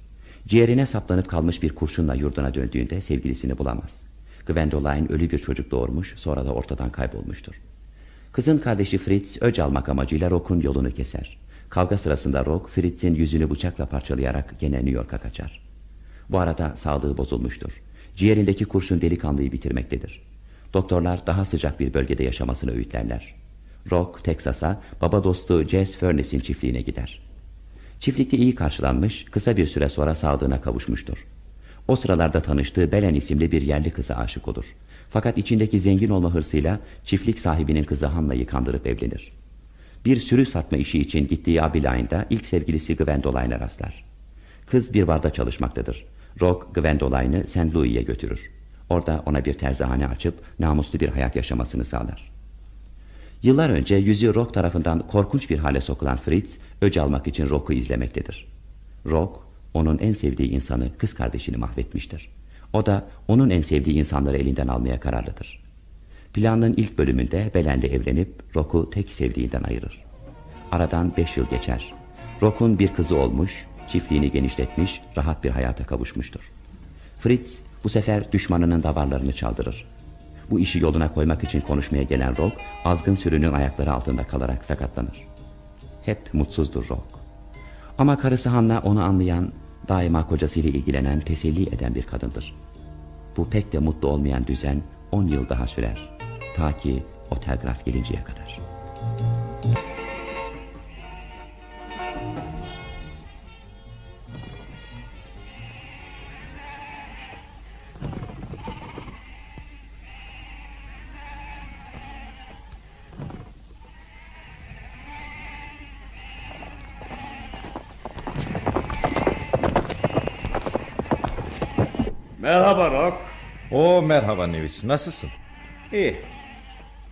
Ciğerine saplanıp kalmış bir kurşunla yurduna döndüğünde sevgilisini bulamaz. Gwendoline ölü bir çocuk doğurmuş sonra da ortadan kaybolmuştur. Kızın kardeşi Fritz öc almak amacıyla Rock'un yolunu keser. Kavga sırasında Rock, Fritz'in yüzünü bıçakla parçalayarak gene New York'a kaçar. Bu arada sağlığı bozulmuştur. Ciğerindeki kurşun delikanlıyı bitirmektedir. Doktorlar daha sıcak bir bölgede yaşamasını öğütlerler. Rock, Texas'a baba dostu Jess Furness'in çiftliğine gider. Çiftlikte iyi karşılanmış, kısa bir süre sonra sağlığına kavuşmuştur. O sıralarda tanıştığı Belen isimli bir yerli kıza aşık olur. Fakat içindeki zengin olma hırsıyla çiftlik sahibinin kızı Hanna'yı kandırıp evlenir. Bir sürü satma işi için gittiği Abilayne'da ilk sevgilisi Gwendoline'a rastlar. Kız bir barda çalışmaktadır. Rock Gwendoline'ı St. Louis'e götürür. Orada ona bir terzihane açıp namuslu bir hayat yaşamasını sağlar. Yıllar önce yüzü Rock tarafından korkunç bir hale sokulan Fritz, öc almak için Rock'u izlemektedir. Rock, onun en sevdiği insanı, kız kardeşini mahvetmiştir. O da onun en sevdiği insanları elinden almaya kararlıdır. Planın ilk bölümünde Belen'le evlenip Rock'u tek sevdiğinden ayırır. Aradan beş yıl geçer. Rock'un bir kızı olmuş, çiftliğini genişletmiş, rahat bir hayata kavuşmuştur. Fritz bu sefer düşmanının davarlarını çaldırır. Bu işi yoluna koymak için konuşmaya gelen Rock, azgın sürünün ayakları altında kalarak sakatlanır. Hep mutsuzdur Rock. Ama karısı Hanna onu anlayan, daima kocasıyla ilgilenen, teselli eden bir kadındır. Bu pek de mutlu olmayan düzen 10 yıl daha sürer. Ta ki o gelinceye kadar. Merhaba Rock. O merhaba Nevis nasılsın? İyi.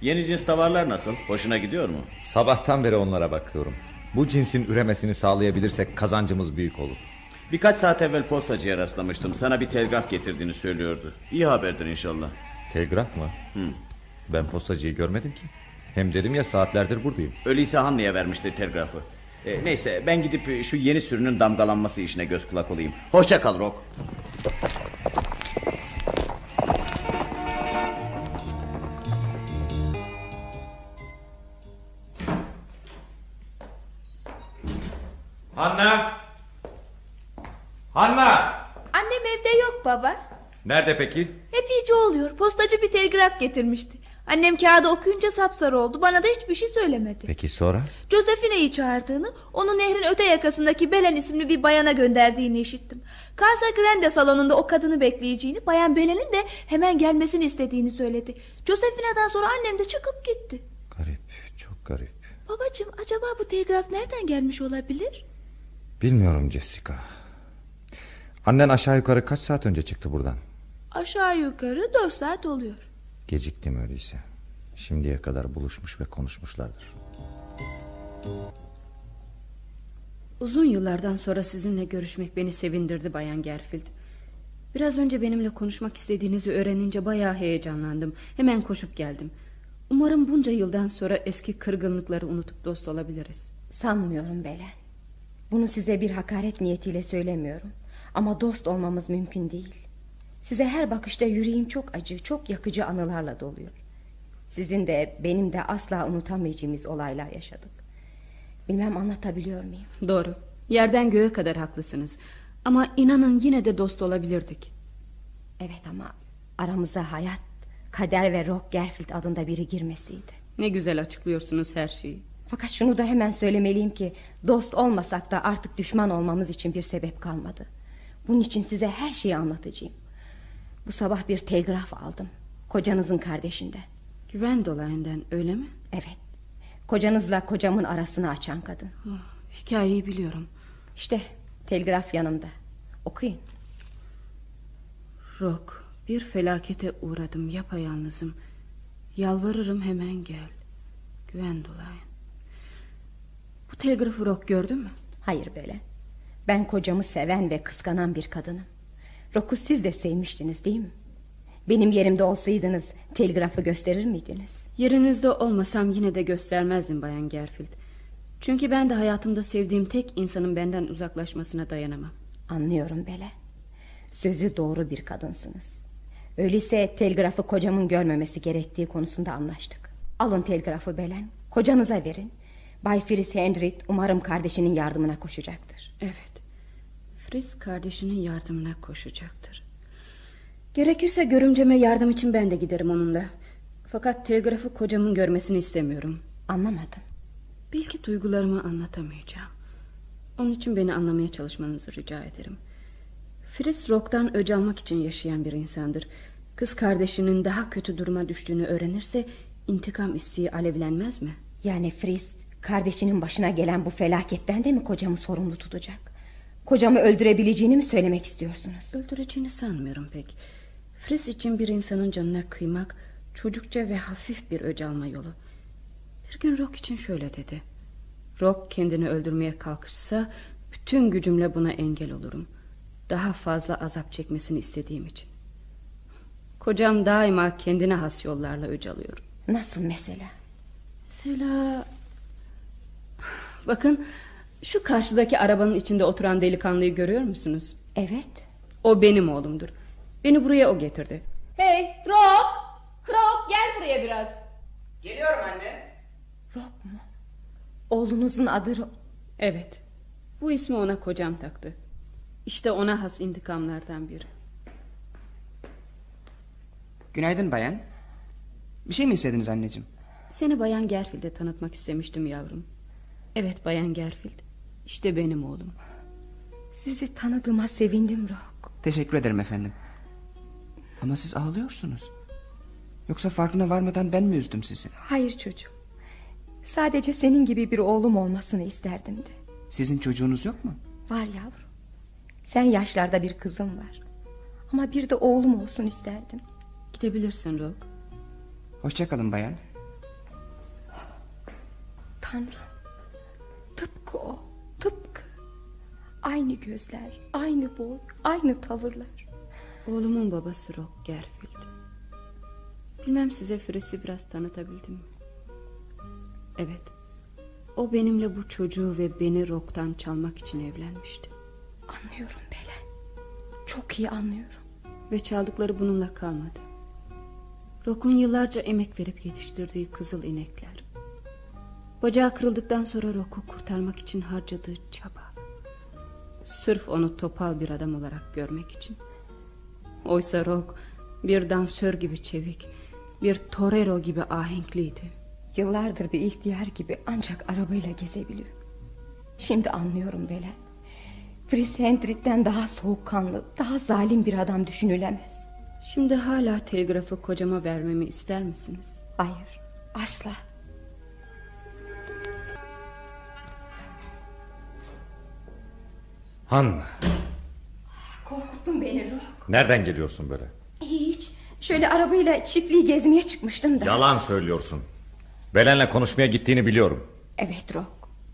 Yeni cins tavarlar nasıl? Hoşuna gidiyor mu? Sabahtan beri onlara bakıyorum. Bu cinsin üremesini sağlayabilirsek kazancımız büyük olur. Birkaç saat evvel postacıya rastlamıştım. Sana bir telgraf getirdiğini söylüyordu. İyi haberdir inşallah. Telgraf mı? Hı. Ben postacıyı görmedim ki. Hem dedim ya saatlerdir buradayım. Öyleyse Hanlı'ya vermişti telgrafı. E, neyse ben gidip şu yeni sürünün damgalanması işine göz kulak olayım. Hoşça kal Rock. Hanna! Hanna! Annem evde yok baba. Nerede peki? Hep iyice oluyor. Postacı bir telgraf getirmişti. Annem kağıdı okuyunca sapsarı oldu. Bana da hiçbir şey söylemedi. Peki sonra? Josephine'yi çağırdığını, onu nehrin öte yakasındaki Belen isimli bir bayana gönderdiğini işittim. Casa Grande salonunda o kadını bekleyeceğini, bayan Belen'in de hemen gelmesini istediğini söyledi. Josephine'den sonra annem de çıkıp gitti. Çok garip. Babacığım acaba bu telgraf nereden gelmiş olabilir? Bilmiyorum Jessica. Annen aşağı yukarı kaç saat önce çıktı buradan? Aşağı yukarı dört saat oluyor. Geciktim öyleyse. Şimdiye kadar buluşmuş ve konuşmuşlardır. Uzun yıllardan sonra sizinle görüşmek beni sevindirdi Bayan Gerfield. Biraz önce benimle konuşmak istediğinizi öğrenince bayağı heyecanlandım. Hemen koşup geldim. Umarım bunca yıldan sonra eski kırgınlıkları unutup dost olabiliriz. Sanmıyorum Belen. Bunu size bir hakaret niyetiyle söylemiyorum. Ama dost olmamız mümkün değil. Size her bakışta yüreğim çok acı, çok yakıcı anılarla doluyor. Sizin de benim de asla unutamayacağımız olaylar yaşadık. Bilmem anlatabiliyor muyum? Doğru. Yerden göğe kadar haklısınız. Ama inanın yine de dost olabilirdik. Evet ama aramıza hayat, kader ve Rock Gerfield adında biri girmesiydi. Ne güzel açıklıyorsunuz her şeyi. Fakat şunu da hemen söylemeliyim ki dost olmasak da artık düşman olmamız için bir sebep kalmadı. Bunun için size her şeyi anlatacağım. Bu sabah bir telgraf aldım. Kocanızın kardeşinde. Güven dolayından öyle mi? Evet. Kocanızla kocamın arasını açan kadın. Oh, hikayeyi biliyorum. İşte telgraf yanımda. Okuyun. Rock, bir felakete uğradım yapayalnızım. Yalvarırım hemen gel. Güven dolayın. Bu telgrafı Rock gördün mü? Hayır böyle. Ben kocamı seven ve kıskanan bir kadınım. Rock'u siz de sevmiştiniz değil mi? Benim yerimde olsaydınız telgrafı gösterir miydiniz? Yerinizde olmasam yine de göstermezdim Bayan Gerfield. Çünkü ben de hayatımda sevdiğim tek insanın benden uzaklaşmasına dayanamam. Anlıyorum Bele. Sözü doğru bir kadınsınız. Öyleyse telgrafı kocamın görmemesi gerektiği konusunda anlaştık. Alın telgrafı Belen, kocanıza verin. Bay Fritz Hendrit umarım kardeşinin yardımına koşacaktır. Evet. Fritz kardeşinin yardımına koşacaktır. Gerekirse görümceme yardım için ben de giderim onunla. Fakat telgrafı kocamın görmesini istemiyorum. Anlamadım. Belki duygularımı anlatamayacağım. Onun için beni anlamaya çalışmanızı rica ederim. Fritz Rock'tan öc almak için yaşayan bir insandır. Kız kardeşinin daha kötü duruma düştüğünü öğrenirse intikam isteği alevlenmez mi? Yani Fritz kardeşinin başına gelen bu felaketten de mi kocamı sorumlu tutacak? Kocamı öldürebileceğini mi söylemek istiyorsunuz? Öldüreceğini sanmıyorum pek. Fritz için bir insanın canına kıymak çocukça ve hafif bir öc alma yolu. Bir gün Rock için şöyle dedi. Rock kendini öldürmeye kalkışsa bütün gücümle buna engel olurum. Daha fazla azap çekmesini istediğim için. Kocam daima kendine has yollarla öc alıyor. Nasıl mesela? Mesela... Bakın şu karşıdaki arabanın içinde oturan delikanlıyı görüyor musunuz? Evet. O benim oğlumdur. Beni buraya o getirdi. Hey Rock! Rock gel buraya biraz. Geliyorum anne. Rock mu? Oğlunuzun adı... Evet. Bu ismi ona kocam taktı. İşte ona has intikamlardan biri. Günaydın bayan. Bir şey mi istediniz anneciğim? Seni Bayan Gerfield'e tanıtmak istemiştim yavrum. Evet Bayan Gerfield. İşte benim oğlum. Sizi tanıdığıma sevindim Rock. Teşekkür ederim efendim. Ama siz ağlıyorsunuz. Yoksa farkına varmadan ben mi üzdüm sizi? Hayır çocuğum. Sadece senin gibi bir oğlum olmasını isterdim de. Sizin çocuğunuz yok mu? Var yavrum. Sen yaşlarda bir kızım var. Ama bir de oğlum olsun isterdim. Gidebilirsin Rock. Hoşçakalın bayan. Tanrım. Tıpkı o. Tıpkı. Aynı gözler, aynı boy, aynı tavırlar. Oğlumun babası Rock Gerfield. Bilmem size Fritz'i biraz tanıtabildim mi? Evet. O benimle bu çocuğu ve beni Rock'tan çalmak için evlenmişti. Anlıyorum Belen. Çok iyi anlıyorum. Ve çaldıkları bununla kalmadı. Rock'un yıllarca emek verip yetiştirdiği kızıl inekler. Bacağı kırıldıktan sonra Rock'u kurtarmak için harcadığı çaba. Sırf onu topal bir adam olarak görmek için. Oysa Rock bir dansör gibi çevik, bir torero gibi ahenkliydi. Yıllardır bir ihtiyar gibi ancak arabayla gezebiliyor. Şimdi anlıyorum Belen. Fritz Hendrik'ten daha soğukkanlı, daha zalim bir adam düşünülemez. Şimdi hala telgrafı kocama vermemi ister misiniz? Hayır, asla. Hanna. Korkuttun beni Rock. Nereden geliyorsun böyle? Hiç. Şöyle arabayla çiftliği gezmeye çıkmıştım da. Yalan söylüyorsun. Belen'le konuşmaya gittiğini biliyorum. Evet Rock.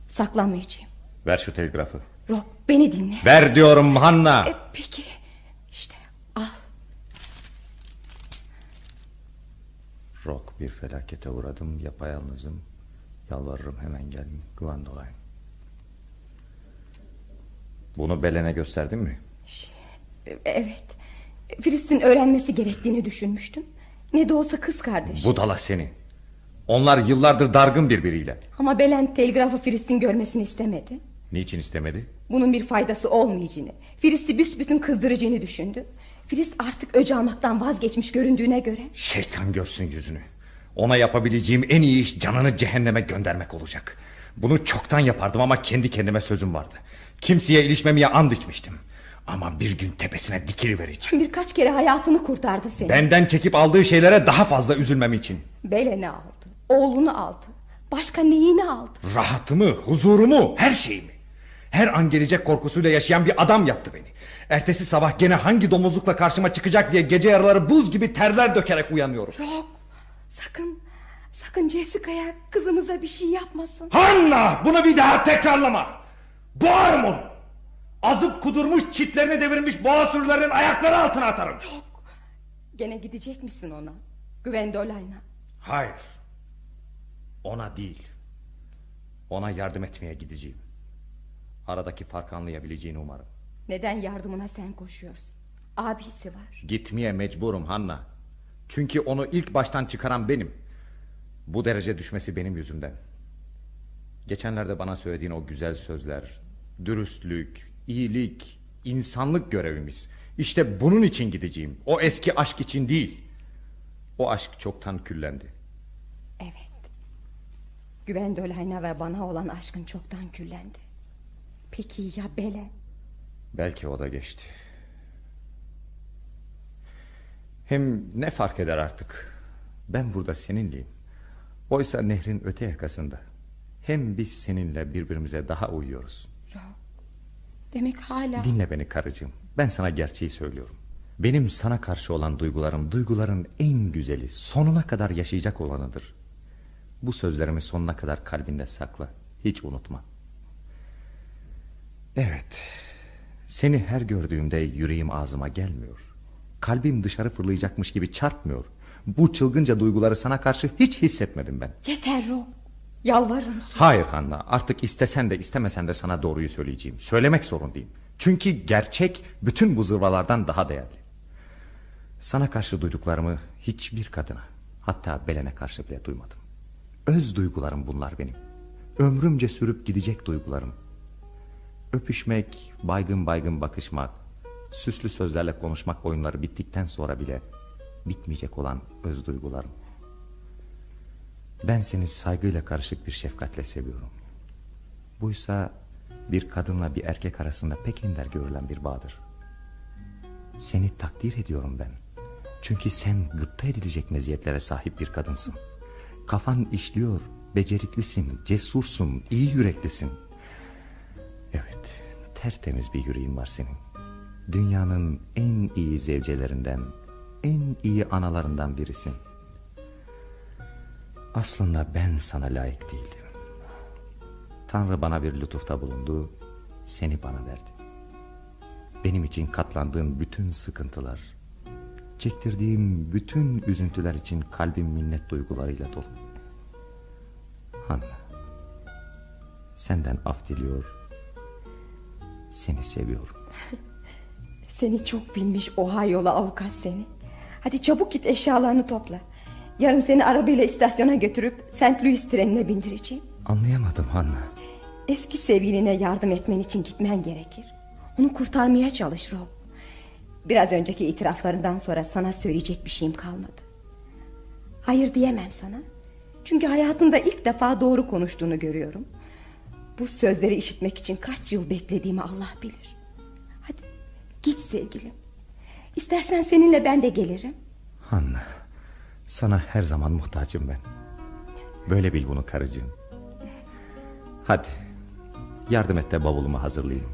Saklanmayacağım. Ver şu telgrafı. Rock beni dinle. Ver diyorum Hanna. E, peki. İşte al. Rock bir felakete uğradım. Yapayalnızım. Yalvarırım hemen gel. Güvende olayım. Bunu Belen'e gösterdin mi? Evet. Filistin öğrenmesi gerektiğini düşünmüştüm. Ne de olsa kız kardeş. Budala seni. Onlar yıllardır dargın birbiriyle. Ama Belen telgrafı Filistin görmesini istemedi. Niçin istemedi? Bunun bir faydası olmayacağını, Filist'i büsbütün kızdıracağını düşündü. Filist artık öc almaktan vazgeçmiş göründüğüne göre. Şeytan görsün yüzünü. Ona yapabileceğim en iyi iş canını cehenneme göndermek olacak. Bunu çoktan yapardım ama kendi kendime sözüm vardı. Kimseye ilişmemeye and içmiştim. Ama bir gün tepesine dikili vereceğim. Birkaç kere hayatını kurtardı seni. Benden çekip aldığı şeylere daha fazla üzülmem için. Belen'i aldı, oğlunu aldı. Başka neyini aldı? Rahatımı, huzurumu, her şeyimi. Her an gelecek korkusuyla yaşayan bir adam yaptı beni. Ertesi sabah gene hangi domuzlukla karşıma çıkacak diye gece yarıları buz gibi terler dökerek uyanıyorum. Rock, sakın, sakın Jessica'ya kızımıza bir şey yapmasın. Hanna bunu bir daha tekrarlama. Boğarım onu. Azıp kudurmuş çitlerini devirmiş boğa sürülerinin ayakları altına atarım. Rock, gene gidecek misin ona? Gwendolen'a. Hayır. Ona değil. Ona yardım etmeye gideceğim. Aradaki farkı anlayabileceğini umarım. Neden yardımına sen koşuyorsun? Abisi var. Gitmeye mecburum Hanna. Çünkü onu ilk baştan çıkaran benim. Bu derece düşmesi benim yüzümden. Geçenlerde bana söylediğin o güzel sözler, dürüstlük, iyilik, insanlık görevimiz. İşte bunun için gideceğim. O eski aşk için değil. O aşk çoktan küllendi. Evet. Gwendolen'a ve bana olan aşkın çoktan küllendi. Peki ya Belen? Belki o da geçti. Hem ne fark eder artık? Ben burada seninleyim. Oysa nehrin öte yakasında. Hem biz seninle birbirimize daha uyuyoruz. Demek hala... Dinle beni karıcığım. Ben sana gerçeği söylüyorum. Benim sana karşı olan duygularım duyguların en güzeli, sonuna kadar yaşayacak olanıdır. Bu sözlerimi sonuna kadar kalbinde sakla. Hiç unutma. Evet. Seni her gördüğümde yüreğim ağzıma gelmiyor. Kalbim dışarı fırlayacakmış gibi çarpmıyor. Bu çılgınca duyguları sana karşı hiç hissetmedim ben. Yeter Rob. Yalvarırım. Hayır Hanna artık istesen de istemesen de sana doğruyu söyleyeceğim. Söylemek zorundayım. Çünkü gerçek bütün bu zırvalardan daha değerli. Sana karşı duyduklarımı hiçbir kadına hatta Belen'e karşı bile duymadım. Öz duygularım bunlar benim. Ömrümce sürüp gidecek duygularım. Öpüşmek, baygın baygın bakışmak, süslü sözlerle konuşmak oyunları bittikten sonra bile bitmeyecek olan öz duygularım. Ben seni saygıyla karışık bir şefkatle seviyorum. Buysa bir kadınla bir erkek arasında pek ender görülen bir bağdır. Seni takdir ediyorum ben. Çünkü sen gıpta edilecek meziyetlere sahip bir kadınsın. Kafan işliyor, beceriklisin, cesursun, iyi yüreklisin. Evet, tertemiz bir yüreğin var senin. Dünyanın en iyi zevcelerinden, en iyi analarından birisin. Aslında ben sana layık değildim. Tanrı bana bir lütufta bulundu, seni bana verdi. Benim için katlandığın bütün sıkıntılar, çektirdiğim bütün üzüntüler için kalbim minnet duygularıyla dolu. Hanna. Senden af diliyor. Seni seviyorum. [laughs] Seni çok bilmiş Ohio'lu avukat seni. Hadi çabuk git eşyalarını topla. Yarın seni arabayla istasyona götürüp St. Louis trenine bindireceğim. Anlayamadım Hanna. Eski sevgiline yardım etmen için gitmen gerekir. Onu kurtarmaya çalış Rob. Biraz önceki itiraflarından sonra sana söyleyecek bir şeyim kalmadı. Hayır diyemem sana. Çünkü hayatında ilk defa doğru konuştuğunu görüyorum. Bu sözleri işitmek için kaç yıl beklediğimi Allah bilir. Hadi git sevgilim. İstersen seninle ben de gelirim. Hanna. Sana her zaman muhtacım ben. Böyle bil bunu karıcığım. Hadi. Yardım et de bavulumu hazırlayayım.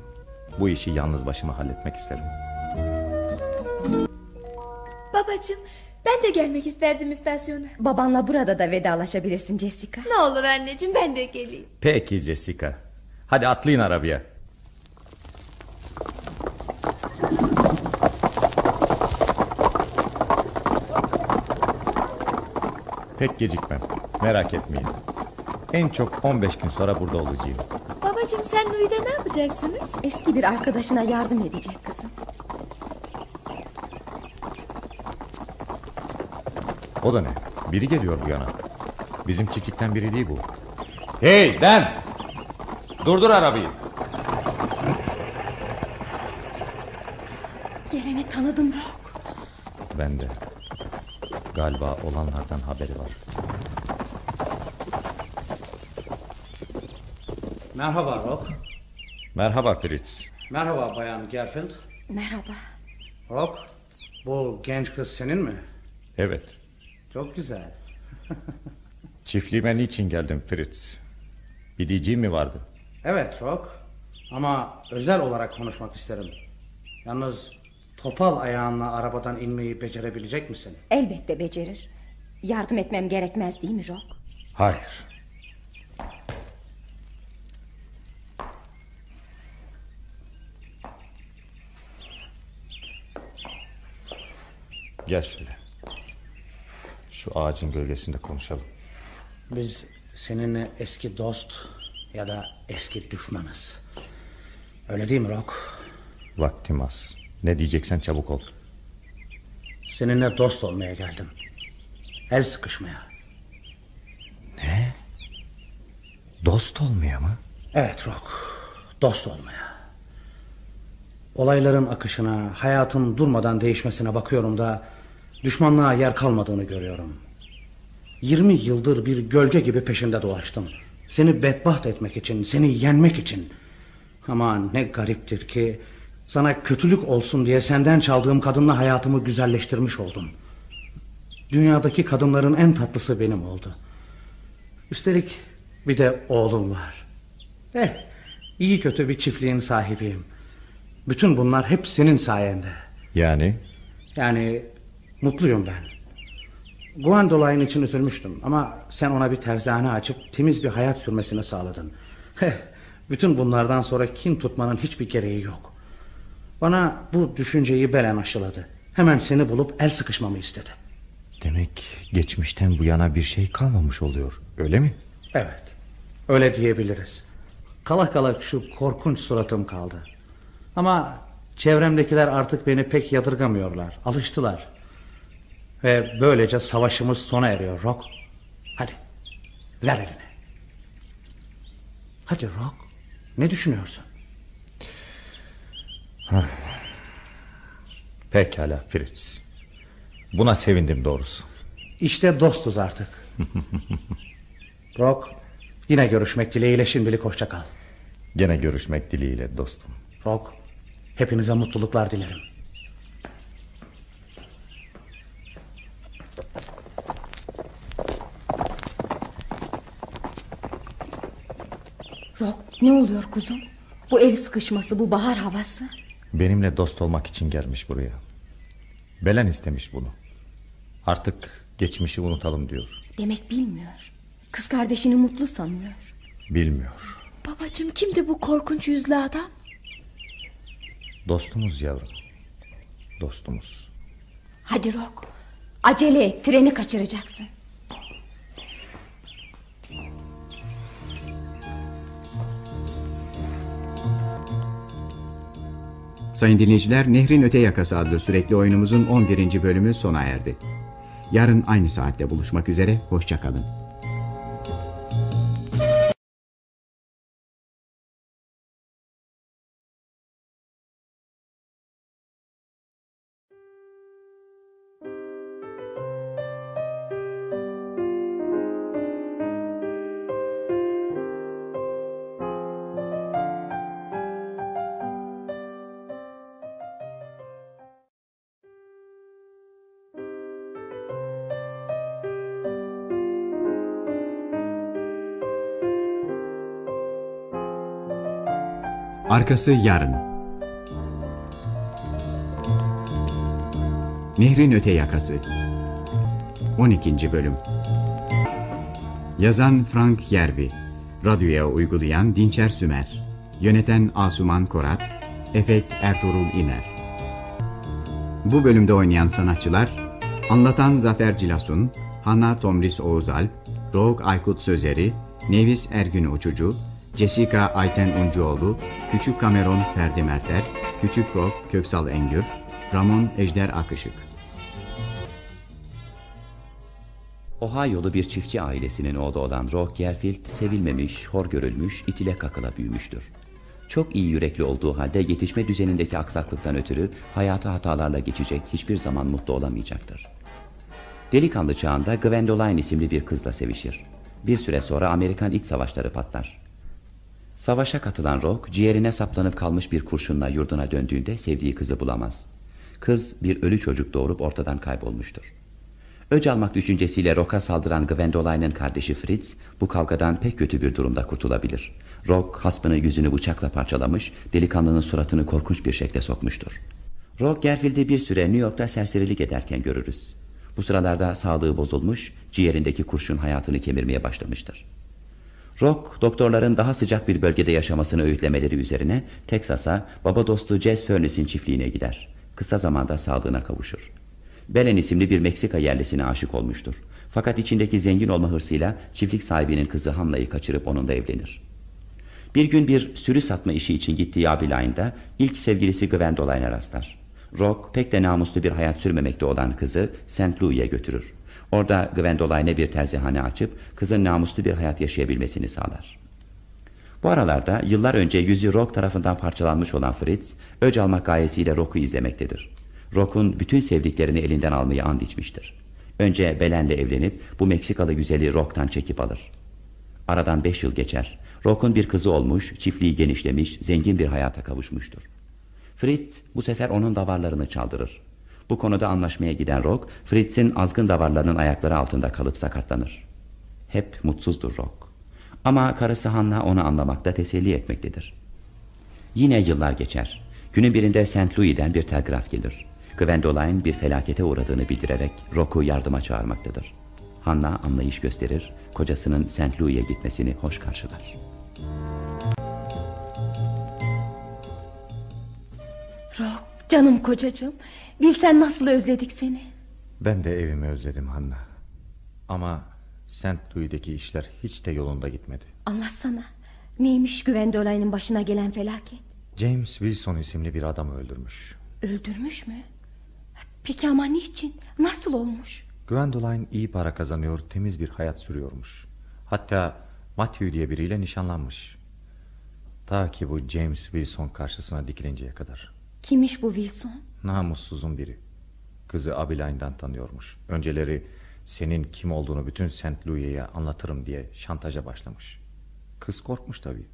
Bu işi yalnız başıma halletmek isterim. Babacığım ben de gelmek isterdim istasyona. Babanla burada da vedalaşabilirsin Jessica. Ne olur anneciğim ben de geleyim. Peki Jessica. Hadi atlayın arabaya. Pek gecikmem. Merak etmeyin. En çok 15 gün sonra burada olacağım. Babacığım sen Louis'de ne yapacaksınız? Eski bir arkadaşına yardım edecek kızım. O da ne? Biri geliyor bu yana. Bizim çiftlikten biri değil bu. Hey Dan! Durdur arabayı. Geleni tanıdım Rock. Ben de. Galiba olanlardan haberi var. Merhaba Rock. Merhaba Fritz. Merhaba Bayan Gerfield. Merhaba. Rock, bu genç kız senin mi? Evet. Çok güzel. [laughs] Çiftliğime niçin geldin Fritz? Bir diyeceğin mi vardı? Evet Rock. Ama özel olarak konuşmak isterim. Yalnız topal ayağınla arabadan inmeyi becerebilecek misin? Elbette becerir. Yardım etmem gerekmez değil mi Rock? Hayır. Gel şöyle. Şu ağacın gölgesinde konuşalım. Biz seninle eski dost ya da eski düşmanız. Öyle değil mi Rock? Vaktim az. Ne diyeceksen çabuk ol. Seninle dost olmaya geldim. El sıkışmaya. Ne? Dost olmaya mı? Evet Rock. Dost olmaya. Olayların akışına, hayatın durmadan değişmesine bakıyorum da düşmanlığa yer kalmadığını görüyorum. 20 yıldır bir gölge gibi peşinde dolaştım. Seni bedbaht etmek için, seni yenmek için. Ama ne gariptir ki sana kötülük olsun diye senden çaldığım kadınla hayatımı güzelleştirmiş oldum. Dünyadaki kadınların en tatlısı benim oldu. Üstelik bir de oğlum var. Eh, iyi kötü bir çiftliğin sahibiyim. Bütün bunlar hep senin sayende. Yani? Yani mutluyum ben. Gwendoline için üzülmüştüm ama sen ona bir terzane açıp temiz bir hayat sürmesini sağladın. Heh, bütün bunlardan sonra kin tutmanın hiçbir gereği yok. Bana bu düşünceyi Belen aşıladı. Hemen seni bulup el sıkışmamı istedi. Demek geçmişten bu yana bir şey kalmamış oluyor. Öyle mi? Evet. Öyle diyebiliriz. Kala kala şu korkunç suratım kaldı. Ama çevremdekiler artık beni pek yadırgamıyorlar. Alıştılar. Ve böylece savaşımız sona eriyor Rock. Hadi ver elini. Hadi Rock. Ne düşünüyorsun? Pekala Fritz. Buna sevindim doğrusu. İşte dostuz artık. [laughs] Rock yine görüşmek dileğiyle şimdilik hoşça kal. Gene görüşmek dileğiyle dostum. Rock hepinize mutluluklar dilerim. Rock ne oluyor kuzum? Bu el sıkışması bu bahar havası. Benimle dost olmak için gelmiş buraya. Belen istemiş bunu. Artık geçmişi unutalım diyor. Demek bilmiyor. Kız kardeşini mutlu sanıyor. Bilmiyor. Babacığım kimdi bu korkunç yüzlü adam? Dostumuz yavrum. Dostumuz. Hadi Rock. Acele et treni kaçıracaksın. Sayın dinleyiciler Nehrin Öte Yakası adlı sürekli oyunumuzun 11. bölümü sona erdi. Yarın aynı saatte buluşmak üzere, hoşçakalın. Arkası yarın. Nehrin öte yakası. 12. bölüm. Yazan Frank Yerbi. Radyoya uygulayan Dinçer Sümer. Yöneten Asuman Korat. Efekt Ertuğrul İner. Bu bölümde oynayan sanatçılar Anlatan Zafer Cilasun, Hanna Tomris Oğuzalp, Roğuk Aykut Sözeri, Nevis Ergün Uçucu, Jessica Ayten Uncuoğlu, Küçük Cameron Ferdi Merter, Küçük Rob Köksal Engür, Ramon Ejder Akışık. Ohio'lu bir çiftçi ailesinin oğlu olan Rock Gerfield sevilmemiş, hor görülmüş, itile kakıla büyümüştür. Çok iyi yürekli olduğu halde yetişme düzenindeki aksaklıktan ötürü hayatı hatalarla geçecek, hiçbir zaman mutlu olamayacaktır. Delikanlı çağında Gwendoline isimli bir kızla sevişir. Bir süre sonra Amerikan iç savaşları patlar. Savaşa katılan Rock, ciğerine saplanıp kalmış bir kurşunla yurduna döndüğünde sevdiği kızı bulamaz. Kız bir ölü çocuk doğurup ortadan kaybolmuştur. Öc almak düşüncesiyle Rock'a saldıran Gwendoline'ın kardeşi Fritz bu kavgadan pek kötü bir durumda kurtulabilir. Rock hasmını yüzünü bıçakla parçalamış, delikanlının suratını korkunç bir şekle sokmuştur. Rock Gerfield'i bir süre New York'ta serserilik ederken görürüz. Bu sıralarda sağlığı bozulmuş, ciğerindeki kurşun hayatını kemirmeye başlamıştır. Rock, doktorların daha sıcak bir bölgede yaşamasını öğütlemeleri üzerine Teksas'a baba dostu Jess Furnace'in çiftliğine gider. Kısa zamanda sağlığına kavuşur. Belen isimli bir Meksika yerlisine aşık olmuştur. Fakat içindeki zengin olma hırsıyla çiftlik sahibinin kızı Hanna'yı kaçırıp onunla evlenir. Bir gün bir sürü satma işi için gittiği Abilayne'da ilk sevgilisi Gwendoline'a rastlar. Rock pek de namuslu bir hayat sürmemekte olan kızı St. Louis'e götürür. Orada Gwendoline'e bir terzihane açıp kızın namuslu bir hayat yaşayabilmesini sağlar. Bu aralarda yıllar önce yüzü Rock tarafından parçalanmış olan Fritz, öc almak gayesiyle Rock'u izlemektedir. Rock'un bütün sevdiklerini elinden almayı and içmiştir. Önce Belen'le evlenip bu Meksikalı güzeli Rock'tan çekip alır. Aradan beş yıl geçer. Rock'un bir kızı olmuş, çiftliği genişlemiş, zengin bir hayata kavuşmuştur. Fritz bu sefer onun davarlarını çaldırır. Bu konuda anlaşmaya giden Rock, Fritz'in azgın davarlarının ayakları altında kalıp sakatlanır. Hep mutsuzdur Rock. Ama karısı Hanna onu anlamakta teselli etmektedir. Yine yıllar geçer. Günün birinde St. Louis'den bir telgraf gelir. Gwendoline bir felakete uğradığını bildirerek Rock'u yardıma çağırmaktadır. Hanna anlayış gösterir, kocasının St. Louis'e gitmesini hoş karşılar. Rock, canım kocacığım. Bilsen nasıl özledik seni. Ben de evimi özledim Hanna. Ama St. Louis'deki işler hiç de yolunda gitmedi. Anlatsana. Neymiş Gwendoline'ın başına gelen felaket? James Wilson isimli bir adamı öldürmüş. Öldürmüş mü? Peki ama niçin? Nasıl olmuş? Gwendoline iyi para kazanıyor, temiz bir hayat sürüyormuş. Hatta Matthew diye biriyle nişanlanmış. Ta ki bu James Wilson karşısına dikilinceye kadar. Kimmiş bu Wilson? Namussuzun biri. Kızı Abilayne'dan tanıyormuş. Önceleri senin kim olduğunu bütün St. Louis'e anlatırım diye şantaja başlamış. Kız korkmuş tabii.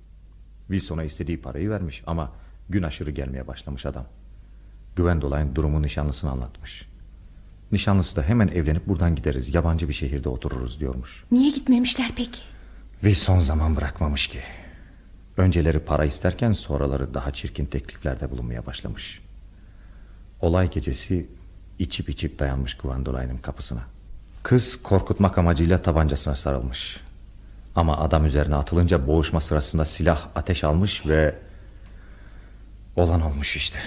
Wilson'a istediği parayı vermiş ama gün aşırı gelmeye başlamış adam. Gwendoline durumu nişanlısına anlatmış. Nişanlısı da hemen evlenip buradan gideriz. Yabancı bir şehirde otururuz diyormuş. Niye gitmemişler peki? Wilson zaman bırakmamış ki. Önceleri para isterken sonraları daha çirkin tekliflerde bulunmaya başlamış. Olay gecesi içip içip dayanmış Gwendoline'ın kapısına. Kız korkutmak amacıyla tabancasına sarılmış. Ama adam üzerine atılınca boğuşma sırasında silah ateş almış ve... Olan olmuş işte.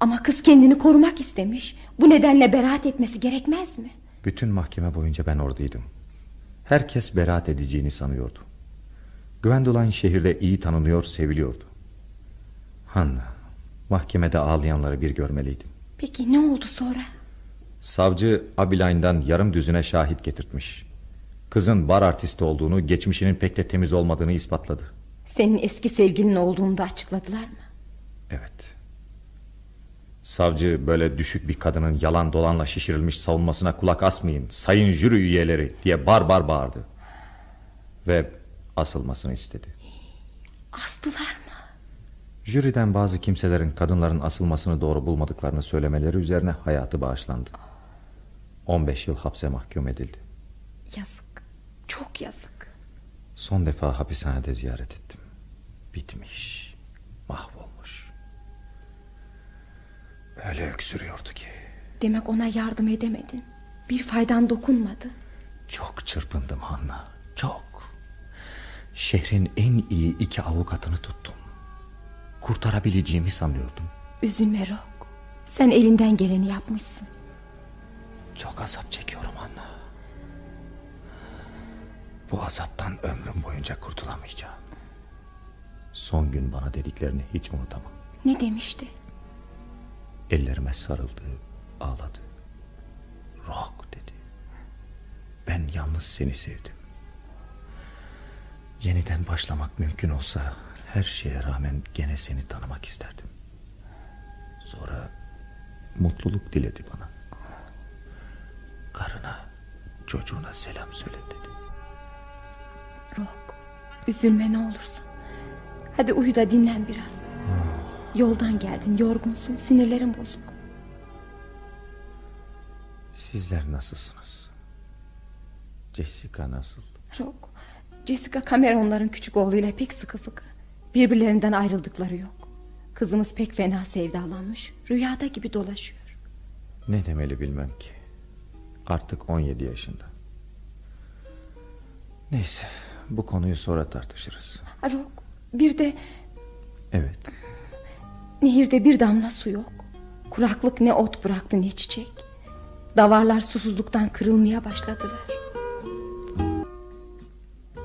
Ama kız kendini korumak istemiş. Bu nedenle beraat etmesi gerekmez mi? Bütün mahkeme boyunca ben oradaydım. Herkes beraat edeceğini sanıyordu. Gwendoline şehirde iyi tanınıyor, seviliyordu. Hanna, Mahkemede ağlayanları bir görmeliydim. Peki ne oldu sonra? Savcı Abilay'dan yarım düzine şahit getirtmiş. Kızın bar artisti olduğunu, geçmişinin pek de temiz olmadığını ispatladı. Senin eski sevgilin olduğunu da açıkladılar mı? Evet. Savcı böyle düşük bir kadının yalan dolanla şişirilmiş savunmasına kulak asmayın sayın jüri üyeleri diye bar bar bağırdı. Ve asılmasını istedi. Astılar mı? Jüriden bazı kimselerin kadınların asılmasını doğru bulmadıklarını söylemeleri üzerine hayatı bağışlandı. 15 yıl hapse mahkum edildi. Yazık. Çok yazık. Son defa hapishanede ziyaret ettim. Bitmiş. Mahvolmuş. Öyle öksürüyordu ki. Demek ona yardım edemedin. Bir faydan dokunmadı. Çok çırpındım Hanna. Çok. Şehrin en iyi iki avukatını tuttum. Kurtarabileceğimi sanıyordum. Üzülme Rock. Sen elinden geleni yapmışsın. Çok azap çekiyorum Hanna. Bu azaptan ömrüm boyunca kurtulamayacağım. Son gün bana dediklerini hiç unutamam. Ne demişti? Ellerime sarıldı, ağladı. Rock dedi. Ben yalnız seni sevdim. Yeniden başlamak mümkün olsa her şeye rağmen gene seni tanımak isterdim. Sonra mutluluk diledi bana. Karına, çocuğuna selam söyle dedi. Rock, üzülme ne olursun. Hadi uyu da dinlen biraz. Yoldan geldin, yorgunsun, sinirlerin bozuk. Sizler nasılsınız? Jessica nasıl? Rock, Jessica Cameron'ların küçük oğluyla pek sıkı fıkı. Birbirlerinden ayrıldıkları yok. Kızımız pek fena sevdalanmış. Rüyada gibi dolaşıyor. Ne demeli bilmem ki. Artık 17 yaşında. Neyse bu konuyu sonra tartışırız. Rock, bir de Evet. nehirde bir damla su yok. Kuraklık ne ot bıraktı ne çiçek. Davarlar susuzluktan kırılmaya başladılar.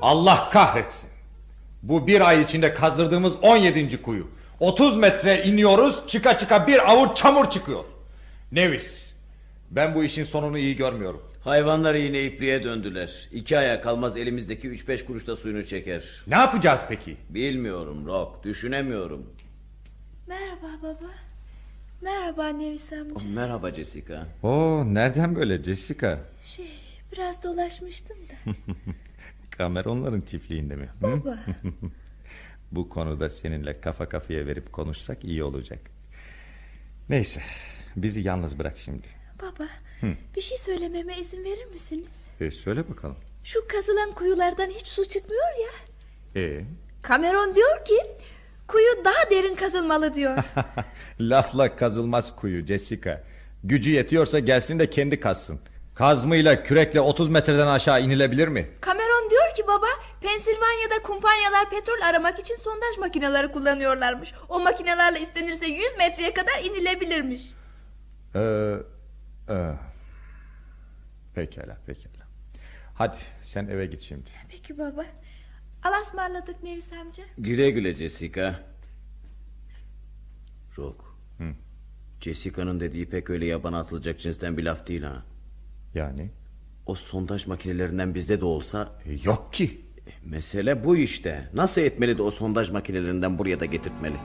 Allah kahretsin. Bu bir ay içinde kazdırdığımız 17. kuyu. 30 metre iniyoruz çıka çıka bir avuç çamur çıkıyor. Nevis. Ben bu işin sonunu iyi görmüyorum. Hayvanlar yine ipliğe döndüler. İki aya kalmaz elimizdeki 3-5 kuruşta suyunu çeker. Ne yapacağız peki? Bilmiyorum Rock. Düşünemiyorum. Merhaba baba. Merhaba Nevis amca. Oh, merhaba Jessica. Oo, nereden böyle Jessica? Şey biraz dolaşmıştım da. [laughs] Cameronların çiftliğinde mi? Hı? Baba. [laughs] Bu konuda seninle kafa kafaya verip konuşsak iyi olacak. Neyse bizi yalnız bırak şimdi. Baba Hı. bir şey söylememe izin verir misiniz? E, söyle bakalım. Şu kazılan kuyulardan hiç su çıkmıyor ya. E, Cameron diyor ki kuyu daha derin kazılmalı diyor. [laughs] Lafla kazılmaz kuyu Jessica. Gücü yetiyorsa gelsin de kendi kazsın. Kazmayla kürekle 30 metreden aşağı inilebilir mi? Cameron diyor ki baba Pensilvanya'da kumpanyalar petrol aramak için sondaj makineleri kullanıyorlarmış. O makinelerle istenirse 100 metreye kadar inilebilirmiş. Ee, e, pekala pekala. Hadi sen eve git şimdi. Peki baba. Allah'a ısmarladık Nevis amca. Güle güle Jessica. Rock. Hı. Jessica'nın dediği pek öyle yabana atılacak cinsten bir laf değil ha. Yani? O sondaj makinelerinden bizde de olsa... Yok ki. Mesele bu işte. Nasıl etmeli de o sondaj makinelerinden buraya da getirtmeli?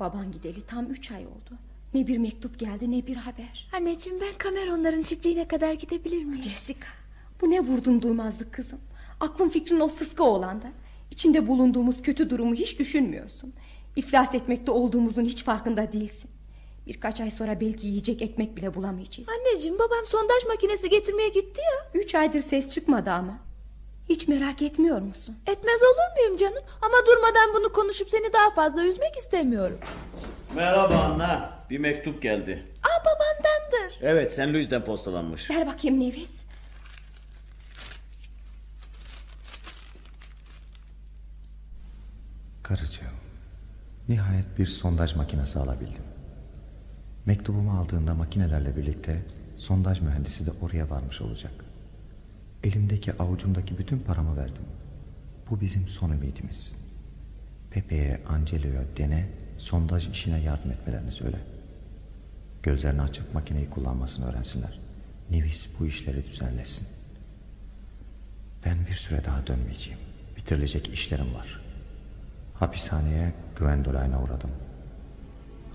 Baban gideli tam üç ay oldu. Ne bir mektup geldi ne bir haber. Anneciğim ben Cameron'ların çiftliğine kadar gidebilir miyim? Jessica bu ne vurdum duymazlık kızım. Aklın fikrin o sıska oğlanda. İçinde bulunduğumuz kötü durumu hiç düşünmüyorsun. İflas etmekte olduğumuzun hiç farkında değilsin. Birkaç ay sonra belki yiyecek ekmek bile bulamayacağız. Anneciğim babam sondaj makinesi getirmeye gitti ya. Üç aydır ses çıkmadı ama. Hiç merak etmiyor musun? Etmez olur muyum canım? Ama durmadan bunu konuşup seni daha fazla üzmek istemiyorum. Merhaba Anna. Bir mektup geldi. Aa babandandır. Evet sen Louis'den postalanmış. Ver bakayım Nevis. Karıcığım, nihayet bir sondaj makinesi alabildim. Mektubumu aldığında makinelerle birlikte sondaj mühendisi de oraya varmış olacak. Elimdeki avucumdaki bütün paramı verdim. Bu bizim son ümidimiz. Pepe'ye, Angelo'ya dene, sondaj işine yardım etmelerini söyle. Gözlerini açıp makineyi kullanmasını öğrensinler. Nevis bu işleri düzenlesin. Ben bir süre daha dönmeyeceğim. Bitirilecek işlerim var. Hapishaneye Gwendolen'a uğradım.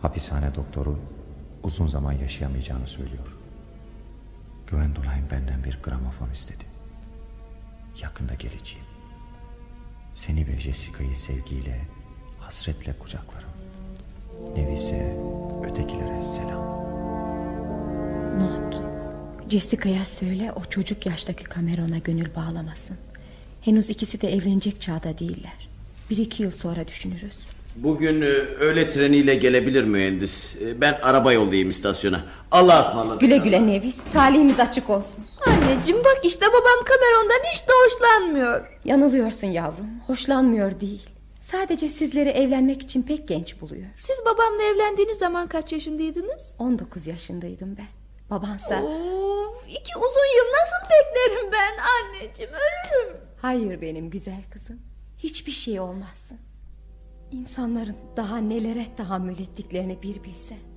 Hapishane doktoru uzun zaman yaşayamayacağını söylüyor. Gwendoline benden bir gramofon istedi. Yakında geleceğim. Seni ve Jessica'yı sevgiyle, hasretle kucaklarım. Nevis'e, ötekilere selam. Not. Jessica'ya söyle o çocuk yaştaki Cameron'a gönül bağlamasın. Henüz ikisi de evlenecek çağda değiller. Bir iki yıl sonra düşünürüz. Bugün e, öğle treniyle gelebilir mühendis. E, Ben araba yollayayım istasyona. Allah'a ısmarladık. Güle güle Nevis. Talihimiz açık olsun. Anneciğim bak işte babam Cameron'dan hiç de hoşlanmıyor. Yanılıyorsun yavrum. Hoşlanmıyor değil. Sadece sizleri evlenmek için pek genç buluyor. Siz babamla evlendiğiniz zaman kaç yaşındaydınız? 19 yaşındaydım ben. Babansa... Of, iki uzun yıl nasıl beklerim ben anneciğim ölürüm. Hayır benim güzel kızım. Hiçbir şey olmazsın. İnsanların daha nelere tahammül ettiklerini bir bilsen.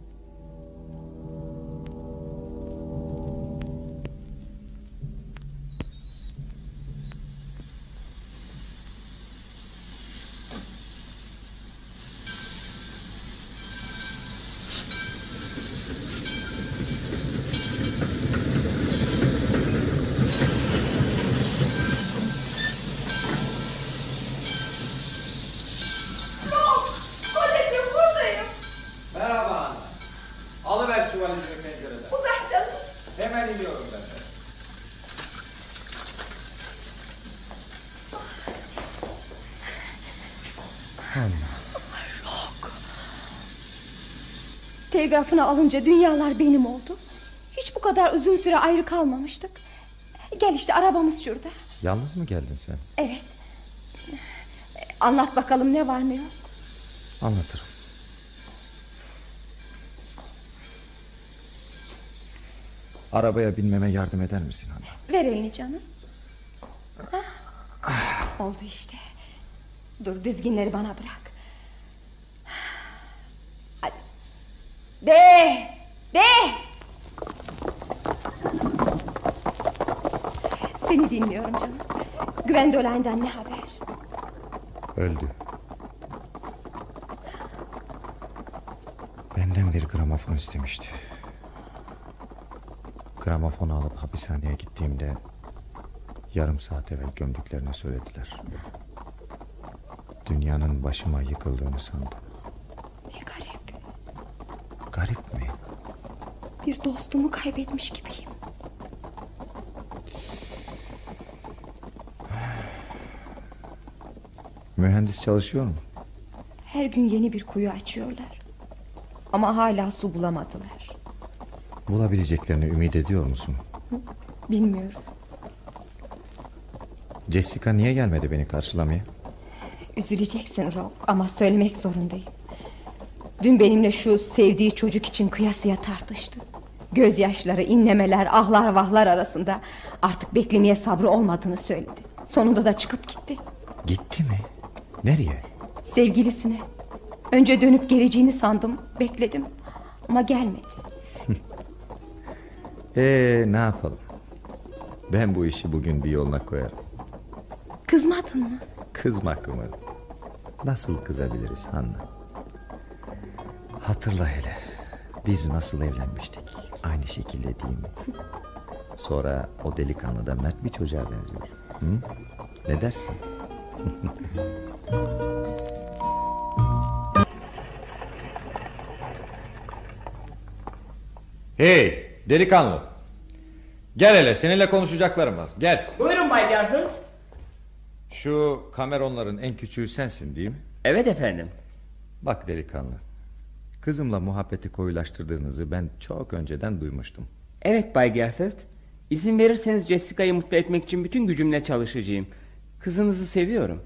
Telgrafını alınca dünyalar benim oldu. Hiç bu kadar uzun süre ayrı kalmamıştık. Gel işte arabamız şurada. Yalnız mı geldin sen? Evet. Anlat bakalım ne var ne yok. Anlatırım. Arabaya binmeme yardım eder misin anne? Ver elini canım. Hah, Oldu işte. Dur dizginleri bana bırak. De! De! Seni dinliyorum canım. Gwendolen'den ne haber? Öldü. Benden bir gramofon istemişti. Gramofonu alıp hapishaneye gittiğimde yarım saat evvel gömdüklerini söylediler. Dünyanın başıma yıkıldığını sandım. Ne garip. Garip mi? Bir dostumu kaybetmiş gibiyim. Mühendis çalışıyor mu? Her gün yeni bir kuyu açıyorlar. Ama hala su bulamadılar. Bulabileceklerini ümit ediyor musun? Bilmiyorum. Jessica niye gelmedi beni karşılamaya? Üzüleceksin Rob ama söylemek zorundayım. Dün benimle şu sevdiği çocuk için kıyasıya tartıştı. Gözyaşları, inlemeler, ahlar vahlar arasında artık beklemeye sabrı olmadığını söyledi. Sonunda da çıkıp gitti. Gitti mi? Nereye? Sevgilisine. Önce dönüp geleceğini sandım, bekledim. Ama gelmedi. [laughs] Ee, ne yapalım? Ben bu işi bugün bir yoluna koyarım. Kızmadın mı? Kızmak mı? Nasıl kızabiliriz Hanna? Hatırla hele. Biz nasıl evlenmiştik? Aynı şekilde değil mi? Sonra o delikanlı da mert bir çocuğa benziyor. Hı? Ne dersin? [laughs] Hey delikanlı. Gel hele seninle konuşacaklarım var. Gel. Buyurun Bay Garfield. Şu kameronların en küçüğü sensin değil mi? Evet efendim. Bak delikanlı. Kızımla muhabbeti koyulaştırdığınızı ben çok önceden duymuştum. Evet Bay Garfield. İzin verirseniz Jessica'yı mutlu etmek için bütün gücümle çalışacağım. Kızınızı seviyorum.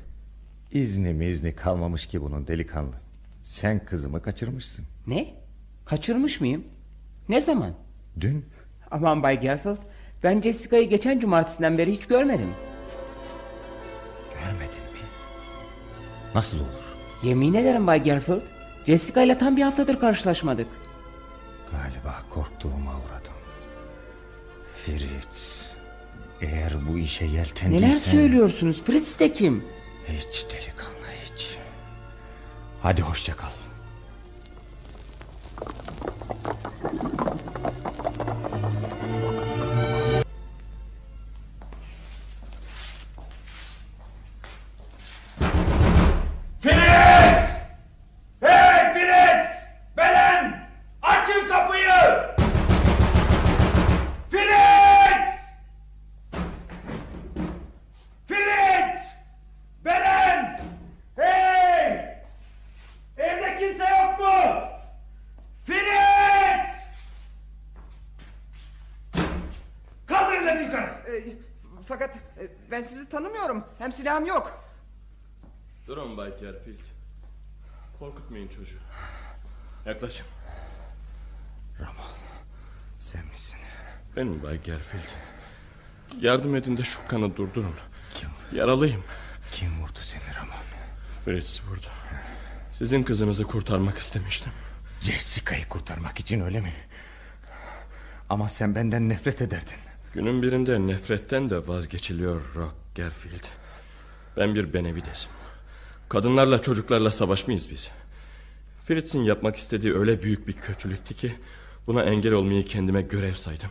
İzni mi izni kalmamış ki bunun delikanlı. Sen kızımı kaçırmışsın. Ne? Kaçırmış mıyım? Ne zaman? Dün. Aman Bay Garfield. Ben Jessica'yı geçen cumartesinden beri hiç görmedim. Görmedin mi? Nasıl olur? Yemin ederim Bay Garfield. Jessica ile tam bir haftadır karşılaşmadık. Galiba korktuğuma uğradım. Fritz. Eğer bu işe yeltendiysen... Neler söylüyorsunuz? Fritz de kim? Hiç delikanlı hiç. Hadi hoşça kal. Silahım yok. Durun Bay Garfield. Korkutmayın çocuğu. Yaklaşın. Sen misin? Benim Bay Garfield. Yardım edin de şu kanı durdurun. Yaralıyım. Kim vurdu seni Ramon? Fritz vurdu. Sizin kızınızı kurtarmak istemiştim. Jessica'yı kurtarmak için öyle mi? Ama sen benden nefret ederdin. Günün birinde nefretten de vazgeçiliyor Rock Garfield. Ben bir Benevides'im. Kadınlarla çocuklarla savaşmayız biz. Fritz'in yapmak istediği öyle büyük bir kötülüktü ki... ...buna engel olmayı kendime görev saydım.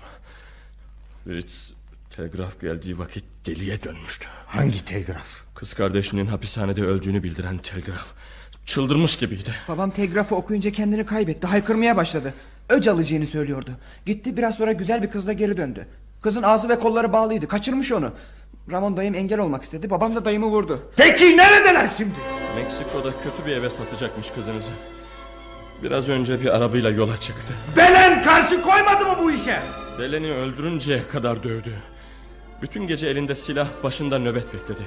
Fritz telgraf geldiği vakit deliye dönmüştü. Hangi telgraf? Kız kardeşinin hapishanede öldüğünü bildiren telgraf. Çıldırmış gibiydi. Babam telgrafı okuyunca kendini kaybetti. Haykırmaya başladı. Öc alacağını söylüyordu. Gitti biraz sonra güzel bir kızla geri döndü. Kızın ağzı ve kolları bağlıydı. Kaçırmış onu. Ramon dayım engel olmak istedi. Babam da dayımı vurdu. Peki neredeler şimdi? Meksiko'da kötü bir eve satacakmış kızınızı. Biraz önce bir arabayla yola çıktı. Belen karşı koymadı mı bu işe? Belen'i öldürünceye kadar dövdü. Bütün gece elinde silah başında nöbet bekledi.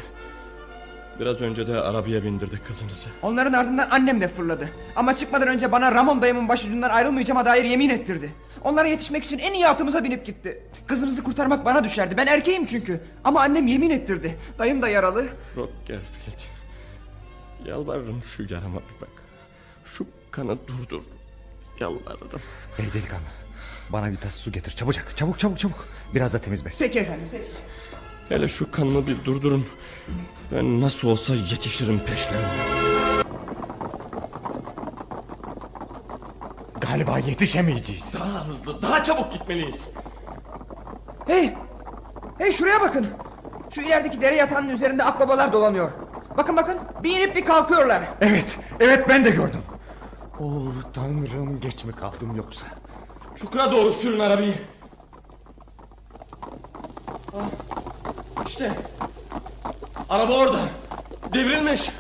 Biraz önce de arabaya bindirdi kızınızı. Onların ardından annem de fırladı. Ama çıkmadan önce bana Ramon dayımın başucundan ayrılmayacağıma dair yemin ettirdi. Onlara yetişmek için en iyi atımıza binip gitti. Kızınızı kurtarmak bana düşerdi. Ben erkeğim çünkü. Ama annem yemin ettirdi. Dayım da yaralı. Rock Garfield. Yalvarırım şu yarama bir bak. Şu kanı durdur. Yalvarırım. Ey delikanlı. Bana bir tas su getir çabucak çabuk çabuk çabuk. Biraz da temiz bez. Peki efendim peki. Hele şu kanını bir durdurun. Ben nasıl olsa yetişirim peşlerine. Galiba yetişemeyeceğiz. Daha hızlı, daha çabuk gitmeliyiz. Hey! Hey şuraya bakın. Şu ilerideki dere yatağının üzerinde akbabalar dolanıyor. Bakın bakın bir inip bir kalkıyorlar. Evet, evet ben de gördüm. Oh tanrım geç mi kaldım yoksa? Çukura doğru sürün arabayı. Ah, İşte. Araba orada. Devrilmiş.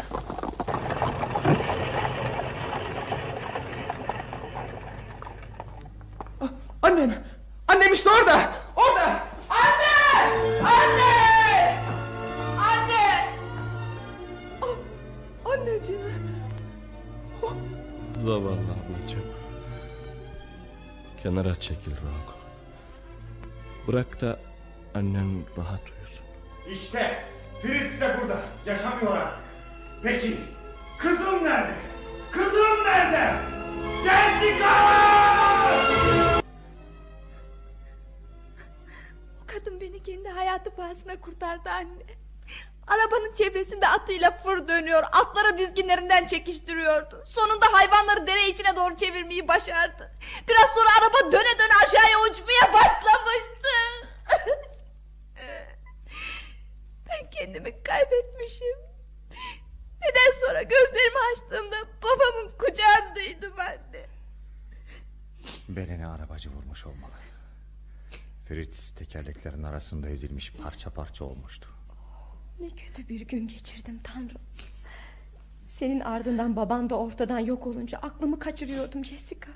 Annem! Annem işte orada! Orada! Anne! Anne! Anne! Ah, Anneciğim! Zavallı ablacığım. Kenara çekil Rock. Bırak da annen rahat uyusun. İşte Fritz de burada. Yaşamıyor artık. Peki kızım nerede? Kızım nerede? Jessica! O kadın beni kendi hayatı pahasına kurtardı anne. Arabanın çevresinde atıyla fır dönüyor. Atları dizginlerinden çekiştiriyordu. Sonunda hayvanları dere içine doğru çevirmeyi başardı. Biraz sonra araba döne döne aşağıya uçmaya başlamıştı. [laughs] ben kendimi kaybetmişim. Neden sonra gözlerimi açtığımda babamın kucağındaydım anne. Beleni arabacı vurmuş olmalı. Fritz tekerleklerin arasında ezilmiş parça parça olmuştu. Ne kötü bir gün geçirdim Tanrım. Senin ardından baban da ortadan yok olunca aklımı kaçırıyordum Jessica.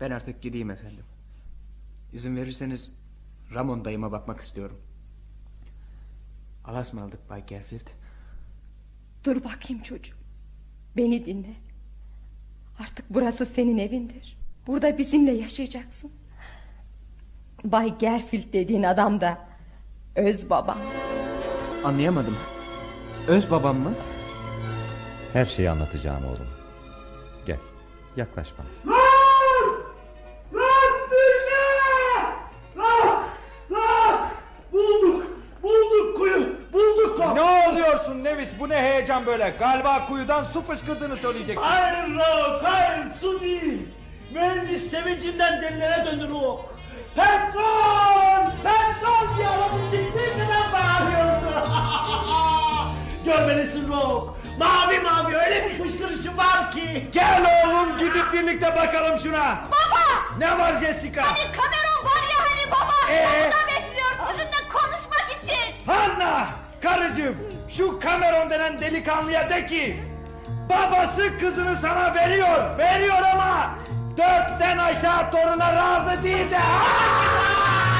Ben artık gideyim efendim. İzin verirseniz Ramon dayıma bakmak istiyorum. Alas mı aldık Bay Garfield? Dur bakayım çocuğum. Beni dinle. Artık burası senin evindir. Burada bizimle yaşayacaksın. Bay Garfield dediğin adam da öz babam. Anlayamadım. Öz babam mı? Her şeyi anlatacağım oğlum. Gel yaklaş bana. Bu ne heyecan böyle? Galiba kuyudan su fışkırdığını söyleyeceksin. Hayır Rock! Hayır su değil! Mühendis sevincinden delilere döndü Rock! Petrol! Petrol diye havası çıktığı kadar bağırıyordu. [laughs] Görmelisin Rock! Mavi mavi öyle bir fışkırışı var ki! Gel oğlum gidip birlikte bakalım şuna. Baba! Ne var Jessica? Hani Cameron var ya hani baba. Ee? Orada bekliyor sizinle konuşmak için. Hanna! Karıcığım şu Cameron denen delikanlıya de ki babası kızını sana veriyor veriyor ama dörtten aşağı toruna razı değil de [laughs]